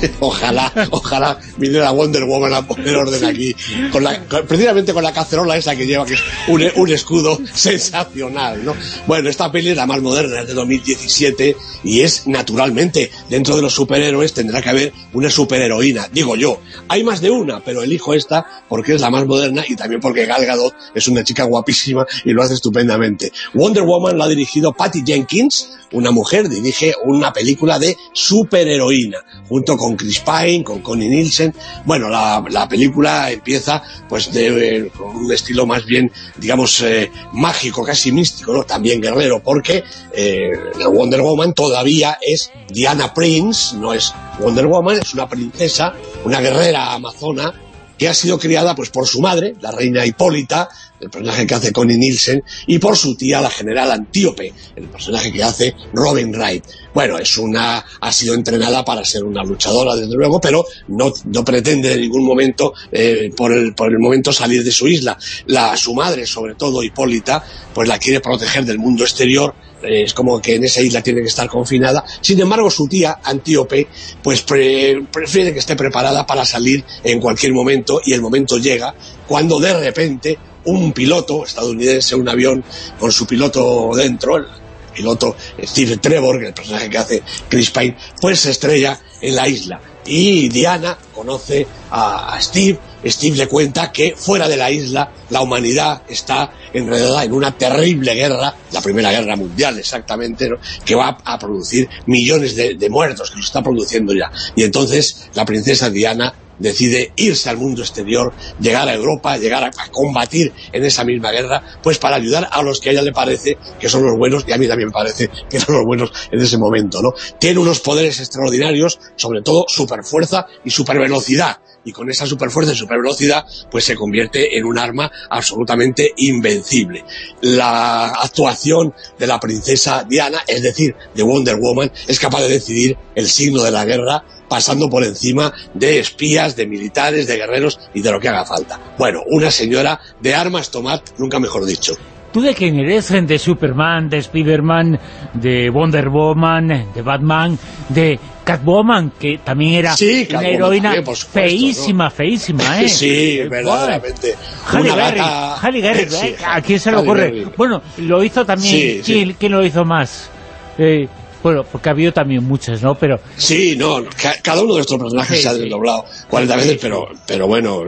*laughs* ojalá, ojalá viniera Wonder Woman a poner orden aquí, con la, con- precisamente con la cacerola esa que lleva, que es un, un escudo *laughs* sensacional, ¿no? Bueno, esta peli es la más moderna, es de 2017, y es, naturalmente, dentro de los superhéroes tendrá que haber una superheroína, digo yo. Hay más de una, pero elijo esta porque es la más moderna y también porque Gal Gadot es una chica guapísima y lo hace estupendamente. Wonder Woman la ha dirigido Patty Jenkins, una mujer, dirige una película de superheroína, junto con Chris Pine, con Connie Nielsen. Bueno, la, la película empieza pues de, eh, con un estilo más bien, digamos, eh, mágico, casi místico, ¿no? También guerrero, porque eh, Wonder Woman todavía es Diana Prince, no es Wonder Woman, es una princesa, una guerrera amazona, que ha sido criada pues por su madre, la reina Hipólita, el personaje que hace Connie Nielsen, y por su tía, la general Antíope, el personaje que hace Robin Wright. Bueno, es una, ha sido entrenada para ser una luchadora, desde luego, pero no, no pretende en ningún momento, eh, por, el, por el momento, salir de su isla. La, su madre, sobre todo Hipólita, pues la quiere proteger del mundo exterior, es como que en esa isla tiene que estar confinada. Sin embargo, su tía, Antíope, pues pre- prefiere que esté preparada para salir en cualquier momento y el momento llega cuando de repente un piloto estadounidense, un avión con su piloto dentro, el piloto Steve Trevor, el personaje que hace Chris Pine, pues se estrella en la isla. Y Diana conoce a Steve, Steve le cuenta que fuera de la isla la humanidad está enredada en una terrible guerra, la primera guerra mundial exactamente, que va a producir millones de, muertos, que lo está produciendo ya. Y entonces la princesa Diana decide irse al mundo exterior, llegar a Europa, llegar a, combatir en esa misma guerra, pues para ayudar a los que a ella le parece que son los buenos, y a mí también me parece que son los buenos en ese momento, ¿no? Tiene unos poderes extraordinarios, sobre todo superfuerza y supervelocidad, y con esa superfuerza y supervelocidad, pues se convierte en un arma absolutamente invencible. La actuación de la princesa Diana, es decir, de Wonder Woman, es capaz de decidir el signo de la guerra pasando por encima de espías, de militares, de guerreros y de lo que haga falta. Bueno, una señora de armas tomar, nunca mejor dicho. ¿Tú de quién eres? De Superman, de Spiderman, de Wonder Woman, de Batman, de Catwoman, que también era Sí, una heroína supuesto, feísima, ¿no? feísima, ¿eh? Sí, verdaderamente. Halle Berry, gata- Halle Berry, Sí, ¿eh? ¿a quién se le ocurre? Bueno, lo hizo también, Sí, sí. ¿quién, quién lo hizo más? Eh, bueno, porque ha habido también muchas, ¿no? Pero Sí, no, ca- cada uno de estos personajes Sí, se ha desdoblado 40 veces, pero, pero bueno,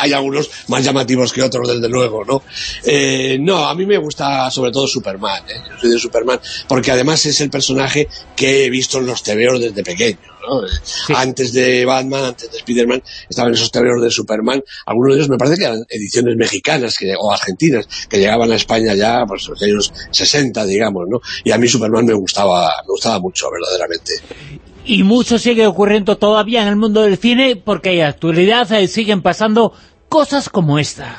hay algunos más llamativos que otros, desde luego, ¿no? Eh, no, a mí me gusta sobre todo Superman, ¿eh? Yo soy de Superman, porque además es el personaje que he visto en los tebeos desde pequeño, ¿no? Antes de Batman, antes de Spiderman, estaban esos tebeos de Superman, algunos de ellos me parece que eran ediciones mexicanas que, o argentinas, que llegaban a España ya, pues, en los años 60, digamos, ¿no? Y a mí Superman me gustaba, me gustaba mucho, verdaderamente. y mucho sigue ocurriendo todavía en el mundo del cine porque en la actualidad eh, siguen pasando cosas como esta.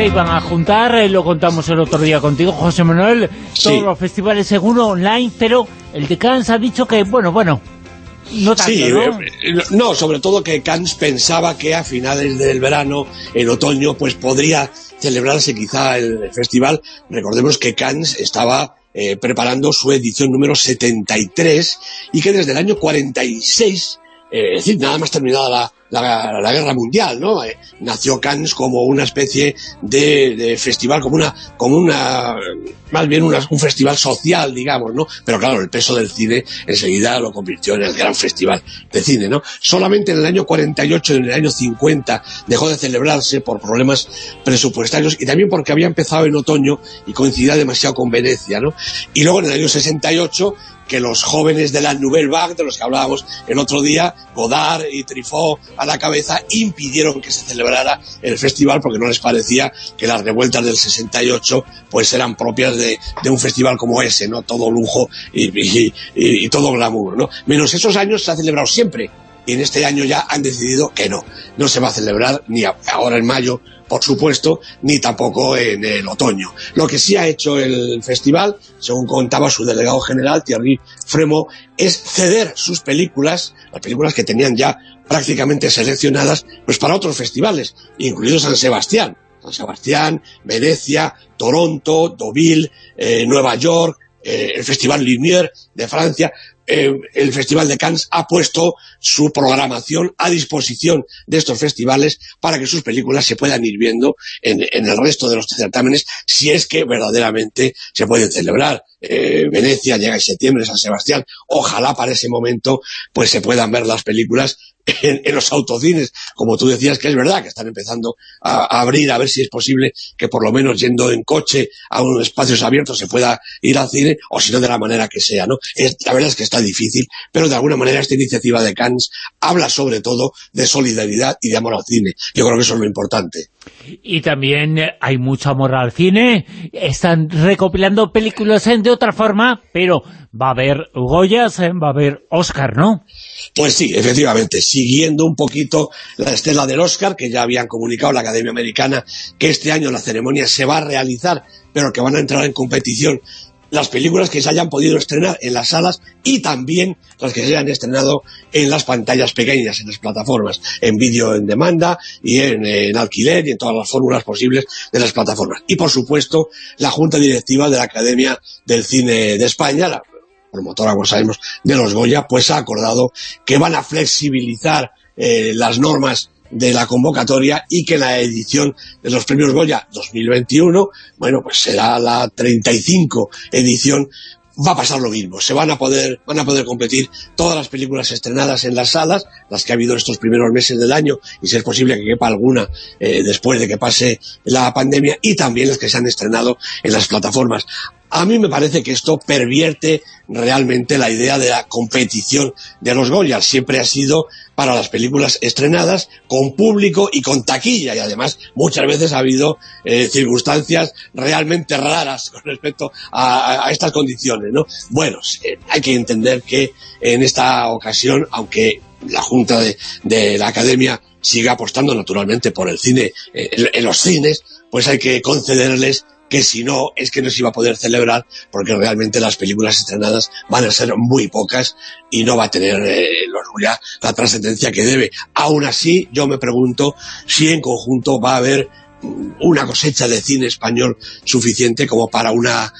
Se iban a juntar, eh, lo contamos el otro día contigo, José Manuel, todos los festivales seguro online, pero el de Cannes ha dicho que, bueno, bueno, no tanto, Sí, ¿no? eh, no, sobre todo que Cannes pensaba que a finales del verano, en otoño, pues podría celebrarse quizá el festival. Recordemos que Cannes estaba eh, preparando su edición número 73 y que desde el año 46, eh, es decir, nada más terminada la, la, guerra mundial, ¿no? Eh, nació Cannes como una especie de, de festival, como una, como una, más bien una- un festival social, digamos, ¿no? Pero claro, el peso del cine enseguida lo convirtió en el gran festival de cine, ¿no? Solamente en el año 48 y en el año 50 dejó de celebrarse por problemas presupuestarios y también porque había empezado en otoño y coincidía demasiado con Venecia, ¿no? Y luego en el año 68 que los jóvenes de la Nouvelle Vague, de los que hablábamos el otro día, Godard y Truffaut a la cabeza, impidieron que se celebrara el festival porque no les parecía que las revueltas del 68 pues eran propias de, un festival como ese, ¿no? Todo lujo y, y- todo glamour, ¿no? Menos esos años se ha celebrado siempre y en este año ya han decidido que no, no se va a celebrar ni ahora en mayo, por supuesto, ni tampoco en el otoño. Lo que sí ha hecho el festival, según contaba su delegado general, Thierry Fremo, es ceder sus películas, las películas que tenían ya prácticamente seleccionadas, pues para otros festivales, incluido San Sebastián. San Sebastián, Venecia, Toronto, Deauville, eh, Nueva York, eh, el Festival Lumière de Francia, eh, el Festival de Cannes ha puesto su programación a disposición de estos festivales para que sus películas se puedan ir viendo en, el resto de los certámenes si es que verdaderamente se pueden celebrar. Eh, Venecia llega en septiembre, San Sebastián, ojalá para ese momento pues se puedan ver las películas en, los autocines, como tú decías que es verdad que están empezando a, abrir, a ver si es posible que por lo menos yendo en coche a unos espacios abiertos se pueda ir al cine, o si no de la manera que sea, ¿no? la verdad es que está difícil, pero de alguna manera esta iniciativa de Cannes habla sobre todo de solidaridad y de amor al cine. Yo creo que eso es lo importante. Y también hay mucho amor al cine, están recopilando películas de otra forma, pero va a haber Goyas, va a haber Oscar, ¿no? Pues sí, efectivamente, siguiendo un poquito la estela del Oscar, que ya habían comunicado la Academia Americana que este año la ceremonia se va a realizar, pero que van a entrar en competición las películas que se hayan podido estrenar en las salas y también las que se hayan estrenado en las pantallas pequeñas, en las plataformas, en vídeo en demanda y en, alquiler y en todas las fórmulas posibles de las plataformas. Y por supuesto, la Junta Directiva de la Academia del Cine de España, la promotora, como sabemos, de los Goya, pues ha acordado que van a flexibilizar eh, las normas de la convocatoria y que la edición de los premios Goya 2021, bueno, pues será la 35 edición, va a pasar lo mismo. Se van a poder, van a poder competir todas las películas estrenadas en las salas, las que ha habido estos primeros meses del año, y si es posible que quepa alguna eh, después de que pase la pandemia, y también las que se han estrenado en las plataformas. A mí me parece que esto pervierte realmente la idea de la competición de los Goya. Siempre ha sido para las películas estrenadas, con público y con taquilla. Y además muchas veces ha habido eh, circunstancias realmente raras con respecto a, estas condiciones. ¿no? Bueno, hay que entender que en esta ocasión, aunque la Junta de, la Academia siga apostando naturalmente por el cine eh, en los cines, pues hay que concederles que si no, es que no se iba a poder celebrar porque realmente las películas estrenadas van a ser muy pocas y no va a tener eh, la trascendencia que debe. Aún así, yo me pregunto si en conjunto va a haber una cosecha de cine español suficiente como para una,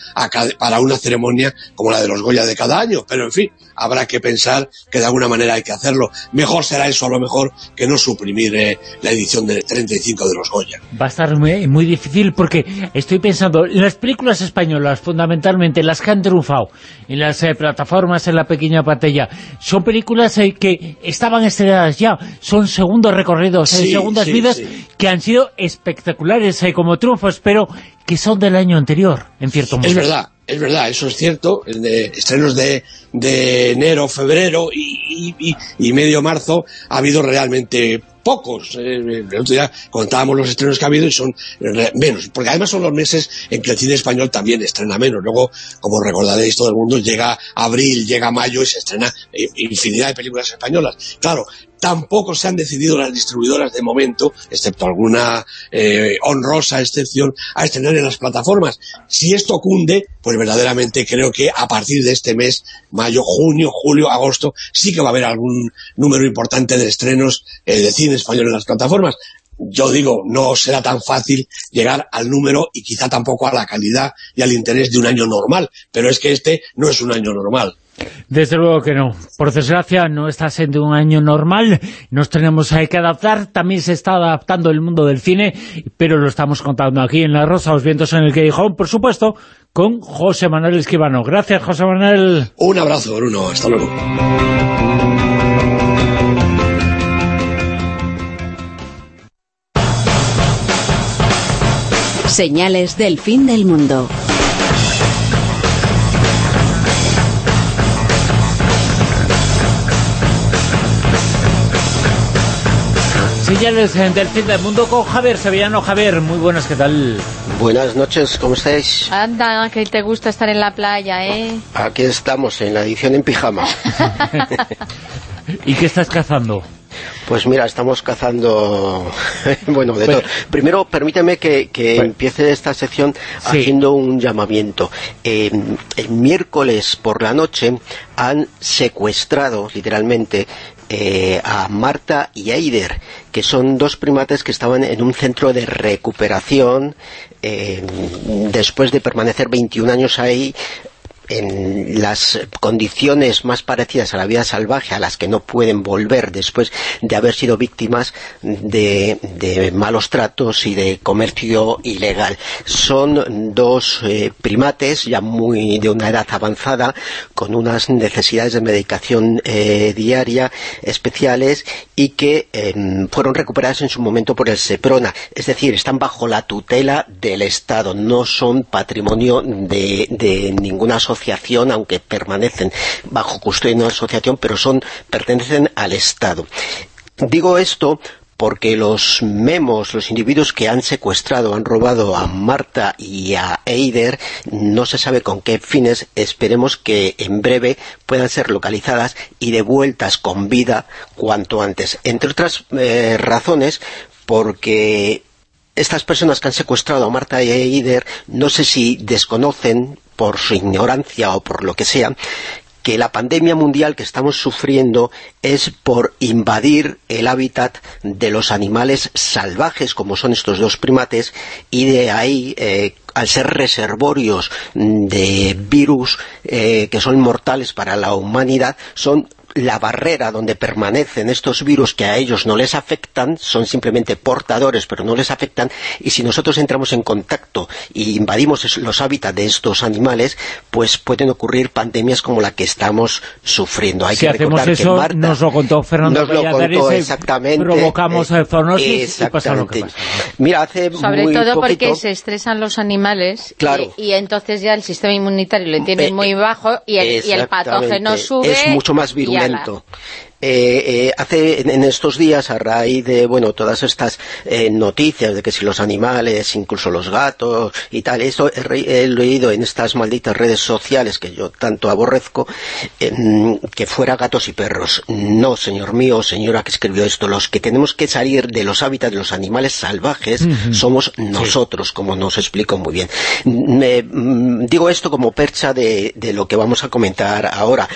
para una ceremonia como la de los Goya de cada año. Pero, en fin, habrá que pensar que de alguna manera hay que hacerlo. Mejor será eso a lo mejor que no suprimir eh, la edición de 35 de los Goya. Va a estar muy, muy difícil porque estoy pensando, las películas españolas, fundamentalmente las que han triunfado en las eh, plataformas, en la pequeña pantalla, son películas eh, que estaban estrenadas ya, son segundos recorridos, segundas vidas que han sido espectaculares como triunfos, pero que son del año anterior, en cierto modo. Es verdad, es verdad, eso es cierto, estrenos de, de enero, febrero y, y, medio marzo ha habido realmente pocos. Eh, el otro día contábamos los estrenos que ha habido y son menos, porque además son los meses en que el cine español también estrena menos. Luego, como recordaréis todo el mundo, llega abril, llega mayo y se estrena infinidad de películas españolas. Claro, tampoco se han decidido las distribuidoras de momento, excepto alguna eh, honrosa excepción, a estrenar en las plataformas. Si esto cunde, pues verdaderamente creo que a partir de este mes, mayo, junio, julio, agosto, sí que va a haber algún número importante de estrenos eh, de cine español en las plataformas. Yo digo, no será tan fácil llegar al número y quizá tampoco a la calidad y al interés de un año normal, pero es que este no es un año normal. Desde luego que no. Por desgracia, no está siendo un año normal. Nos tenemos que adaptar. También se está adaptando el mundo del cine, pero lo estamos contando aquí en La Rosa, los vientos en el que dijo, por supuesto, con José Manuel Esquivano. Gracias, José Manuel. Un abrazo, Bruno. Hasta luego. Señales del fin del mundo. Señales del fin del mundo con Javier Sevillano. Javier, muy buenas, ¿qué tal? Buenas noches, ¿cómo estáis? Anda, que te gusta estar en la playa, ¿eh? Aquí estamos, en la edición en pijama. *laughs* ¿Y qué estás cazando? Pues mira, estamos cazando, *laughs* bueno, de todo. Primero, permíteme que, empiece esta sección haciendo un llamamiento. el miércoles por la noche han secuestrado, literalmente, eh, a Marta y Eider, que son dos primates que estaban en un centro de recuperación eh, después de permanecer 21 años ahí en las condiciones más parecidas a la vida salvaje, a las que no pueden volver después de haber sido víctimas de, malos tratos y de comercio ilegal. Son dos eh, primates ya muy de una edad avanzada, con unas necesidades de medicación eh, diaria especiales y que em, fueron recuperadas en su momento por el SEPRONA. Es decir, están bajo la tutela del Estado, no son patrimonio de, de ninguna aunque permanecen bajo custodia de una asociación, pero son pertenecen al Estado. Digo esto porque los memos, los individuos que han secuestrado, han robado a Marta y a Eider, no se sabe con qué fines, esperemos que en breve puedan ser localizadas y devueltas con vida cuanto antes. Entre otras eh, razones, porque estas personas que han secuestrado a Marta y a Eider, no sé si desconocen por su ignorancia o por lo que sea, que la pandemia mundial que estamos sufriendo es por invadir el hábitat de los animales salvajes, como son estos dos primates, y de ahí, eh, al ser reservorios de virus eh, que son mortales para la humanidad, son la barrera donde permanecen estos virus que a ellos no les afectan, son simplemente portadores pero no les afectan, y si nosotros entramos en contacto y invadimos los hábitats de estos animales, pues pueden ocurrir pandemias como la que estamos sufriendo. Hay si que hacemos eso, Marta, nos lo contó Fernando nos lo contó exactamente, provocamos eh, zoonosis y pasa lo que pasa. Mira, hace Sobre todo porque se estresan los animales claro. y, entonces ya el sistema inmunitario lo tiene eh, muy bajo y el, y el patógeno sube. Es mucho más virulento eh, eh, hace en estos días, a raíz de bueno todas estas eh, noticias de que si los animales, incluso los gatos y tal, eso he, leído en estas malditas redes sociales que yo tanto aborrezco, em, que fuera gatos y perros. No, señor mío, señora que escribió esto, los que tenemos que salir de los hábitats de los animales salvajes somos nosotros, como nos explico muy bien. Me, mm, digo esto como percha de, de lo que vamos a comentar ahora,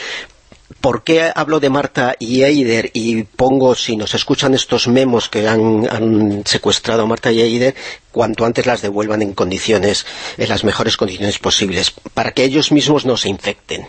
¿Por qué hablo de Marta y Eider y pongo, si nos escuchan estos memos que han, secuestrado a Marta y Eider, cuanto antes las devuelvan en condiciones, en las mejores condiciones posibles, para que ellos mismos no se infecten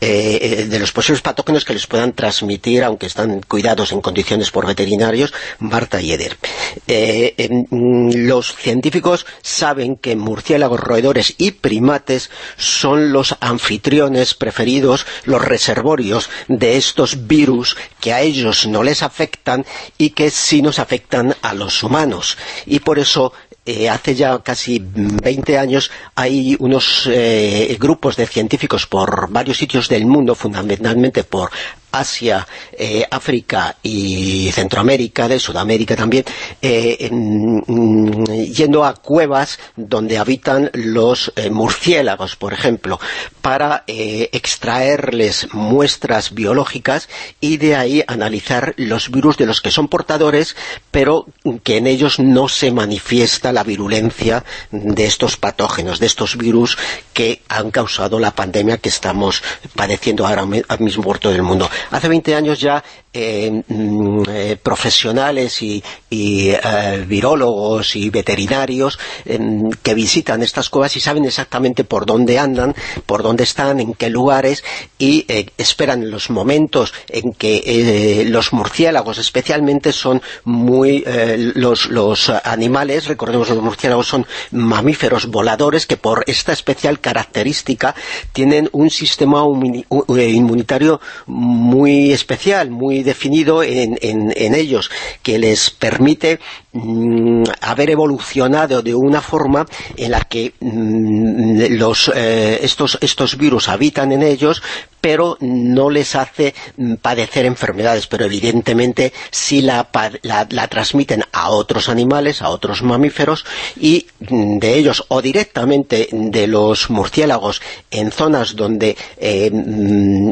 eh, eh, de los posibles patógenos que les puedan transmitir, aunque están cuidados en condiciones por veterinarios, Marta y Eder. Eh, los científicos saben que murciélagos, roedores y primates son los anfitriones preferidos, los reservorios de estos virus que a ellos no les afectan y que sí nos afectan a los humanos. Y por eso eh, hace ya casi 20 años hay unos eh, grupos de científicos por varios sitios del mundo, fundamentalmente por Asia, eh, África y Centroamérica, de Sudamérica también, eh, mm, yendo a cuevas donde habitan los eh, murciélagos, por ejemplo, para extraerles muestras biológicas y de ahí analizar los virus de los que son portadores, pero que en ellos no se manifiesta la virulencia de estos patógenos, de estos virus que han causado la pandemia que estamos padeciendo ahora mismo por todo el mundo. Hace 20 años ya eh, mm, eh, profesionales y, eh, virólogos y veterinarios em, que visitan estas cuevas y saben exactamente por dónde andan, por dónde están, en qué lugares y esperan los momentos en que los murciélagos especialmente son muy los, los animales, recordemos los murciélagos son mamíferos voladores que por esta especial característica tienen un sistema inmunitario especial, muy definido en, ellos, que les permite mm, haber evolucionado de una forma en la que mm, eh, estos, estos virus habitan en ellos, pero no les hace mm, padecer enfermedades, pero evidentemente sí la, la, transmiten a otros animales, a otros mamíferos, y de ellos, o directamente de los murciélagos en zonas donde eh,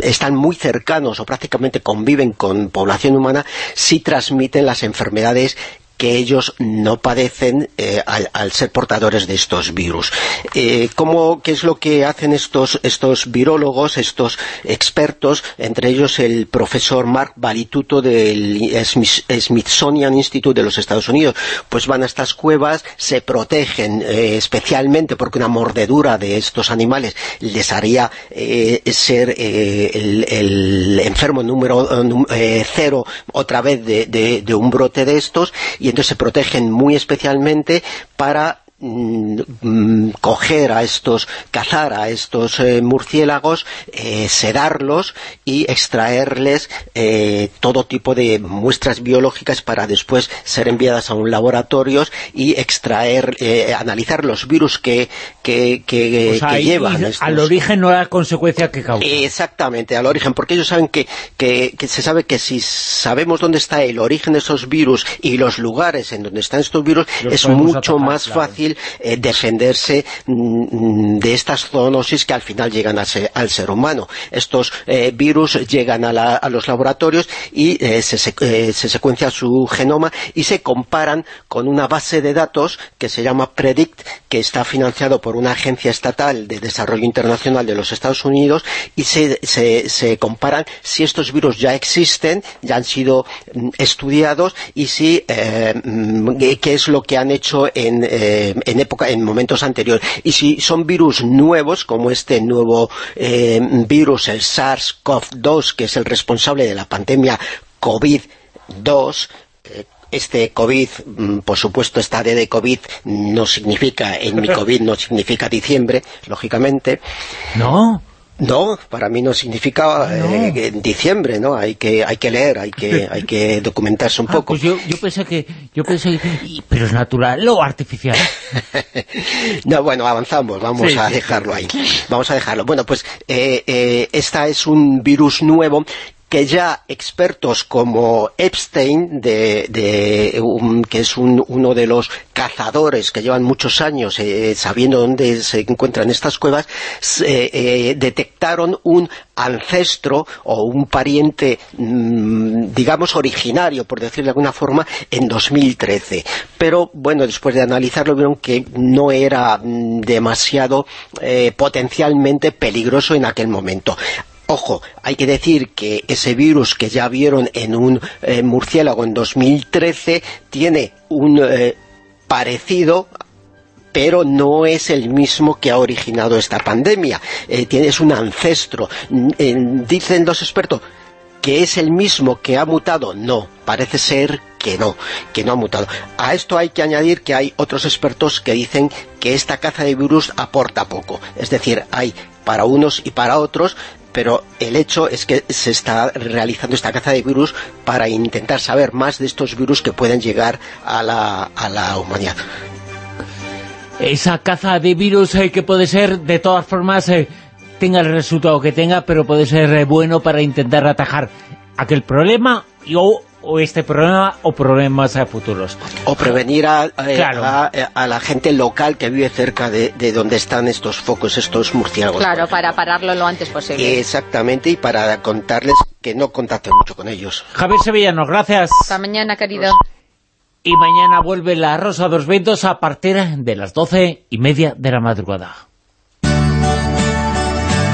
están muy cercanos o prácticamente conviven con población humana, sí transmiten las enfermedades que ellos no padecen eh, al, ser portadores de estos virus. Eh, ¿cómo, ¿Qué es lo que hacen estos, estos virólogos, estos expertos, entre ellos el profesor Mark Balituto del Smithsonian Institute de los Estados Unidos? Pues van a estas cuevas, se protegen eh, especialmente porque una mordedura de estos animales les haría ser el, enfermo número cero otra vez de, un brote de estos entonces se protegen muy especialmente para Mm, mm, coger a estos, cazar a estos eh, murciélagos, eh, sedarlos y extraerles eh, todo tipo de muestras biológicas para después ser enviadas a un laboratorio y extraer, analizar los virus que, que, que, llevan. Al origen no la consecuencia que causa. Exactamente, al origen, porque ellos saben que, que, se sabe que si sabemos dónde está el origen de esos virus y los lugares en donde están estos virus, es mucho más fácil eh, defenderse mm, de estas zoonosis que al final llegan al ser, humano. Estos eh, virus llegan a, los laboratorios y eh, se, se, secuencia su genoma y se comparan con una base de datos que se llama PREDICT, que está financiado por una agencia estatal de desarrollo internacional de los Estados Unidos y se, se comparan si estos virus ya existen, ya han sido mm, estudiados y si mm, qué es lo que han hecho en, en época, en momentos anteriores. Y si son virus nuevos, como este nuevo eh, virus, el SARS-CoV-2, que es el responsable de la pandemia COVID-2, eh, este COVID, mm, por supuesto esta de COVID no significa, en mi COVID no significa diciembre, lógicamente. No. No, para mí no significa eh, diciembre, ¿no? Hay que hay que leer, hay que hay que *laughs* documentarse un ah, poco. Pues yo, yo pensé que yo pensé pero es natural o artificial. *laughs* no, bueno, avanzamos, vamos a dejarlo ahí. Vamos a dejarlo. Bueno, pues eh, eh, esta es un virus nuevo que ya expertos como Epstein, que es uno de los cazadores que llevan muchos años eh, sabiendo dónde se encuentran estas cuevas, eh, detectaron un ancestro o un pariente, mm, digamos, originario, por decirlo de alguna forma, en 2013. Pero, bueno, después de analizarlo vieron que no era mm, demasiado eh, potencialmente peligroso en aquel momento. Ojo, hay que decir que ese virus que ya vieron en un eh, murciélago en 2013 tiene un eh, parecido pero no es el mismo que ha originado esta pandemia. Eh, tienes un ancestro. dicen los expertos que es el mismo que ha mutado. No, parece ser que no, que no ha mutado. A esto hay que añadir que hay otros expertos que dicen que esta caza de virus aporta poco. Es decir, hay para unos y para otros, pero el hecho es que se está realizando esta caza de virus para intentar saber más de estos virus que pueden llegar a la, humanidad. Esa caza de virus eh, que puede ser, de todas formas, eh, tenga el resultado que tenga, pero puede ser eh, bueno para intentar atajar aquel problema y, o este problema o problemas futuros. O prevenir a, eh, a, la gente local que vive cerca de, donde están estos focos, estos murciélagos. Claro, para pararlo lo antes posible. Exactamente, y para contarles que no contacten mucho con ellos. Javier Sevillanos, gracias. Hasta mañana, querido. Y mañana vuelve la Rosa dos Ventos a partir de las doce y media de la madrugada.